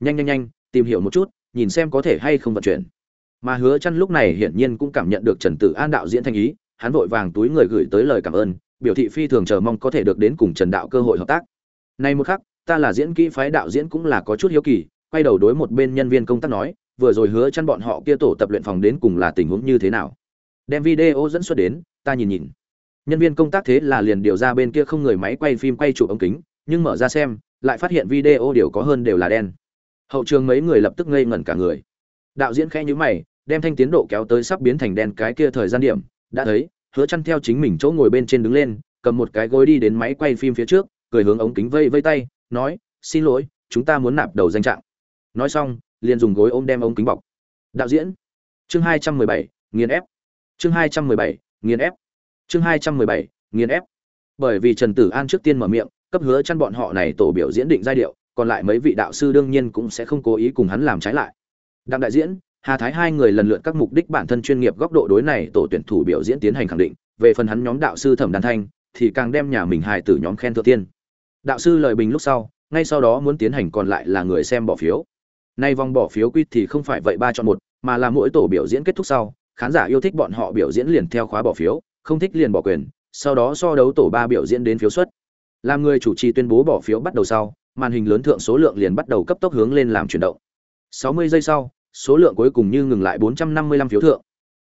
Nhanh nhanh nhanh, tìm hiểu một chút, nhìn xem có thể hay không vận chuyển. Mà hứa chăn lúc này hiển nhiên cũng cảm nhận được trần tử an đạo diễn thanh ý, hắn vội vàng túi người gửi tới lời cảm ơn, biểu thị phi thường chờ mong có thể được đến cùng trần đạo cơ hội hợp tác. Nay một khắc ta là diễn kỹ phái đạo diễn cũng là có chút hiếu kỳ, quay đầu đối một bên nhân viên công tác nói, vừa rồi hứa chăn bọn họ kia tổ tập luyện phòng đến cùng là tình huống như thế nào? Đem video dẫn xuất đến, ta nhìn nhìn. Nhân viên công tác thế là liền điều ra bên kia không người máy quay phim quay chụp ống kính, nhưng mở ra xem, lại phát hiện video điều có hơn đều là đen. Hậu trường mấy người lập tức ngây ngẩn cả người. Đạo diễn khẽ nhíu mày, đem thanh tiến độ kéo tới sắp biến thành đen cái kia thời gian điểm, đã thấy, hứa chăn theo chính mình chỗ ngồi bên trên đứng lên, cầm một cái gối đi đến máy quay phim phía trước, cười hướng ống kính vây vây tay nói, xin lỗi, chúng ta muốn nạp đầu danh trạng. Nói xong, liền dùng gối ôm đem ống kính bọc. Đạo diễn. Chương hai trăm mười bảy, nghiền ép. Chương hai trăm mười bảy, nghiền ép. Chương hai trăm mười bảy, nghiền ép. Bởi vì trần tử an trước tiên mở miệng, cấp hứa chăn bọn họ này tổ biểu diễn định giai điệu, còn lại mấy vị đạo sư đương nhiên cũng sẽ không cố ý cùng hắn làm trái lại. Đặng đại diễn, hà thái hai người lần lượt các mục đích bản thân chuyên nghiệp góc độ đối này tổ tuyển thủ biểu diễn tiến hành khẳng định, về phần hắn nhóm đạo sư thẩm đàn thanh, thì càng đem nhà mình hài tử nhóm khen thượng tiên đạo sư lời bình lúc sau, ngay sau đó muốn tiến hành còn lại là người xem bỏ phiếu. Nay vòng bỏ phiếu quy thì không phải vậy ba chọn một, mà là mỗi tổ biểu diễn kết thúc sau, khán giả yêu thích bọn họ biểu diễn liền theo khóa bỏ phiếu, không thích liền bỏ quyền, sau đó so đấu tổ ba biểu diễn đến phiếu suất. Làm người chủ trì tuyên bố bỏ phiếu bắt đầu sau, màn hình lớn thượng số lượng liền bắt đầu cấp tốc hướng lên làm chuyển động. 60 giây sau, số lượng cuối cùng như ngừng lại 455 phiếu thượng.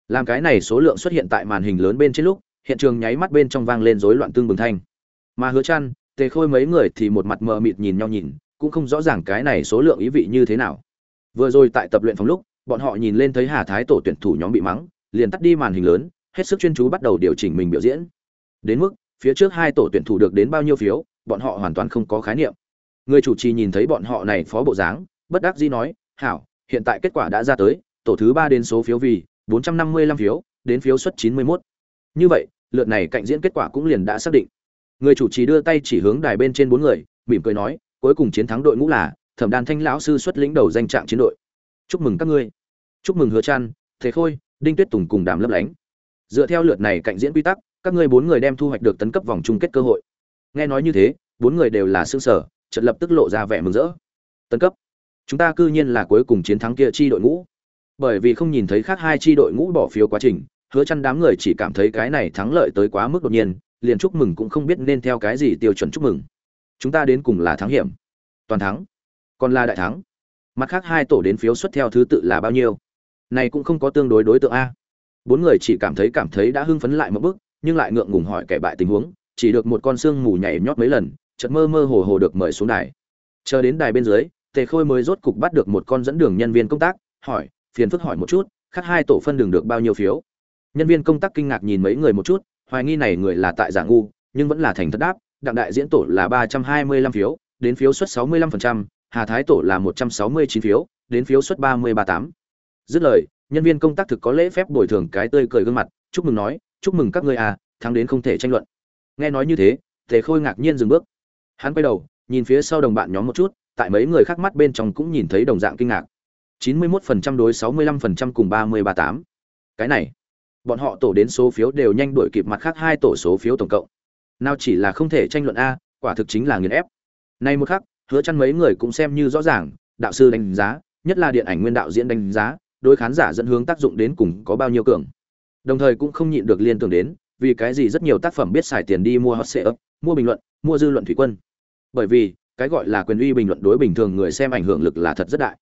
Làm cái này số lượng xuất hiện tại màn hình lớn bên trên lúc, hiện trường nháy mắt bên trong vang lên rối loạn tương bừng thanh. Mà hứa chăn tề khôi mấy người thì một mặt mờ mịt nhìn nhau nhìn, cũng không rõ ràng cái này số lượng ý vị như thế nào. Vừa rồi tại tập luyện phòng lúc, bọn họ nhìn lên thấy hà thái tổ tuyển thủ nhóm bị mắng, liền tắt đi màn hình lớn, hết sức chuyên chú bắt đầu điều chỉnh mình biểu diễn. Đến mức, phía trước hai tổ tuyển thủ được đến bao nhiêu phiếu, bọn họ hoàn toàn không có khái niệm. Người chủ trì nhìn thấy bọn họ này phó bộ dáng, bất đắc dĩ nói, hảo, hiện tại kết quả đã ra tới, tổ thứ ba đến số phiếu vì 455 phiếu, đến phiếu suất 91. như vậy, lượt này cạnh diễn kết quả cũng liền đã xác định người chủ trì đưa tay chỉ hướng đài bên trên bốn người, mỉm cười nói, cuối cùng chiến thắng đội ngũ là thẩm đàn thanh lão sư xuất lĩnh đầu danh trạng chiến đội. Chúc mừng các ngươi. Chúc mừng hứa trăn, thế khôi, đinh tuyết tùng cùng đàm lấp lánh. Dựa theo lượt này cạnh diễn quy tắc, các ngươi bốn người đem thu hoạch được tấn cấp vòng chung kết cơ hội. Nghe nói như thế, bốn người đều là xương sở chợt lập tức lộ ra vẻ mừng rỡ. Tấn cấp? Chúng ta cư nhiên là cuối cùng chiến thắng kia chi đội ngũ. Bởi vì không nhìn thấy khác hai chi đội ngũ bỏ phiếu quá trình, hứa chăn đám người chỉ cảm thấy cái này thắng lợi tới quá mức đột nhiên liền chúc mừng cũng không biết nên theo cái gì tiêu chuẩn chúc mừng. Chúng ta đến cùng là thắng hiểm. Toàn thắng, còn là đại thắng. Mặt khác hai tổ đến phiếu suất theo thứ tự là bao nhiêu? Này cũng không có tương đối đối tượng a. Bốn người chỉ cảm thấy cảm thấy đã hưng phấn lại một bước, nhưng lại ngượng ngùng hỏi kẻ bại tình huống, chỉ được một con xương mù nhảy nhót mấy lần, chợt mơ mơ hồ hồ được mời xuống đài. Chờ đến đài bên dưới, tề khôi mới rốt cục bắt được một con dẫn đường nhân viên công tác, hỏi, phiền phức hỏi một chút khác hai tổ phân đường được bao nhiêu phiếu? Nhân viên công tác kinh ngạc nhìn mấy người một chút hoài nghi này người là tại giả ngu nhưng vẫn là thành thất đáp đặng đại diễn tổ là ba trăm hai mươi lăm phiếu đến phiếu suất sáu mươi lăm phần trăm hà thái tổ là một trăm sáu mươi chín phiếu đến phiếu suất ba mươi ba tám. Dứt lời nhân viên công tác thực có lễ phép bồi thường cái tươi cười gương mặt chúc mừng nói chúc mừng các ngươi à thắng đến không thể tranh luận. Nghe nói như thế tề khôi ngạc nhiên dừng bước. Hắn quay đầu nhìn phía sau đồng bạn nhóm một chút tại mấy người khác mắt bên trong cũng nhìn thấy đồng dạng kinh ngạc. 91% đối 65% cùng 30-38. Cái này, bọn họ tổ đến số phiếu đều nhanh đuổi kịp mặt khác hai tổ số phiếu tổng cộng. Nào chỉ là không thể tranh luận a, quả thực chính là nghiền ép. Nay một khắc, hứa chăn mấy người cũng xem như rõ ràng, đạo sư đánh giá, nhất là điện ảnh nguyên đạo diễn đánh giá, đối khán giả dẫn hướng tác dụng đến cùng có bao nhiêu cường. Đồng thời cũng không nhịn được liên tưởng đến, vì cái gì rất nhiều tác phẩm biết xài tiền đi mua hot sale, mua bình luận, mua dư luận thủy quân. Bởi vì, cái gọi là quyền uy bình luận đối bình thường người xem ảnh hưởng lực là thật rất đại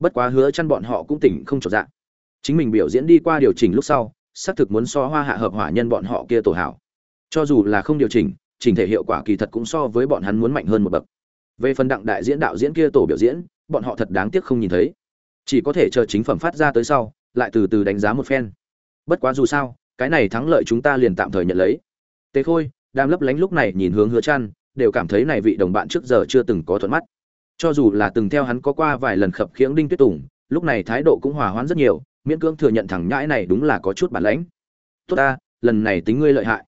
bất quá hứa chăn bọn họ cũng tỉnh không trọn dạng chính mình biểu diễn đi qua điều chỉnh lúc sau xác thực muốn so hoa hạ hợp hỏa nhân bọn họ kia tổ hảo. Cho dù là không điều chỉnh chỉnh thể hiệu quả kỳ thật cũng so với bọn hắn muốn mạnh hơn một bậc. Về phần đặng đại diễn đạo diễn kia tổ biểu diễn, bọn họ thật đáng tiếc không nhìn thấy. Chỉ có thể chờ chính phẩm phát ra tới sau, lại từ từ đánh giá một phen. Bất quá dù sao, cái này thắng lợi chúng ta liền tạm thời nhận lấy. Tế khôi đang lấp lánh lúc này nhìn hướng hứa chăn đều cảm thấy này vị đồng bạn trước giờ chưa từng có thuận mắt. Cho dù là từng theo hắn có qua vài lần khập khiễng đinh tuyết tùng, lúc này thái độ cũng hòa hoãn rất nhiều miễn cưỡng thừa nhận thằng nhãi này đúng là có chút bản lãnh. Tốt ta lần này tính ngươi lợi hại.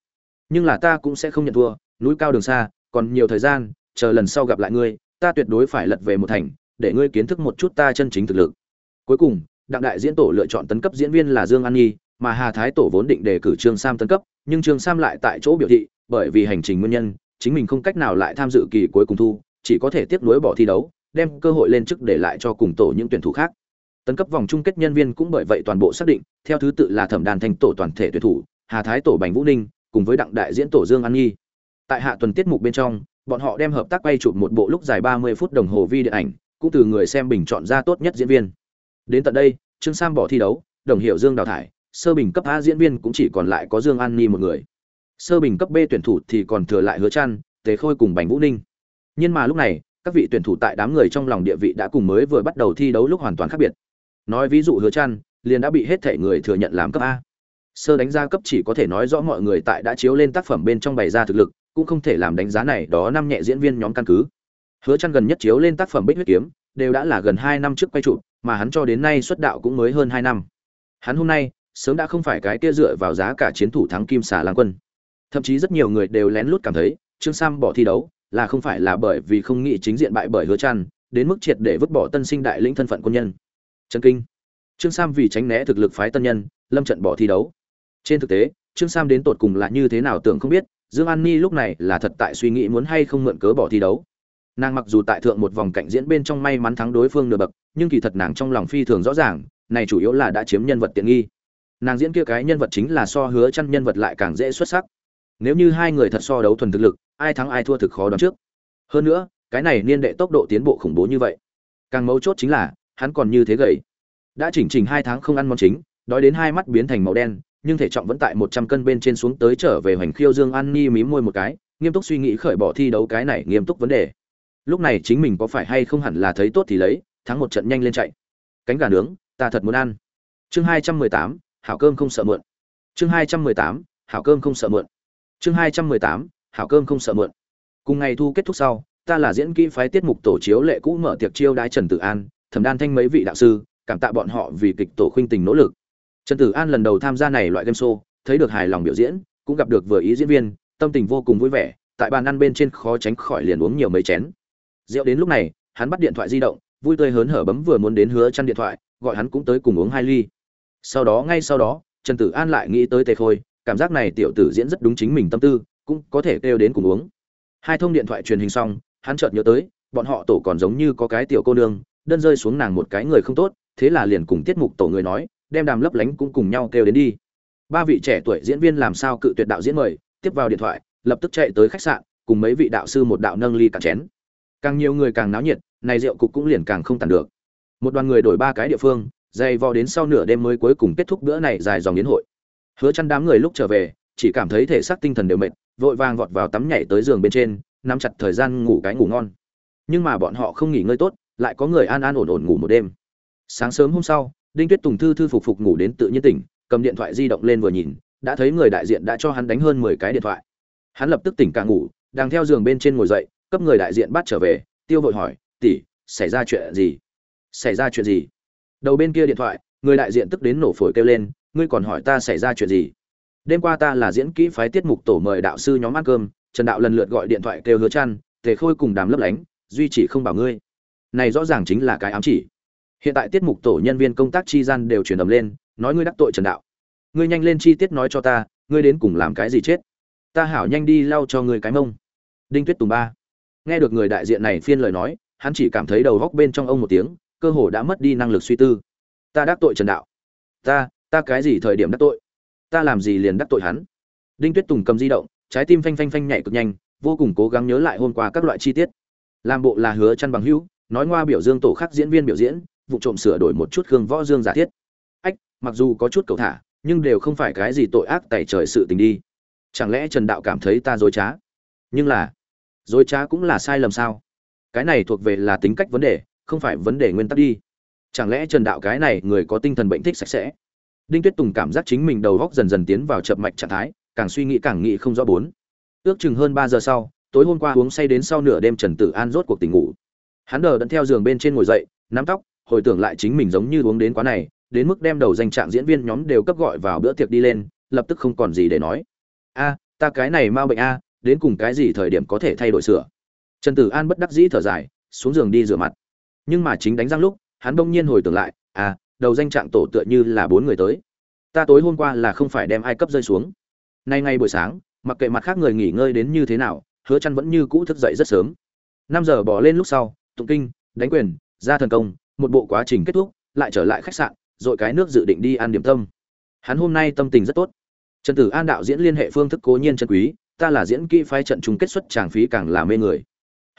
Nhưng là ta cũng sẽ không nhận thua núi cao đường xa còn nhiều thời gian chờ lần sau gặp lại ngươi ta tuyệt đối phải lật về một thành để ngươi kiến thức một chút ta chân chính thực lực. Cuối cùng đặng đại diễn tổ lựa chọn tấn cấp diễn viên là dương an nhi mà hà thái tổ vốn định đề cử trương sam tấn cấp nhưng trương sam lại tại chỗ biểu thị bởi vì hành trình nguyên nhân chính mình không cách nào lại tham dự kỳ cuối cùng thu chỉ có thể tiếp nối bỏ thi đấu, đem cơ hội lên chức để lại cho cùng tổ những tuyển thủ khác. Tấn cấp vòng chung kết nhân viên cũng bởi vậy toàn bộ xác định, theo thứ tự là Thẩm Đàn Thành tổ toàn thể tuyển thủ, Hà Thái tổ Bành Vũ Ninh, cùng với đặng đại diễn tổ Dương An Nhi. Tại hạ tuần tiết mục bên trong, bọn họ đem hợp tác quay chụp một bộ lúc dài 30 phút đồng hồ vi điện ảnh, cũng từ người xem bình chọn ra tốt nhất diễn viên. Đến tận đây, Trương Sam bỏ thi đấu, đồng hiệu Dương đào thải, sơ bình cấp A diễn viên cũng chỉ còn lại có Dương An Nhi một người. Sơ bình cấp B tuyển thủ thì còn thừa lại Hứa Trăn, Tế Khôi cùng Bành Vũ Ninh nhưng mà lúc này các vị tuyển thủ tại đám người trong lòng địa vị đã cùng mới vừa bắt đầu thi đấu lúc hoàn toàn khác biệt nói ví dụ hứa chăn, liền đã bị hết thể người thừa nhận làm cấp a. Sơ đánh giá cấp chỉ có thể nói rõ mọi người tại đã chiếu lên tác phẩm bên trong bày ra thực lực, cũng không thể làm đánh giá này, đó năm nhẹ diễn viên nhóm căn cứ. Hứa chăn gần nhất chiếu lên tác phẩm bích huyết kiếm, đều đã là gần 2 năm trước quay trụ mà hắn cho đến nay xuất đạo cũng mới hơn 2 năm. Hắn hôm nay, sớm đã không phải cái kia dựa vào giá cả chiến thủ thắng kim xà lang quân. Thậm chí rất nhiều người đều lén lút cảm thấy, trương sam bỏ thi đấu, là không phải là bởi vì không nghĩ chính diện bại bởi hứa chăn, đến mức triệt để vứt bỏ tân sinh đại lĩnh thân phận quân nhân trần kinh. Trương sam vì tránh né thực lực phái tân nhân, lâm trận bỏ thi đấu. Trên thực tế, trương sam đến tột cùng là như thế nào tưởng không biết, dương an ni lúc này là thật tại suy nghĩ muốn hay không mượn cớ bỏ thi đấu. Nàng mặc dù tại thượng một vòng cạnh diễn bên trong may mắn thắng đối phương nửa bậc, nhưng kỳ thật nàng trong lòng phi thường rõ ràng, này chủ yếu là đã chiếm nhân vật tiện nghi. Nàng diễn kia cái nhân vật chính là so hứa chăn nhân vật lại càng dễ xuất sắc. Nếu như hai người thật so đấu thuần thực lực, ai thắng ai thua thực khó đoán trước. Hơn nữa, cái này niên đệ tốc độ tiến bộ khủng bố như vậy. Càng mấu chốt chính là hắn còn như thế gầy. Đã chỉnh chỉnh hai tháng không ăn món chính, đói đến hai mắt biến thành màu đen, nhưng thể trọng vẫn tại một trăm cân bên trên xuống tới trở về hoành khiêu dương an ni mím môi một cái, nghiêm túc suy nghĩ khởi bỏ thi đấu cái này nghiêm túc vấn đề. Lúc này chính mình có phải hay không hẳn là thấy tốt thì lấy, thắng một trận nhanh lên chạy. Cánh gà nướng, ta thật muốn ăn. Chương hai trăm mười tám, hảo cơm không sợ mượn chương hai trăm mười tám, hảo cơm không sợ mượn chương hai trăm mười tám, hảo cơm không sợ mượn cùng ngày thu kết thúc sau, ta là diễn kỹ phái tiết mục tổ chiếu lệ cũ mở tiệc chiêu đái trần tử an thẩm đan thanh mấy vị đạo sư, cảm tạ bọn họ vì kịch tổ khuynh tình nỗ lực. Trần tử an lần đầu tham gia này loại game show, thấy được hài lòng biểu diễn, cũng gặp được vừa ý diễn viên, tâm tình vô cùng vui vẻ, tại bàn ăn bên trên khó tránh khỏi liền uống nhiều mấy chén. Rượu đến lúc này, hắn bắt điện thoại di động, vui tươi hớn hở bấm vừa muốn đến hứa chăn điện thoại, gọi hắn cũng tới cùng uống hai ly. Sau đó, ngay sau đó, trần tử an lại nghĩ tới tề khôi, cảm giác này tiểu tử diễn rất đúng chính mình tâm tư, cũng có thể kêu đến cùng uống. Hai thông điện thoại truyền hình xong, hắn chợt nhớ tới, bọn họ tổ còn giống như có cái tiểu cô nương đơn rơi xuống nàng một cái người không tốt, thế là liền cùng tiết mục tổ người nói, đem đàm lấp lánh cũng cùng nhau kêu đến đi. Ba vị trẻ tuổi diễn viên làm sao cự tuyệt đạo diễn mời, tiếp vào điện thoại, lập tức chạy tới khách sạn, cùng mấy vị đạo sư một đạo nâng ly cả chén. Càng nhiều người càng náo nhiệt, này rượu cục cũng liền càng không tàn được. Một đoàn người đổi ba cái địa phương, dày vò đến sau nửa đêm mới cuối cùng kết thúc bữa này dài dòng đến hội. Hứa chăn đám người lúc trở về, chỉ cảm thấy thể xác tinh thần đều mệt, vội vàng vọt vào tắm nhảy tới giường bên trên, nắm chặt thời gian ngủ cái ngủ ngon. Nhưng mà bọn họ không nghỉ ngơi tốt lại có người an an ổn ổn ngủ một đêm. Sáng sớm hôm sau, đinh tuyết tùng thư thư phục phục ngủ đến tự nhiên tỉnh, cầm điện thoại di động lên vừa nhìn, đã thấy người đại diện đã cho hắn đánh hơn mười cái điện thoại. Hắn lập tức tỉnh cả ngủ, đang theo giường bên trên ngồi dậy, cấp người đại diện bắt trở về, tiêu vội hỏi, tỷ, xảy ra chuyện gì? Xảy ra chuyện gì? Đầu bên kia điện thoại, người đại diện tức đến nổ phổi kêu lên, ngươi còn hỏi ta xảy ra chuyện gì? Đêm qua ta là diễn kỹ phái tiết mục tổ mời đạo sư nhóm ăn cơm, trần đạo lần lượt gọi điện thoại kêu hứa chăn, tề khôi cùng đàm lấp lánh, duy chỉ không bảo ngươi này rõ ràng chính là cái ám chỉ. Hiện tại tiết mục tổ nhân viên công tác chi gian đều truyền ầm lên, nói ngươi đắc tội trần đạo. Ngươi nhanh lên chi tiết nói cho ta, ngươi đến cùng làm cái gì chết? Ta hảo nhanh đi lau cho ngươi cái mông. Đinh tuyết tùng ba. Nghe được người đại diện này phiên lời nói, hắn chỉ cảm thấy đầu góc bên trong ông một tiếng, cơ hồ đã mất đi năng lực suy tư. Ta đắc tội trần đạo. Ta ta cái gì thời điểm đắc tội? Ta làm gì liền đắc tội hắn? Đinh tuyết tùng cầm di động, trái tim phanh phanh phanh nhảy cực nhanh, vô cùng cố gắng nhớ lại hôm qua các loại chi tiết. Làm bộ là hứa chăn bằng hữu nói ngoa biểu dương tổ khác diễn viên biểu diễn, vụ trộm sửa đổi một chút khương võ dương giả thiết. Ách, mặc dù có chút cầu thả, nhưng đều không phải cái gì tội ác tẩy trời sự tình đi. Chẳng lẽ trần đạo cảm thấy ta dối trá? Nhưng là, dối trá cũng là sai lầm sao? Cái này thuộc về là tính cách vấn đề, không phải vấn đề nguyên tắc đi. Chẳng lẽ trần đạo cái này người có tinh thần bệnh thích sạch sẽ? Đinh tuyết tùng cảm giác chính mình đầu góc dần dần tiến vào chập mạch trạng thái, càng suy nghĩ càng nghĩ không rõ bốn. Ước chừng hơn ba giờ sau, tối hôm qua uống say đến sau nửa đêm trần tử an rốt cuộc tỉnh ngủ hắn đờ đẫn theo giường bên trên ngồi dậy, nắm tóc, hồi tưởng lại chính mình giống như uống đến quá này, đến mức đem đầu danh trạng diễn viên nhóm đều cấp gọi vào bữa tiệc đi lên, lập tức không còn gì để nói. A, ta cái này mau bệnh a, đến cùng cái gì thời điểm có thể thay đổi sửa? Trần tử an bất đắc dĩ thở dài, xuống giường đi rửa mặt. Nhưng mà chính đánh răng lúc, hắn đông nhiên hồi tưởng lại à đầu danh trạng tổ tựa như là bốn người tới. Ta tối hôm qua là không phải đem ai cấp rơi xuống. Nay ngay buổi sáng, mặc kệ mặt khác người nghỉ ngơi đến như thế nào, hứa chăn vẫn như cũ thức dậy rất sớm. Năm giờ bỏ lên lúc sau tụng kinh, đánh quyền, ra thần công, một bộ quá trình kết thúc, lại trở lại khách sạn, rồi cái nước dự định đi ăn điểm tâm. Hắn hôm nay tâm tình rất tốt. Trần tử an đạo diễn liên hệ phương thức cố nhiên chân quý, ta là diễn kỹ phái trận chung kết xuất tràng phí càng là mê người.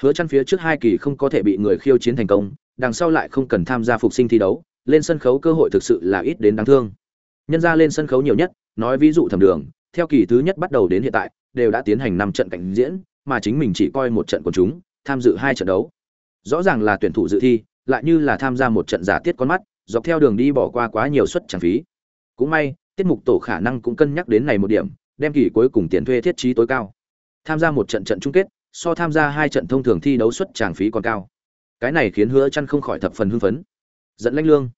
Hứa chăn phía trước hai kỳ không có thể bị người khiêu chiến thành công, đằng sau lại không cần tham gia phục sinh thi đấu, lên sân khấu cơ hội thực sự là ít đến đáng thương. Nhân ra lên sân khấu nhiều nhất, nói ví dụ thẩm đường, theo kỳ thứ nhất bắt đầu đến hiện tại, đều đã tiến hành năm trận cảnh diễn, mà chính mình chỉ coi một trận của chúng, tham dự hai trận đấu rõ ràng là tuyển thủ dự thi, lại như là tham gia một trận giả tiết con mắt, dọc theo đường đi bỏ qua quá nhiều suất trang phí. Cũng may, tiết mục tổ khả năng cũng cân nhắc đến này một điểm, đem kỳ cuối cùng tiền thuê thiết trí tối cao. Tham gia một trận trận chung kết, so tham gia hai trận thông thường thi đấu suất tràng phí còn cao. Cái này khiến hứa chăn không khỏi thập phần hưng phấn. Dẫn lãnh lương.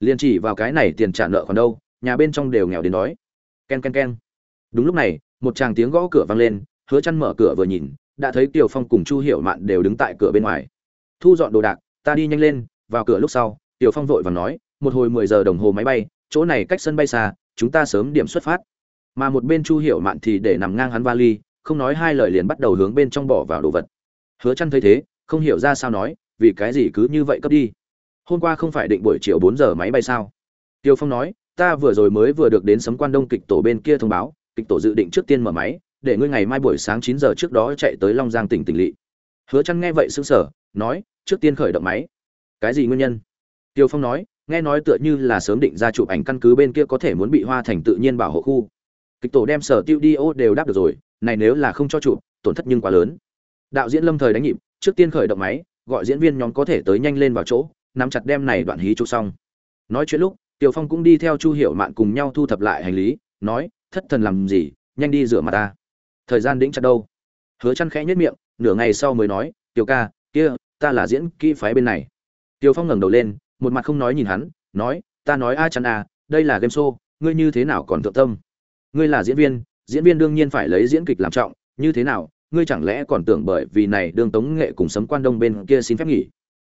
Liền chỉ vào cái này tiền trả nợ còn đâu, nhà bên trong đều nghèo đến đói. Ken ken ken. Đúng lúc này, một chàng tiếng gõ cửa vang lên, hứa chăn mở cửa vừa nhìn, đã thấy tiểu Phong cùng Chu Hiểu Mạn đều đứng tại cửa bên ngoài. Thu dọn đồ đạc, ta đi nhanh lên, vào cửa lúc sau, tiểu Phong vội vàng nói, một hồi 10 giờ đồng hồ máy bay, chỗ này cách sân bay xa, chúng ta sớm điểm xuất phát. Mà một bên Chu Hiểu Mạn thì để nằm ngang hắn vali, không nói hai lời liền bắt đầu hướng bên trong bỏ vào đồ vật. Hứa chăn thấy thế, không hiểu ra sao nói, vì cái gì cứ như vậy cấp đi. Hôm qua không phải định buổi chiều bốn giờ máy bay sao? Tiêu Phong nói, ta vừa rồi mới vừa được đến sấm quan đông kịch tổ bên kia thông báo, kịch tổ dự định trước tiên mở máy, để ngươi ngày mai buổi sáng chín giờ trước đó chạy tới Long Giang tỉnh tỉnh lỵ. Hứa Chân nghe vậy sững sờ, nói, trước tiên khởi động máy. Cái gì nguyên nhân? Tiêu Phong nói, nghe nói tựa như là sớm định ra chụp ảnh căn cứ bên kia có thể muốn bị hoa thành tự nhiên bảo hộ khu. Kịch tổ đem sở tiêu đi ô đều đáp được rồi, này nếu là không cho chụp, tổn thất nhưng quá lớn. Đạo diễn Lâm thời đánh nhịp, trước tiên khởi động máy, gọi diễn viên nhóm có thể tới nhanh lên vào chỗ, nắm chặt đem này đoạn hí chụp xong. Nói chuyện lúc, Tiêu Phong cũng đi theo Chu Hiểu Mạn cùng nhau thu thập lại hành lý, nói, thất thần làm gì, nhanh đi rửa mặt ta thời gian đĩnh chặt đâu hứa chăn khẽ nhất miệng nửa ngày sau mới nói tiểu ca kia ta là diễn kỹ phái bên này. Tiểu phong ngẩng đầu lên một mặt không nói nhìn hắn nói ta nói a chăn a, đây là game show ngươi như thế nào còn thượng tâm? Ngươi là diễn viên diễn viên đương nhiên phải lấy diễn kịch làm trọng như thế nào ngươi chẳng lẽ còn tưởng bởi vì này đương tống nghệ cùng sấm quan đông bên kia xin phép nghỉ?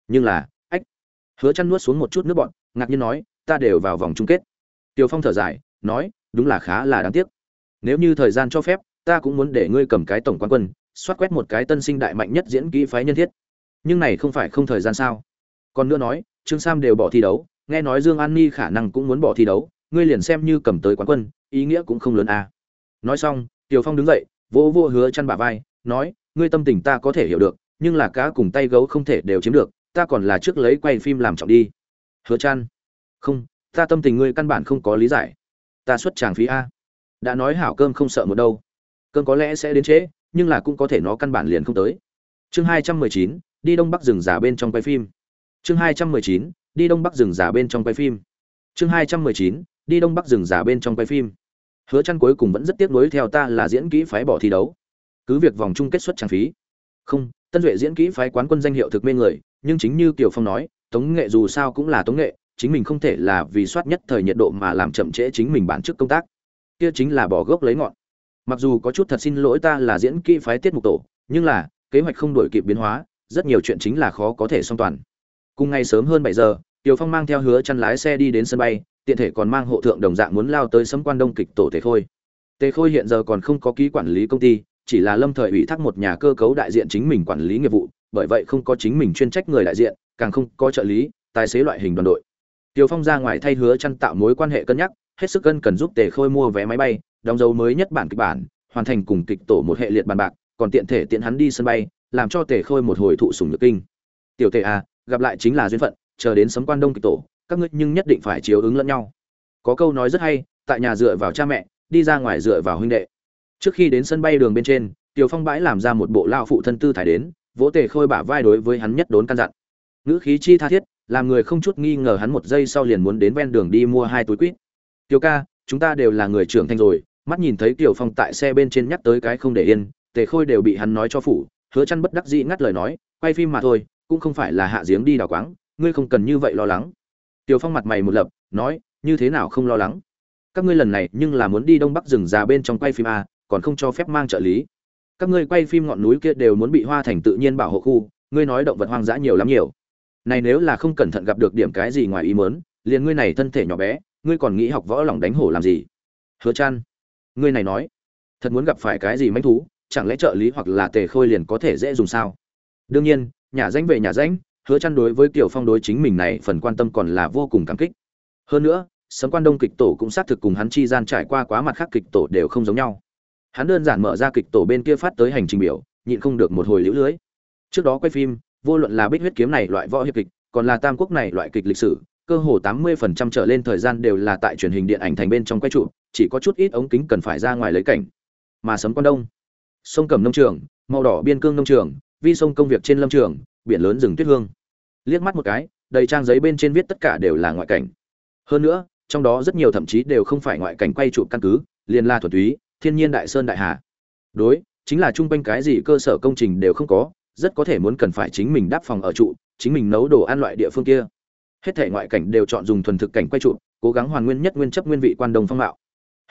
Nhưng là ách hứa chăn nuốt xuống một chút nước bọn ngạc nhiên nói ta đều vào vòng chung kết. Tiểu phong thở dài nói đúng là khá là đáng tiếc. Nếu như thời gian cho phép ta cũng muốn để ngươi cầm cái tổng quan quân xoát quét một cái tân sinh đại mạnh nhất diễn kỹ phái nhân thiết nhưng này không phải không thời gian sao? Còn nữa nói, trương sam đều bỏ thi đấu, nghe nói dương an ni khả năng cũng muốn bỏ thi đấu, ngươi liền xem như cầm tới quán quân, ý nghĩa cũng không lớn à. nói xong tiều phong đứng dậy, vỗ vô hứa chăn bả vai, nói, ngươi tâm tình ta có thể hiểu được, nhưng là cá cùng tay gấu không thể đều chiếm được, ta còn là trước lấy quay phim làm trọng đi. Hứa chăn, không, ta tâm tình ngươi căn bản không có lý giải. Ta xuất tràng phí a. Đã nói hảo cơm không sợ một đâu. Cơm có lẽ sẽ đến trễ, nhưng là cũng có thể nó căn bản liền không tới. Chương hai trăm mười chín đi đông bắc rừng giả bên trong quay phim. Chương hai trăm mười chín, đi đông bắc rừng giả bên trong quay phim. Chương hai trăm mười chín, đi đông bắc rừng giả bên trong quay phim. Hứa chăn cuối cùng vẫn rất tiếc nuối theo ta là diễn kỹ phái bỏ thi đấu. Cứ việc vòng chung kết xuất trang phí. Không, tân duệ diễn kỹ phái quán quân danh hiệu thực mê người, nhưng chính như kiều phong nói, tống nghệ dù sao cũng là tống nghệ, chính mình không thể là vì soát nhất thời nhiệt độ mà làm chậm trễ chính mình bản chức công tác. Kia chính là bỏ gốc lấy ngọn. Mặc dù có chút thật xin lỗi ta là diễn kỹ phái tiết mục tổ, nhưng là, kế hoạch không đổi kịp biến hóa rất nhiều chuyện chính là khó có thể song toàn cùng ngày sớm hơn bảy giờ Tiểu Phong mang theo hứa chăn lái xe đi đến sân bay, tiện thể còn mang hộ thượng đồng dạng muốn lao tới sấm quan đông kịch tổ Tề Khôi. Tề Khôi hiện giờ còn không có ký quản lý công ty, chỉ là lâm thời ủy thác một nhà cơ cấu đại diện chính mình quản lý nghiệp vụ, bởi vậy không có chính mình chuyên trách người đại diện, càng không có trợ lý, tài xế loại hình đoàn đội. Tiểu Phong ra ngoài thay hứa chăn tạo mối quan hệ cân nhắc, hết sức cân cần giúp Tề Khôi mua vé máy bay, đóng dấu mới nhất bản kịch bản, hoàn thành cùng kịch tổ một hệ liệt bàn bạc, còn tiện thể tiện hắn đi sân bay, làm cho Tề Khôi một hồi thụ sùng nhược kinh. Tiểu Tề à, gặp lại chính là duyên phận, chờ đến sấm quan đông kịch tổ, các ngươi nhưng nhất định phải chiếu ứng lẫn nhau. Có câu nói rất hay, tại nhà dựa vào cha mẹ, đi ra ngoài dựa vào huynh đệ. Trước khi đến sân bay đường bên trên, Tiểu Phong bãi làm ra một bộ lao phụ thân tư thải đến, vỗ Tề Khôi bả vai đối với hắn nhất đốn căn dặn. Ngữ khí chi tha thiết, làm người không chút nghi ngờ hắn một giây sau liền muốn đến ven đường đi mua hai túi quýt. Tiểu ca, chúng ta đều là người trưởng thành rồi, mắt nhìn thấy Tiểu Phong tại xe bên trên nhắc tới cái không để yên, Tề Khôi đều bị hắn nói cho phủ, hứa chăn bất đắc dĩ ngắt lời nói, quay phim mà thôi, cũng không phải là hạ giếng đi đào quáng, ngươi không cần như vậy lo lắng. Tiểu Phong mặt mày một lập, nói, như thế nào không lo lắng? Các ngươi lần này nhưng là muốn đi Đông Bắc rừng già bên trong quay phim à? còn không cho phép mang trợ lý. Các ngươi quay phim ngọn núi kia đều muốn bị hoa thành tự nhiên bảo hộ khu, ngươi nói động vật hoang dã nhiều lắm nhiều. Này nếu là không cẩn thận gặp được điểm cái gì ngoài ý muốn, liền ngươi này thân thể nhỏ bé, ngươi còn nghĩ học võ lòng đánh hổ làm gì? Hứa Chân, ngươi này nói, thật muốn gặp phải cái gì manh thú, chẳng lẽ trợ lý hoặc là tề khôi liền có thể dễ dùng sao? Đương nhiên, nhà danh về nhà danh, hứa chăn đối với tiểu phong đối chính mình này phần quan tâm còn là vô cùng cảm kích. Hơn nữa sấm quan đông kịch tổ cũng xác thực cùng hắn chi gian trải qua quá mặt khác kịch tổ đều không giống nhau. Hắn đơn giản mở ra kịch tổ bên kia phát tới hành trình biểu nhịn không được một hồi liễu lưới. Trước đó quay phim vô luận là bích huyết kiếm này loại võ hiệp kịch còn là tam quốc này loại kịch lịch sử cơ hồ 80% trở lên thời gian đều là tại truyền hình điện ảnh thành bên trong quay trụ chỉ có chút ít ống kính cần phải ra ngoài lấy cảnh. Mà sấm quan đông sông cẩm nông trường, màu đỏ biên cương nông trường, vi sông công việc trên lâm trường, biển lớn rừng tuyết hương. Liếc mắt một cái, đầy trang giấy bên trên viết tất cả đều là ngoại cảnh. Hơn nữa, trong đó rất nhiều thậm chí đều không phải ngoại cảnh quay chụp căn cứ, liền la thuật túy, thiên nhiên đại sơn đại hà. Đối, chính là chung quanh cái gì cơ sở công trình đều không có, rất có thể muốn cần phải chính mình đáp phòng ở trụ, chính mình nấu đồ ăn loại địa phương kia. Hết thể ngoại cảnh đều chọn dùng thuần thực cảnh quay trụ cố gắng hoàn nguyên nhất nguyên chấp nguyên vị quan đồng phong mạo.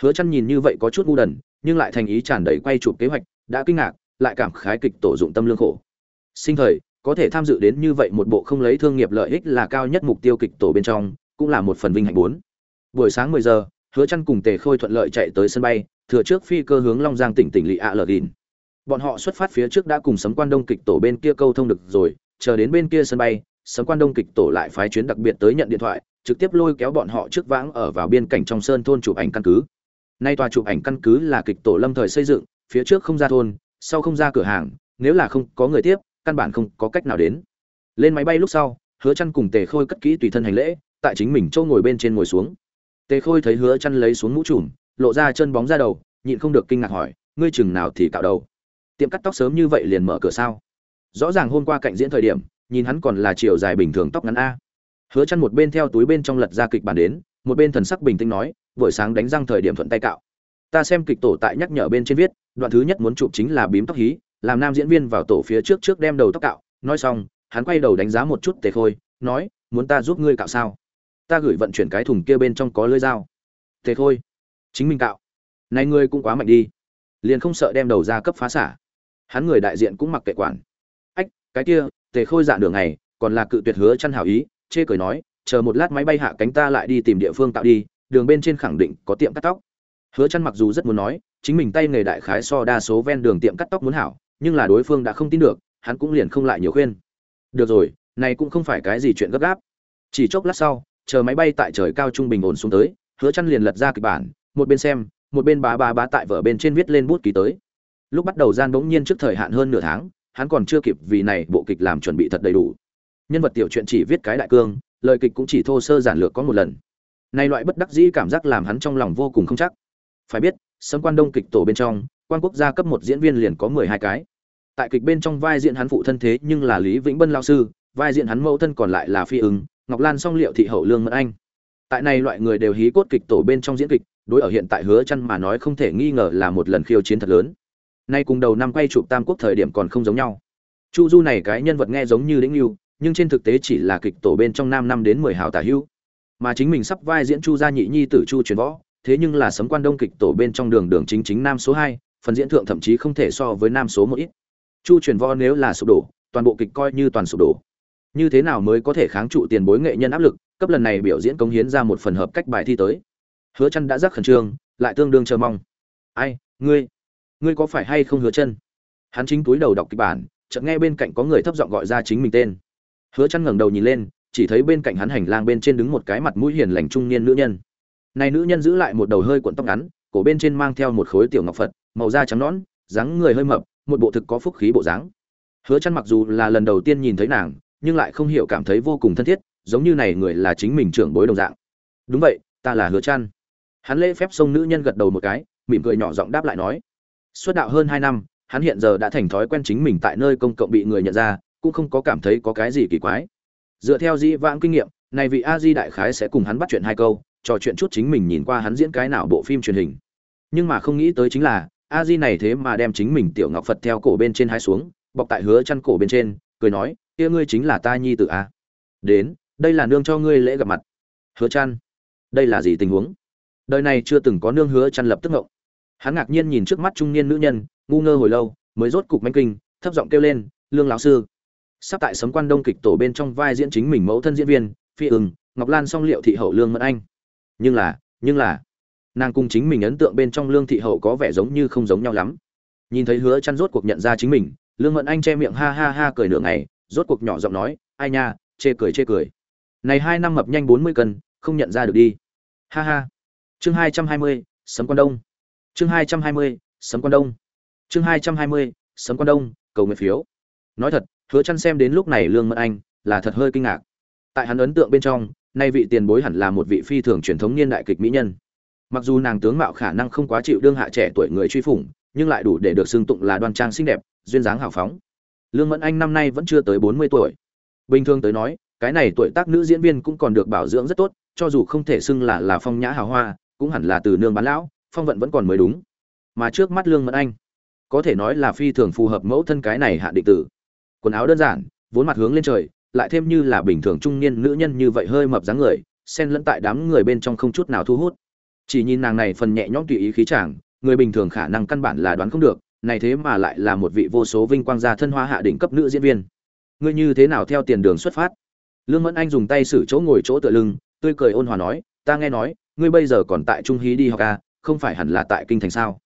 Hứa chăn nhìn như vậy có chút ngu đần, nhưng lại thành ý tràn đầy quay chụp kế hoạch đã kinh ngạc, lại cảm khái kịch tổ dụng tâm lương khổ. Sinh thời, có thể tham dự đến như vậy một bộ không lấy thương nghiệp lợi ích là cao nhất mục tiêu kịch tổ bên trong, cũng là một phần vinh hạnh bốn. Buổi sáng 10 giờ, hứa chăn cùng tề khôi thuận lợi chạy tới sân bay, thừa trước phi cơ hướng long giang tỉnh tỉnh lỵ ạ lờ đìn bọn họ xuất phát phía trước đã cùng sấm quan đông kịch tổ bên kia câu thông được rồi, chờ đến bên kia sân bay, sấm quan đông kịch tổ lại phái chuyến đặc biệt tới nhận điện thoại, trực tiếp lôi kéo bọn họ trước vãng ở vào biên cảnh trong sơn thôn chụp ảnh căn cứ. Nay tòa chụp ảnh căn cứ là kịch tổ lâm thời xây dựng phía trước không ra thôn, sau không ra cửa hàng, nếu là không có người tiếp, căn bản không có cách nào đến. Lên máy bay lúc sau, hứa chăn cùng tề khôi cất kỹ tùy thân hành lễ, tại chính mình châu ngồi bên trên ngồi xuống. Tề khôi thấy hứa chăn lấy xuống mũ trùm, lộ ra chân bóng ra đầu, nhịn không được kinh ngạc hỏi, ngươi chừng nào thì cạo đầu? Tiệm cắt tóc sớm như vậy liền mở cửa sao? Rõ ràng hôm qua cạnh diễn thời điểm, nhìn hắn còn là chiều dài bình thường tóc ngắn a. Hứa chăn một bên theo túi bên trong lật ra kịch bản đến, một bên thần sắc bình tĩnh nói, buổi sáng đánh răng thời điểm thuận tay cạo ta xem kịch tổ tại nhắc nhở bên trên viết, đoạn thứ nhất muốn chụp chính là bím tóc hí, làm nam diễn viên vào tổ phía trước trước đem đầu tóc cạo. Nói xong, hắn quay đầu đánh giá một chút tề khôi, nói, muốn ta giúp ngươi cạo sao? Ta gửi vận chuyển cái thùng kia bên trong có lưỡi dao. Tề khôi, chính mình cạo. Này ngươi cũng quá mạnh đi. Liền không sợ đem đầu ra cấp phá xả. Hắn người đại diện cũng mặc kệ quản. Ách, cái kia, tề khôi dạ đường này còn là cự tuyệt hứa chăn hảo ý, chê cười nói, chờ một lát máy bay hạ cánh ta lại đi tìm địa phương tạo đi, đường bên trên khẳng định có tiệm cắt tóc hứa chăn mặc dù rất muốn nói, chính mình tay nghề đại khái so đa số ven đường tiệm cắt tóc muốn hảo, nhưng là đối phương đã không tin được, hắn cũng liền không lại nhiều khuyên. Được rồi, này cũng không phải cái gì chuyện gấp gáp. Chỉ chốc lát sau, chờ máy bay tại trời cao trung bình ổn xuống tới, hứa chăn liền lật ra kịch bản, một bên xem, một bên bá bá bá tại vở bên trên viết lên bút ký tới. Lúc bắt đầu gian bỗng nhiên trước thời hạn hơn nửa tháng, hắn còn chưa kịp vì này bộ kịch làm chuẩn bị thật đầy đủ. Nhân vật tiểu truyện chỉ viết cái đại cương, lời kịch cũng chỉ thô sơ giản lược có một lần. Này loại bất đắc dĩ cảm giác làm hắn trong lòng vô cùng không chắc phải biết, sấm quan đông kịch tổ bên trong, quan quốc gia cấp một diễn viên liền có mười hai cái. Tại kịch bên trong vai diễn hắn phụ thân thế nhưng là lý vĩnh bân lao sư, vai diễn hắn mẫu thân còn lại là phi ứng, ngọc lan song liệu thị hậu lương mẫn anh. Tại này loại người đều hí cốt kịch tổ bên trong diễn kịch, đối ở hiện tại hứa chăn mà nói không thể nghi ngờ là một lần khiêu chiến thật lớn. Nay cùng đầu năm quay chụp tam quốc thời điểm còn không giống nhau. Chu du này cái nhân vật nghe giống như lĩnh lưu nhưng trên thực tế chỉ là kịch tổ bên trong năm năm đến mười hào tả hữu mà chính mình sắp vai diễn chu gia nhị nhi tử chu truyền võ thế nhưng là sấm quan đông kịch tổ bên trong đường đường chính chính nam số hai, phần diễn thượng thậm chí không thể so với nam số một ít. Chu truyền vo nếu là sụp đổ, toàn bộ kịch coi như toàn sụp đổ. Như thế nào mới có thể kháng trụ tiền bối nghệ nhân áp lực, cấp lần này biểu diễn cống hiến ra một phần hợp cách bài thi tới. Hứa chân đã rất khẩn trương, lại tương đương chờ mong. Ai, ngươi ngươi có phải hay không hứa chân? Hắn chính túi đầu đọc kịch bản, chợt nghe bên cạnh có người thấp giọng gọi ra chính mình tên. Hứa chân ngẩng đầu nhìn lên, chỉ thấy bên cạnh hắn hành lang bên trên đứng một cái mặt mũi hiền lành trung niên nữ nhân này nữ nhân giữ lại một đầu hơi cuộn tóc ngắn, cổ bên trên mang theo một khối tiểu ngọc phật, màu da trắng nõn, dáng người hơi mập, một bộ thực có phúc khí bộ dáng. Hứa chân mặc dù là lần đầu tiên nhìn thấy nàng, nhưng lại không hiểu cảm thấy vô cùng thân thiết, giống như này người là chính mình trưởng bối đồng dạng. Đúng vậy, ta là hứa chân hắn lễ phép xông nữ nhân gật đầu một cái, mỉm cười nhỏ giọng đáp lại nói. Xuất đạo hơn hai năm, hắn hiện giờ đã thành thói quen chính mình tại nơi công cộng bị người nhận ra, cũng không có cảm thấy có cái gì kỳ quái. Dựa theo dĩ vãng kinh nghiệm, này vị a di đại khái sẽ cùng hắn bắt chuyện hai câu trò chuyện chút chính mình nhìn qua hắn diễn cái nào bộ phim truyền hình. Nhưng mà không nghĩ tới chính là, a di này thế mà đem chính mình tiểu ngọc phật theo cổ bên trên hai xuống, bọc tại hứa chăn cổ bên trên, cười nói, kia ngươi chính là ta nhi tử a. Đến, đây là nương cho ngươi lễ gặp mặt. Hứa chăn? Đây là gì tình huống? Đời này chưa từng có nương hứa chăn lập tức ngộng. Hắn ngạc nhiên nhìn trước mắt trung niên nữ nhân, ngu ngơ hồi lâu, mới rốt cục manh kinh, thấp giọng kêu lên, lương lão sư. Sắp tại sấm quan đông kịch tổ bên trong vai diễn chính mình mẫu thân diễn viên, phi ưng, ngọc lan song liệu thị hậu lương mẫn anh nhưng là nhưng là nàng cùng chính mình ấn tượng bên trong lương thị hậu có vẻ giống như không giống nhau lắm. Nhìn thấy hứa chăn rốt cuộc nhận ra chính mình lương mẫn anh che miệng ha ha ha cười nửa ngày rốt cuộc nhỏ giọng nói ai nha chê cười chê cười. Này hai năm mập nhanh 40 cân không nhận ra được đi. Ha ha. Chương 220, sấm quan đông. Chương 220, sấm quan đông. Chương 220, sấm quan đông cầu nguyện phiếu. Nói thật hứa chăn xem đến lúc này lương mẫn anh là thật hơi kinh ngạc. Tại hắn ấn tượng bên trong nay vị tiền bối hẳn là một vị phi thường truyền thống niên đại kịch mỹ nhân. Mặc dù nàng tướng mạo khả năng không quá chịu đương hạ trẻ tuổi người truy phủng, nhưng lại đủ để được xưng tụng là đoan trang xinh đẹp, duyên dáng hào phóng. Lương mẫn anh năm nay vẫn chưa tới 40 tuổi. Bình thường tới nói, cái này tuổi tác nữ diễn viên cũng còn được bảo dưỡng rất tốt, cho dù không thể xưng là là phong nhã hào hoa, cũng hẳn là từ nương bán lão, phong vận vẫn còn mới đúng. Mà trước mắt lương mẫn anh, có thể nói là phi thường phù hợp mẫu thân cái này hạ định tử. Quần áo đơn giản, vốn mặt hướng lên trời lại thêm như là bình thường trung niên nữ nhân như vậy hơi mập dáng người, xen lẫn tại đám người bên trong không chút nào thu hút. Chỉ nhìn nàng này phần nhẹ nhõm tùy ý khí chàng, người bình thường khả năng căn bản là đoán không được, này thế mà lại là một vị vô số vinh quang gia thân hoa hạ đỉnh cấp nữ diễn viên. Ngươi như thế nào theo tiền đường xuất phát? Lương mẫn anh dùng tay xử chỗ ngồi chỗ tựa lưng, tươi cười ôn hòa nói, ta nghe nói, ngươi bây giờ còn tại trung hí đi học à không phải hẳn là tại kinh thành sao?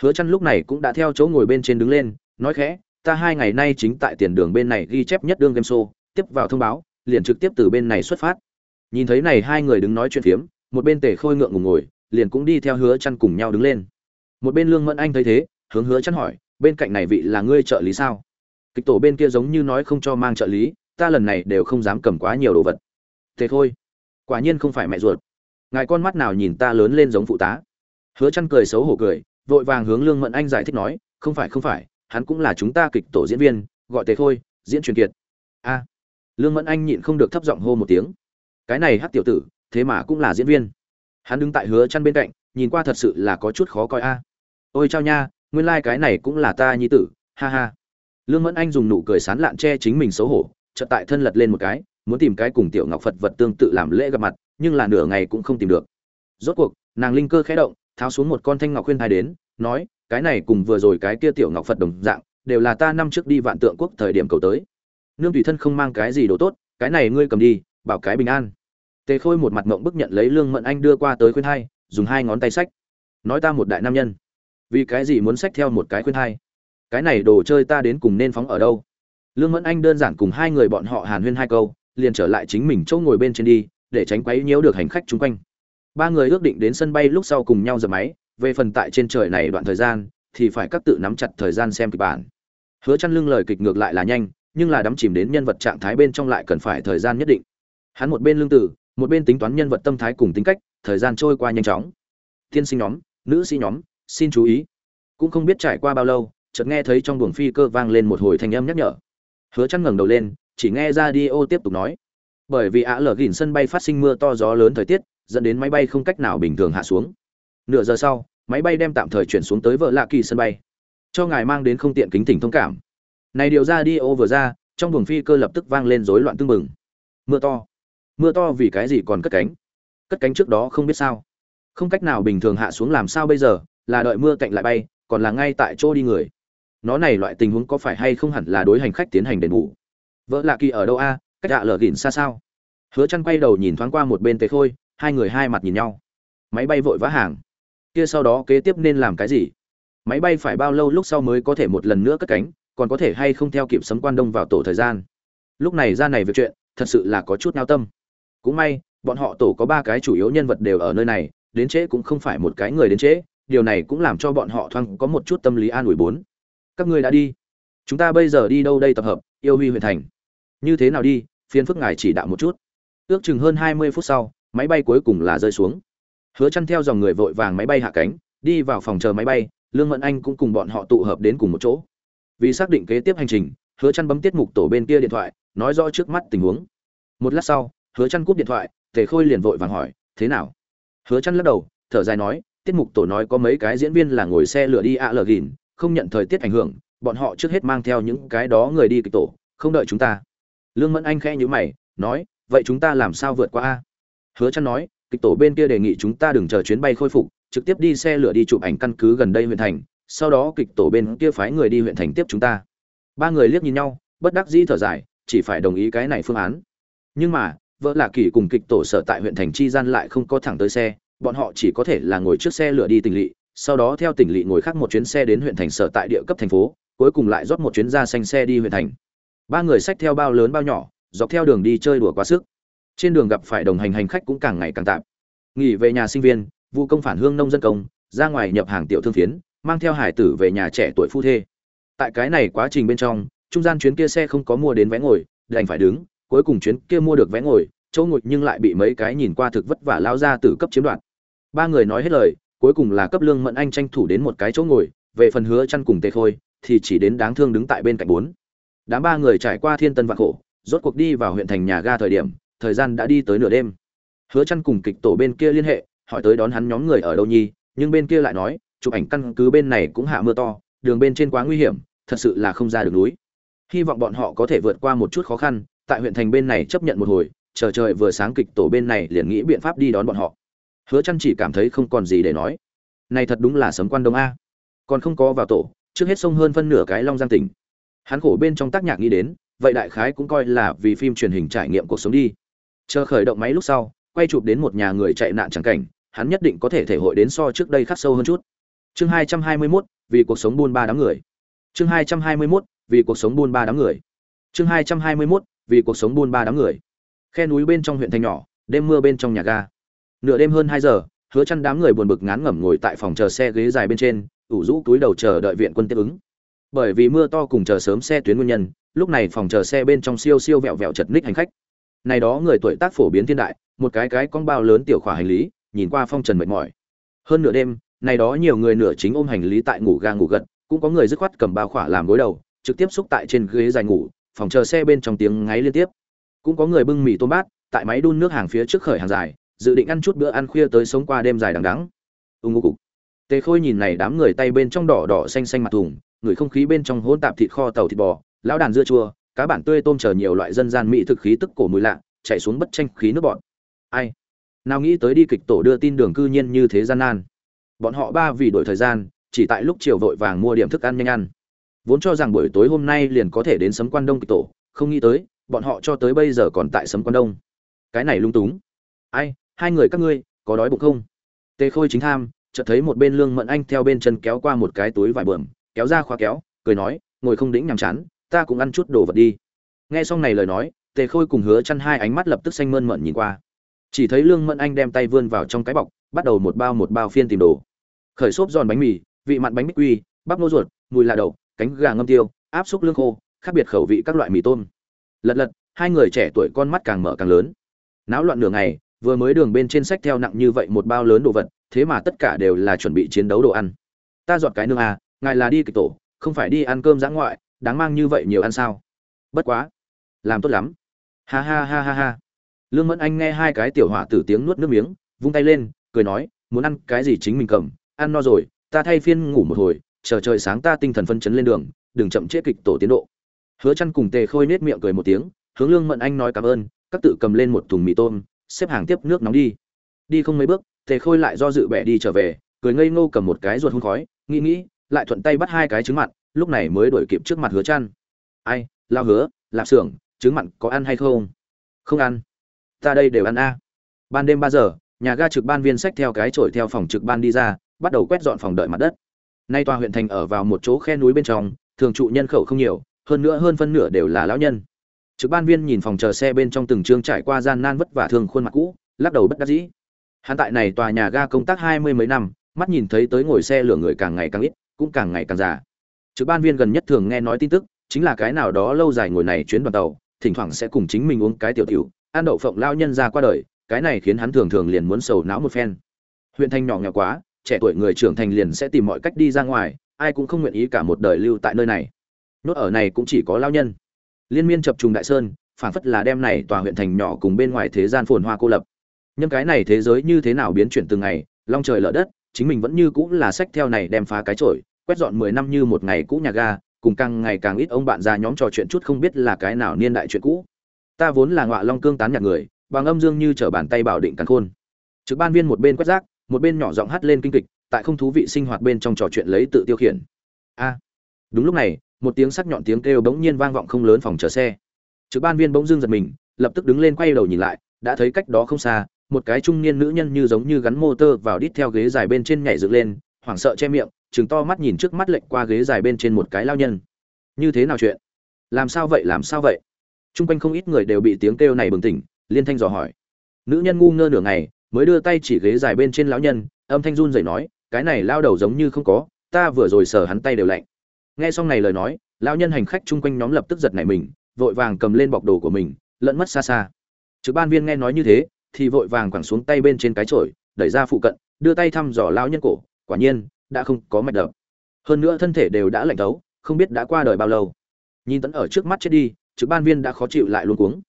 Hứa chăn lúc này cũng đã theo chỗ ngồi bên trên đứng lên, nói khẽ, ta hai ngày nay chính tại tiền đường bên này ghi chép nhất đương game show tiếp vào thông báo, liền trực tiếp từ bên này xuất phát. Nhìn thấy này hai người đứng nói chuyện phiếm, một bên tề khôi ngượng ngùng ngồi, liền cũng đi theo hứa chăn cùng nhau đứng lên. Một bên lương mẫn anh thấy thế, hướng hứa chăn hỏi, bên cạnh này vị là ngươi trợ lý sao? Kịch tổ bên kia giống như nói không cho mang trợ lý, ta lần này đều không dám cầm quá nhiều đồ vật. Thế thôi quả nhiên không phải mẹ ruột. Ngài con mắt nào nhìn ta lớn lên giống phụ tá? Hứa chăn cười xấu hổ cười, vội vàng hướng lương mẫn anh giải thích nói, không phải không phải, hắn cũng là chúng ta kịch tổ diễn viên, gọi tề khôi, diễn truyền kiệt. A lương mẫn anh nhịn không được thấp giọng hô một tiếng. Cái này hát tiểu tử, thế mà cũng là diễn viên. Hắn đứng tại hứa chăn bên cạnh, nhìn qua thật sự là có chút khó coi a. Ôi chao nha, nguyên lai like cái này cũng là ta nhi tử, ha ha. Lương mẫn anh dùng nụ cười sán lạn che chính mình xấu hổ, chợt tại thân lật lên một cái, muốn tìm cái cùng tiểu ngọc phật vật tương tự làm lễ gặp mặt, nhưng là nửa ngày cũng không tìm được. Rốt cuộc, nàng linh cơ khẽ động, tháo xuống một con thanh ngọc khuyên thai đến, nói, cái này cùng vừa rồi cái kia tiểu ngọc phật đồng dạng, đều là ta năm trước đi vạn tượng quốc thời điểm cầu tới nương tùy thân không mang cái gì đồ tốt, cái này ngươi cầm đi, bảo cái bình an. Tề khôi một mặt mộng bức nhận lấy lương mận anh đưa qua tới khuyên hai, dùng hai ngón tay sách. Nói ta một đại nam nhân. Vì cái gì muốn sách theo một cái khuyên hai? Cái này đồ chơi ta đến cùng nên phóng ở đâu? Lương mẫn anh đơn giản cùng hai người bọn họ hàn huyên hai câu, liền trở lại chính mình chỗ ngồi bên trên đi, để tránh quấy nhiễu được hành khách chung quanh. Ba người ước định đến sân bay lúc sau cùng nhau dập máy, về phần tại trên trời này đoạn thời gian, thì phải các tự nắm chặt thời gian xem kịch bản. Hứa chăn lưng lời kịch ngược lại là nhanh nhưng là đắm chìm đến nhân vật trạng thái bên trong lại cần phải thời gian nhất định. Hắn một bên lương tử, một bên tính toán nhân vật tâm thái cùng tính cách, thời gian trôi qua nhanh chóng. Tiên sinh nhóm, nữ sĩ nhóm, xin chú ý. Cũng không biết trải qua bao lâu, chợt nghe thấy trong buồng phi cơ vang lên một hồi thanh âm nhắc nhở. Hứa chăn ngẩng đầu lên, chỉ nghe ra đi ô tiếp tục nói. Bởi vì ạ lở gỉn sân bay phát sinh mưa to gió lớn thời tiết, dẫn đến máy bay không cách nào bình thường hạ xuống. Nửa giờ sau, máy bay đem tạm thời chuyển xuống tới vợ lạ kỳ sân bay. Cho ngài mang đến không tiện kính thỉnh thông cảm này điều ra đi ô vừa ra, trong buồng phi cơ lập tức vang lên rối loạn tương mừng mưa to. Mưa to vì cái gì còn cất cánh? Cất cánh trước đó không biết sao. Không cách nào bình thường hạ xuống làm sao bây giờ, là đợi mưa cạnh lại bay, còn là ngay tại chỗ đi người. Nó này loại tình huống có phải hay không hẳn là đối hành khách tiến hành đền bù? Vợ lạ kỳ ở đâu a? Cách hạ lở gỉn xa sao? Hứa chăn quay đầu nhìn thoáng qua một bên tề khôi, hai người hai mặt nhìn nhau. Máy bay vội vã hàng. Kia sau đó kế tiếp nên làm cái gì? Máy bay phải bao lâu lúc sau mới có thể một lần nữa cất cánh? Còn có thể hay không theo kịp sấm quan đông vào tổ thời gian. Lúc này ra này việc chuyện, thật sự là có chút nao tâm. Cũng may, bọn họ tổ có ba cái chủ yếu nhân vật đều ở nơi này, đến trễ cũng không phải một cái người đến trễ, điều này cũng làm cho bọn họ thoang có một chút tâm lý an ủi bốn. Các ngươi đã đi. Chúng ta bây giờ đi đâu đây tập hợp, yêu huy huyện thành. Như thế nào đi phiên phức ngài chỉ đạo một chút. Ước chừng hơn hai mươi phút sau, máy bay cuối cùng là rơi xuống. Hứa chăn theo dòng người vội vàng máy bay hạ cánh, đi vào phòng chờ máy bay, lương mẫn anh cũng cùng bọn họ tụ hợp đến cùng một chỗ vì xác định kế tiếp hành trình, hứa chăn bấm tiết mục tổ bên kia điện thoại, nói rõ trước mắt tình huống. Một lát sau, hứa chăn cúp điện thoại, tề khôi liền vội vàng hỏi, thế nào? Hứa chăn lắc đầu, thở dài nói, tiết mục tổ nói có mấy cái diễn viên là ngồi xe lửa đi ạ lờ gìn, không nhận thời tiết ảnh hưởng, bọn họ trước hết mang theo những cái đó người đi kịch tổ, không đợi chúng ta. Lương mẫn anh khẽ nhíu mày, nói, vậy chúng ta làm sao vượt qua a? Hứa chăn nói, kịch tổ bên kia đề nghị chúng ta đừng chờ chuyến bay khôi phục, trực tiếp đi xe lửa đi chụp ảnh căn cứ gần đây huyện thành sau đó kịch tổ bên kia phái người đi huyện thành tiếp chúng ta. Ba người liếc nhìn nhau, bất đắc dĩ thở dài, chỉ phải đồng ý cái này phương án. Nhưng mà, vợ lạ kỳ cùng kịch tổ sở tại huyện thành chi gian lại không có thẳng tới xe, bọn họ chỉ có thể là ngồi trước xe lửa đi tỉnh lỵ, sau đó theo tỉnh lỵ ngồi khác một chuyến xe đến huyện thành sở tại địa cấp thành phố, cuối cùng lại rót một chuyến ra xanh xe đi huyện thành. Ba người xách theo bao lớn bao nhỏ, dọc theo đường đi chơi đùa quá sức. Trên đường gặp phải đồng hành hành khách cũng càng ngày càng tạm nghỉ về nhà sinh viên vụ công phản hương nông dân công, ra ngoài nhập hàng tiểu thương phiến mang theo hải tử về nhà trẻ tuổi phu thê. Tại cái này quá trình bên trong, trung gian chuyến kia xe không có mua đến vé ngồi, đành phải đứng, cuối cùng chuyến kia mua được vé ngồi, chỗ ngồi nhưng lại bị mấy cái nhìn qua thực vất vả lao ra từ cấp chiếm đoạt. Ba người nói hết lời, cuối cùng là cấp lương mẫn anh tranh thủ đến một cái chỗ ngồi, về phần hứa chăn cùng tề khôi, thì chỉ đến đáng thương đứng tại bên cạnh bốn. Đám ba người trải qua thiên tân vạn khổ, rốt cuộc đi vào huyện thành nhà ga thời điểm, thời gian đã đi tới nửa đêm. Hứa chăn cùng kịch tổ bên kia liên hệ, hỏi tới đón hắn nhóm người ở đâu nhi, nhưng bên kia lại nói chụp ảnh căn cứ bên này cũng hạ mưa to, đường bên trên quá nguy hiểm, thật sự là không ra được núi. Hy vọng bọn họ có thể vượt qua một chút khó khăn, tại huyện thành bên này chấp nhận một hồi, chờ trời vừa sáng kịch tổ bên này liền nghĩ biện pháp đi đón bọn họ. Hứa chăn chỉ cảm thấy không còn gì để nói. Này thật đúng là sấm quan đông a. Còn không có vào tổ, trước hết sông hơn phân nửa cái long giang tỉnh. Hắn khổ bên trong tác nhạc nghĩ đến, vậy đại khái cũng coi là vì phim truyền hình trải nghiệm cuộc sống đi. Chờ khởi động máy lúc sau, quay chụp đến một nhà người chạy nạn chẳng cảnh, hắn nhất định có thể thể hội đến so trước đây khắc sâu hơn chút chương hai trăm hai mươi 221, vì cuộc sống buôn ba đám người. Chương hai trăm hai mươi 221, vì cuộc sống buôn ba đám người. Chương hai trăm hai mươi 221, vì cuộc sống buôn ba đám người. Khe núi bên trong huyện thành nhỏ đêm mưa bên trong nhà ga. Nửa đêm hơn hai giờ hứa chăn đám người buồn bực ngán ngẩm ngồi tại phòng chờ xe ghế dài bên trên ủ rũ túi đầu chờ đợi viện quân tiếp ứng. Bởi vì mưa to cùng chờ sớm xe tuyến nguyên nhân lúc này phòng chờ xe bên trong siêu siêu vẹo vẹo chật ních hành khách. Này đó người tuổi tác phổ biến thiên đại một cái cái con bao lớn tiểu khỏa hành lý nhìn qua phong trần mệt mỏi. Hơn nửa đêm này đó nhiều người nửa chính ôm hành lý tại ngủ ga ngủ gật, cũng có người dứt khoát cầm bao khỏa làm gối đầu, trực tiếp xúc tại trên ghế dài ngủ, phòng chờ xe bên trong tiếng ngáy liên tiếp. Cũng có người bưng mì tôm bát, tại máy đun nước hàng phía trước khởi hàng dài, dự định ăn chút bữa ăn khuya tới sống qua đêm dài đằng đắng ưng ngô cục. Tề khôi nhìn này đám người tay bên trong đỏ đỏ xanh xanh mặt thùng, người không khí bên trong hỗn tạp thịt kho tàu thịt bò, lão đàn dưa chua, cá bản tươi tôm chờ nhiều loại dân gian mỹ thực khí tức cổ mùi lạ, chạy xuống bất tranh khí nước bọn ai? Nào nghĩ tới đi kịch tổ đưa tin đường cư nhiên như thế gian nan bọn họ ba vì đổi thời gian, chỉ tại lúc chiều vội vàng mua điểm thức ăn nhanh ăn. Vốn cho rằng buổi tối hôm nay liền có thể đến sấm quan đông kịch tổ, không nghĩ tới, bọn họ cho tới bây giờ còn tại sấm quan đông. Cái này lung túng. Ai, hai người các ngươi, có đói bụng không? Tê khôi chính tham, chợt thấy một bên lương mận anh theo bên chân kéo qua một cái túi vải bờm kéo ra khóa kéo, cười nói, ngồi không đĩnh nhàm chán, ta cũng ăn chút đồ vật đi. Nghe xong này lời nói, tề khôi cùng hứa chăn hai ánh mắt lập tức xanh mơn mởn nhìn qua chỉ thấy lương mẫn anh đem tay vươn vào trong cái bọc, bắt đầu một bao một bao phiên tìm đồ. Khởi xốp giòn bánh mì, vị mặn bánh bích quy, bắp nô ruột, mùi lạ đậu, cánh gà ngâm tiêu, áp xúc lương khô, khác biệt khẩu vị các loại mì tôm. Lật lật, hai người trẻ tuổi con mắt càng mở càng lớn. Náo loạn nửa ngày, vừa mới đường bên trên sách theo nặng như vậy một bao lớn đồ vật, thế mà tất cả đều là chuẩn bị chiến đấu đồ ăn. Ta dọn cái nương à ngài là đi kịch tổ, không phải đi ăn cơm giã ngoại, đáng mang như vậy nhiều ăn sao? Bất quá, làm tốt lắm. Ha ha ha ha ha lương mẫn anh nghe hai cái tiểu hỏa tử tiếng nuốt nước miếng, vung tay lên, cười nói, muốn ăn cái gì chính mình cầm, ăn no rồi, ta thay phiên ngủ một hồi, chờ trời sáng ta tinh thần phân chấn lên đường, đừng chậm trễ kịch tổ tiến độ. Hứa chăn cùng tề khôi nết miệng cười một tiếng, hướng lương mẫn anh nói cảm ơn, các tự cầm lên một thùng mì tôm, xếp hàng tiếp nước nóng đi. Đi không mấy bước, tề khôi lại do dự bẻ đi trở về, cười ngây ngô cầm một cái ruột hun khói, nghĩ nghĩ, lại thuận tay bắt hai cái trứng mặn, lúc này mới đuổi kịp trước mặt hứa chăn ai lao hứa, lạp xưởng, trứng mặn có ăn hay không? Không ăn ta đây đều ăn a. Ban đêm ba giờ, nhà ga trực ban viên sách theo cái chổi theo phòng trực ban đi ra, bắt đầu quét dọn phòng đợi mặt đất. Nay tòa huyện thành ở vào một chỗ khe núi bên trong, thường trụ nhân khẩu không nhiều, hơn nữa hơn phân nửa đều là lão nhân. Trực ban viên nhìn phòng chờ xe bên trong từng chương trải qua gian nan vất vả thường khuôn mặt cũ, lắc đầu bất đắc dĩ. Hắn tại này tòa nhà ga công tác hai mươi mấy năm, mắt nhìn thấy tới ngồi xe lửa người càng ngày càng ít, cũng càng ngày càng già. Trực ban viên gần nhất thường nghe nói tin tức, chính là cái nào đó lâu dài ngồi này chuyến đoàn tàu, thỉnh thoảng sẽ cùng chính mình uống cái tiểu tiểu An đậu phộng lao nhân ra qua đời cái này khiến hắn thường thường liền muốn sầu não một phen. Huyện thành nhỏ nghèo quá trẻ tuổi người trưởng thành liền sẽ tìm mọi cách đi ra ngoài ai cũng không nguyện ý cả một đời lưu tại nơi này. Nốt ở này cũng chỉ có lao nhân. Liên miên chập trùng đại sơn phản phất là đem này tòa huyện thành nhỏ cùng bên ngoài thế gian phồn hoa cô lập. Nhưng cái này thế giới như thế nào biến chuyển từng ngày long trời lở đất chính mình vẫn như cũng là sách theo này đem phá cái trội, quét dọn mười năm như một ngày cũ nhà ga cùng càng ngày càng ít ông bạn ra nhóm trò chuyện chút không biết là cái nào niên đại chuyện cũ ta vốn là ngọa long cương tán nhạc người, bằng âm dương như trở bàn tay bảo định càn khôn. Trực ban viên một bên quét rác, một bên nhỏ giọng hát lên kinh kịch, tại không thú vị sinh hoạt bên trong trò chuyện lấy tự tiêu khiển. A! Đúng lúc này, một tiếng sắc nhọn tiếng kêu bỗng nhiên vang vọng không lớn phòng chờ xe. Trực ban viên bỗng dưng giật mình, lập tức đứng lên quay đầu nhìn lại, đã thấy cách đó không xa, một cái trung niên nữ nhân như giống như gắn motor vào đít theo ghế dài bên trên nhảy dựng lên, hoảng sợ che miệng chừng to mắt nhìn trước mắt lệch qua ghế dài bên trên một cái lao nhân. Như thế nào chuyện? Làm sao vậy, làm sao vậy? Trung quanh không ít người đều bị tiếng kêu này bừng tỉnh, liên thanh dò hỏi. Nữ nhân ngu ngơ nửa ngày, mới đưa tay chỉ ghế dài bên trên lão nhân, âm thanh run rẩy nói, cái này lao đầu giống như không có, ta vừa rồi sờ hắn tay đều lạnh. Nghe xong này lời nói, lão nhân hành khách chung quanh nhóm lập tức giật nảy mình, vội vàng cầm lên bọc đồ của mình, lẫn mất xa xa. Trực ban viên nghe nói như thế, thì vội vàng quẳng xuống tay bên trên cái chổi, đẩy ra phụ cận, đưa tay thăm dò lão nhân cổ, quả nhiên, đã không có mạch đập. Hơn nữa thân thể đều đã lạnh thấu, không biết đã qua đời bao lâu. Nhìn tẫn ở trước mắt chết đi, trực ban viên đã khó chịu lại luôn cuống.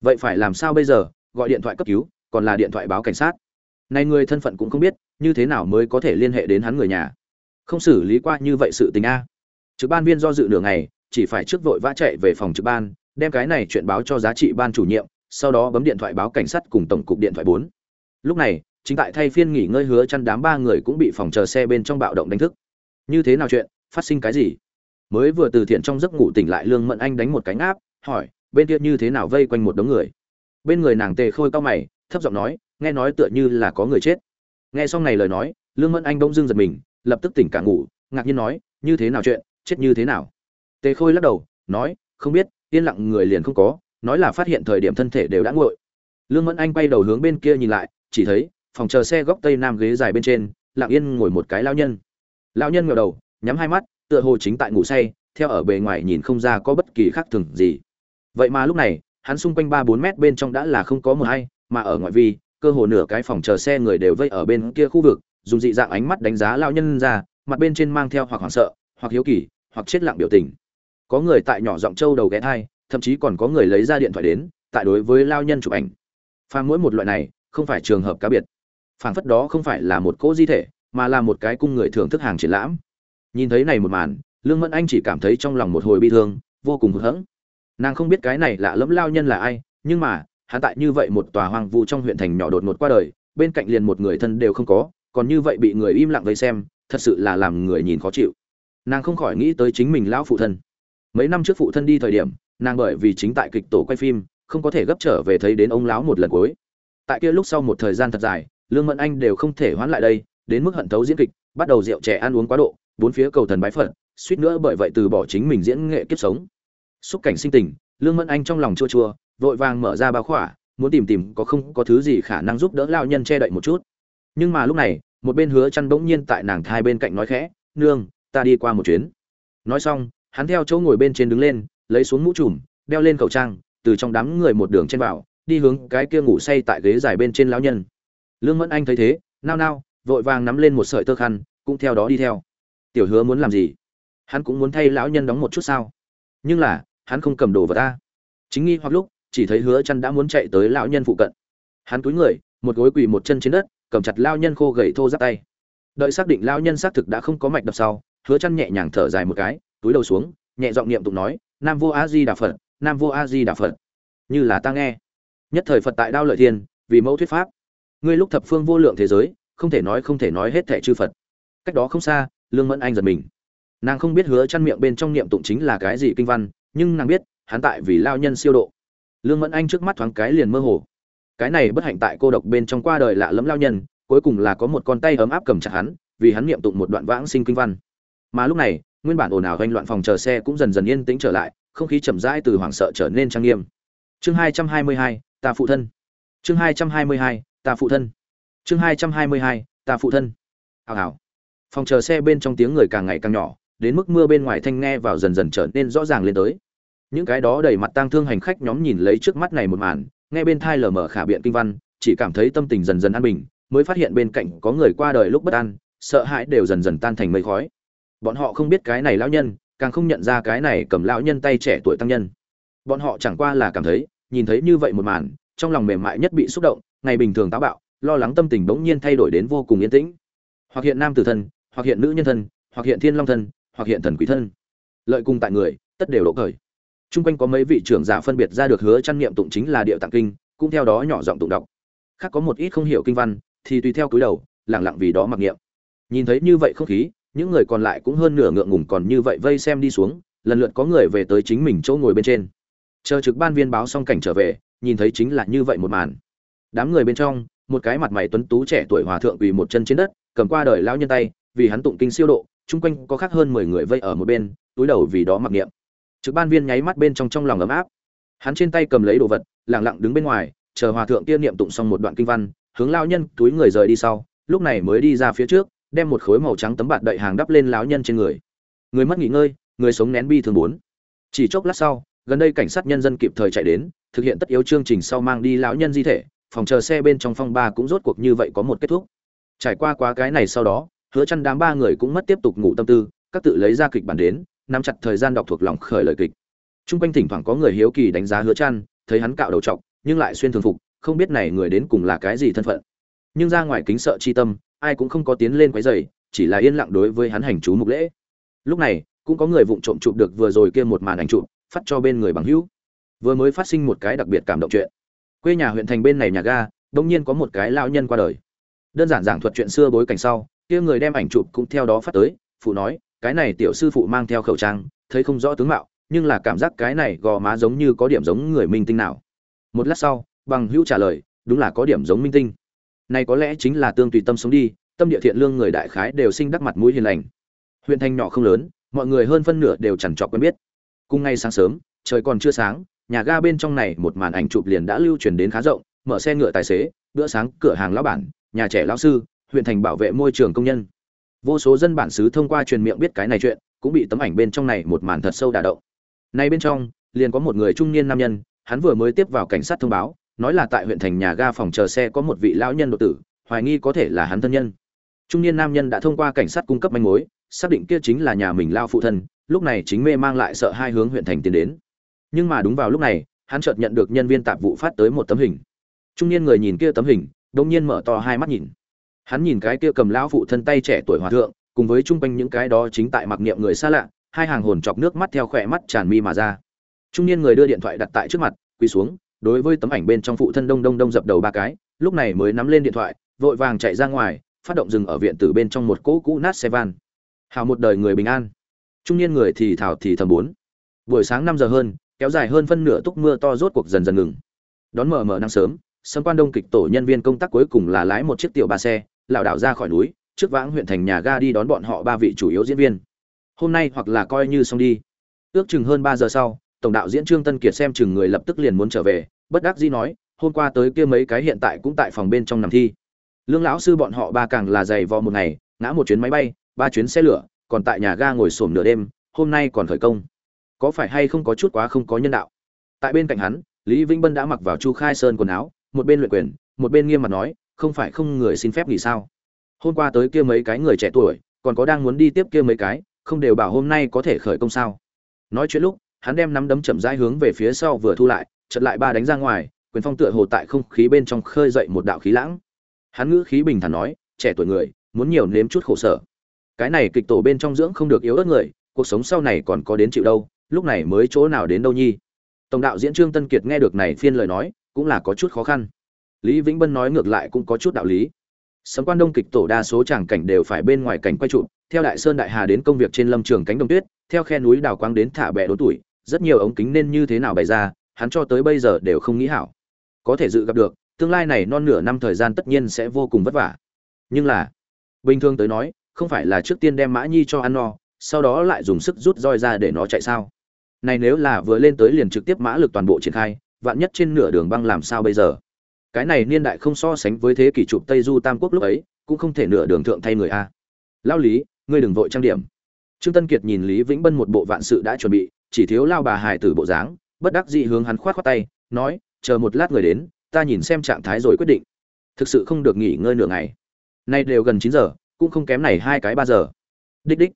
Vậy phải làm sao bây giờ? Gọi điện thoại cấp cứu, còn là điện thoại báo cảnh sát. Này người thân phận cũng không biết, như thế nào mới có thể liên hệ đến hắn người nhà? Không xử lý qua như vậy sự tình a. Trực ban viên do dự nửa ngày, chỉ phải trước vội vã chạy về phòng trực ban, đem cái này chuyện báo cho giá trị ban chủ nhiệm, sau đó bấm điện thoại báo cảnh sát cùng tổng cục điện thoại bốn. Lúc này, chính tại thay phiên nghỉ ngơi hứa chăn đám ba người cũng bị phòng chờ xe bên trong bạo động đánh thức. Như thế nào chuyện? Phát sinh cái gì? Mới vừa từ thiện trong giấc ngủ tỉnh lại lương mẫn anh đánh một cánh áp hỏi, bên kia như thế nào vây quanh một đống người? Bên người nàng tề khôi cao mày, thấp giọng nói, nghe nói tựa như là có người chết. Nghe xong này lời nói, lương mẫn anh bỗng dưng giật mình, lập tức tỉnh cả ngủ, ngạc nhiên nói, như thế nào chuyện, chết như thế nào? Tề khôi lắc đầu, nói, không biết, yên lặng người liền không có, nói là phát hiện thời điểm thân thể đều đã nguội. Lương mẫn anh quay đầu hướng bên kia nhìn lại, chỉ thấy, phòng chờ xe góc tây nam ghế dài bên trên, lặng yên ngồi một cái lao nhân. Lao nhân ngẩng đầu, nhắm hai mắt, tựa hồ chính tại ngủ say, theo ở bề ngoài nhìn không ra có bất kỳ khác thường gì vậy mà lúc này, hắn xung quanh ba bốn mét bên trong đã là không có một hay, mà ở ngoại vi, cơ hồ nửa cái phòng chờ xe người đều vây ở bên kia khu vực, dùng dị dạng ánh mắt đánh giá lao nhân ra, mặt bên trên mang theo hoặc hoảng sợ, hoặc hiếu kỳ, hoặc chết lặng biểu tình. Có người tại nhỏ giọng trâu đầu ghé thai, thậm chí còn có người lấy ra điện thoại đến, tại đối với lao nhân chụp ảnh. Pha mỗi một loại này, không phải trường hợp cá biệt. Phảng phất đó không phải là một cỗ di thể, mà là một cái cung người thưởng thức hàng triển lãm. Nhìn thấy này một màn, lương mẫn anh chỉ cảm thấy trong lòng một hồi bi thương, vô cùng hụt hẫng nàng không biết cái này lạ lẫm lao nhân là ai, nhưng mà, hắn tại như vậy một tòa hoang vu trong huyện thành nhỏ đột ngột qua đời, bên cạnh liền một người thân đều không có, còn như vậy bị người im lặng vây xem, thật sự là làm người nhìn khó chịu. Nàng không khỏi nghĩ tới chính mình lão phụ thân. Mấy năm trước phụ thân đi thời điểm, nàng bởi vì chính tại kịch tổ quay phim, không có thể gấp trở về thấy đến ông lão một lần cuối. Tại kia lúc sau một thời gian thật dài, lương mẫn anh đều không thể hoãn lại đây, đến mức hận thấu diễn kịch, bắt đầu rượu trẻ ăn uống quá độ, bốn phía cầu thần bái phật, suýt nữa bởi vậy từ bỏ chính mình diễn nghệ kiếp sống xúc cảnh sinh tình, lương mẫn anh trong lòng chua chua, vội vàng mở ra bao khỏa, muốn tìm tìm có không có thứ gì khả năng giúp đỡ lao nhân che đậy một chút. Nhưng mà lúc này, một bên hứa chăn bỗng nhiên tại nàng thai bên cạnh nói khẽ, nương, ta đi qua một chuyến. Nói xong, hắn theo chỗ ngồi bên trên đứng lên, lấy xuống mũ trùm, đeo lên khẩu trang, từ trong đám người một đường trên vào, đi hướng cái kia ngủ say tại ghế dài bên trên lão nhân. Lương mẫn anh thấy thế, nao nao, vội vàng nắm lên một sợi tơ khăn, cũng theo đó đi theo. Tiểu hứa muốn làm gì? Hắn cũng muốn thay lão nhân đóng một chút sao? Nhưng là hắn không cầm đồ vào ta. Chính nghi hoặc lúc, chỉ thấy hứa chăn đã muốn chạy tới lão nhân phụ cận. Hắn cúi người, một gối quỳ một chân trên đất, cầm chặt lão nhân khô gầy thô giáp tay. Đợi xác định lão nhân xác thực đã không có mạch đập sau, hứa chăn nhẹ nhàng thở dài một cái, túi đầu xuống, nhẹ giọng niệm tụng nói, nam vô a di đà phật, nam vô a di đà phật. Như là ta nghe. Nhất thời phật tại đao lợi thiên, vì mẫu thuyết pháp. Ngươi lúc thập phương vô lượng thế giới, không thể nói không thể nói hết thệ chư phật. Cách đó không xa, lương mẫn anh giật mình. Nàng không biết hứa chăn miệng bên trong niệm tụng chính là cái gì kinh văn nhưng nàng biết, hắn tại vì lao nhân siêu độ. Lương mẫn anh trước mắt thoáng cái liền mơ hồ. Cái này bất hạnh tại cô độc bên trong qua đời lạ lẫm lao nhân, cuối cùng là có một con tay ấm áp cầm chặt hắn, vì hắn niệm tụng một đoạn vãng sinh kinh văn. Mà lúc này, nguyên bản ồn ào hoành loạn phòng chờ xe cũng dần dần yên tĩnh trở lại, không khí chậm rãi từ hoảng sợ trở nên trang nghiêm. Chương hai trăm hai mươi hai, ta phụ thân. Chương hai trăm hai mươi hai, ta phụ thân. Chương hai trăm hai mươi hai, ta phụ thân. Hào hào. Phòng chờ xe bên trong tiếng người càng ngày càng nhỏ đến mức mưa bên ngoài thanh nghe vào dần dần trở nên rõ ràng lên tới. Những cái đó đầy mặt tang thương hành khách nhóm nhìn lấy trước mắt này một màn, nghe bên thai lờ mờ khả biện kinh văn, chỉ cảm thấy tâm tình dần dần an bình, mới phát hiện bên cạnh có người qua đời lúc bất an, sợ hãi đều dần dần tan thành mây khói. Bọn họ không biết cái này lão nhân, càng không nhận ra cái này cầm lão nhân tay trẻ tuổi tăng nhân. Bọn họ chẳng qua là cảm thấy, nhìn thấy như vậy một màn, trong lòng mềm mại nhất bị xúc động, ngày bình thường táo bạo, lo lắng tâm tình bỗng nhiên thay đổi đến vô cùng yên tĩnh. Hoặc hiện nam tử thân, hoặc hiện nữ nhân thân, hoặc hiện thiên long thân hoặc hiện thần quỷ thân. Lợi cùng tại người, tất đều độ cởi chung quanh có mấy vị trưởng giả phân biệt ra được hứa chăn niệm tụng chính là điệu tạng kinh, cũng theo đó nhỏ giọng tụng đọc. Khác có một ít không hiểu kinh văn, thì tùy theo cúi đầu lặng lặng vì đó mặc niệm. Nhìn thấy như vậy không khí, những người còn lại cũng hơn nửa ngượng ngùng còn như vậy vây xem đi xuống, lần lượt có người về tới chính mình chỗ ngồi bên trên. Chờ trực ban viên báo xong cảnh trở về, nhìn thấy chính là như vậy một màn. Đám người bên trong, một cái mặt mày tuấn tú trẻ tuổi hòa thượng quỳ một chân trên đất, cầm qua đời lão nhân tay, vì hắn tụng kinh siêu độ chung quanh có khác hơn mười người vây ở một bên, túi đầu vì đó mặc niệm. Trực ban viên nháy mắt bên trong trong lòng ấm áp. Hắn trên tay cầm lấy đồ vật, lặng lặng đứng bên ngoài, chờ hòa thượng kia niệm tụng xong một đoạn kinh văn, hướng lão nhân túi người rời đi sau, lúc này mới đi ra phía trước, đem một khối màu trắng tấm bạt đậy hàng đắp lên lão nhân trên người. Người mất nghỉ ngơi, người sống nén bi thường bốn. Chỉ chốc lát sau, gần đây cảnh sát nhân dân kịp thời chạy đến, thực hiện tất yếu chương trình sau mang đi lão nhân di thể, phòng chờ xe bên trong phong ba cũng rốt cuộc như vậy có một kết thúc. Trải qua quá cái này sau đó hứa chăn đám ba người cũng mất tiếp tục ngủ tâm tư, các tự lấy ra kịch bản đến, nắm chặt thời gian đọc thuộc lòng khởi lời kịch. Trung quanh thỉnh thoảng có người hiếu kỳ đánh giá hứa chăn, thấy hắn cạo đầu trọc, nhưng lại xuyên thường phục, không biết này người đến cùng là cái gì thân phận. Nhưng ra ngoài kính sợ chi tâm, ai cũng không có tiến lên quấy rầy, chỉ là yên lặng đối với hắn hành chú mục lễ. Lúc này, cũng có người vụng trộm chụp được vừa rồi kia một màn ảnh chụp, phát cho bên người bằng hữu. Vừa mới phát sinh một cái đặc biệt cảm động chuyện. Quê nhà huyện thành bên này nhà ga, đông nhiên có một cái lão nhân qua đời. Đơn giản giảng thuật chuyện xưa bối cảnh sau kia người đem ảnh chụp cũng theo đó phát tới, phụ nói, cái này tiểu sư phụ mang theo khẩu trang, thấy không rõ tướng mạo, nhưng là cảm giác cái này gò má giống như có điểm giống người minh tinh nào. Một lát sau, bằng hữu trả lời, đúng là có điểm giống minh tinh. Này có lẽ chính là tương tùy tâm sống đi, tâm địa thiện lương người đại khái đều sinh đắc mặt mũi hiền lành. Huyện thành nhỏ không lớn, mọi người hơn phân nửa đều chẳng trọc quen biết. Cùng ngay sáng sớm, trời còn chưa sáng, nhà ga bên trong này một màn ảnh chụp liền đã lưu truyền đến khá rộng, mở xe ngựa tài xế, bữa sáng cửa hàng lão bản, nhà trẻ lão sư huyện thành bảo vệ môi trường công nhân. Vô số dân bản xứ thông qua truyền miệng biết cái này chuyện, cũng bị tấm ảnh bên trong này một màn thật sâu đả động. Nay bên trong, liền có một người trung niên nam nhân, hắn vừa mới tiếp vào cảnh sát thông báo, nói là tại huyện thành nhà ga phòng chờ xe có một vị lão nhân đột tử, hoài nghi có thể là hắn thân nhân. Trung niên nam nhân đã thông qua cảnh sát cung cấp manh mối, xác định kia chính là nhà mình lao phụ thân, lúc này chính mê mang lại sợ hai hướng huyện thành tiến đến. Nhưng mà đúng vào lúc này, hắn chợt nhận được nhân viên tạp vụ phát tới một tấm hình. Trung niên người nhìn kia tấm hình đông nhiên mở to hai mắt nhìn hắn nhìn cái kia cầm lão phụ thân tay trẻ tuổi hòa thượng, cùng với chung quanh những cái đó chính tại mặc niệm người xa lạ, hai hàng hồn chọc nước mắt theo khỏe mắt tràn mi mà ra. Trung niên người đưa điện thoại đặt tại trước mặt, quỳ xuống, đối với tấm ảnh bên trong phụ thân đông đông đông dập đầu ba cái, lúc này mới nắm lên điện thoại, vội vàng chạy ra ngoài, phát động dừng ở viện tử bên trong một cỗ cũ nát xe van. Hào một đời người bình an. Trung niên người thì thảo thì thầm bốn. Buổi sáng năm giờ hơn, kéo dài hơn phân nửa túc mưa to rốt cuộc dần dần ngừng. Đón mở mở nắng sớm, sân quan đông kịch tổ nhân viên công tác cuối cùng là lái một chiếc tiểu ba xe lảo đảo ra khỏi núi, trước vãng huyện thành nhà ga đi đón bọn họ ba vị chủ yếu diễn viên. Hôm nay hoặc là coi như xong đi. Ước chừng hơn ba giờ sau, tổng đạo diễn trương tân kiệt xem chừng người lập tức liền muốn trở về, bất đắc dĩ nói, hôm qua tới kia mấy cái hiện tại cũng tại phòng bên trong nằm thi. Lương lão sư bọn họ ba càng là dày vò một ngày, ngã một chuyến máy bay, ba chuyến xe lửa, còn tại nhà ga ngồi sổm nửa đêm, hôm nay còn khởi công. Có phải hay không có chút quá không có nhân đạo? Tại bên cạnh hắn, lý vĩnh bân đã mặc vào chu khai sơn quần áo, một bên luyện quyền, một bên nghiêm mặt nói không phải không người xin phép nghỉ sao? Hôm qua tới kia mấy cái người trẻ tuổi, còn có đang muốn đi tiếp kia mấy cái, không đều bảo hôm nay có thể khởi công sao? Nói chuyện lúc, hắn đem nắm đấm chậm rãi hướng về phía sau vừa thu lại chật lại ba đánh ra ngoài, quyền phong tựa hồ tại không khí bên trong khơi dậy một đạo khí lãng. Hắn ngữ khí bình thản nói, trẻ tuổi người, muốn nhiều nếm chút khổ sở. Cái này kịch tổ bên trong dưỡng không được yếu ớt người, cuộc sống sau này còn có đến chịu đâu, lúc này mới chỗ nào đến đâu nhi? Tổng đạo diễn trương tân kiệt nghe được này phiên lời nói, cũng là có chút khó khăn lý vĩnh bân nói ngược lại cũng có chút đạo lý. Sấm quan đông kịch tổ đa số tràng cảnh đều phải bên ngoài cảnh quay trụ, theo đại sơn đại hà đến công việc trên lâm trường cánh đồng tuyết, theo khe núi đào quang đến thả bẹ đốn tuổi, rất nhiều ống kính nên như thế nào bày ra, hắn cho tới bây giờ đều không nghĩ hảo. Có thể dự gặp được, tương lai này non nửa năm thời gian tất nhiên sẽ vô cùng vất vả. Nhưng là, bình thường tới nói, không phải là trước tiên đem mã nhi cho ăn no, sau đó lại dùng sức rút roi ra để nó chạy sao? Này nếu là vừa lên tới liền trực tiếp mã lực toàn bộ triển khai, vạn nhất trên nửa đường băng làm sao bây giờ? Cái này niên đại không so sánh với thế kỷ chụp tây du tam quốc lúc ấy, cũng không thể nửa đường thượng thay người a. Lao lý, ngươi đừng vội trang điểm. Trương tân kiệt nhìn lý vĩnh bân một bộ vạn sự đã chuẩn bị, chỉ thiếu lao bà hài tử bộ dáng, bất đắc dị hướng hắn khoát khoát tay, nói, chờ một lát người đến, ta nhìn xem trạng thái rồi quyết định. Thực sự không được nghỉ ngơi nửa ngày. Nay đều gần chín giờ, cũng không kém này hai cái ba giờ. Đích đích.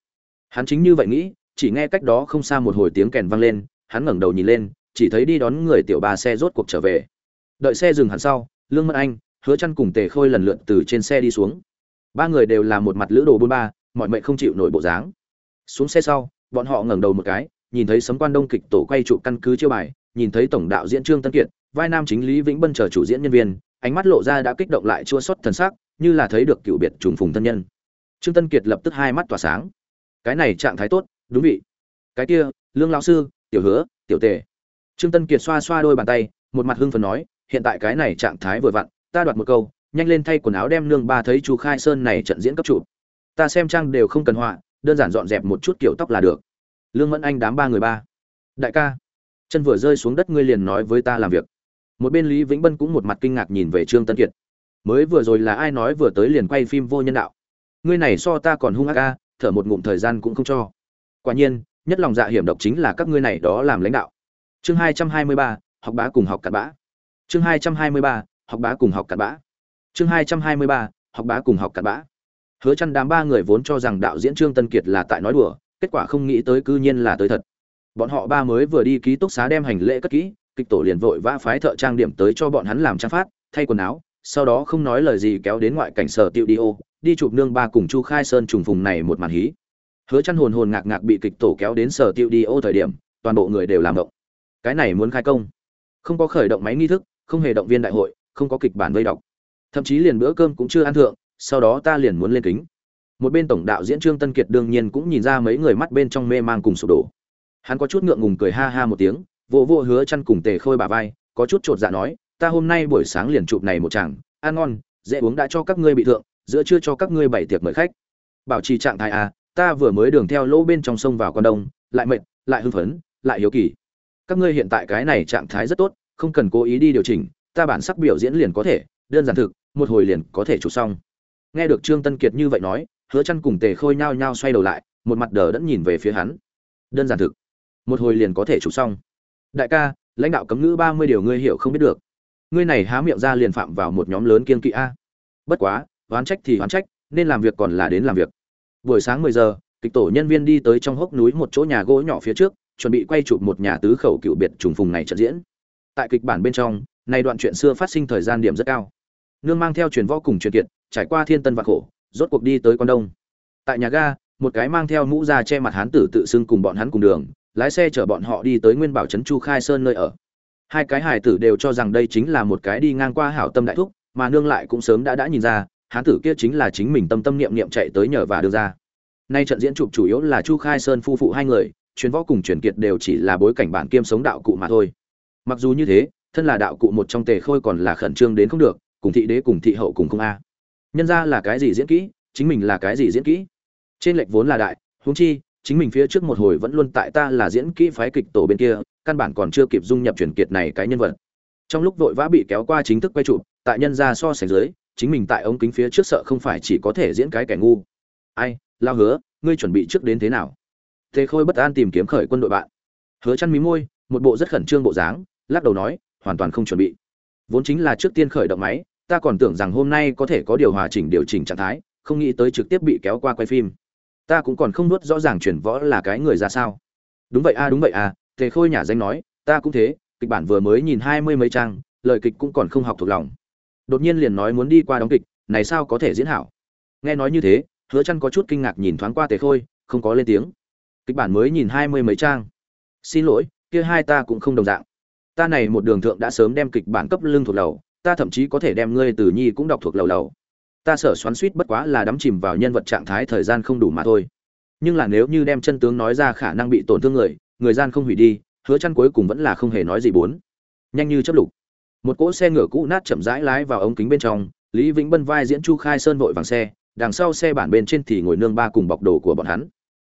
Hắn chính như vậy nghĩ, chỉ nghe cách đó không xa một hồi tiếng kèn vang lên, hắn ngẩng đầu nhìn lên, chỉ thấy đi đón người tiểu bà xe rốt cuộc trở về đợi xe dừng hẳn sau, lương mẫn anh, hứa chăn cùng tề khôi lần lượt từ trên xe đi xuống. Ba người đều là một mặt lữ đồ bôn ba, mọi mệnh không chịu nổi bộ dáng. Xuống xe sau, bọn họ ngẩng đầu một cái, nhìn thấy sấm quan đông kịch tổ quay trụ căn cứ chiêu bài, nhìn thấy tổng đạo diễn trương tân kiệt, vai nam chính lý vĩnh bân chờ chủ diễn nhân viên, ánh mắt lộ ra đã kích động lại chua xót thần sắc, như là thấy được cựu biệt trùng phùng thân nhân. Trương tân kiệt lập tức hai mắt tỏa sáng. Cái này trạng thái tốt, đúng vị. Cái kia, lương lão sư, tiểu hứa, tiểu tề. Trương tân kiệt xoa xoa đôi bàn tay, một mặt hưng phấn nói hiện tại cái này trạng thái vừa vặn, ta đoạt một câu, nhanh lên thay quần áo đem nương ba thấy chu khai sơn này trận diễn cấp chủ. Ta xem trang đều không cần họa, đơn giản dọn dẹp một chút kiểu tóc là được. Lương mẫn anh đám ba người ba. Đại ca, chân vừa rơi xuống đất ngươi liền nói với ta làm việc. Một bên lý vĩnh bân cũng một mặt kinh ngạc nhìn về trương tân kiệt. Mới vừa rồi là ai nói vừa tới liền quay phim vô nhân đạo? Ngươi này so ta còn hung ác ca thở một ngụm thời gian cũng không cho. Quả nhiên, nhất lòng dạ hiểm độc chính là các ngươi này đó làm lãnh đạo. Chương hai trăm hai mươi ba, học bá cùng học cặn bã chương hai trăm hai mươi ba, học bá cùng học cặn bã. Chương hai trăm hai mươi ba, học bá cùng học cặn bã. Hứa chăn đám ba người vốn cho rằng đạo diễn trương tân kiệt là tại nói đùa, kết quả không nghĩ tới cư nhiên là tới thật. Bọn họ ba mới vừa đi ký túc xá đem hành lễ cất kỹ, kịch tổ liền vội vã phái thợ trang điểm tới cho bọn hắn làm trang phát, thay quần áo, sau đó không nói lời gì kéo đến ngoại cảnh sở tiệu đi ô, đi chụp nương ba cùng chu khai sơn trùng phùng này một màn hí. Hứa chăn hồn hồn ngạc ngạc bị kịch tổ kéo đến sở tiệu đi ô thời điểm, toàn bộ người đều làm động. Cái này muốn khai công. Không có khởi động máy nghi thức không hề động viên đại hội, không có kịch bản vây đọc. Thậm chí liền bữa cơm cũng chưa ăn thượng, sau đó ta liền muốn lên kính. Một bên tổng đạo diễn trương tân kiệt đương nhiên cũng nhìn ra mấy người mắt bên trong mê mang cùng sụp đổ. Hắn có chút ngượng ngùng cười ha ha một tiếng vô vô hứa chăn cùng tề khôi bà vai, có chút trột dạ nói, ta hôm nay buổi sáng liền chụp này một chàng ăn ngon, dễ uống đã cho các ngươi bị thượng, giữa trưa cho các ngươi bảy tiệc mời khách. Bảo trì trạng thái à ta vừa mới đường theo lỗ bên trong sông vào con đông, lại mệt, lại hưng phấn, lại hiếu kỳ. Các ngươi hiện tại cái này trạng thái rất tốt không cần cố ý đi điều chỉnh, ta bản sắc biểu diễn liền có thể, đơn giản thực, một hồi liền có thể chụp xong. Nghe được trương tân kiệt như vậy nói, hứa chăn cùng tề khôi nhao nhao xoay đầu lại, một mặt đờ đẫn nhìn về phía hắn. Đơn giản thực, một hồi liền có thể chụp xong. Đại ca, lãnh đạo cấm ngữ ba mươi điều ngươi hiểu không biết được. Ngươi này há miệng ra liền phạm vào một nhóm lớn kiên kỵ a. Bất quá, oán trách thì oán trách, nên làm việc còn là đến làm việc. Buổi sáng mười giờ, kịch tổ nhân viên đi tới trong hốc núi một chỗ nhà gỗ nhỏ phía trước, chuẩn bị quay chụp một nhà tứ khẩu cựu biệt trùng phùng này trận diễn tại kịch bản bên trong, này đoạn chuyện xưa phát sinh thời gian điểm rất cao. Nương mang theo truyền võ cùng truyền kiệt, trải qua thiên tân vạn khổ, rốt cuộc đi tới quan đông. Tại nhà ga, một cái mang theo mũ da che mặt hán tử tự xưng cùng bọn hắn cùng đường, lái xe chở bọn họ đi tới nguyên bảo trấn chu khai sơn nơi ở. Hai cái hải tử đều cho rằng đây chính là một cái đi ngang qua hảo tâm đại thúc, mà nương lại cũng sớm đã đã nhìn ra, hán tử kia chính là chính mình tâm tâm niệm niệm chạy tới nhờ và đưa ra. Nay trận diễn chụp chủ yếu là chu khai sơn phu phụ hai người, truyền võ cùng truyền kiệt đều chỉ là bối cảnh bản kiêm sống đạo cụ mà thôi mặc dù như thế, thân là đạo cụ một trong tề khôi còn là khẩn trương đến không được, cùng thị đế cùng thị hậu cùng không a. Nhân ra là cái gì diễn kỹ, chính mình là cái gì diễn kỹ? Trên lệch vốn là đại, huống chi, chính mình phía trước một hồi vẫn luôn tại ta là diễn kỹ phái kịch tổ bên kia, căn bản còn chưa kịp dung nhập truyền kiệt này cái nhân vật. Trong lúc vội vã bị kéo qua chính thức quay chụp, tại nhân ra so sánh dưới, chính mình tại ống kính phía trước sợ không phải chỉ có thể diễn cái kẻ ngu. Ai, lao hứa, ngươi chuẩn bị trước đến thế nào? Tề khôi bất an tìm kiếm khởi quân đội bạn. Hứa chăn mí môi, một bộ rất khẩn trương bộ dáng lắc đầu nói, hoàn toàn không chuẩn bị. Vốn chính là trước tiên khởi động máy, ta còn tưởng rằng hôm nay có thể có điều hòa chỉnh điều chỉnh trạng thái, không nghĩ tới trực tiếp bị kéo qua quay phim. Ta cũng còn không nuốt rõ ràng chuyển võ là cái người ra sao. Đúng vậy a, đúng vậy a, tề khôi nhà danh nói, ta cũng thế, kịch bản vừa mới nhìn hai mươi mấy trang, lời kịch cũng còn không học thuộc lòng. Đột nhiên liền nói muốn đi qua đóng kịch, này sao có thể diễn hảo? Nghe nói như thế, hứa chăn có chút kinh ngạc nhìn thoáng qua tề khôi, không có lên tiếng. Kịch bản mới nhìn hai mươi mấy trang. Xin lỗi, kia hai ta cũng không đồng dạng ta này một đường thượng đã sớm đem kịch bản cấp lưng thuộc lầu, ta thậm chí có thể đem ngươi từ nhi cũng đọc thuộc lầu lầu. Ta sở xoắn suýt bất quá là đắm chìm vào nhân vật trạng thái thời gian không đủ mà thôi. Nhưng là nếu như đem chân tướng nói ra khả năng bị tổn thương người người gian không hủy đi, hứa chăn cuối cùng vẫn là không hề nói gì bốn. Nhanh như chớp lục. Một cỗ xe ngựa cũ nát chậm rãi lái vào ống kính bên trong, lý vĩnh bân vai diễn chu khai sơn vội vàng xe, đằng sau xe bản bên trên thì ngồi nương ba cùng bọc đồ của bọn hắn.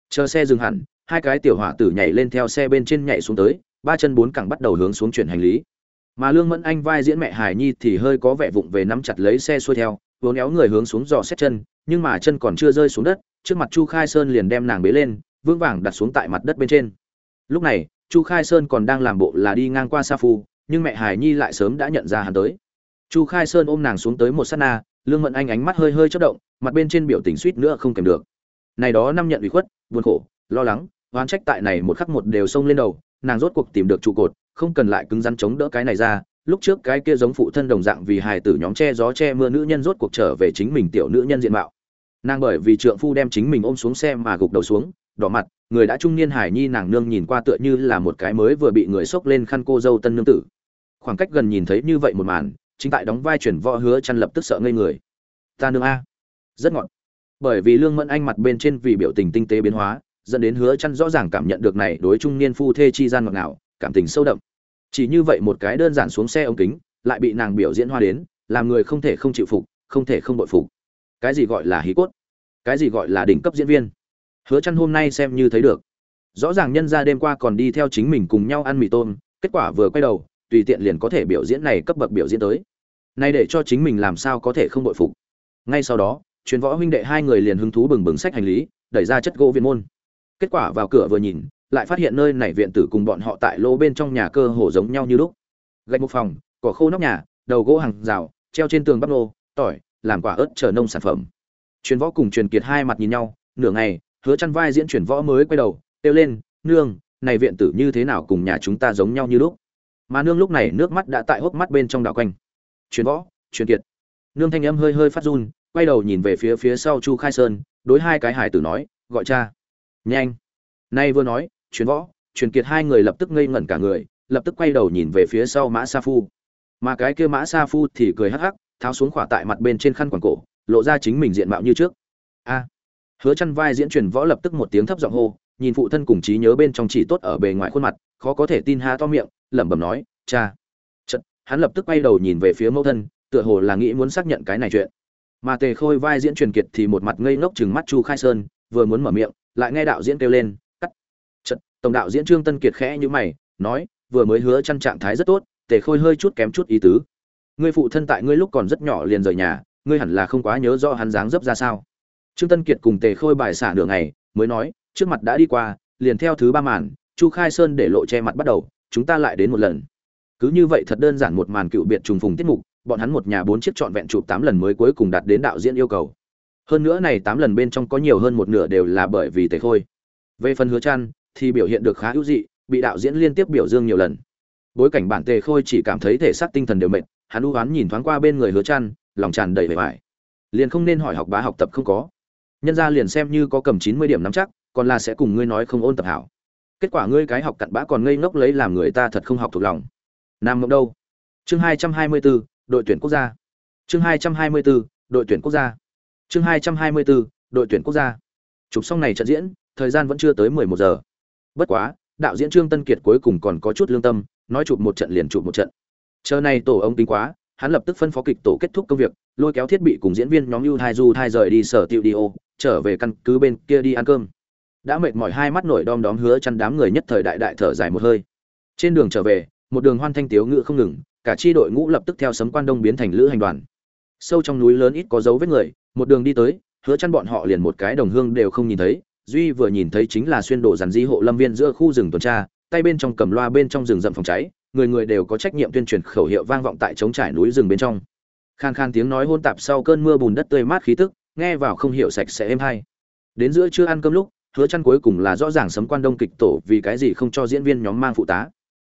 Chờ xe dừng hẳn, hai cái tiểu hỏa tử nhảy lên theo xe bên trên nhảy xuống tới ba chân bốn cẳng bắt đầu hướng xuống chuyển hành lý. Mà lương mẫn anh vai diễn mẹ hải nhi thì hơi có vẻ vụng về nắm chặt lấy xe xuôi theo, vốn éo người hướng xuống dò xét chân, nhưng mà chân còn chưa rơi xuống đất, trước mặt chu khai sơn liền đem nàng bế lên, vững vàng đặt xuống tại mặt đất bên trên. Lúc này, chu khai sơn còn đang làm bộ là đi ngang qua sa phu, nhưng mẹ hải nhi lại sớm đã nhận ra hắn tới. Chu khai sơn ôm nàng xuống tới một s á t na, lương mẫn anh ánh mắt hơi hơi chất động, mặt bên trên biểu tình suýt nữa không kèm được. Này đó năm nhận ủy khuất, buồn khổ, lo lắng, oán trách tại này một khắc một đều xông lên đầu nàng rốt cuộc tìm được trụ cột, không cần lại cứng rắn chống đỡ cái này ra. Lúc trước cái kia giống phụ thân đồng dạng vì hài tử nhóm che gió che mưa nữ nhân rốt cuộc trở về chính mình tiểu nữ nhân diện mạo. Nàng bởi vì trượng phu đem chính mình ôm xuống xe mà gục đầu xuống, đỏ mặt, người đã trung niên hải nhi nàng nương nhìn qua tựa như là một cái mới vừa bị người xốc lên khăn cô dâu tân nương tử. Khoảng cách gần nhìn thấy như vậy một màn, chính tại đóng vai chuyển võ hứa chăn lập tức sợ ngây người. Ta nương a. Rất ngọn bởi vì lương mẫn anh mặt bên trên vì biểu tình tinh tế biến hóa dẫn đến hứa chăn rõ ràng cảm nhận được này đối trung niên phu thê chi gian ngọt ngào, cảm tình sâu đậm. Chỉ như vậy một cái đơn giản xuống xe ống kính, lại bị nàng biểu diễn hoa đến, làm người không thể không chịu phục, không thể không bội phục. Cái gì gọi là hí cốt? Cái gì gọi là đỉnh cấp diễn viên? Hứa chăn hôm nay xem như thấy được. Rõ ràng nhân gia đêm qua còn đi theo chính mình cùng nhau ăn mì tôm, kết quả vừa quay đầu, tùy tiện liền có thể biểu diễn này cấp bậc biểu diễn tới. Nay để cho chính mình làm sao có thể không bội phục? Ngay sau đó, truyền võ huynh đệ hai người liền hứng thú bừng bừng sách hành lý, đẩy ra chất gỗ viện môn kết quả vào cửa vừa nhìn, lại phát hiện nơi này viện tử cùng bọn họ tại lô bên trong nhà cơ hồ giống nhau như lúc. Gạch một phòng, cỏ khô nóc nhà, đầu gỗ hàng rào, treo trên tường bắp nô, tỏi, làm quả ớt chờ nông sản phẩm. Truyền võ cùng truyền kiệt hai mặt nhìn nhau, nửa ngày, hứa chăn vai diễn truyền võ mới quay đầu, kêu lên, nương, này viện tử như thế nào cùng nhà chúng ta giống nhau như lúc? Mà nương lúc này nước mắt đã tại hốc mắt bên trong đảo quanh. Truyền võ, truyền kiệt. Nương thanh âm hơi hơi phát run, quay đầu nhìn về phía phía sau chu khai sơn, đối hai cái hải tử nói, gọi cha nhanh. Nay vừa nói truyền võ truyền kiệt hai người lập tức ngây ngẩn cả người lập tức quay đầu nhìn về phía sau mã sa phu. Mà cái kia mã sa phu thì cười hắc hắc tháo xuống khỏa tại mặt bên trên khăn quàng cổ lộ ra chính mình diện mạo như trước. A. Hứa chăn vai diễn truyền võ lập tức một tiếng thấp giọng hô nhìn phụ thân cùng trí nhớ bên trong chỉ tốt ở bề ngoài khuôn mặt khó có thể tin ha to miệng lẩm bẩm nói cha. Chật, hắn lập tức quay đầu nhìn về phía mẫu thân tựa hồ là nghĩ muốn xác nhận cái này chuyện. Mà tề khôi vai diễn truyền kiệt thì một mặt ngây ngốc chừng mắt chu khai sơn vừa muốn mở miệng lại nghe đạo diễn kêu lên, cắt. Trận tổng đạo diễn trương tân kiệt khẽ như mày, nói, vừa mới hứa chăn trạng thái rất tốt, tề khôi hơi chút kém chút ý tứ. Ngươi phụ thân tại ngươi lúc còn rất nhỏ liền rời nhà, ngươi hẳn là không quá nhớ rõ hắn dáng dấp ra sao. Trương tân kiệt cùng tề khôi bài xả nửa ngày, mới nói, trước mặt đã đi qua, liền theo thứ ba màn, chu khai sơn để lộ che mặt bắt đầu, chúng ta lại đến một lần. Cứ như vậy thật đơn giản một màn cựu biệt trùng phùng tiết mục, bọn hắn một nhà bốn chiếc trọn vẹn chụp tám lần mới cuối cùng đạt đến đạo diễn yêu cầu hơn nữa này tám lần bên trong có nhiều hơn một nửa đều là bởi vì tề khôi. Về phần hứa chăn thì biểu hiện được khá hữu dị bị đạo diễn liên tiếp biểu dương nhiều lần. Bối cảnh bản tề khôi chỉ cảm thấy thể xác tinh thần đều mệt hắn u hoán nhìn thoáng qua bên người hứa chăn lòng tràn đầy vẻ vải. Liền không nên hỏi học bá học tập không có. Nhân gia liền xem như có cầm 90 điểm nắm chắc còn là sẽ cùng ngươi nói không ôn tập hảo. Kết quả ngươi cái học cặn bã còn ngây ngốc lấy làm người ta thật không học thuộc lòng. Nam ngốc đâu? Chương 224, đội tuyển quốc gia. Chương 224, đội tuyển quốc gia chương 224, đội tuyển quốc gia. Chụp xong này trận diễn thời gian vẫn chưa tới 11 giờ. Bất quá đạo diễn trương tân kiệt cuối cùng còn có chút lương tâm nói chụp một trận liền chụp một trận. Chờ này tổ ông tính quá hắn lập tức phân phó kịch tổ kết thúc công việc lôi kéo thiết bị cùng diễn viên nhóm ưu thai du thai rời đi sở tiệu đi ô trở về căn cứ bên kia đi ăn cơm. Đã mệt mỏi hai mắt nổi đom đóm hứa chăn đám người nhất thời đại đại thở dài một hơi. Trên đường trở về một đường hoan thanh tiếu ngự không ngừng cả chi đội ngũ lập tức theo sấm quan đông biến thành lữ hành đoàn. Sâu trong núi lớn ít có dấu vết người một đường đi tới, hứa chăn bọn họ liền một cái đồng hương đều không nhìn thấy, duy vừa nhìn thấy chính là xuyên đổ dàn di hộ lâm viên giữa khu rừng tuần tra, tay bên trong cầm loa bên trong rừng rậm phòng cháy, người người đều có trách nhiệm tuyên truyền khẩu hiệu vang vọng tại trống trải núi rừng bên trong. Khan khan tiếng nói hôn tạp sau cơn mưa bùn đất tươi mát khí tức, nghe vào không hiểu sạch sẽ êm hay. Đến giữa trưa ăn cơm lúc, hứa chăn cuối cùng là rõ ràng sấm quan đông kịch tổ vì cái gì không cho diễn viên nhóm mang phụ tá.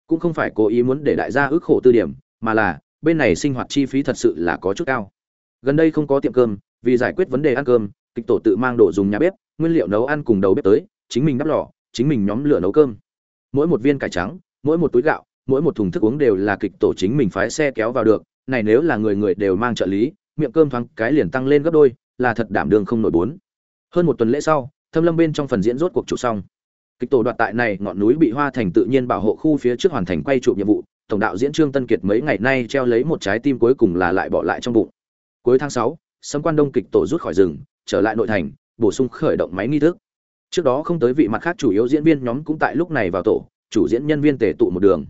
Cũng không phải cố ý muốn để đại gia ước khổ tư điểm, mà là, bên này sinh hoạt chi phí thật sự là có chút cao. Gần đây không có tiệm cơm vì giải quyết vấn đề ăn cơm, kịch tổ tự mang đồ dùng nhà bếp, nguyên liệu nấu ăn cùng đầu bếp tới, chính mình đắp lò, chính mình nhóm lửa nấu cơm. Mỗi một viên cải trắng, mỗi một túi gạo, mỗi một thùng thức uống đều là kịch tổ chính mình phái xe kéo vào được. Này nếu là người người đều mang trợ lý, miệng cơm thoáng cái liền tăng lên gấp đôi, là thật đảm đương không nổi bốn. Hơn một tuần lễ sau, thâm lâm bên trong phần diễn rốt cuộc chụp xong. Kịch tổ đoạt tại này, ngọn núi bị hoa thành tự nhiên bảo hộ khu phía trước hoàn thành quay chụp nhiệm vụ, tổng đạo diễn trương tân kiệt mấy ngày nay treo lấy một trái tim cuối cùng là lại bỏ lại trong bụng. Cuối tháng sáu sấm quan đông kịch tổ rút khỏi rừng, trở lại nội thành, bổ sung khởi động máy nghi thức. Trước đó không tới vị mặt khác chủ yếu diễn viên nhóm cũng tại lúc này vào tổ, chủ diễn nhân viên tề tụ một đường.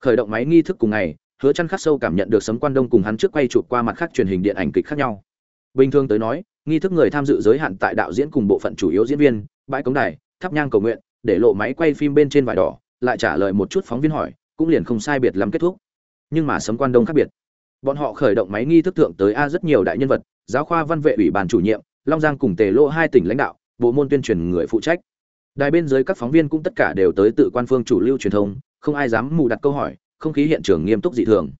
Khởi động máy nghi thức cùng ngày, hứa chăn khắc sâu cảm nhận được sấm quan đông cùng hắn trước quay chụp qua mặt khác truyền hình điện ảnh kịch khác nhau. Bình thường tới nói, nghi thức người tham dự giới hạn tại đạo diễn cùng bộ phận chủ yếu diễn viên, bãi cống đài thắp nhang cầu nguyện, để lộ máy quay phim bên trên vải đỏ, lại trả lời một chút phóng viên hỏi, cũng liền không sai biệt lắm kết thúc. Nhưng mà sấm quan đông khác biệt bọn họ khởi động máy nghi thức thượng tới a rất nhiều đại nhân vật, giáo khoa văn vệ ủy ban chủ nhiệm, long giang cùng tề lô hai tỉnh lãnh đạo, bộ môn tuyên truyền người phụ trách. Đài bên dưới các phóng viên cũng tất cả đều tới tự quan phương chủ lưu truyền thông, không ai dám mù đặt câu hỏi, không khí hiện trường nghiêm túc dị thường.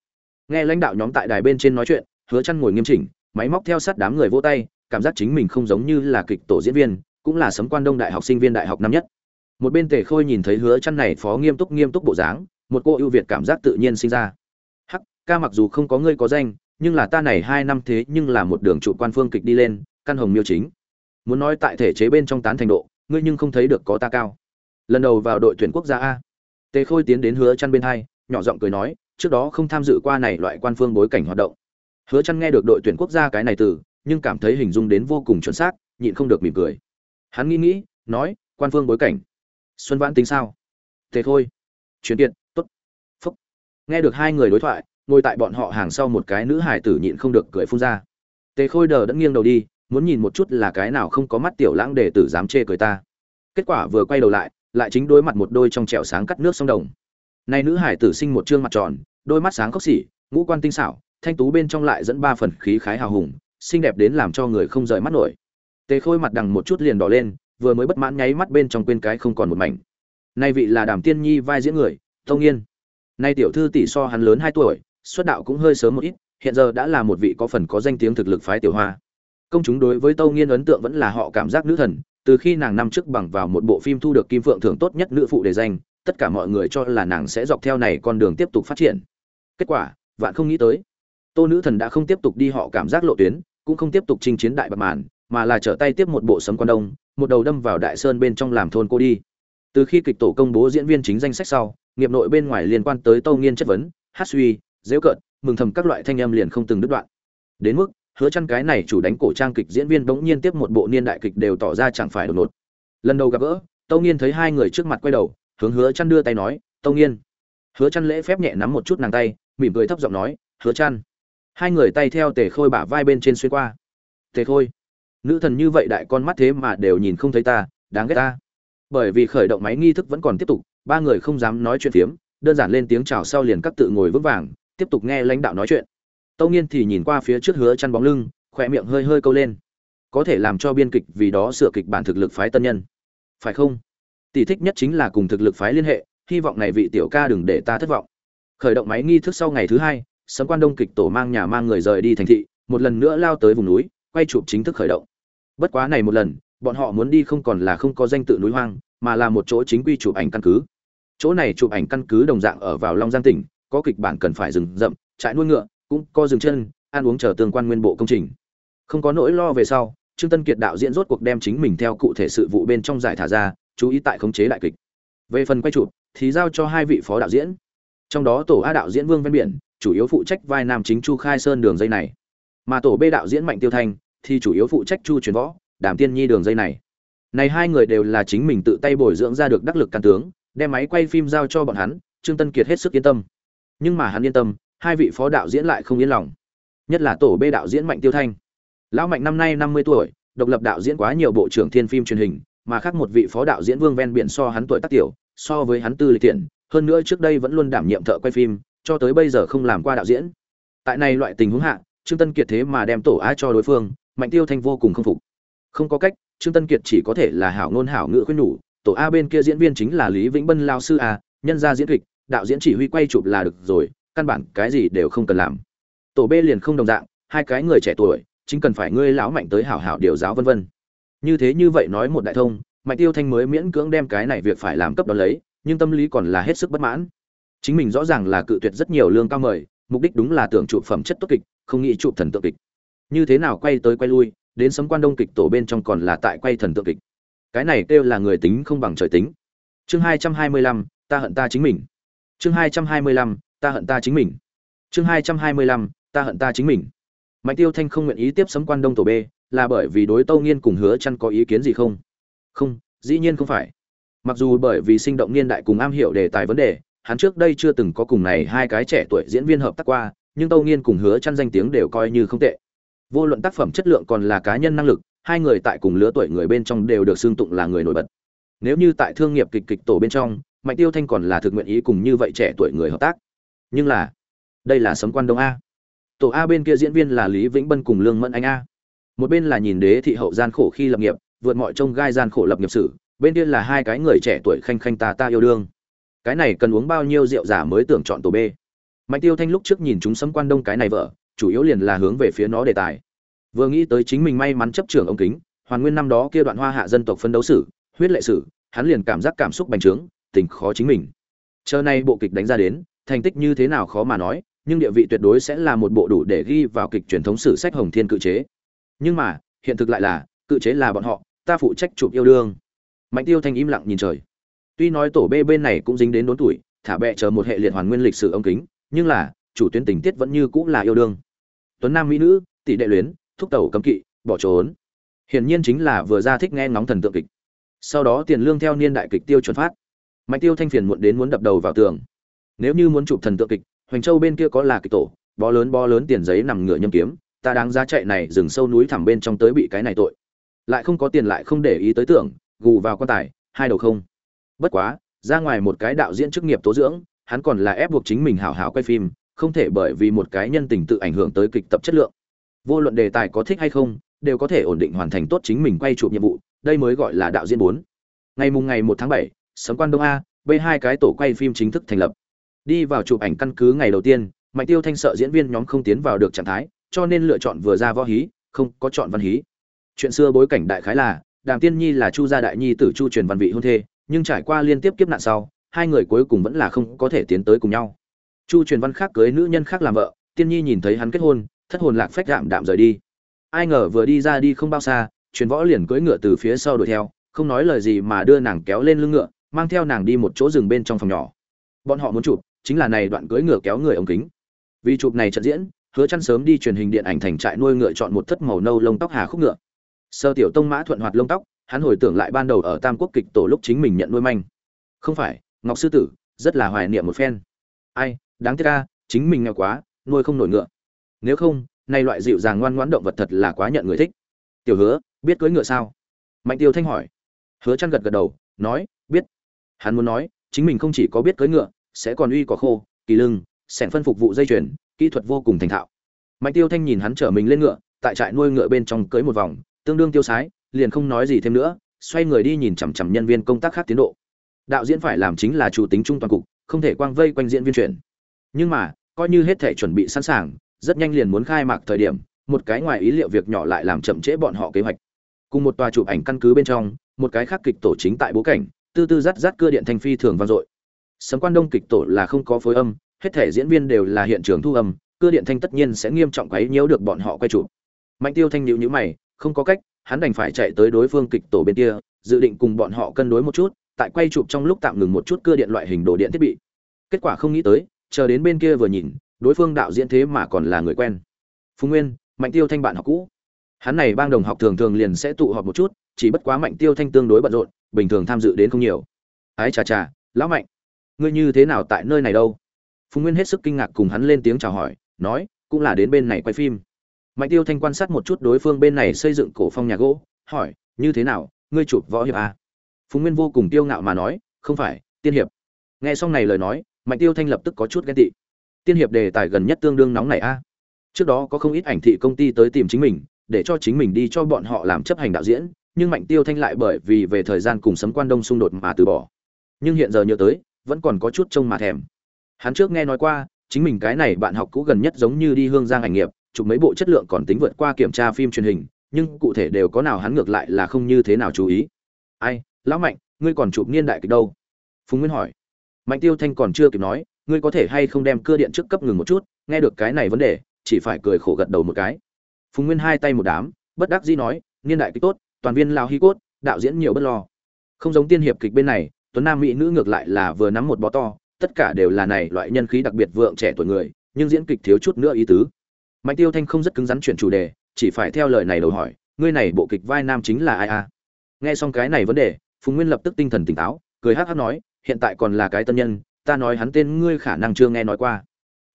Nghe lãnh đạo nhóm tại đài bên trên nói chuyện, hứa chăn ngồi nghiêm chỉnh, máy móc theo sát đám người vỗ tay, cảm giác chính mình không giống như là kịch tổ diễn viên, cũng là sấm quan đông đại học sinh viên đại học năm nhất. Một bên tề khôi nhìn thấy hứa chăn này phó nghiêm túc nghiêm túc bộ dáng, một cô ưu việt cảm giác tự nhiên sinh ra ca mặc dù không có ngươi có danh, nhưng là ta này hai năm thế nhưng là một đường trụ quan phương kịch đi lên, căn hồng miêu chính. Muốn nói tại thể chế bên trong tán thành độ, ngươi nhưng không thấy được có ta cao. Lần đầu vào đội tuyển quốc gia a. Tề khôi tiến đến hứa chăn bên hai, nhỏ giọng cười nói, trước đó không tham dự qua này loại quan phương bối cảnh hoạt động. Hứa chăn nghe được đội tuyển quốc gia cái này từ, nhưng cảm thấy hình dung đến vô cùng chuẩn xác, nhịn không được mỉm cười. Hắn nghĩ nghĩ, nói, quan phương bối cảnh. Xuân vãn tính sao? Tề khôi. Chuyển tiện, tốt. Phúc. Nghe được hai người đối thoại ngồi tại bọn họ hàng sau một cái nữ hải tử nhịn không được cười phun ra. Tề khôi đờ đẫn nghiêng đầu đi, muốn nhìn một chút là cái nào không có mắt tiểu lãng để tử dám chê cười ta. Kết quả vừa quay đầu lại lại chính đối mặt một đôi trong trẻo sáng cắt nước sông đồng. Này nữ hải tử sinh một trương mặt tròn, đôi mắt sáng khóc xỉ, ngũ quan tinh xảo, thanh tú bên trong lại dẫn ba phần khí khái hào hùng, xinh đẹp đến làm cho người không rời mắt nổi. Tề khôi mặt đằng một chút liền đỏ lên, vừa mới bất mãn nháy mắt bên trong quên cái không còn một mảnh. Nay vị là đàm tiên nhi vai diễn người, tông yên nay tiểu thư tỷ so hắn lớn hai tuổi xuất đạo cũng hơi sớm một ít, hiện giờ đã là một vị có phần có danh tiếng thực lực phái tiểu hoa. Công chúng đối với tâu nghiên ấn tượng vẫn là họ cảm giác nữ thần, từ khi nàng năm trước bằng vào một bộ phim thu được kim phượng thưởng tốt nhất nữ phụ đề danh, tất cả mọi người cho là nàng sẽ dọc theo này con đường tiếp tục phát triển. Kết quả, vạn không nghĩ tới, tô nữ thần đã không tiếp tục đi họ cảm giác lộ tuyến, cũng không tiếp tục chinh chiến đại bạc màn, mà là trở tay tiếp một bộ sấm quan đông, một đầu đâm vào đại sơn bên trong làm thôn cô đi. Từ khi kịch tổ công bố diễn viên chính danh sách sau, nghiệp nội bên ngoài liên quan tới tâu nghiên chất vấn, hát suy dễu cợt, mừng thầm các loại thanh âm liền không từng đứt đoạn. Đến mức, hứa chăn cái này chủ đánh cổ trang kịch diễn viên bỗng nhiên tiếp một bộ niên đại kịch đều tỏ ra chẳng phải đột ngột. Lần đầu gặp gỡ, tâu nghiên thấy hai người trước mặt quay đầu, hướng hứa chăn đưa tay nói, tâu nghiên. Hứa chăn lễ phép nhẹ nắm một chút nàng tay, mỉm cười thấp giọng nói, hứa chăn. Hai người tay theo tề khôi bả vai bên trên xuyên qua. Tề khôi. Nữ thần như vậy đại con mắt thế mà đều nhìn không thấy ta, đáng ghét ta. Bởi vì khởi động máy nghi thức vẫn còn tiếp tục, ba người không dám nói chuyện phiếm, đơn giản lên tiếng chào sau liền các tự ngồi vững vàng tiếp tục nghe lãnh đạo nói chuyện. Tâu nghiên thì nhìn qua phía trước hứa chăn bóng lưng, khỏe miệng hơi hơi câu lên. Có thể làm cho biên kịch vì đó sửa kịch bản thực lực phái tân nhân. Phải không? Tỷ thích nhất chính là cùng thực lực phái liên hệ, hy vọng này vị tiểu ca đừng để ta thất vọng. Khởi động máy nghi thức sau ngày thứ hai, sấm quan đông kịch tổ mang nhà mang người rời đi thành thị, một lần nữa lao tới vùng núi, quay chụp chính thức khởi động. Bất quá này một lần, bọn họ muốn đi không còn là không có danh tự núi hoang, mà là một chỗ chính quy chụp ảnh căn cứ. Chỗ này chụp ảnh căn cứ đồng dạng ở vào long giang tỉnh có kịch bản cần phải dừng rậm, trại nuôi ngựa, cũng có dừng chân, ăn uống chờ tương quan nguyên bộ công trình. Không có nỗi lo về sau, trương tân kiệt đạo diễn rốt cuộc đem chính mình theo cụ thể sự vụ bên trong giải thả ra, chú ý tại khống chế đại kịch. Về phần quay chụp, thì giao cho hai vị phó đạo diễn. Trong đó tổ a đạo diễn vương ven biển, chủ yếu phụ trách vai nam chính chu khai sơn đường dây này. Mà tổ b đạo diễn mạnh tiêu thanh, thì chủ yếu phụ trách chu truyền võ, đàm tiên nhi đường dây này. Này hai người đều là chính mình tự tay bồi dưỡng ra được đắc lực căn tướng, đem máy quay phim giao cho bọn hắn, trương tân kiệt hết sức yên tâm nhưng mà hắn yên tâm, hai vị phó đạo diễn lại không yên lòng. Nhất là tổ b đạo diễn mạnh tiêu thanh. Lão mạnh năm nay năm mươi tuổi, độc lập đạo diễn quá nhiều bộ trưởng thiên phim truyền hình, mà khác một vị phó đạo diễn vương ven biển so hắn tuổi tác tiểu, so với hắn tư lịch tiện, hơn nữa trước đây vẫn luôn đảm nhiệm thợ quay phim, cho tới bây giờ không làm qua đạo diễn. Tại này loại tình huống hạ, trương tân kiệt thế mà đem tổ a cho đối phương, mạnh tiêu thanh vô cùng không phục. Không có cách, trương tân kiệt chỉ có thể là hảo ngôn hảo ngữ khuyên nhủ, tổ a bên kia diễn viên chính là lý vĩnh bân lao sư a, nhân gia diễn kịch đạo diễn chỉ huy quay chụp là được rồi, căn bản cái gì đều không cần làm. Tổ b liền không đồng dạng, hai cái người trẻ tuổi, chính cần phải ngươi lão mạnh tới hảo hảo điều giáo vân vân. Như thế như vậy nói một đại thông, mạnh tiêu thanh mới miễn cưỡng đem cái này việc phải làm cấp đó lấy, nhưng tâm lý còn là hết sức bất mãn. Chính mình rõ ràng là cự tuyệt rất nhiều lương cao mời, mục đích đúng là tưởng chụp phẩm chất tốt kịch, không nghĩ chụp thần tượng kịch. Như thế nào quay tới quay lui, đến sấm quan đông kịch tổ bên trong còn là tại quay thần tượng kịch. Cái này kêu là người tính không bằng trời tính. Chương hai trăm hai mươi lăm, ta hận ta chính mình chương hai trăm hai mươi lăm, ta hận ta chính mình. Chương hai trăm hai mươi lăm, ta hận ta chính mình. Mạnh tiêu thanh không nguyện ý tiếp sấm quan đông tổ b, là bởi vì đối tâu nghiên cùng hứa chăn có ý kiến gì không? Không, dĩ nhiên không phải. Mặc dù bởi vì sinh động niên đại cùng am hiểu đề tài vấn đề, hắn trước đây chưa từng có cùng này hai cái trẻ tuổi diễn viên hợp tác qua, nhưng tâu nghiên cùng hứa chăn danh tiếng đều coi như không tệ. Vô luận tác phẩm chất lượng còn là cá nhân năng lực, hai người tại cùng lứa tuổi người bên trong đều được sương tụng là người nổi bật. Nếu như tại thương nghiệp kịch kịch tổ bên trong mạnh tiêu thanh còn là thực nguyện ý cùng như vậy trẻ tuổi người hợp tác. Nhưng là, đây là sấm quan đông a. Tổ a bên kia diễn viên là lý vĩnh bân cùng lương mẫn anh a. Một bên là nhìn đế thị hậu gian khổ khi lập nghiệp, vượt mọi trông gai gian khổ lập nghiệp sử, bên kia là hai cái người trẻ tuổi khanh khanh ta ta yêu đương. Cái này cần uống bao nhiêu rượu giả mới tưởng chọn tổ b? Mạnh tiêu thanh lúc trước nhìn chúng sấm quan đông cái này vợ, chủ yếu liền là hướng về phía nó đề tài. Vừa nghĩ tới chính mình may mắn chấp trưởng ông kính, hoàn nguyên năm đó kia đoạn hoa hạ dân tộc phân đấu sử, huyết lệ sử, hắn liền cảm giác cảm xúc bành trướng tình khó chính mình. Chờ nay bộ kịch đánh ra đến, thành tích như thế nào khó mà nói, nhưng địa vị tuyệt đối sẽ là một bộ đủ để ghi vào kịch truyền thống sử sách hồng thiên cự chế. Nhưng mà, hiện thực lại là, cự chế là bọn họ, ta phụ trách chụp yêu đương. Mạnh tiêu thanh im lặng nhìn trời. Tuy nói tổ b bên này cũng dính đến đốn tuổi, thả bẹ chờ một hệ liệt hoàn nguyên lịch sử ông kính, nhưng là, chủ tuyến tình tiết vẫn như cũng là yêu đương. Tuấn nam mỹ nữ, tỷ đệ luyến, thúc tẩu cấm kỵ, bỏ trốn. Hiển nhiên chính là vừa ra thích nghe ngóng thần tượng kịch. Sau đó tiền lương theo niên đại kịch tiêu chuẩn phát mạnh tiêu thanh phiền muộn đến muốn đập đầu vào tường. Nếu như muốn chụp thần tượng kịch, hoành châu bên kia có là kịch tổ, bó lớn bó lớn tiền giấy nằm ngửa nhâm kiếm, ta đáng giá chạy này dừng sâu núi thẳm bên trong tới bị cái này tội. Lại không có tiền lại không để ý tới tưởng, gù vào quan tài, hai đầu không. Bất quá, ra ngoài một cái đạo diễn chức nghiệp tố dưỡng, hắn còn là ép buộc chính mình hảo hảo quay phim, không thể bởi vì một cái nhân tình tự ảnh hưởng tới kịch tập chất lượng. Vô luận đề tài có thích hay không, đều có thể ổn định hoàn thành tốt chính mình quay chụp nhiệm vụ, đây mới gọi là đạo diễn bốn. Ngày mùng ngày một tháng bảy sấm quan đông a, b hai cái tổ quay phim chính thức thành lập. Đi vào chụp ảnh căn cứ ngày đầu tiên, mạnh tiêu thanh sợ diễn viên nhóm không tiến vào được trạng thái, cho nên lựa chọn vừa ra võ hí, không có chọn văn hí. Chuyện xưa bối cảnh đại khái là, đàm tiên nhi là chu gia đại nhi tử chu truyền văn vị hôn thê, nhưng trải qua liên tiếp kiếp nạn sau, hai người cuối cùng vẫn là không có thể tiến tới cùng nhau. Chu truyền văn khác cưới nữ nhân khác làm vợ, tiên nhi nhìn thấy hắn kết hôn, thất hồn lạc phách đạm đạm rời đi. Ai ngờ vừa đi ra đi không bao xa, truyền võ liền cưỡi ngựa từ phía sau đuổi theo, không nói lời gì mà đưa nàng kéo lên lưng ngựa mang theo nàng đi một chỗ rừng bên trong phòng nhỏ. Bọn họ muốn chụp chính là này đoạn cưỡi ngựa kéo người ống kính. Vì chụp này trận diễn hứa chăn sớm đi truyền hình điện ảnh thành trại nuôi ngựa chọn một thất màu nâu lông tóc hà khúc ngựa. Sơ tiểu tông mã thuận hoạt lông tóc hắn hồi tưởng lại ban đầu ở tam quốc kịch tổ lúc chính mình nhận nuôi manh. Không phải ngọc sư tử rất là hoài niệm một phen. Ai đáng tiếc a, chính mình nghèo quá nuôi không nổi ngựa. Nếu không nay loại dịu dàng ngoan ngoãn động vật thật là quá nhận người thích. Tiểu hứa biết cưỡi ngựa sao? Mạnh tiêu thanh hỏi. Hứa chăn gật gật đầu nói biết hắn muốn nói, chính mình không chỉ có biết cưỡi ngựa, sẽ còn uy cỏ khô, kỳ lưng sẻn phân phục vụ dây chuyền, kỹ thuật vô cùng thành thạo. Mạnh tiêu thanh nhìn hắn chở mình lên ngựa, tại trại nuôi ngựa bên trong cưới một vòng, tương đương tiêu sái, liền không nói gì thêm nữa, xoay người đi nhìn chằm chằm nhân viên công tác khác tiến độ. Đạo diễn phải làm chính là chủ tính trung toàn cục, không thể quang vây quanh diễn viên chuyển. Nhưng mà, coi như hết thể chuẩn bị sẵn sàng, rất nhanh liền muốn khai mạc thời điểm, một cái ngoài ý liệu việc nhỏ lại làm chậm trễ bọn họ kế hoạch. Cùng một tòa chụp ảnh căn cứ bên trong, một cái khác kịch tổ chính tại bố cảnh tư tư rát rát cưa điện thanh phi thường vang dội. Sấm quan đông kịch tổ là không có phối âm, hết thể diễn viên đều là hiện trường thu âm, cưa điện thanh tất nhiên sẽ nghiêm trọng quấy nhiễu được bọn họ quay chụp. Mạnh tiêu thanh nhíu nhữ mày, không có cách, hắn đành phải chạy tới đối phương kịch tổ bên kia, dự định cùng bọn họ cân đối một chút, tại quay chụp trong lúc tạm ngừng một chút cưa điện loại hình đồ điện thiết bị. Kết quả không nghĩ tới, chờ đến bên kia vừa nhìn, đối phương đạo diễn thế mà còn là người quen. Phú nguyên, mạnh tiêu thanh bạn học cũ. Hắn này bang đồng học thường thường liền sẽ tụ họp một chút chỉ bất quá mạnh tiêu thanh tương đối bận rộn, bình thường tham dự đến không nhiều. Ái chà chà, lão mạnh, ngươi như thế nào tại nơi này đâu? Phùng nguyên hết sức kinh ngạc cùng hắn lên tiếng chào hỏi, nói, cũng là đến bên này quay phim. Mạnh tiêu thanh quan sát một chút đối phương bên này xây dựng cổ phong nhà gỗ, hỏi, như thế nào, ngươi chụp võ hiệp à? phùng nguyên vô cùng tiêu ngạo mà nói, không phải, tiên hiệp. Nghe xong này lời nói, mạnh tiêu thanh lập tức có chút ghen tị. Tiên hiệp đề tài gần nhất tương đương nóng này a trước đó có không ít ảnh thị công ty tới tìm chính mình, để cho chính mình đi cho bọn họ làm chấp hành đạo diễn nhưng mạnh tiêu thanh lại bởi vì về thời gian cùng sấm quan đông xung đột mà từ bỏ. Nhưng hiện giờ nhớ tới, vẫn còn có chút trông mà thèm. Hắn trước nghe nói qua, chính mình cái này bạn học cũ gần nhất giống như đi hương giang ảnh nghiệp, chụp mấy bộ chất lượng còn tính vượt qua kiểm tra phim truyền hình, nhưng cụ thể đều có nào hắn ngược lại là không như thế nào chú ý. Ai, lão mạnh, ngươi còn chụp niên đại kịch đâu? Phùng nguyên hỏi. Mạnh tiêu thanh còn chưa kịp nói, ngươi có thể hay không đem cưa điện trước cấp ngừng một chút, nghe được cái này vấn đề, chỉ phải cười khổ gật đầu một cái. Phùng nguyên hai tay một đám, bất đắc dĩ nói, niên đại kịch tốt toàn viên lao hi cốt đạo diễn nhiều bất lo. Không giống tiên hiệp kịch bên này, tuấn nam mỹ nữ ngược lại là vừa nắm một bó to, tất cả đều là này loại nhân khí đặc biệt vượng trẻ tuổi người, nhưng diễn kịch thiếu chút nữa ý tứ. Mạnh tiêu thanh không rất cứng rắn chuyển chủ đề, chỉ phải theo lời này đầu hỏi, ngươi này bộ kịch vai nam chính là ai a à? nghe xong cái này vấn đề phùng nguyên lập tức tinh thần tỉnh táo, cười hắc hắc nói, hiện tại còn là cái tân nhân, ta nói hắn tên ngươi khả năng chưa nghe nói qua.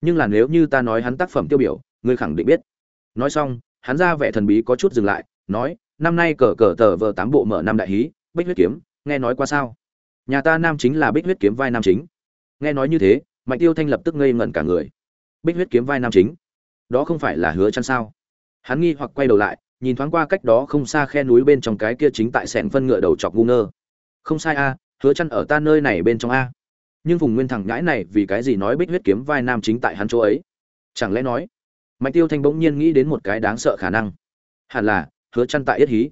Nhưng là nếu như ta nói hắn tác phẩm tiêu biểu, ngươi khẳng định biết. Nói xong, hắn ra vẻ thần bí có chút dừng lại, nói năm nay cờ cờ tờ vờ tám bộ mở năm đại hí, bích huyết kiếm, nghe nói qua sao? Nhà ta nam chính là bích huyết kiếm vai nam chính. Nghe nói như thế, mạnh tiêu thanh lập tức ngây ngẩn cả người. Bích huyết kiếm vai nam chính? Đó không phải là hứa chăn sao? Hắn nghi hoặc quay đầu lại, nhìn thoáng qua cách đó không xa khe núi bên trong cái kia chính tại sẹn phân ngựa đầu chọc ngu ngơ. Không sai a, hứa chăn ở ta nơi này bên trong a. Nhưng vùng nguyên thẳng ngãi này vì cái gì nói bích huyết kiếm vai nam chính tại hắn chỗ ấy? Chẳng lẽ nói, mạnh tiêu thanh bỗng nhiên nghĩ đến một cái đáng sợ khả năng. Hẳn là hứa chăn tại yết hí.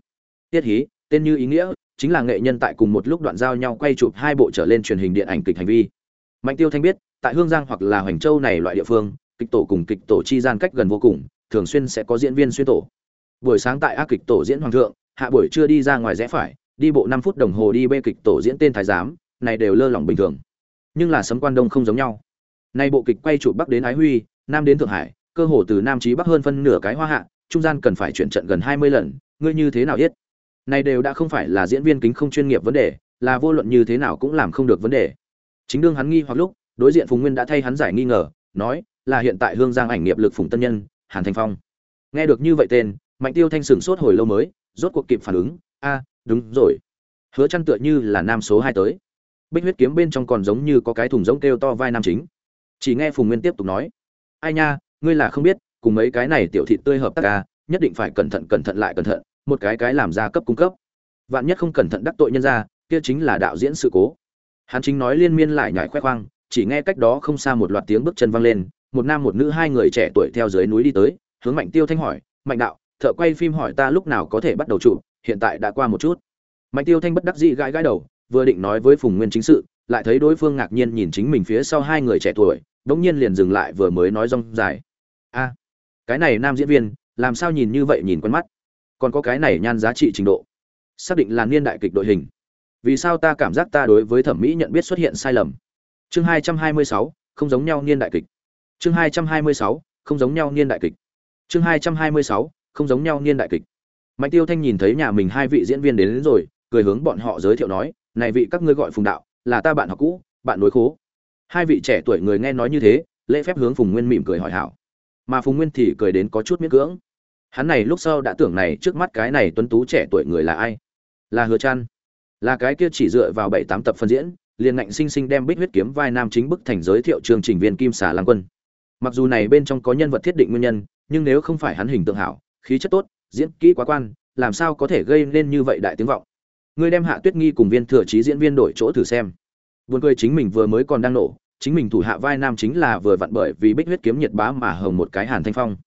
Yết hí, tên như ý nghĩa, chính là nghệ nhân tại cùng một lúc đoạn giao nhau quay chụp hai bộ trở lên truyền hình điện ảnh kịch hành vi. Mạnh tiêu thanh biết, tại hương giang hoặc là hoành châu này loại địa phương, kịch tổ cùng kịch tổ chi gian cách gần vô cùng, thường xuyên sẽ có diễn viên xuyên tổ. Buổi sáng tại ác kịch tổ diễn hoàng thượng, hạ buổi trưa đi ra ngoài rẽ phải, đi bộ năm phút đồng hồ đi bê kịch tổ diễn tên thái giám, này đều lơ lỏng bình thường. Nhưng là sấm quan đông không giống nhau. Nay bộ kịch quay chụp bắc đến ái huy, nam đến thượng hải, cơ hồ từ nam chí bắc hơn phân nửa cái hoa hạ trung gian cần phải chuyển trận gần hai mươi lần, ngươi như thế nào biết? Này đều đã không phải là diễn viên kính không chuyên nghiệp vấn đề, là vô luận như thế nào cũng làm không được vấn đề. Chính đương hắn nghi hoặc lúc, đối diện phùng nguyên đã thay hắn giải nghi ngờ, nói, là hiện tại hương giang ảnh nghiệp lực phùng tân nhân, hàn thanh phong. Nghe được như vậy tên, mạnh tiêu thanh sửng sốt hồi lâu mới, rốt cuộc kịp phản ứng, a, đúng rồi. Hứa chân tựa như là nam số hai tới. Bích huyết kiếm bên trong còn giống như có cái thùng giống kêu to vai nam chính. Chỉ nghe phùng nguyên tiếp tục nói, ai nha, ngươi là không biết cùng mấy cái này tiểu thị tươi hợp tác ca, nhất định phải cẩn thận cẩn thận lại cẩn thận, một cái cái làm ra cấp cung cấp. Vạn nhất không cẩn thận đắc tội nhân ra, kia chính là đạo diễn sự cố. Hắn chính nói liên miên lại nhảy khoe khoang, chỉ nghe cách đó không xa một loạt tiếng bước chân vang lên, một nam một nữ hai người trẻ tuổi theo dưới núi đi tới, hướng mạnh tiêu thanh hỏi, mạnh đạo, thợ quay phim hỏi ta lúc nào có thể bắt đầu chụp, hiện tại đã qua một chút. Mạnh tiêu thanh bất đắc dĩ gãi gãi đầu, vừa định nói với phùng nguyên chính sự, lại thấy đối phương ngạc nhiên nhìn chính mình phía sau hai người trẻ tuổi đống nhiên liền dừng lại vừa mới nói rong dài cái này nam diễn viên làm sao nhìn như vậy nhìn quen mắt? Còn có cái này nhan giá trị trình độ. Xác định là niên đại kịch đội hình. Vì sao ta cảm giác ta đối với thẩm mỹ nhận biết xuất hiện sai lầm? Chương hai trăm hai mươi sáu không giống nhau niên đại kịch. Chương hai trăm hai mươi sáu không giống nhau niên đại kịch. Chương hai trăm hai mươi sáu không giống nhau niên đại kịch. Mạnh tiêu thanh nhìn thấy nhà mình hai vị diễn viên đến, đến rồi cười hướng bọn họ giới thiệu nói này vị các ngươi gọi phùng đạo là ta bạn học cũ bạn nối khố. Hai vị trẻ tuổi người nghe nói như thế lễ phép hướng phùng nguyên mỉm cười hỏi hảo mà phùng nguyên thì cười đến có chút miễn cưỡng. Hắn này lúc sau đã tưởng này trước mắt cái này tuấn tú trẻ tuổi người là ai? Là hứa trăn. Là cái kia chỉ dựa vào bảy tám tập phân diễn, liền ngạnh sinh sinh đem bích huyết kiếm vai nam chính bức thành giới thiệu chương trình viên kim xà lang quân. Mặc dù này bên trong có nhân vật thiết định nguyên nhân, nhưng nếu không phải hắn hình tượng hảo, khí chất tốt, diễn kỹ quá quan, làm sao có thể gây nên như vậy đại tiếng vọng? Ngươi đem hạ tuyết nghi cùng viên thừa trí diễn viên đổi chỗ thử xem. Buồn cười chính mình vừa mới còn đang nổ chính mình thủ hạ vai nam chính là vừa vặn bởi vì bích huyết kiếm nhiệt bá mà hồng một cái hàn thanh phong.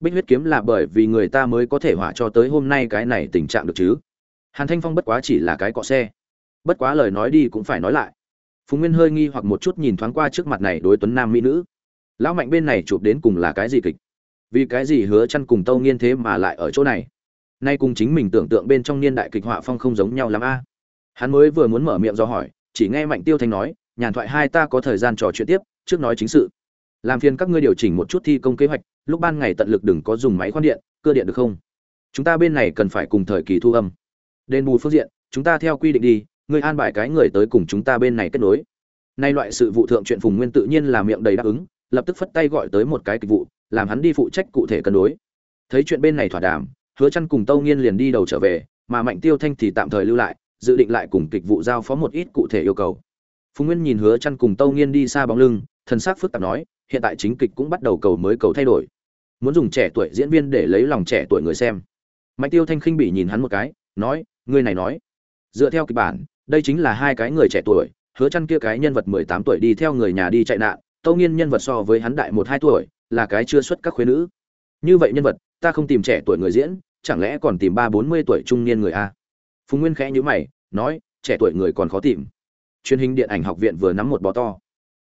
Bích huyết kiếm là bởi vì người ta mới có thể hỏa cho tới hôm nay cái này tình trạng được chứ. Hàn thanh phong bất quá chỉ là cái cọ xe. Bất quá lời nói đi cũng phải nói lại. Phùng nguyên hơi nghi hoặc một chút nhìn thoáng qua trước mặt này đối tuấn nam mỹ nữ. Lão mạnh bên này chụp đến cùng là cái gì kịch? Vì cái gì hứa chăn cùng tâu nghiên thế mà lại ở chỗ này? Nay cùng chính mình tưởng tượng bên trong niên đại kịch họa phong không giống nhau lắm a. Hắn mới vừa muốn mở miệng do hỏi, chỉ nghe mạnh tiêu thanh nói nhàn thoại hai ta có thời gian trò chuyện tiếp, trước nói chính sự. Làm phiền các ngươi điều chỉnh một chút thi công kế hoạch, lúc ban ngày tận lực đừng có dùng máy khoan điện cơ điện được không? Chúng ta bên này cần phải cùng thời kỳ thu âm. Đền bù phương diện, chúng ta theo quy định đi, ngươi an bài cái người tới cùng chúng ta bên này kết nối. Nay loại sự vụ thượng chuyện phùng nguyên tự nhiên là miệng đầy đáp ứng, lập tức phất tay gọi tới một cái kịch vụ, làm hắn đi phụ trách cụ thể cân đối. Thấy chuyện bên này thỏa đàm, hứa chăn cùng tâu nghiên liền đi đầu trở về, mà mạnh tiêu thanh thì tạm thời lưu lại, dự định lại cùng kịch vụ giao phó một ít cụ thể yêu cầu phùng nguyên nhìn hứa chăn cùng tâu nghiên đi xa bóng lưng, thần sắc phức tạp nói, hiện tại chính kịch cũng bắt đầu cầu mới cầu thay đổi. Muốn dùng trẻ tuổi diễn viên để lấy lòng trẻ tuổi người xem. Mạnh tiêu thanh khinh bị nhìn hắn một cái, nói, ngươi này nói. Dựa theo kịch bản, đây chính là hai cái người trẻ tuổi, hứa chăn kia cái nhân vật 18 tuổi đi theo người nhà đi chạy nạn, tâu nghiên nhân vật so với hắn đại một hai tuổi, là cái chưa xuất các khuê nữ. Như vậy nhân vật, ta không tìm trẻ tuổi người diễn, chẳng lẽ còn tìm ba bốn mươi tuổi trung niên người a phùng nguyên khẽ nhíu mày, nói, trẻ tuổi người còn khó tìm truyền hình điện ảnh học viện vừa nắm một bó to.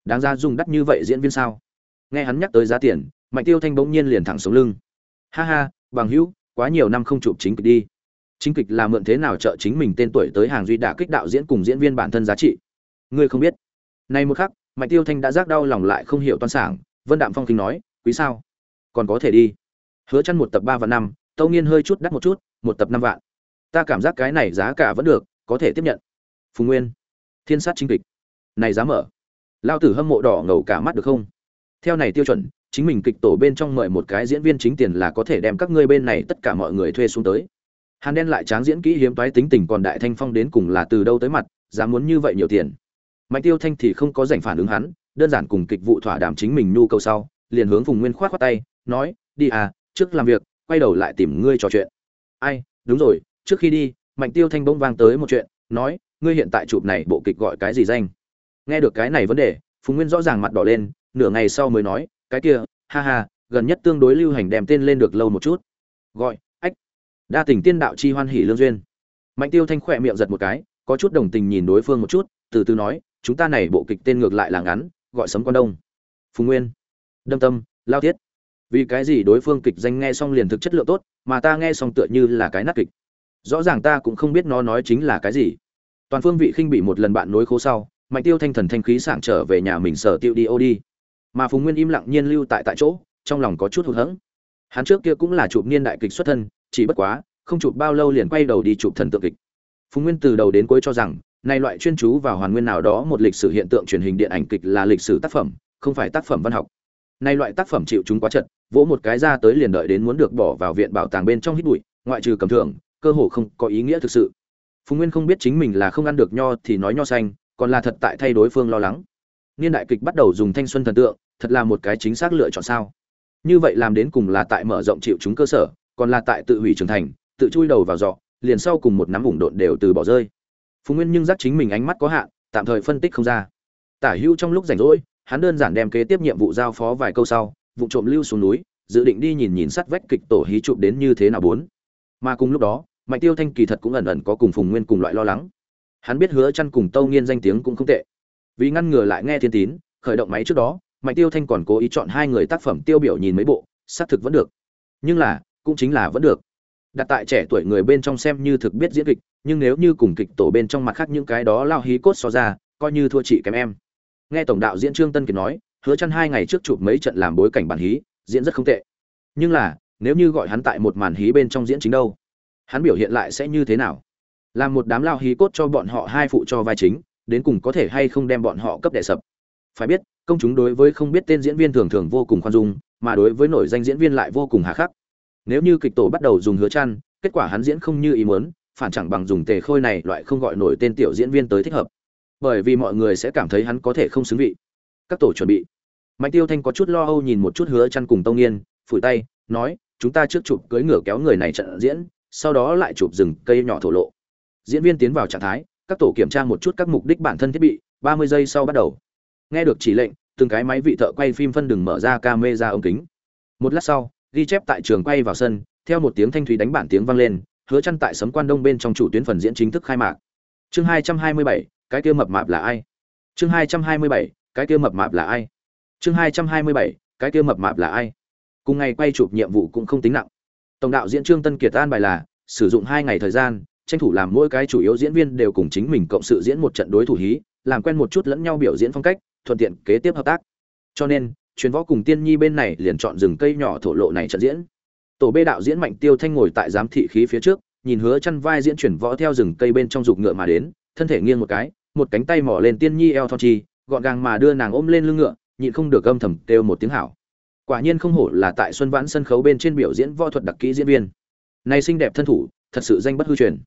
Đáng ra dùng đắt như vậy diễn viên sao? Nghe hắn nhắc tới giá tiền, mạnh tiêu thanh bỗng nhiên liền thẳng sống lưng. Ha ha, bằng hữu, quá nhiều năm không chụp chính kịch đi. Chính kịch là mượn thế nào trợ chính mình tên tuổi tới hàng duy đả kích đạo diễn cùng diễn viên bản thân giá trị? Ngươi không biết. Nay một khắc, mạnh tiêu thanh đã giác đau lòng lại không hiểu toan sảng, vân đạm phong kinh nói, quý sao? Còn có thể đi. Hứa chăn một tập ba và năm, tâu nghiên hơi chút đắt một chút, một tập năm vạn. Ta cảm giác cái này giá cả vẫn được, có thể tiếp nhận. Phùng nguyên thiên sát chính kịch. Này dám mở. Lao tử hâm mộ đỏ ngầu cả mắt được không? Theo này tiêu chuẩn, chính mình kịch tổ bên trong mời một cái diễn viên chính tiền là có thể đem các ngươi bên này tất cả mọi người thuê xuống tới. Hàn đen lại tráng diễn kỹ hiếm toái tính tình còn đại thanh phong đến cùng là từ đâu tới mặt, dám muốn như vậy nhiều tiền. Mạnh tiêu thanh thì không có dành phản ứng hắn, đơn giản cùng kịch vụ thỏa đàm chính mình nhu cầu sau, liền hướng phùng nguyên khoát khoát tay, nói, đi à trước làm việc, quay đầu lại tìm ngươi trò chuyện. Ai, đúng rồi, trước khi đi, mạnh tiêu thanh bỗng vang tới một chuyện, nói ngươi hiện tại chụp này bộ kịch gọi cái gì danh? Nghe được cái này vấn đề, phùng nguyên rõ ràng mặt đỏ lên, nửa ngày sau mới nói, cái kia, ha ha, gần nhất tương đối lưu hành đem tên lên được lâu một chút. Gọi, ách. Đa tình tiên đạo chi hoan hỉ lương duyên. Mạnh tiêu thanh khỏe miệng giật một cái, có chút đồng tình nhìn đối phương một chút, từ từ nói, chúng ta này bộ kịch tên ngược lại là ngắn, gọi sấm quan đông. Phùng nguyên. Đâm tâm, lao thiết. Vì cái gì đối phương kịch danh nghe xong liền thực chất lượng tốt, mà ta nghe xong tựa như là cái nát kịch. Rõ ràng ta cũng không biết nó nói chính là cái gì toàn phương vị khinh bị một lần bạn nối khố sau, mạnh tiêu thanh thần thanh khí sảng trở về nhà mình sở tiêu đi ô đi. Mà phùng nguyên im lặng nhiên lưu tại tại chỗ, trong lòng có chút hụt hẫng. Hắn trước kia cũng là chụp niên đại kịch xuất thân, chỉ bất quá, không chụp bao lâu liền quay đầu đi chụp thần tượng kịch. Phùng nguyên từ đầu đến cuối cho rằng nay loại chuyên chú vào hoàn nguyên nào đó một lịch sử hiện tượng truyền hình điện ảnh kịch là lịch sử tác phẩm, không phải tác phẩm văn học. Nay loại tác phẩm chịu chúng quá chật, vỗ một cái ra tới liền đợi đến muốn được bỏ vào viện bảo tàng bên trong hít bụi, ngoại trừ cầm thưởng, cơ hồ không có ý nghĩa thực sự phùng nguyên không biết chính mình là không ăn được nho thì nói nho xanh, còn là thật tại thay đối phương lo lắng. Niên đại kịch bắt đầu dùng thanh xuân thần tượng, thật là một cái chính xác lựa chọn sao. Như vậy làm đến cùng là tại mở rộng chịu chúng cơ sở, còn là tại tự hủy trưởng thành, tự chui đầu vào dọ, liền sau cùng một nắm ủng độn đều từ bỏ rơi. Phùng nguyên nhưng giác chính mình ánh mắt có hạn, tạm thời phân tích không ra. Tả hữu trong lúc rảnh rỗi, hắn đơn giản đem kế tiếp nhiệm vụ giao phó vài câu sau, vụ trộm lưu xuống núi, dự định đi nhìn nhìn sắt vách kịch tổ hí chụp đến như thế nào bốn. Mà cùng lúc đó mạnh tiêu thanh kỳ thật cũng ẩn ẩn có cùng phùng nguyên cùng loại lo lắng. Hắn biết hứa chăn cùng tâu nghiên danh tiếng cũng không tệ. Vì ngăn ngừa lại nghe thiên tín, khởi động máy trước đó, mạnh tiêu thanh còn cố ý chọn hai người tác phẩm tiêu biểu nhìn mấy bộ, xác thực vẫn được. Nhưng là, cũng chính là vẫn được. Đặt tại trẻ tuổi người bên trong xem như thực biết diễn kịch, nhưng nếu như cùng kịch tổ bên trong mặt khác những cái đó lao hí cốt so ra, coi như thua chị kém em. Nghe tổng đạo diễn trương tân kiệt nói, hứa chăn hai ngày trước chụp mấy trận làm bối cảnh bản hí, diễn rất không tệ. Nhưng là, nếu như gọi hắn tại một màn hí bên trong diễn chính đâu? Hắn biểu hiện lại sẽ như thế nào? Làm một đám lao hí cốt cho bọn họ hai phụ cho vai chính, đến cùng có thể hay không đem bọn họ cấp đệ sập? Phải biết, công chúng đối với không biết tên diễn viên thường thường vô cùng khoan dung, mà đối với nổi danh diễn viên lại vô cùng hà khắc. Nếu như kịch tổ bắt đầu dùng hứa chăn, kết quả hắn diễn không như ý muốn, phản chẳng bằng dùng tề khôi này loại không gọi nổi tên tiểu diễn viên tới thích hợp. Bởi vì mọi người sẽ cảm thấy hắn có thể không xứng vị. Các tổ chuẩn bị. Mạnh tiêu thanh có chút lo âu nhìn một chút hứa chăn cùng tông nghiên, phủi tay, nói, chúng ta trước chụp cưới ngựa kéo người này trận diễn sau đó lại chụp rừng cây nhỏ thổ lộ. Diễn viên tiến vào trạng thái các tổ kiểm tra một chút các mục đích bản thân thiết bị 30 giây sau bắt đầu. Nghe được chỉ lệnh từng cái máy vị thợ quay phim phân đừng mở ra camera ống kính. Một lát sau ghi chép tại trường quay vào sân theo một tiếng thanh thúy đánh bản tiếng vang lên hứa chăn tại sấm quan đông bên trong chủ tuyến phần diễn chính thức khai mạc. Chương 227, cái kia mập mạp là ai? Chương 227, cái kia mập mạp là ai? Chương 227, cái kia mập mạp là ai? Cùng ngày quay chụp nhiệm vụ cũng không tính nặng tổng đạo diễn trương tân kiệt an bài là, sử dụng hai ngày thời gian, tranh thủ làm mỗi cái chủ yếu diễn viên đều cùng chính mình cộng sự diễn một trận đối thủ hí, làm quen một chút lẫn nhau biểu diễn phong cách, thuận tiện kế tiếp hợp tác. Cho nên, truyền võ cùng tiên nhi bên này liền chọn rừng cây nhỏ thổ lộ này trận diễn. Tổ bê đạo diễn mạnh tiêu thanh ngồi tại giám thị khí phía trước, nhìn hứa chăn vai diễn chuyển võ theo rừng cây bên trong dục ngựa mà đến, thân thể nghiêng một cái, một cánh tay mỏ lên tiên nhi eo thon chi, gọn gàng mà đưa nàng ôm lên lưng ngựa, nhịn không được âm thầm kêu một tiếng hảo quả nhiên không hổ là tại xuân vãn sân khấu bên trên biểu diễn võ thuật đặc kỹ diễn viên. Này xinh đẹp thân thủ, thật sự danh bất hư truyền.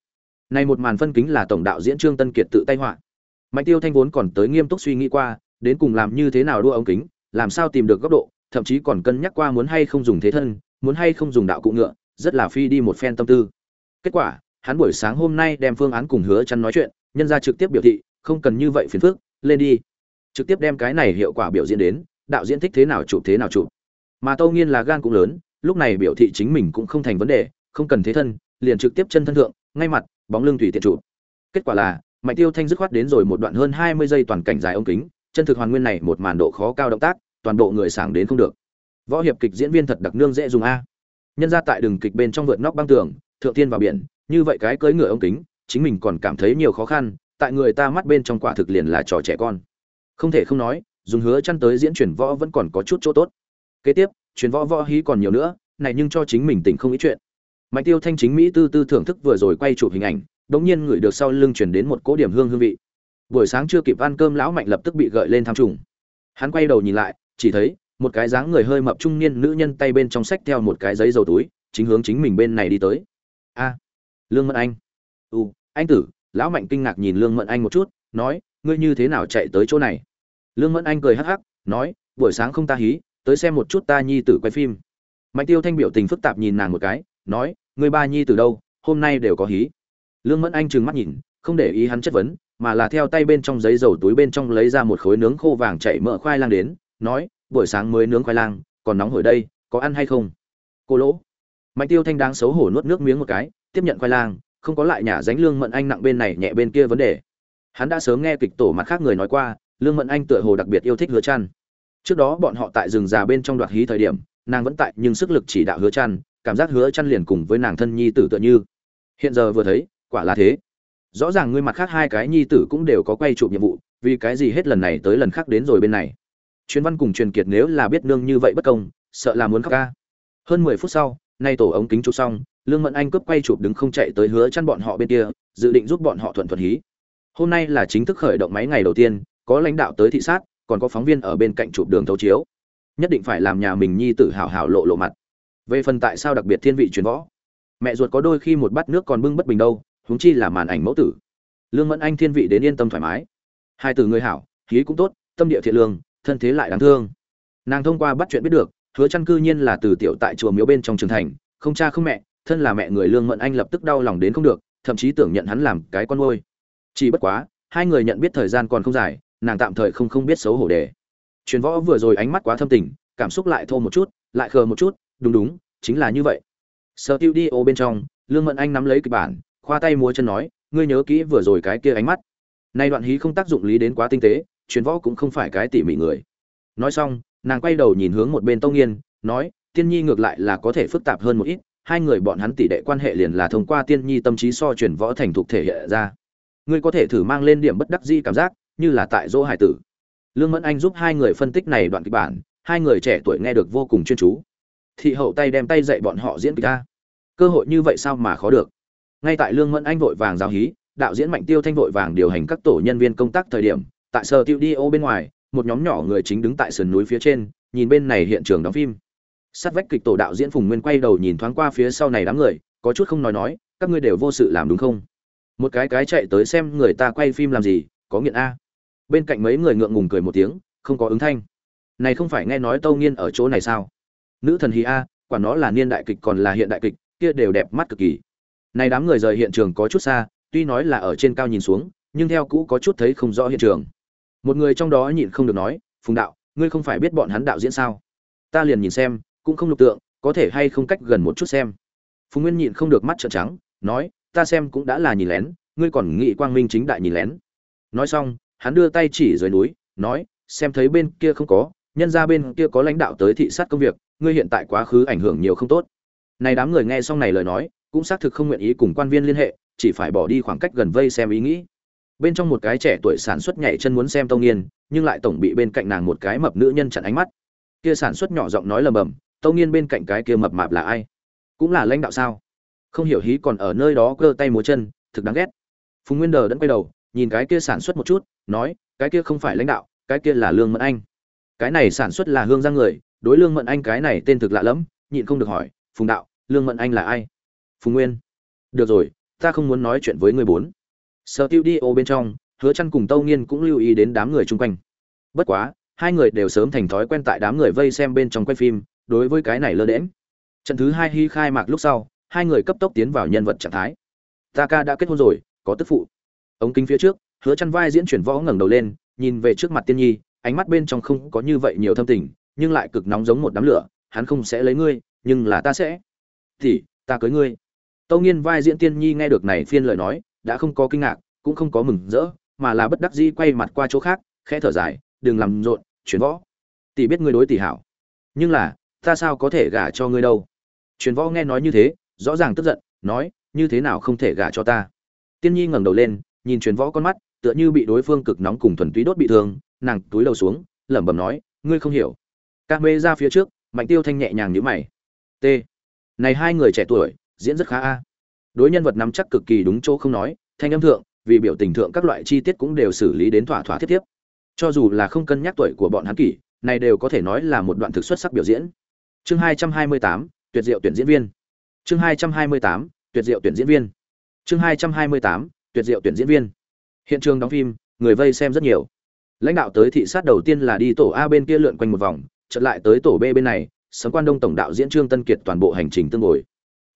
Này một màn phân kính là tổng đạo diễn trương tân kiệt tự tay họa. Mạnh tiêu thanh vốn còn tới nghiêm túc suy nghĩ qua, đến cùng làm như thế nào đua ống kính, làm sao tìm được góc độ, thậm chí còn cân nhắc qua muốn hay không dùng thế thân, muốn hay không dùng đạo cụ ngựa, rất là phi đi một phen tâm tư. Kết quả, hắn buổi sáng hôm nay đem phương án cùng hứa chăn nói chuyện, nhân ra trực tiếp biểu thị, không cần như vậy phiền phức, lên đi. Trực tiếp đem cái này hiệu quả biểu diễn đến, đạo diễn thích thế nào chụp thế nào chụp mà tâu nghiên là gan cũng lớn, lúc này biểu thị chính mình cũng không thành vấn đề, không cần thế thân, liền trực tiếp chân thân thượng, ngay mặt, bóng lưng tùy tiện chụp. Kết quả là, mạnh tiêu thanh dứt khoát đến rồi một đoạn hơn hai mươi giây toàn cảnh dài ống kính, chân thực hoàn nguyên này một màn độ khó cao động tác, toàn bộ người sảng đến không được. Võ hiệp kịch diễn viên thật đặc nương dễ dùng a. Nhân ra tại đường kịch bên trong vượt nóc băng tường, thượng tiên vào biển, như vậy cái cưỡi ngựa ống kính, chính mình còn cảm thấy nhiều khó khăn, tại người ta mắt bên trong quả thực liền là trò trẻ con. Không thể không nói, dùng hứa chăn tới diễn chuyển võ vẫn còn có chút chỗ tốt kế tiếp chuyến võ võ hí còn nhiều nữa, này nhưng cho chính mình tỉnh không ý chuyện. Mạnh tiêu thanh chính mỹ tư tư thưởng thức vừa rồi quay chụp hình ảnh, đống nhiên ngửi được sau lưng chuyển đến một cỗ điểm hương hương vị. Buổi sáng chưa kịp ăn cơm, lão mạnh lập tức bị gợi lên tham trùng. Hắn quay đầu nhìn lại, chỉ thấy, một cái dáng người hơi mập trung niên nữ nhân tay bên trong sách theo một cái giấy dầu túi, chính hướng chính mình bên này đi tới. A, lương mẫn anh. U, anh tử, lão mạnh kinh ngạc nhìn lương mẫn anh một chút, nói, ngươi như thế nào chạy tới chỗ này? Lương mẫn anh cười hắc hắc, nói, buổi sáng không ta hí tới xem một chút ta nhi tử quay phim. Mạnh tiêu thanh biểu tình phức tạp nhìn nàng một cái, nói người ba nhi tử đâu, hôm nay đều có hí. Lương mẫn anh trừng mắt nhìn, không để ý hắn chất vấn, mà là theo tay bên trong giấy dầu túi bên trong lấy ra một khối nướng khô vàng chạy mỡ khoai lang đến, nói, buổi sáng mới nướng khoai lang, còn nóng hổi đây, có ăn hay không? Cô lỗ. Mạnh tiêu thanh đáng xấu hổ nuốt nước miếng một cái, tiếp nhận khoai lang, không có lại nhà dánh lương mẫn anh nặng bên này nhẹ bên kia vấn đề. Hắn đã sớm nghe kịch tổ mặt khác người nói qua, lương mẫn anh tựa hồ đặc biệt yêu thích hứa chăn trước đó bọn họ tại rừng già bên trong đoạt hí thời điểm, nàng vẫn tại nhưng sức lực chỉ đạo hứa chăn, cảm giác hứa chăn liền cùng với nàng thân nhi tử tựa như. Hiện giờ vừa thấy, quả là thế. Rõ ràng ngươi mặt khác hai cái nhi tử cũng đều có quay chụp nhiệm vụ, vì cái gì hết lần này tới lần khác đến rồi bên này? Truyền văn cùng truyền kiệt nếu là biết nương như vậy bất công, sợ là muốn khóc ca. Hơn mười phút sau, nay tổ ống kính chụp xong, lương mẫn anh cướp quay chụp đứng không chạy tới hứa chăn bọn họ bên kia, dự định giúp bọn họ thuận thuận hí. Hôm nay là chính thức khởi động máy ngày đầu tiên, có lãnh đạo tới thị sát còn có phóng viên ở bên cạnh chụp đường thấu chiếu. Nhất định phải làm nhà mình nhi tử hào hào lộ lộ mặt. Về phần tại sao đặc biệt thiên vị truyền võ, mẹ ruột có đôi khi một bát nước còn bưng bất bình đâu, huống chi là màn ảnh mẫu tử. Lương mẫn anh thiên vị đến yên tâm thoải mái. Hai từ người hảo, khí cũng tốt, tâm địa thiện lương, thân thế lại đáng thương. Nàng thông qua bắt chuyện biết được, hứa chăn cư nhiên là từ tiểu tại chùa miếu bên trong trường thành, không cha không mẹ, thân là mẹ người lương mẫn anh lập tức đau lòng đến không được, thậm chí tưởng nhận hắn làm cái con nuôi. Chỉ bất quá, hai người nhận biết thời gian còn không dài nàng tạm thời không không biết xấu hổ đề. Truyền võ vừa rồi ánh mắt quá thâm tình, cảm xúc lại thô một chút, lại khờ một chút, đúng đúng, chính là như vậy. Sở tiêu đi ô bên trong, lương mẫn anh nắm lấy kịch bản, khoa tay múa chân nói, ngươi nhớ kỹ vừa rồi cái kia ánh mắt. Nay đoạn hí không tác dụng lý đến quá tinh tế, truyền võ cũng không phải cái tỉ mỉ người. Nói xong, nàng quay đầu nhìn hướng một bên tông nghiên, nói, tiên nhi ngược lại là có thể phức tạp hơn một ít, hai người bọn hắn tỷ đệ quan hệ liền là thông qua tiên nhi tâm trí so truyền võ thành thục thể hiện ra. Ngươi có thể thử mang lên điểm bất đắc di cảm giác như là tại dỗ hải tử. Lương mẫn anh giúp hai người phân tích này đoạn kịch bản, hai người trẻ tuổi nghe được vô cùng chuyên chú. Thị hậu tay đem tay dạy bọn họ diễn kịch ca. Cơ hội như vậy sao mà khó được? Ngay tại lương mẫn anh vội vàng giáo hí, đạo diễn mạnh tiêu thanh vội vàng điều hành các tổ nhân viên công tác thời điểm, tại sở tiêu đi ô bên ngoài, một nhóm nhỏ người chính đứng tại sườn núi phía trên, nhìn bên này hiện trường đóng phim. Sát vách kịch tổ đạo diễn phùng nguyên quay đầu nhìn thoáng qua phía sau này đám người, có chút không nói nói, các ngươi đều vô sự làm đúng không? Một cái cái chạy tới xem người ta quay phim làm gì, có nghiện a? Bên cạnh mấy người ngượng ngùng cười một tiếng, không có ứng thanh. Này không phải nghe nói tâu nghiên ở chỗ này sao? Nữ thần hì a, quả nó là niên đại kịch còn là hiện đại kịch, kia đều đẹp mắt cực kỳ. Này đám người rời hiện trường có chút xa, tuy nói là ở trên cao nhìn xuống, nhưng theo cũ có chút thấy không rõ hiện trường. Một người trong đó nhịn không được nói, phùng đạo, ngươi không phải biết bọn hắn đạo diễn sao? Ta liền nhìn xem, cũng không lục tượng, có thể hay không cách gần một chút xem. Phùng nguyên nhịn không được mắt trợn trắng, nói, ta xem cũng đã là nhìn lén, ngươi còn nghĩ quang minh chính đại nhìn lén. Nói xong hắn đưa tay chỉ dưới núi, nói, xem thấy bên kia không có, nhân ra bên kia có lãnh đạo tới thị sát công việc, ngươi hiện tại quá khứ ảnh hưởng nhiều không tốt. Này đám người nghe xong này lời nói, cũng xác thực không nguyện ý cùng quan viên liên hệ, chỉ phải bỏ đi khoảng cách gần vây xem ý nghĩ. Bên trong một cái trẻ tuổi sản xuất nhảy chân muốn xem tông nghiên, nhưng lại tổng bị bên cạnh nàng một cái mập nữ nhân chặn ánh mắt. Kia sản xuất nhỏ giọng nói lầm bầm, tông nghiên bên cạnh cái kia mập mạp là ai? Cũng là lãnh đạo sao? Không hiểu hí còn ở nơi đó cơ tay múa chân, thực đáng ghét. Phùng nguyên đờ đẫn quay đầu, nhìn cái kia sản xuất một chút nói, cái kia không phải lãnh đạo, cái kia là lương mẫn anh. Cái này sản xuất là hương giang người, đối lương mẫn anh cái này tên thực lạ lẫm, nhịn không được hỏi, phùng đạo, lương mẫn anh là ai? Phùng nguyên. Được rồi, ta không muốn nói chuyện với người bốn. Sở tiêu đi ô bên trong, hứa chăn cùng tâu nghiên cũng lưu ý đến đám người chung quanh. Bất quá, hai người đều sớm thành thói quen tại đám người vây xem bên trong quay phim, đối với cái này lơ đễm trận thứ hai hy khai mạc lúc sau, hai người cấp tốc tiến vào nhân vật trạng thái. Ta ca đã kết hôn rồi, có tức phụ. Ống kính phía trước hứa chăn vai diễn chuyển võ ngẩng đầu lên, nhìn về trước mặt tiên nhi, ánh mắt bên trong không có như vậy nhiều thâm tình, nhưng lại cực nóng giống một đám lửa, hắn không sẽ lấy ngươi, nhưng là ta sẽ. Thì, ta cưới ngươi. Tâu nghiên vai diễn tiên nhi nghe được này phiên lời nói, đã không có kinh ngạc, cũng không có mừng rỡ, mà là bất đắc dĩ quay mặt qua chỗ khác, khẽ thở dài, đừng làm rộn, chuyển võ. Tỷ biết ngươi đối tỷ hảo. Nhưng là, ta sao có thể gả cho ngươi đâu? Chuyển võ nghe nói như thế, rõ ràng tức giận, nói, như thế nào không thể gả cho ta? Tiên nhi ngẩng đầu lên, nhìn chuyển võ con mắt tựa như bị đối phương cực nóng cùng thuần túy đốt bị thương, nàng túi đầu xuống, lẩm bẩm nói, ngươi không hiểu. Ca mê ra phía trước, mạnh tiêu thanh nhẹ nhàng nhíu mày. T, này hai người trẻ tuổi, diễn rất khá a. Đối nhân vật nắm chắc cực kỳ đúng chỗ không nói, thanh âm thượng, vì biểu tình thượng các loại chi tiết cũng đều xử lý đến thỏa thỏa thiết tiếp cho dù là không cân nhắc tuổi của bọn hắn kỷ, này đều có thể nói là một đoạn thực xuất sắc biểu diễn. Chương hai trăm hai mươi tám, tuyệt diệu tuyển diễn viên. Chương hai trăm hai mươi tám, tuyệt diệu tuyển diễn viên. Chương hai trăm hai mươi tám, tuyệt diệu tuyển diễn viên hiện trường đóng phim, người vây xem rất nhiều. Lãnh đạo tới thị sát đầu tiên là đi tổ a bên kia lượn quanh một vòng, chợt lại tới tổ b bên này sấm quan đông tổng đạo diễn trương tân kiệt toàn bộ hành trình tương ngồi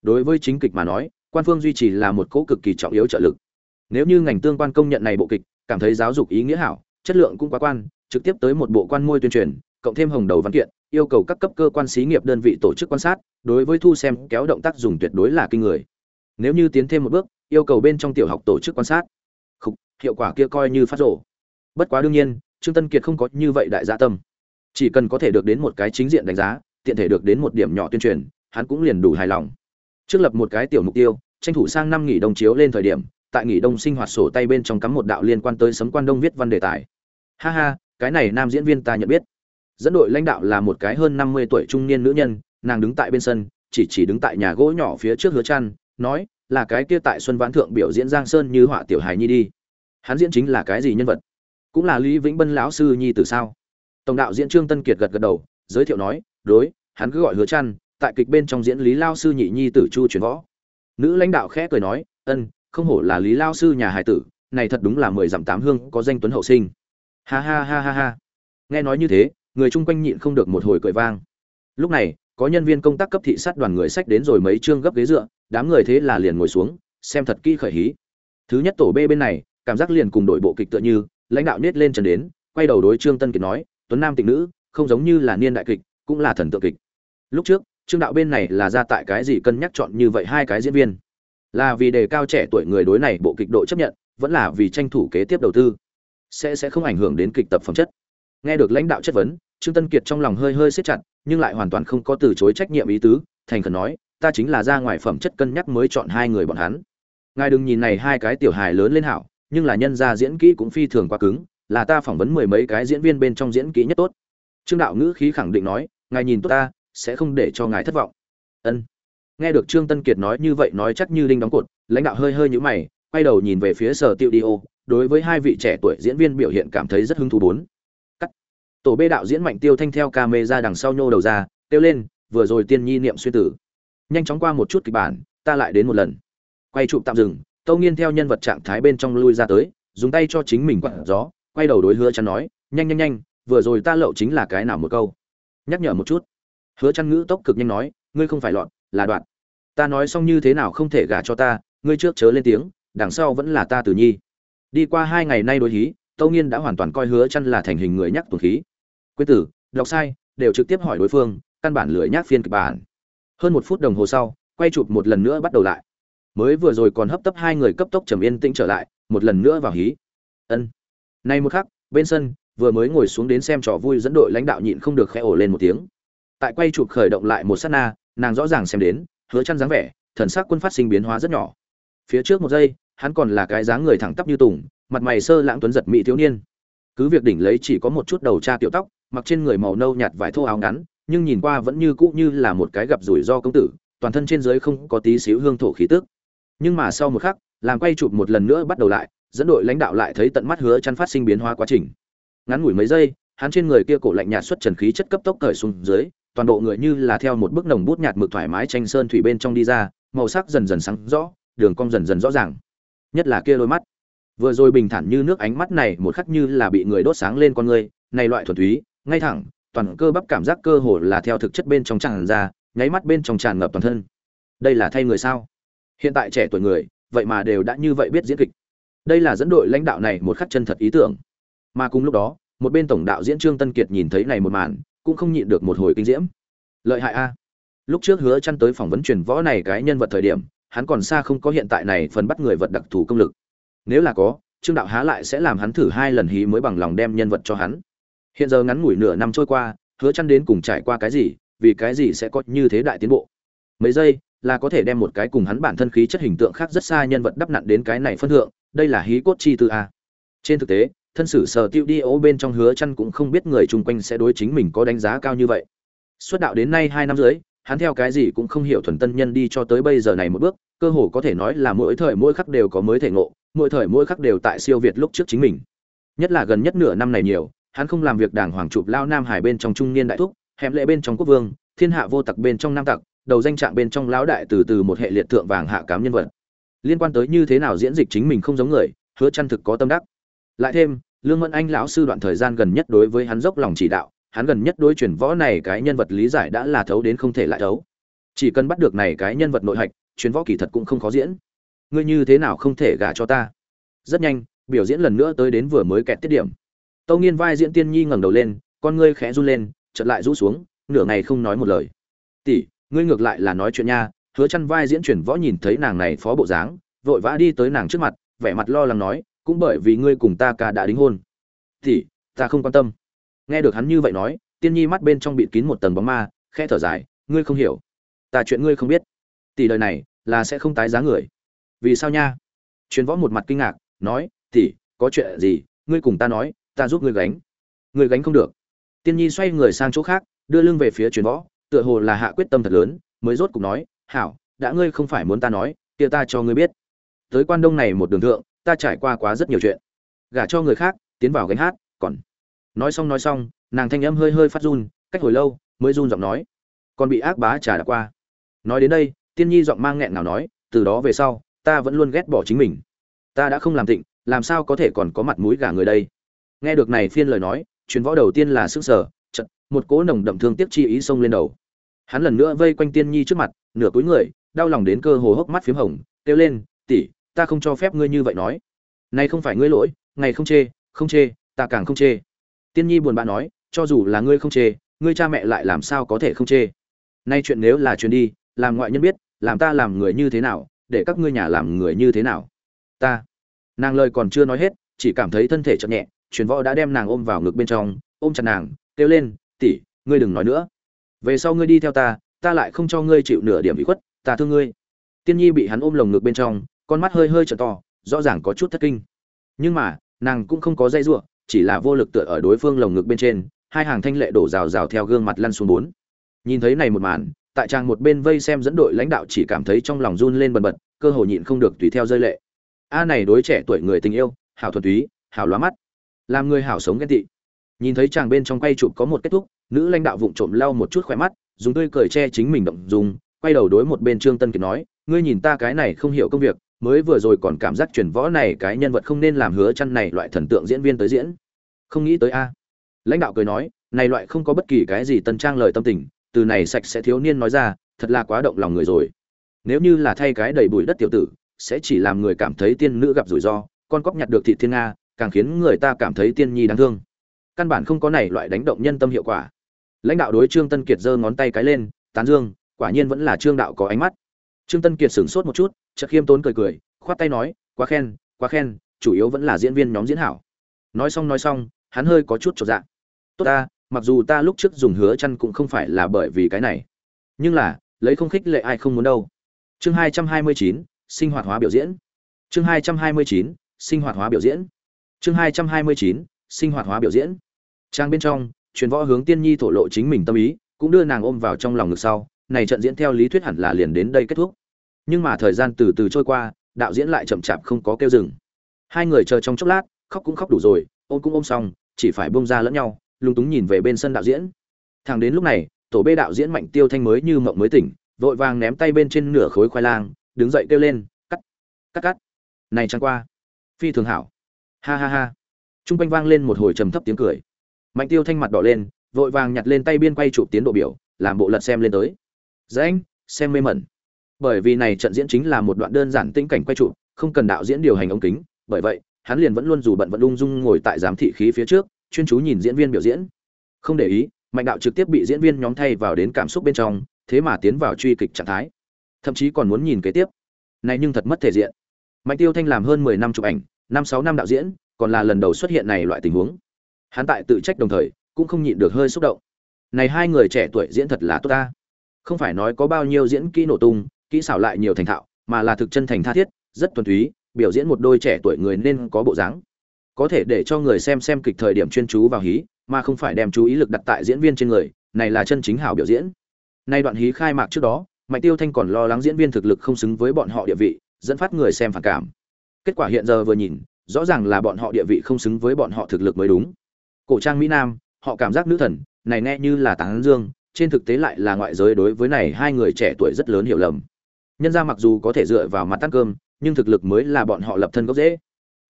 đối với chính kịch mà nói, quan phương duy trì là một cỗ cực kỳ trọng yếu trợ lực. Nếu như ngành tương quan công nhận này bộ kịch, cảm thấy giáo dục ý nghĩa hảo, chất lượng cũng quá quan, trực tiếp tới một bộ quan môi tuyên truyền, cộng thêm hồng đầu văn kiện, yêu cầu các cấp cơ quan xí nghiệp đơn vị tổ chức quan sát, đối với thu xem kéo động tác dùng tuyệt đối là kinh người. Nếu như tiến thêm một bước, yêu cầu bên trong tiểu học tổ chức quan sát hiệu quả kia coi như phát rổ bất quá đương nhiên, trương tân kiệt không có như vậy đại dạ tâm. Chỉ cần có thể được đến một cái chính diện đánh giá, tiện thể được đến một điểm nhỏ tuyên truyền, hắn cũng liền đủ hài lòng. Trước lập một cái tiểu mục tiêu, tranh thủ sang năm nghỉ đông chiếu lên thời điểm, tại nghỉ đông sinh hoạt sổ tay bên trong cắm một đạo liên quan tới sấm quan đông viết văn đề tài. Ha ha, cái này nam diễn viên ta nhận biết. Dẫn đội lãnh đạo là một cái hơn năm mươi tuổi trung niên nữ nhân, nàng đứng tại bên sân, chỉ chỉ đứng tại nhà gỗ nhỏ phía trước hứa chăn, nói, là cái kia tại xuân vãn thượng biểu diễn giang sơn như họa tiểu hài nhi đi hắn diễn chính là cái gì nhân vật? Cũng là lý vĩnh bân lão sư nhi từ sao? Tổng đạo diễn trương tân kiệt gật gật đầu, giới thiệu nói, đối, hắn cứ gọi hứa chăn tại kịch bên trong diễn lý lao sư nhị nhi tử chu truyền võ. Nữ lãnh đạo khẽ cười nói, ân, không hổ là lý lao sư nhà Hải tử, này thật đúng là mười dặm tám hương, có danh tuấn hậu sinh. Ha ha ha ha ha. Nghe nói như thế, người chung quanh nhịn không được một hồi cười vang. Lúc này, có nhân viên công tác cấp thị sát đoàn người sách đến rồi mấy chương gấp ghế dựa, đám người thế là liền ngồi xuống, xem thật kỹ khởi hí. Thứ nhất tổ b bên này cảm giác liền cùng đội bộ kịch tựa như, lãnh đạo nết lên trần đến, quay đầu đối trương tân kiệt nói, tuấn nam tịnh nữ, không giống như là niên đại kịch, cũng là thần tượng kịch. Lúc trước, trương đạo bên này là ra tại cái gì cân nhắc chọn như vậy hai cái diễn viên? Là vì đề cao trẻ tuổi người đối này bộ kịch độ chấp nhận, vẫn là vì tranh thủ kế tiếp đầu tư? Sẽ sẽ không ảnh hưởng đến kịch tập phẩm chất. Nghe được lãnh đạo chất vấn, trương tân kiệt trong lòng hơi hơi siết chặt, nhưng lại hoàn toàn không có từ chối trách nhiệm ý tứ, thành khẩn nói, ta chính là ra ngoài phẩm chất cân nhắc mới chọn hai người bọn hắn. Ngài đừng nhìn này hai cái tiểu hài lớn lên hảo nhưng là nhân gia diễn kỹ cũng phi thường quá cứng, là ta phỏng vấn mười mấy cái diễn viên bên trong diễn kỹ nhất tốt. Trương đạo ngữ khí khẳng định nói, ngài nhìn tốt ta, sẽ không để cho ngài thất vọng. Ân. Nghe được trương tân kiệt nói như vậy nói chắc như đinh đóng cột, lãnh đạo hơi hơi nhũ mày, quay đầu nhìn về phía sở tiêu đi ô, đối với hai vị trẻ tuổi diễn viên biểu hiện cảm thấy rất hứng thú bốn. Cắt. Tổ bê đạo diễn mạnh tiêu thanh theo ca mê ra đằng sau nhô đầu ra, kêu lên, vừa rồi tiên nhi niệm xuyên tử. Nhanh chóng qua một chút kịch bản, ta lại đến một lần. Quay chụp tạm dừng tâu nghiên theo nhân vật trạng thái bên trong lui ra tới, dùng tay cho chính mình quặn gió, quay đầu đối hứa chăn nói, nhanh nhanh nhanh, vừa rồi ta lậu chính là cái nào một câu? Nhắc nhở một chút. Hứa chăn ngữ tốc cực nhanh nói, ngươi không phải loạn, là đoạn. Ta nói xong như thế nào không thể gả cho ta, ngươi trước chớ lên tiếng, đằng sau vẫn là ta tử nhi. Đi qua hai ngày nay đối hí, tâu nghiên đã hoàn toàn coi hứa chăn là thành hình người nhắc tuần khí. Quyết tử, đọc sai, đều trực tiếp hỏi đối phương, căn bản lười nhắc phiên kịch bản. Hơn một phút đồng hồ sau, quay chụp một lần nữa bắt đầu lại mới vừa rồi còn hấp tấp hai người cấp tốc trầm yên tĩnh trở lại, một lần nữa vào hí. Ân. Nay một khắc, bên sân, vừa mới ngồi xuống đến xem trò vui dẫn đội lãnh đạo nhịn không được khẽ ổ lên một tiếng. Tại quay chụp khởi động lại một sát na, nàng rõ ràng xem đến, hứa chăn dáng vẻ, thần sắc quân phát sinh biến hóa rất nhỏ. Phía trước một giây, hắn còn là cái dáng người thẳng tắp như tùng, mặt mày sơ lãng tuấn giật mỹ thiếu niên. Cứ việc đỉnh lấy chỉ có một chút đầu tra tiểu tóc, mặc trên người màu nâu nhạt vải thô áo ngắn, nhưng nhìn qua vẫn như cũ như là một cái gặp rủi ro công tử, toàn thân trên dưới không có tí xíu hương thổ khí tức nhưng mà sau một khắc làm quay chụp một lần nữa bắt đầu lại, dẫn đội lãnh đạo lại thấy tận mắt hứa chăn phát sinh biến hóa quá trình. Ngắn ngủi mấy giây, hắn trên người kia cổ lạnh nhạt xuất trần khí chất cấp tốc cởi xuống dưới, toàn bộ người như là theo một bức nồng bút nhạt mực thoải mái tranh sơn thủy bên trong đi ra, màu sắc dần dần sáng rõ, đường cong dần dần rõ ràng. Nhất là kia đôi mắt. Vừa rồi bình thản như nước ánh mắt này, một khắc như là bị người đốt sáng lên con người, này loại thuần túy, ngay thẳng, toàn cơ bắp cảm giác cơ hồ là theo thực chất bên trong tràn ra, nháy mắt bên trong tràn ngập toàn thân. Đây là thay người sao? Hiện tại trẻ tuổi người, vậy mà đều đã như vậy biết diễn kịch. Đây là dẫn đội lãnh đạo này một khắc chân thật ý tưởng. Mà cùng lúc đó, một bên tổng đạo diễn trương tân kiệt nhìn thấy này một màn, cũng không nhịn được một hồi kinh diễm. Lợi hại a. Lúc trước hứa chăn tới phỏng vấn truyền võ này cái nhân vật thời điểm, hắn còn xa không có hiện tại này phần bắt người vật đặc thù công lực. Nếu là có, trương đạo há lại sẽ làm hắn thử hai lần hí mới bằng lòng đem nhân vật cho hắn. Hiện giờ ngắn ngủi nửa năm trôi qua, hứa chăn đến cùng trải qua cái gì, vì cái gì sẽ có như thế đại tiến bộ? Mấy giây là có thể đem một cái cùng hắn bản thân khí chất hình tượng khác rất xa nhân vật đắp nặn đến cái này phân thượng, đây là hí cốt chi tư a. Trên thực tế, thân sử sở tiêu đi ố bên trong hứa chăn cũng không biết người chung quanh sẽ đối chính mình có đánh giá cao như vậy. Xuất đạo đến nay hai năm dưới hắn theo cái gì cũng không hiểu thuần tân nhân đi cho tới bây giờ này một bước, cơ hồ có thể nói là mỗi thời mỗi khắc đều có mới thể ngộ, mỗi thời mỗi khắc đều tại siêu việt lúc trước chính mình. Nhất là gần nhất nửa năm này nhiều, hắn không làm việc đảng hoàng chụp lao nam hải bên trong trung niên đại thúc, hẻm lệ bên trong quốc vương, thiên hạ vô tặc bên trong nam tặc đầu danh trạng bên trong lão đại từ từ một hệ liệt thượng vàng hạ cám nhân vật. Liên quan tới như thế nào diễn dịch chính mình không giống người, hứa chăn thực có tâm đắc. Lại thêm, lương mẫn anh lão sư đoạn thời gian gần nhất đối với hắn dốc lòng chỉ đạo, hắn gần nhất đối chuyển võ này cái nhân vật lý giải đã là thấu đến không thể lại thấu. Chỉ cần bắt được này cái nhân vật nội hạch chuyến võ kỳ thật cũng không khó diễn. Ngươi như thế nào không thể gả cho ta? Rất nhanh, biểu diễn lần nữa tới đến vừa mới kẹt tiết điểm. Tâu nghiên vai diễn tiên nhi ngẩng đầu lên, con ngươi khẽ run lên, chợt lại rũ xuống, nửa ngày không nói một lời. Tỷ ngươi ngược lại là nói chuyện nha, hứa chăn vai diễn chuyển võ nhìn thấy nàng này phó bộ dáng, vội vã đi tới nàng trước mặt, vẻ mặt lo lắng nói, cũng bởi vì ngươi cùng ta ca đã đính hôn. Thì, ta không quan tâm. Nghe được hắn như vậy nói, tiên nhi mắt bên trong bịt kín một tầng bóng ma, khẽ thở dài, ngươi không hiểu. Ta chuyện ngươi không biết. Tỷ đời này, là sẽ không tái giá người. Vì sao nha? Truyền võ một mặt kinh ngạc, nói, tỷ, có chuyện gì, ngươi cùng ta nói, ta giúp ngươi gánh. Ngươi gánh không được. Tiên nhi xoay người sang chỗ khác, đưa lưng về phía truyền võ tựa hồ là hạ quyết tâm thật lớn, mới rốt cục nói, hảo, đã ngươi không phải muốn ta nói, kia ta cho ngươi biết. Tới quan đông này một đường thượng, ta trải qua quá rất nhiều chuyện. Gả cho người khác, tiến vào gánh hát, còn nói xong nói xong, nàng thanh âm hơi hơi phát run, cách hồi lâu, mới run giọng nói còn bị ác bá trả đã qua. Nói đến đây, tiên nhi giọng mang nghẹn nào nói, từ đó về sau, ta vẫn luôn ghét bỏ chính mình. Ta đã không làm tịnh làm sao có thể còn có mặt mũi gả người đây? Nghe được này phiên lời nói, chuyến võ đầu tiên là sức sở chật một cỗ nồng đậm thương tiếc chi ý xông lên đầu hắn lần nữa vây quanh tiên nhi trước mặt, nửa cúi người, đau lòng đến cơ hồ hốc mắt phím hồng, kêu lên, tỷ, ta không cho phép ngươi như vậy nói. Nay không phải ngươi lỗi, ngày không chê không chê, ta càng không chê. Tiên nhi buồn bã nói, cho dù là ngươi không chê, ngươi cha mẹ lại làm sao có thể không chê? Nay chuyện nếu là chuyện đi, làm ngoại nhân biết, làm ta làm người như thế nào, để các ngươi nhà làm người như thế nào? Ta. Nàng lời còn chưa nói hết, chỉ cảm thấy thân thể chậm nhẹ, truyền võ đã đem nàng ôm vào ngực bên trong, ôm chặt nàng, kêu lên, tỷ, ngươi đừng nói nữa về sau ngươi đi theo ta ta lại không cho ngươi chịu nửa điểm bị khuất, ta thương ngươi. Tiên nhi bị hắn ôm lồng ngực bên trong, con mắt hơi hơi trở to, rõ ràng có chút thất kinh. Nhưng mà, nàng cũng không có dây giụa chỉ là vô lực tựa ở đối phương lồng ngực bên trên, hai hàng thanh lệ đổ rào rào theo gương mặt lăn xuống bốn. Nhìn thấy này một màn, tại trang một bên vây xem dẫn đội lãnh đạo chỉ cảm thấy trong lòng run lên bần bật, cơ hồ nhịn không được tùy theo rơi lệ. A này đối trẻ tuổi người tình yêu, hảo thuần túy, hảo lóa mắt. Làm người hảo sống ghen tị nhìn thấy chàng bên trong quay chụp có một kết thúc, nữ lãnh đạo vụng trộm lau một chút khỏe mắt, dùng tươi cười che chính mình động dùng quay đầu đối một bên trương tân kiệt nói, ngươi nhìn ta cái này không hiểu công việc, mới vừa rồi còn cảm giác chuyển võ này cái nhân vật không nên làm hứa chăn này loại thần tượng diễn viên tới diễn. Không nghĩ tới a. Lãnh đạo cười nói, này loại không có bất kỳ cái gì tân trang lời tâm tình, từ này sạch sẽ thiếu niên nói ra, thật là quá động lòng người rồi. Nếu như là thay cái đầy bụi đất tiểu tử, sẽ chỉ làm người cảm thấy tiên nữ gặp rủi ro, con cóc nhặt được thị thiên nga, càng khiến người ta cảm thấy tiên nhi đáng thương căn bản không có này loại đánh động nhân tâm hiệu quả. Lãnh đạo đối trương tân kiệt giơ ngón tay cái lên tán dương quả nhiên vẫn là trương đạo có ánh mắt. Trương tân kiệt sửng sốt một chút chợt khiêm tốn cười cười khoát tay nói quá khen quá khen chủ yếu vẫn là diễn viên nhóm diễn hảo. Nói xong nói xong hắn hơi có chút chột dạ. Tốt ta mặc dù ta lúc trước dùng hứa chăn cũng không phải là bởi vì cái này nhưng là lấy không khích lệ ai không muốn đâu. Chương 229, sinh hoạt hóa biểu diễn. Chương 229, sinh hoạt hóa biểu diễn. Chương 229, sinh hoạt hóa biểu diễn trang bên trong, truyền võ hướng tiên nhi thổ lộ chính mình tâm ý, cũng đưa nàng ôm vào trong lòng ngực sau, này trận diễn theo lý thuyết hẳn là liền đến đây kết thúc. Nhưng mà thời gian từ từ trôi qua, đạo diễn lại chậm chạp không có kêu dừng. Hai người chờ trong chốc lát, khóc cũng khóc đủ rồi, ôm cũng ôm xong, chỉ phải bông ra lẫn nhau lung túng nhìn về bên sân đạo diễn. Thằng đến lúc này, tổ bê đạo diễn mạnh tiêu thanh mới như mộng mới tỉnh, vội vàng ném tay bên trên nửa khối khoai lang, đứng dậy kêu lên, cắt cắt cắt. Này chẳng qua, phi thường hảo. Ha ha ha. T r u n g quanh vang lên một hồi trầm thấp tiếng cười mạnh tiêu thanh mặt đỏ lên, vội vàng nhặt lên tay biên quay chụp tiến độ biểu, làm bộ lật xem lên tới. Dễ anh, xem mê mẩn. Bởi vì này trận diễn chính là một đoạn đơn giản tĩnh cảnh quay chụp, không cần đạo diễn điều hành ống kính. Bởi vậy, hắn liền vẫn luôn dù bận vẫn ung dung ngồi tại giám thị khí phía trước, chuyên chú nhìn diễn viên biểu diễn. Không để ý, mạnh đạo trực tiếp bị diễn viên nhóm thay vào đến cảm xúc bên trong, thế mà tiến vào truy kịch trạng thái. Thậm chí còn muốn nhìn kế tiếp. Này nhưng thật mất thể diện. Mạnh tiêu thanh làm hơn mười năm chụp ảnh, năm sáu năm đạo diễn, còn là lần đầu xuất hiện này loại tình huống hắn tại tự trách đồng thời, cũng không nhịn được hơi xúc động. Này hai người trẻ tuổi diễn thật là tốt ta. Không phải nói có bao nhiêu diễn kỹ nổ tung, kỹ xảo lại nhiều thành thạo, mà là thực chân thành tha thiết, rất thuần túy, biểu diễn một đôi trẻ tuổi người nên có bộ dáng. Có thể để cho người xem xem kịch thời điểm chuyên chú vào hí, mà không phải đem chú ý lực đặt tại diễn viên trên người, này là chân chính hảo biểu diễn. Nay đoạn hí khai mạc trước đó, mạnh tiêu thanh còn lo lắng diễn viên thực lực không xứng với bọn họ địa vị, dẫn phát người xem phản cảm. Kết quả hiện giờ vừa nhìn, rõ ràng là bọn họ địa vị không xứng với bọn họ thực lực mới đúng cổ trang mỹ nam, họ cảm giác nữ thần, này nghe như là tán dương, trên thực tế lại là ngoại giới đối với này hai người trẻ tuổi rất lớn hiểu lầm. Nhân ra mặc dù có thể dựa vào mặt ăn cơm, nhưng thực lực mới là bọn họ lập thân gốc dễ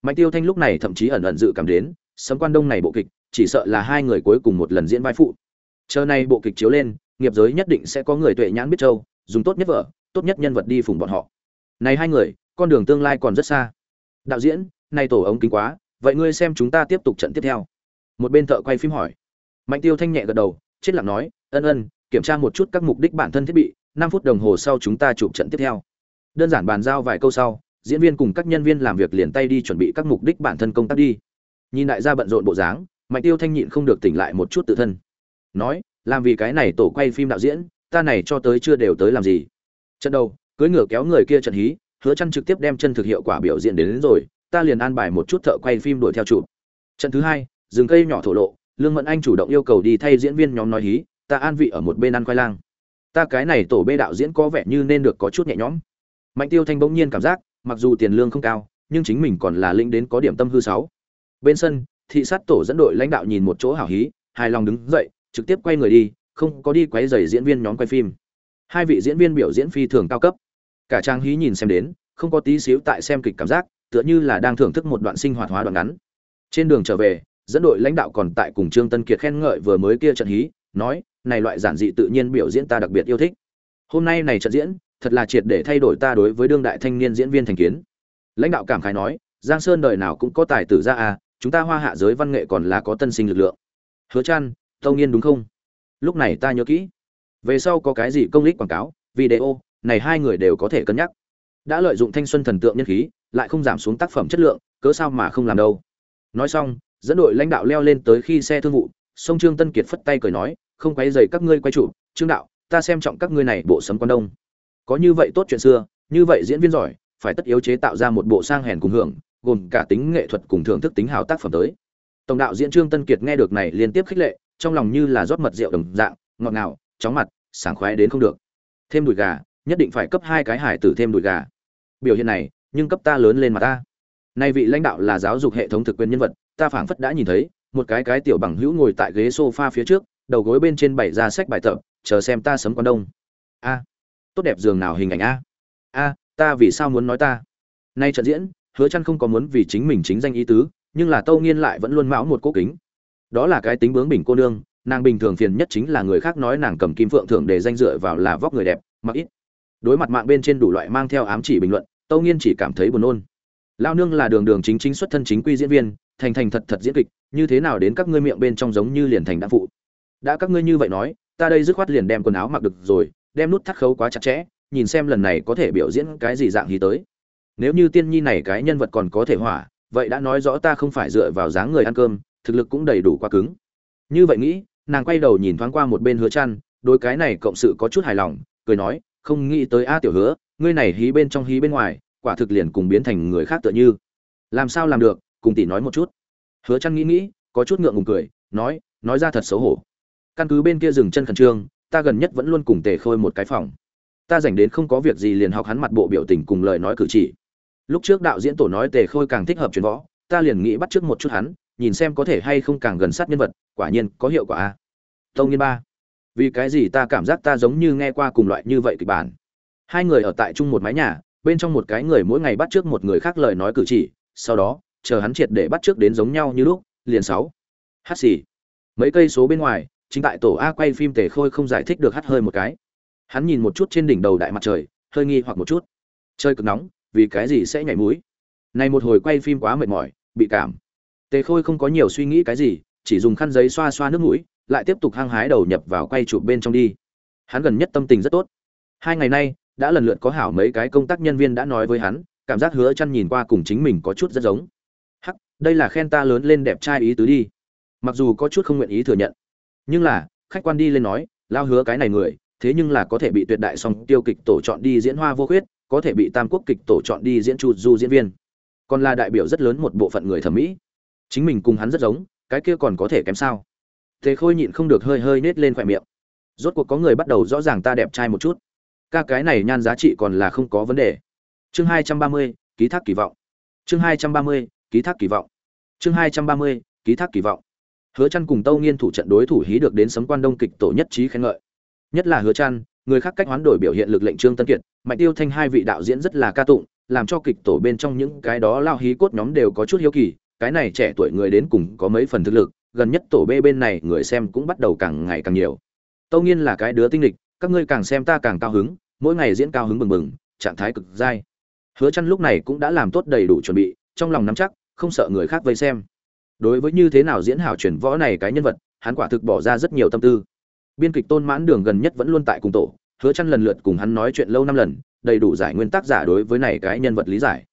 mạnh tiêu thanh lúc này thậm chí ẩn ẩn dự cảm đến, sấm quan đông này bộ kịch, chỉ sợ là hai người cuối cùng một lần diễn vai phụ. Chờ này bộ kịch chiếu lên, nghiệp giới nhất định sẽ có người tuệ nhãn biết châu, dùng tốt nhất vợ, tốt nhất nhân vật đi phùng bọn họ. Này hai người, con đường tương lai còn rất xa. Đạo diễn nay tổ ống kính quá, vậy ngươi xem chúng ta tiếp tục trận tiếp theo một bên thợ quay phim hỏi. Mạnh tiêu thanh nhẹ gật đầu chết lặng nói ân ân kiểm tra một chút các mục đích bản thân thiết bị năm phút đồng hồ sau chúng ta chụp trận tiếp theo. Đơn giản bàn giao vài câu sau diễn viên cùng các nhân viên làm việc liền tay đi chuẩn bị các mục đích bản thân công tác đi. Nhìn đại gia bận rộn bộ dáng mạnh tiêu thanh nhịn không được tỉnh lại một chút tự thân. Nói làm vì cái này tổ quay phim đạo diễn ta này cho tới chưa đều tới làm gì? Trận đầu cưới ngựa kéo người kia trận hí hứa chăn trực tiếp đem chân thực hiệu quả biểu diễn đến, đến rồi ta liền an bài một chút thợ quay phim đuổi theo chụp. Trận thứ hai rừng cây nhỏ thổ lộ, lương mẫn anh chủ động yêu cầu đi thay diễn viên nhóm nói hí, ta an vị ở một bên ăn khoai lang. Ta cái này tổ bê đạo diễn có vẻ như nên được có chút nhẹ nhõm. Mạnh tiêu thanh bỗng nhiên cảm giác, mặc dù tiền lương không cao, nhưng chính mình còn là linh đến có điểm tâm hư sáu. Bên sân, thị sát tổ dẫn đội lãnh đạo nhìn một chỗ hảo hí, hài lòng đứng dậy, trực tiếp quay người đi, không có đi quấy rầy diễn viên nhóm quay phim. Hai vị diễn viên biểu diễn phi thường cao cấp. Cả trang hí nhìn xem đến, không có tí xíu tại xem kịch cảm giác, tựa như là đang thưởng thức một đoạn sinh hoạt hóa đoạn ngắn. Trên đường trở về dẫn đội lãnh đạo còn tại cùng trương tân kiệt khen ngợi vừa mới kia trận hí, nói, này loại giản dị tự nhiên biểu diễn ta đặc biệt yêu thích. Hôm nay này trận diễn, thật là triệt để thay đổi ta đối với đương đại thanh niên diễn viên thành kiến. Lãnh đạo cảm khái nói, giang sơn đời nào cũng có tài tử ra à chúng ta hoa hạ giới văn nghệ còn là có tân sinh lực lượng. Hứa chăn tâu nghiên đúng không? Lúc này ta nhớ kỹ. Về sau có cái gì công ích quảng cáo, video, này hai người đều có thể cân nhắc. Đã lợi dụng thanh xuân thần tượng nhân khí, lại không giảm xuống tác phẩm chất lượng, cớ sao mà không làm đâu. Nói xong dẫn đội lãnh đạo leo lên tới khi xe thương vụ, sông trương tân kiệt phất tay cười nói, không quấy dày các ngươi quay chủ trương đạo, ta xem trọng các ngươi này bộ sấm quan đông. Có như vậy tốt chuyện xưa, như vậy diễn viên giỏi, phải tất yếu chế tạo ra một bộ sang hèn cùng hưởng, gồm cả tính nghệ thuật cùng thưởng thức tính hào tác phẩm tới. Tổng đạo diễn trương tân kiệt nghe được này liên tiếp khích lệ, trong lòng như là rót mật rượu đồng dạng, ngọt ngào, chóng mặt, sảng khoái đến không được. Thêm đùi gà, nhất định phải cấp hai cái hải tử thêm đùi gà. Biểu hiện này, nhưng cấp ta lớn lên mà ta. Nay vị lãnh đạo là giáo dục hệ thống thực quyền nhân vật ta phảng phất đã nhìn thấy, một cái cái tiểu bằng hữu ngồi tại ghế sofa phía trước, đầu gối bên trên bảy ra sách bài tập, chờ xem ta sấm quan đông. A, tốt đẹp giường nào hình ảnh a. A, ta vì sao muốn nói ta? Nay trận diễn, hứa chăn không có muốn vì chính mình chính danh ý tứ, nhưng là tâu nghiên lại vẫn luôn mão một cố kính. Đó là cái tính bướng bỉnh cô nương, nàng bình thường phiền nhất chính là người khác nói nàng cầm kim phượng thưởng để danh dựa vào là vóc người đẹp, mặc ít. Đối mặt mạng bên trên đủ loại mang theo ám chỉ bình luận, tâu nghiên chỉ cảm thấy buồn nôn. Lao nương là đường đường chính chính xuất thân chính quy diễn viên thành thành thật thật diễn kịch, như thế nào đến các ngươi miệng bên trong giống như liền thành đã phụ. Đã các ngươi như vậy nói, ta đây dứt khoát liền đem quần áo mặc được rồi, đem nút thắt khấu quá chặt chẽ, nhìn xem lần này có thể biểu diễn cái gì dạng hí tới. Nếu như tiên nhi này cái nhân vật còn có thể hỏa, vậy đã nói rõ ta không phải dựa vào dáng người ăn cơm, thực lực cũng đầy đủ quá cứng. Như vậy nghĩ, nàng quay đầu nhìn thoáng qua một bên hứa chăn đôi cái này cộng sự có chút hài lòng, cười nói, không nghĩ tới a tiểu hứa, ngươi này hí bên trong hí bên ngoài, quả thực liền cùng biến thành người khác tựa như. Làm sao làm được cùng tỷ nói một chút. Hứa chăn nghĩ nghĩ, có chút ngượng ngùng cười, nói nói ra thật xấu hổ. Căn cứ bên kia dừng chân khẩn trương, ta gần nhất vẫn luôn cùng tề khôi một cái phòng. Ta dành đến không có việc gì liền học hắn mặt bộ biểu tình cùng lời nói cử chỉ. Lúc trước đạo diễn tổ nói tề khôi càng thích hợp truyền võ, ta liền nghĩ bắt trước một chút hắn, nhìn xem có thể hay không càng gần sát nhân vật, quả nhiên có hiệu quả a. Tông nhiên ba, vì cái gì ta cảm giác ta giống như nghe qua cùng loại như vậy kịch bản? Hai người ở tại chung một mái nhà, bên trong một cái người mỗi ngày bắt trước một người khác lời nói cử chỉ, sau đó chờ hắn triệt để bắt trước đến giống nhau như lúc, liền sáu. Hát xì. Mấy cây số bên ngoài, chính tại tổ a quay phim tề khôi không giải thích được hắt hơi một cái. Hắn nhìn một chút trên đỉnh đầu đại mặt trời, hơi nghi hoặc một chút. Trời cực nóng, vì cái gì sẽ nhảy mũi này một hồi quay phim quá mệt mỏi, bị cảm. Tề khôi không có nhiều suy nghĩ cái gì, chỉ dùng khăn giấy xoa xoa nước mũi, lại tiếp tục hăng hái đầu nhập vào quay chụp bên trong đi. Hắn gần nhất tâm tình rất tốt. Hai ngày nay, đã lần lượt có hảo mấy cái công tác nhân viên đã nói với hắn, cảm giác hứa chăn nhìn qua cùng chính mình có chút rất giống đây là khen ta lớn lên đẹp trai ý tứ đi. Mặc dù có chút không nguyện ý thừa nhận, nhưng là, khách quan đi lên nói, lao hứa cái này người, thế nhưng là có thể bị tuyệt đại song tiêu kịch tổ chọn đi diễn hoa vô khuyết, có thể bị tam quốc kịch tổ chọn đi diễn chu du diễn viên. Còn là đại biểu rất lớn một bộ phận người thẩm mỹ. Chính mình cùng hắn rất giống, cái kia còn có thể kém sao? Thế khôi nhịn không được hơi hơi nết lên khỏe miệng. Rốt cuộc có người bắt đầu rõ ràng ta đẹp trai một chút. Ca cái này nhan giá trị còn là không có vấn đề. Chương hai trăm ba mươi, ký thác kỳ vọng. Chương hai trăm ba mươi ký thác kỳ vọng. Chương hai trăm ba mươi, ký thác kỳ vọng. Hứa Trăn cùng tâu nghiên thủ trận đối thủ hí được đến sấm quan đông kịch tổ nhất trí khen ngợi. Nhất là hứa Trăn, người khác cách hoán đổi biểu hiện lực lệnh trương tân kiệt, mạnh tiêu thanh hai vị đạo diễn rất là ca tụng, làm cho kịch tổ bên trong những cái đó lao hí cốt nhóm đều có chút hiếu kỳ, cái này trẻ tuổi người đến cùng có mấy phần thực lực, gần nhất tổ b bên này người xem cũng bắt đầu càng ngày càng nhiều. Tâu nghiên là cái đứa tinh lịch các ngươi càng xem ta càng cao hứng, mỗi ngày diễn cao hứng bừng bừng, trạng thái cực dai. Hứa chăn lúc này cũng đã làm tốt đầy đủ chuẩn bị trong lòng nắm chắc, không sợ người khác vây xem. Đối với như thế nào diễn hảo chuyển võ này cái nhân vật, hắn quả thực bỏ ra rất nhiều tâm tư. Biên kịch tôn mãn đường gần nhất vẫn luôn tại cùng tổ, hứa chăn lần lượt cùng hắn nói chuyện lâu năm lần, đầy đủ giải nguyên tác giả đối với này cái nhân vật lý giải.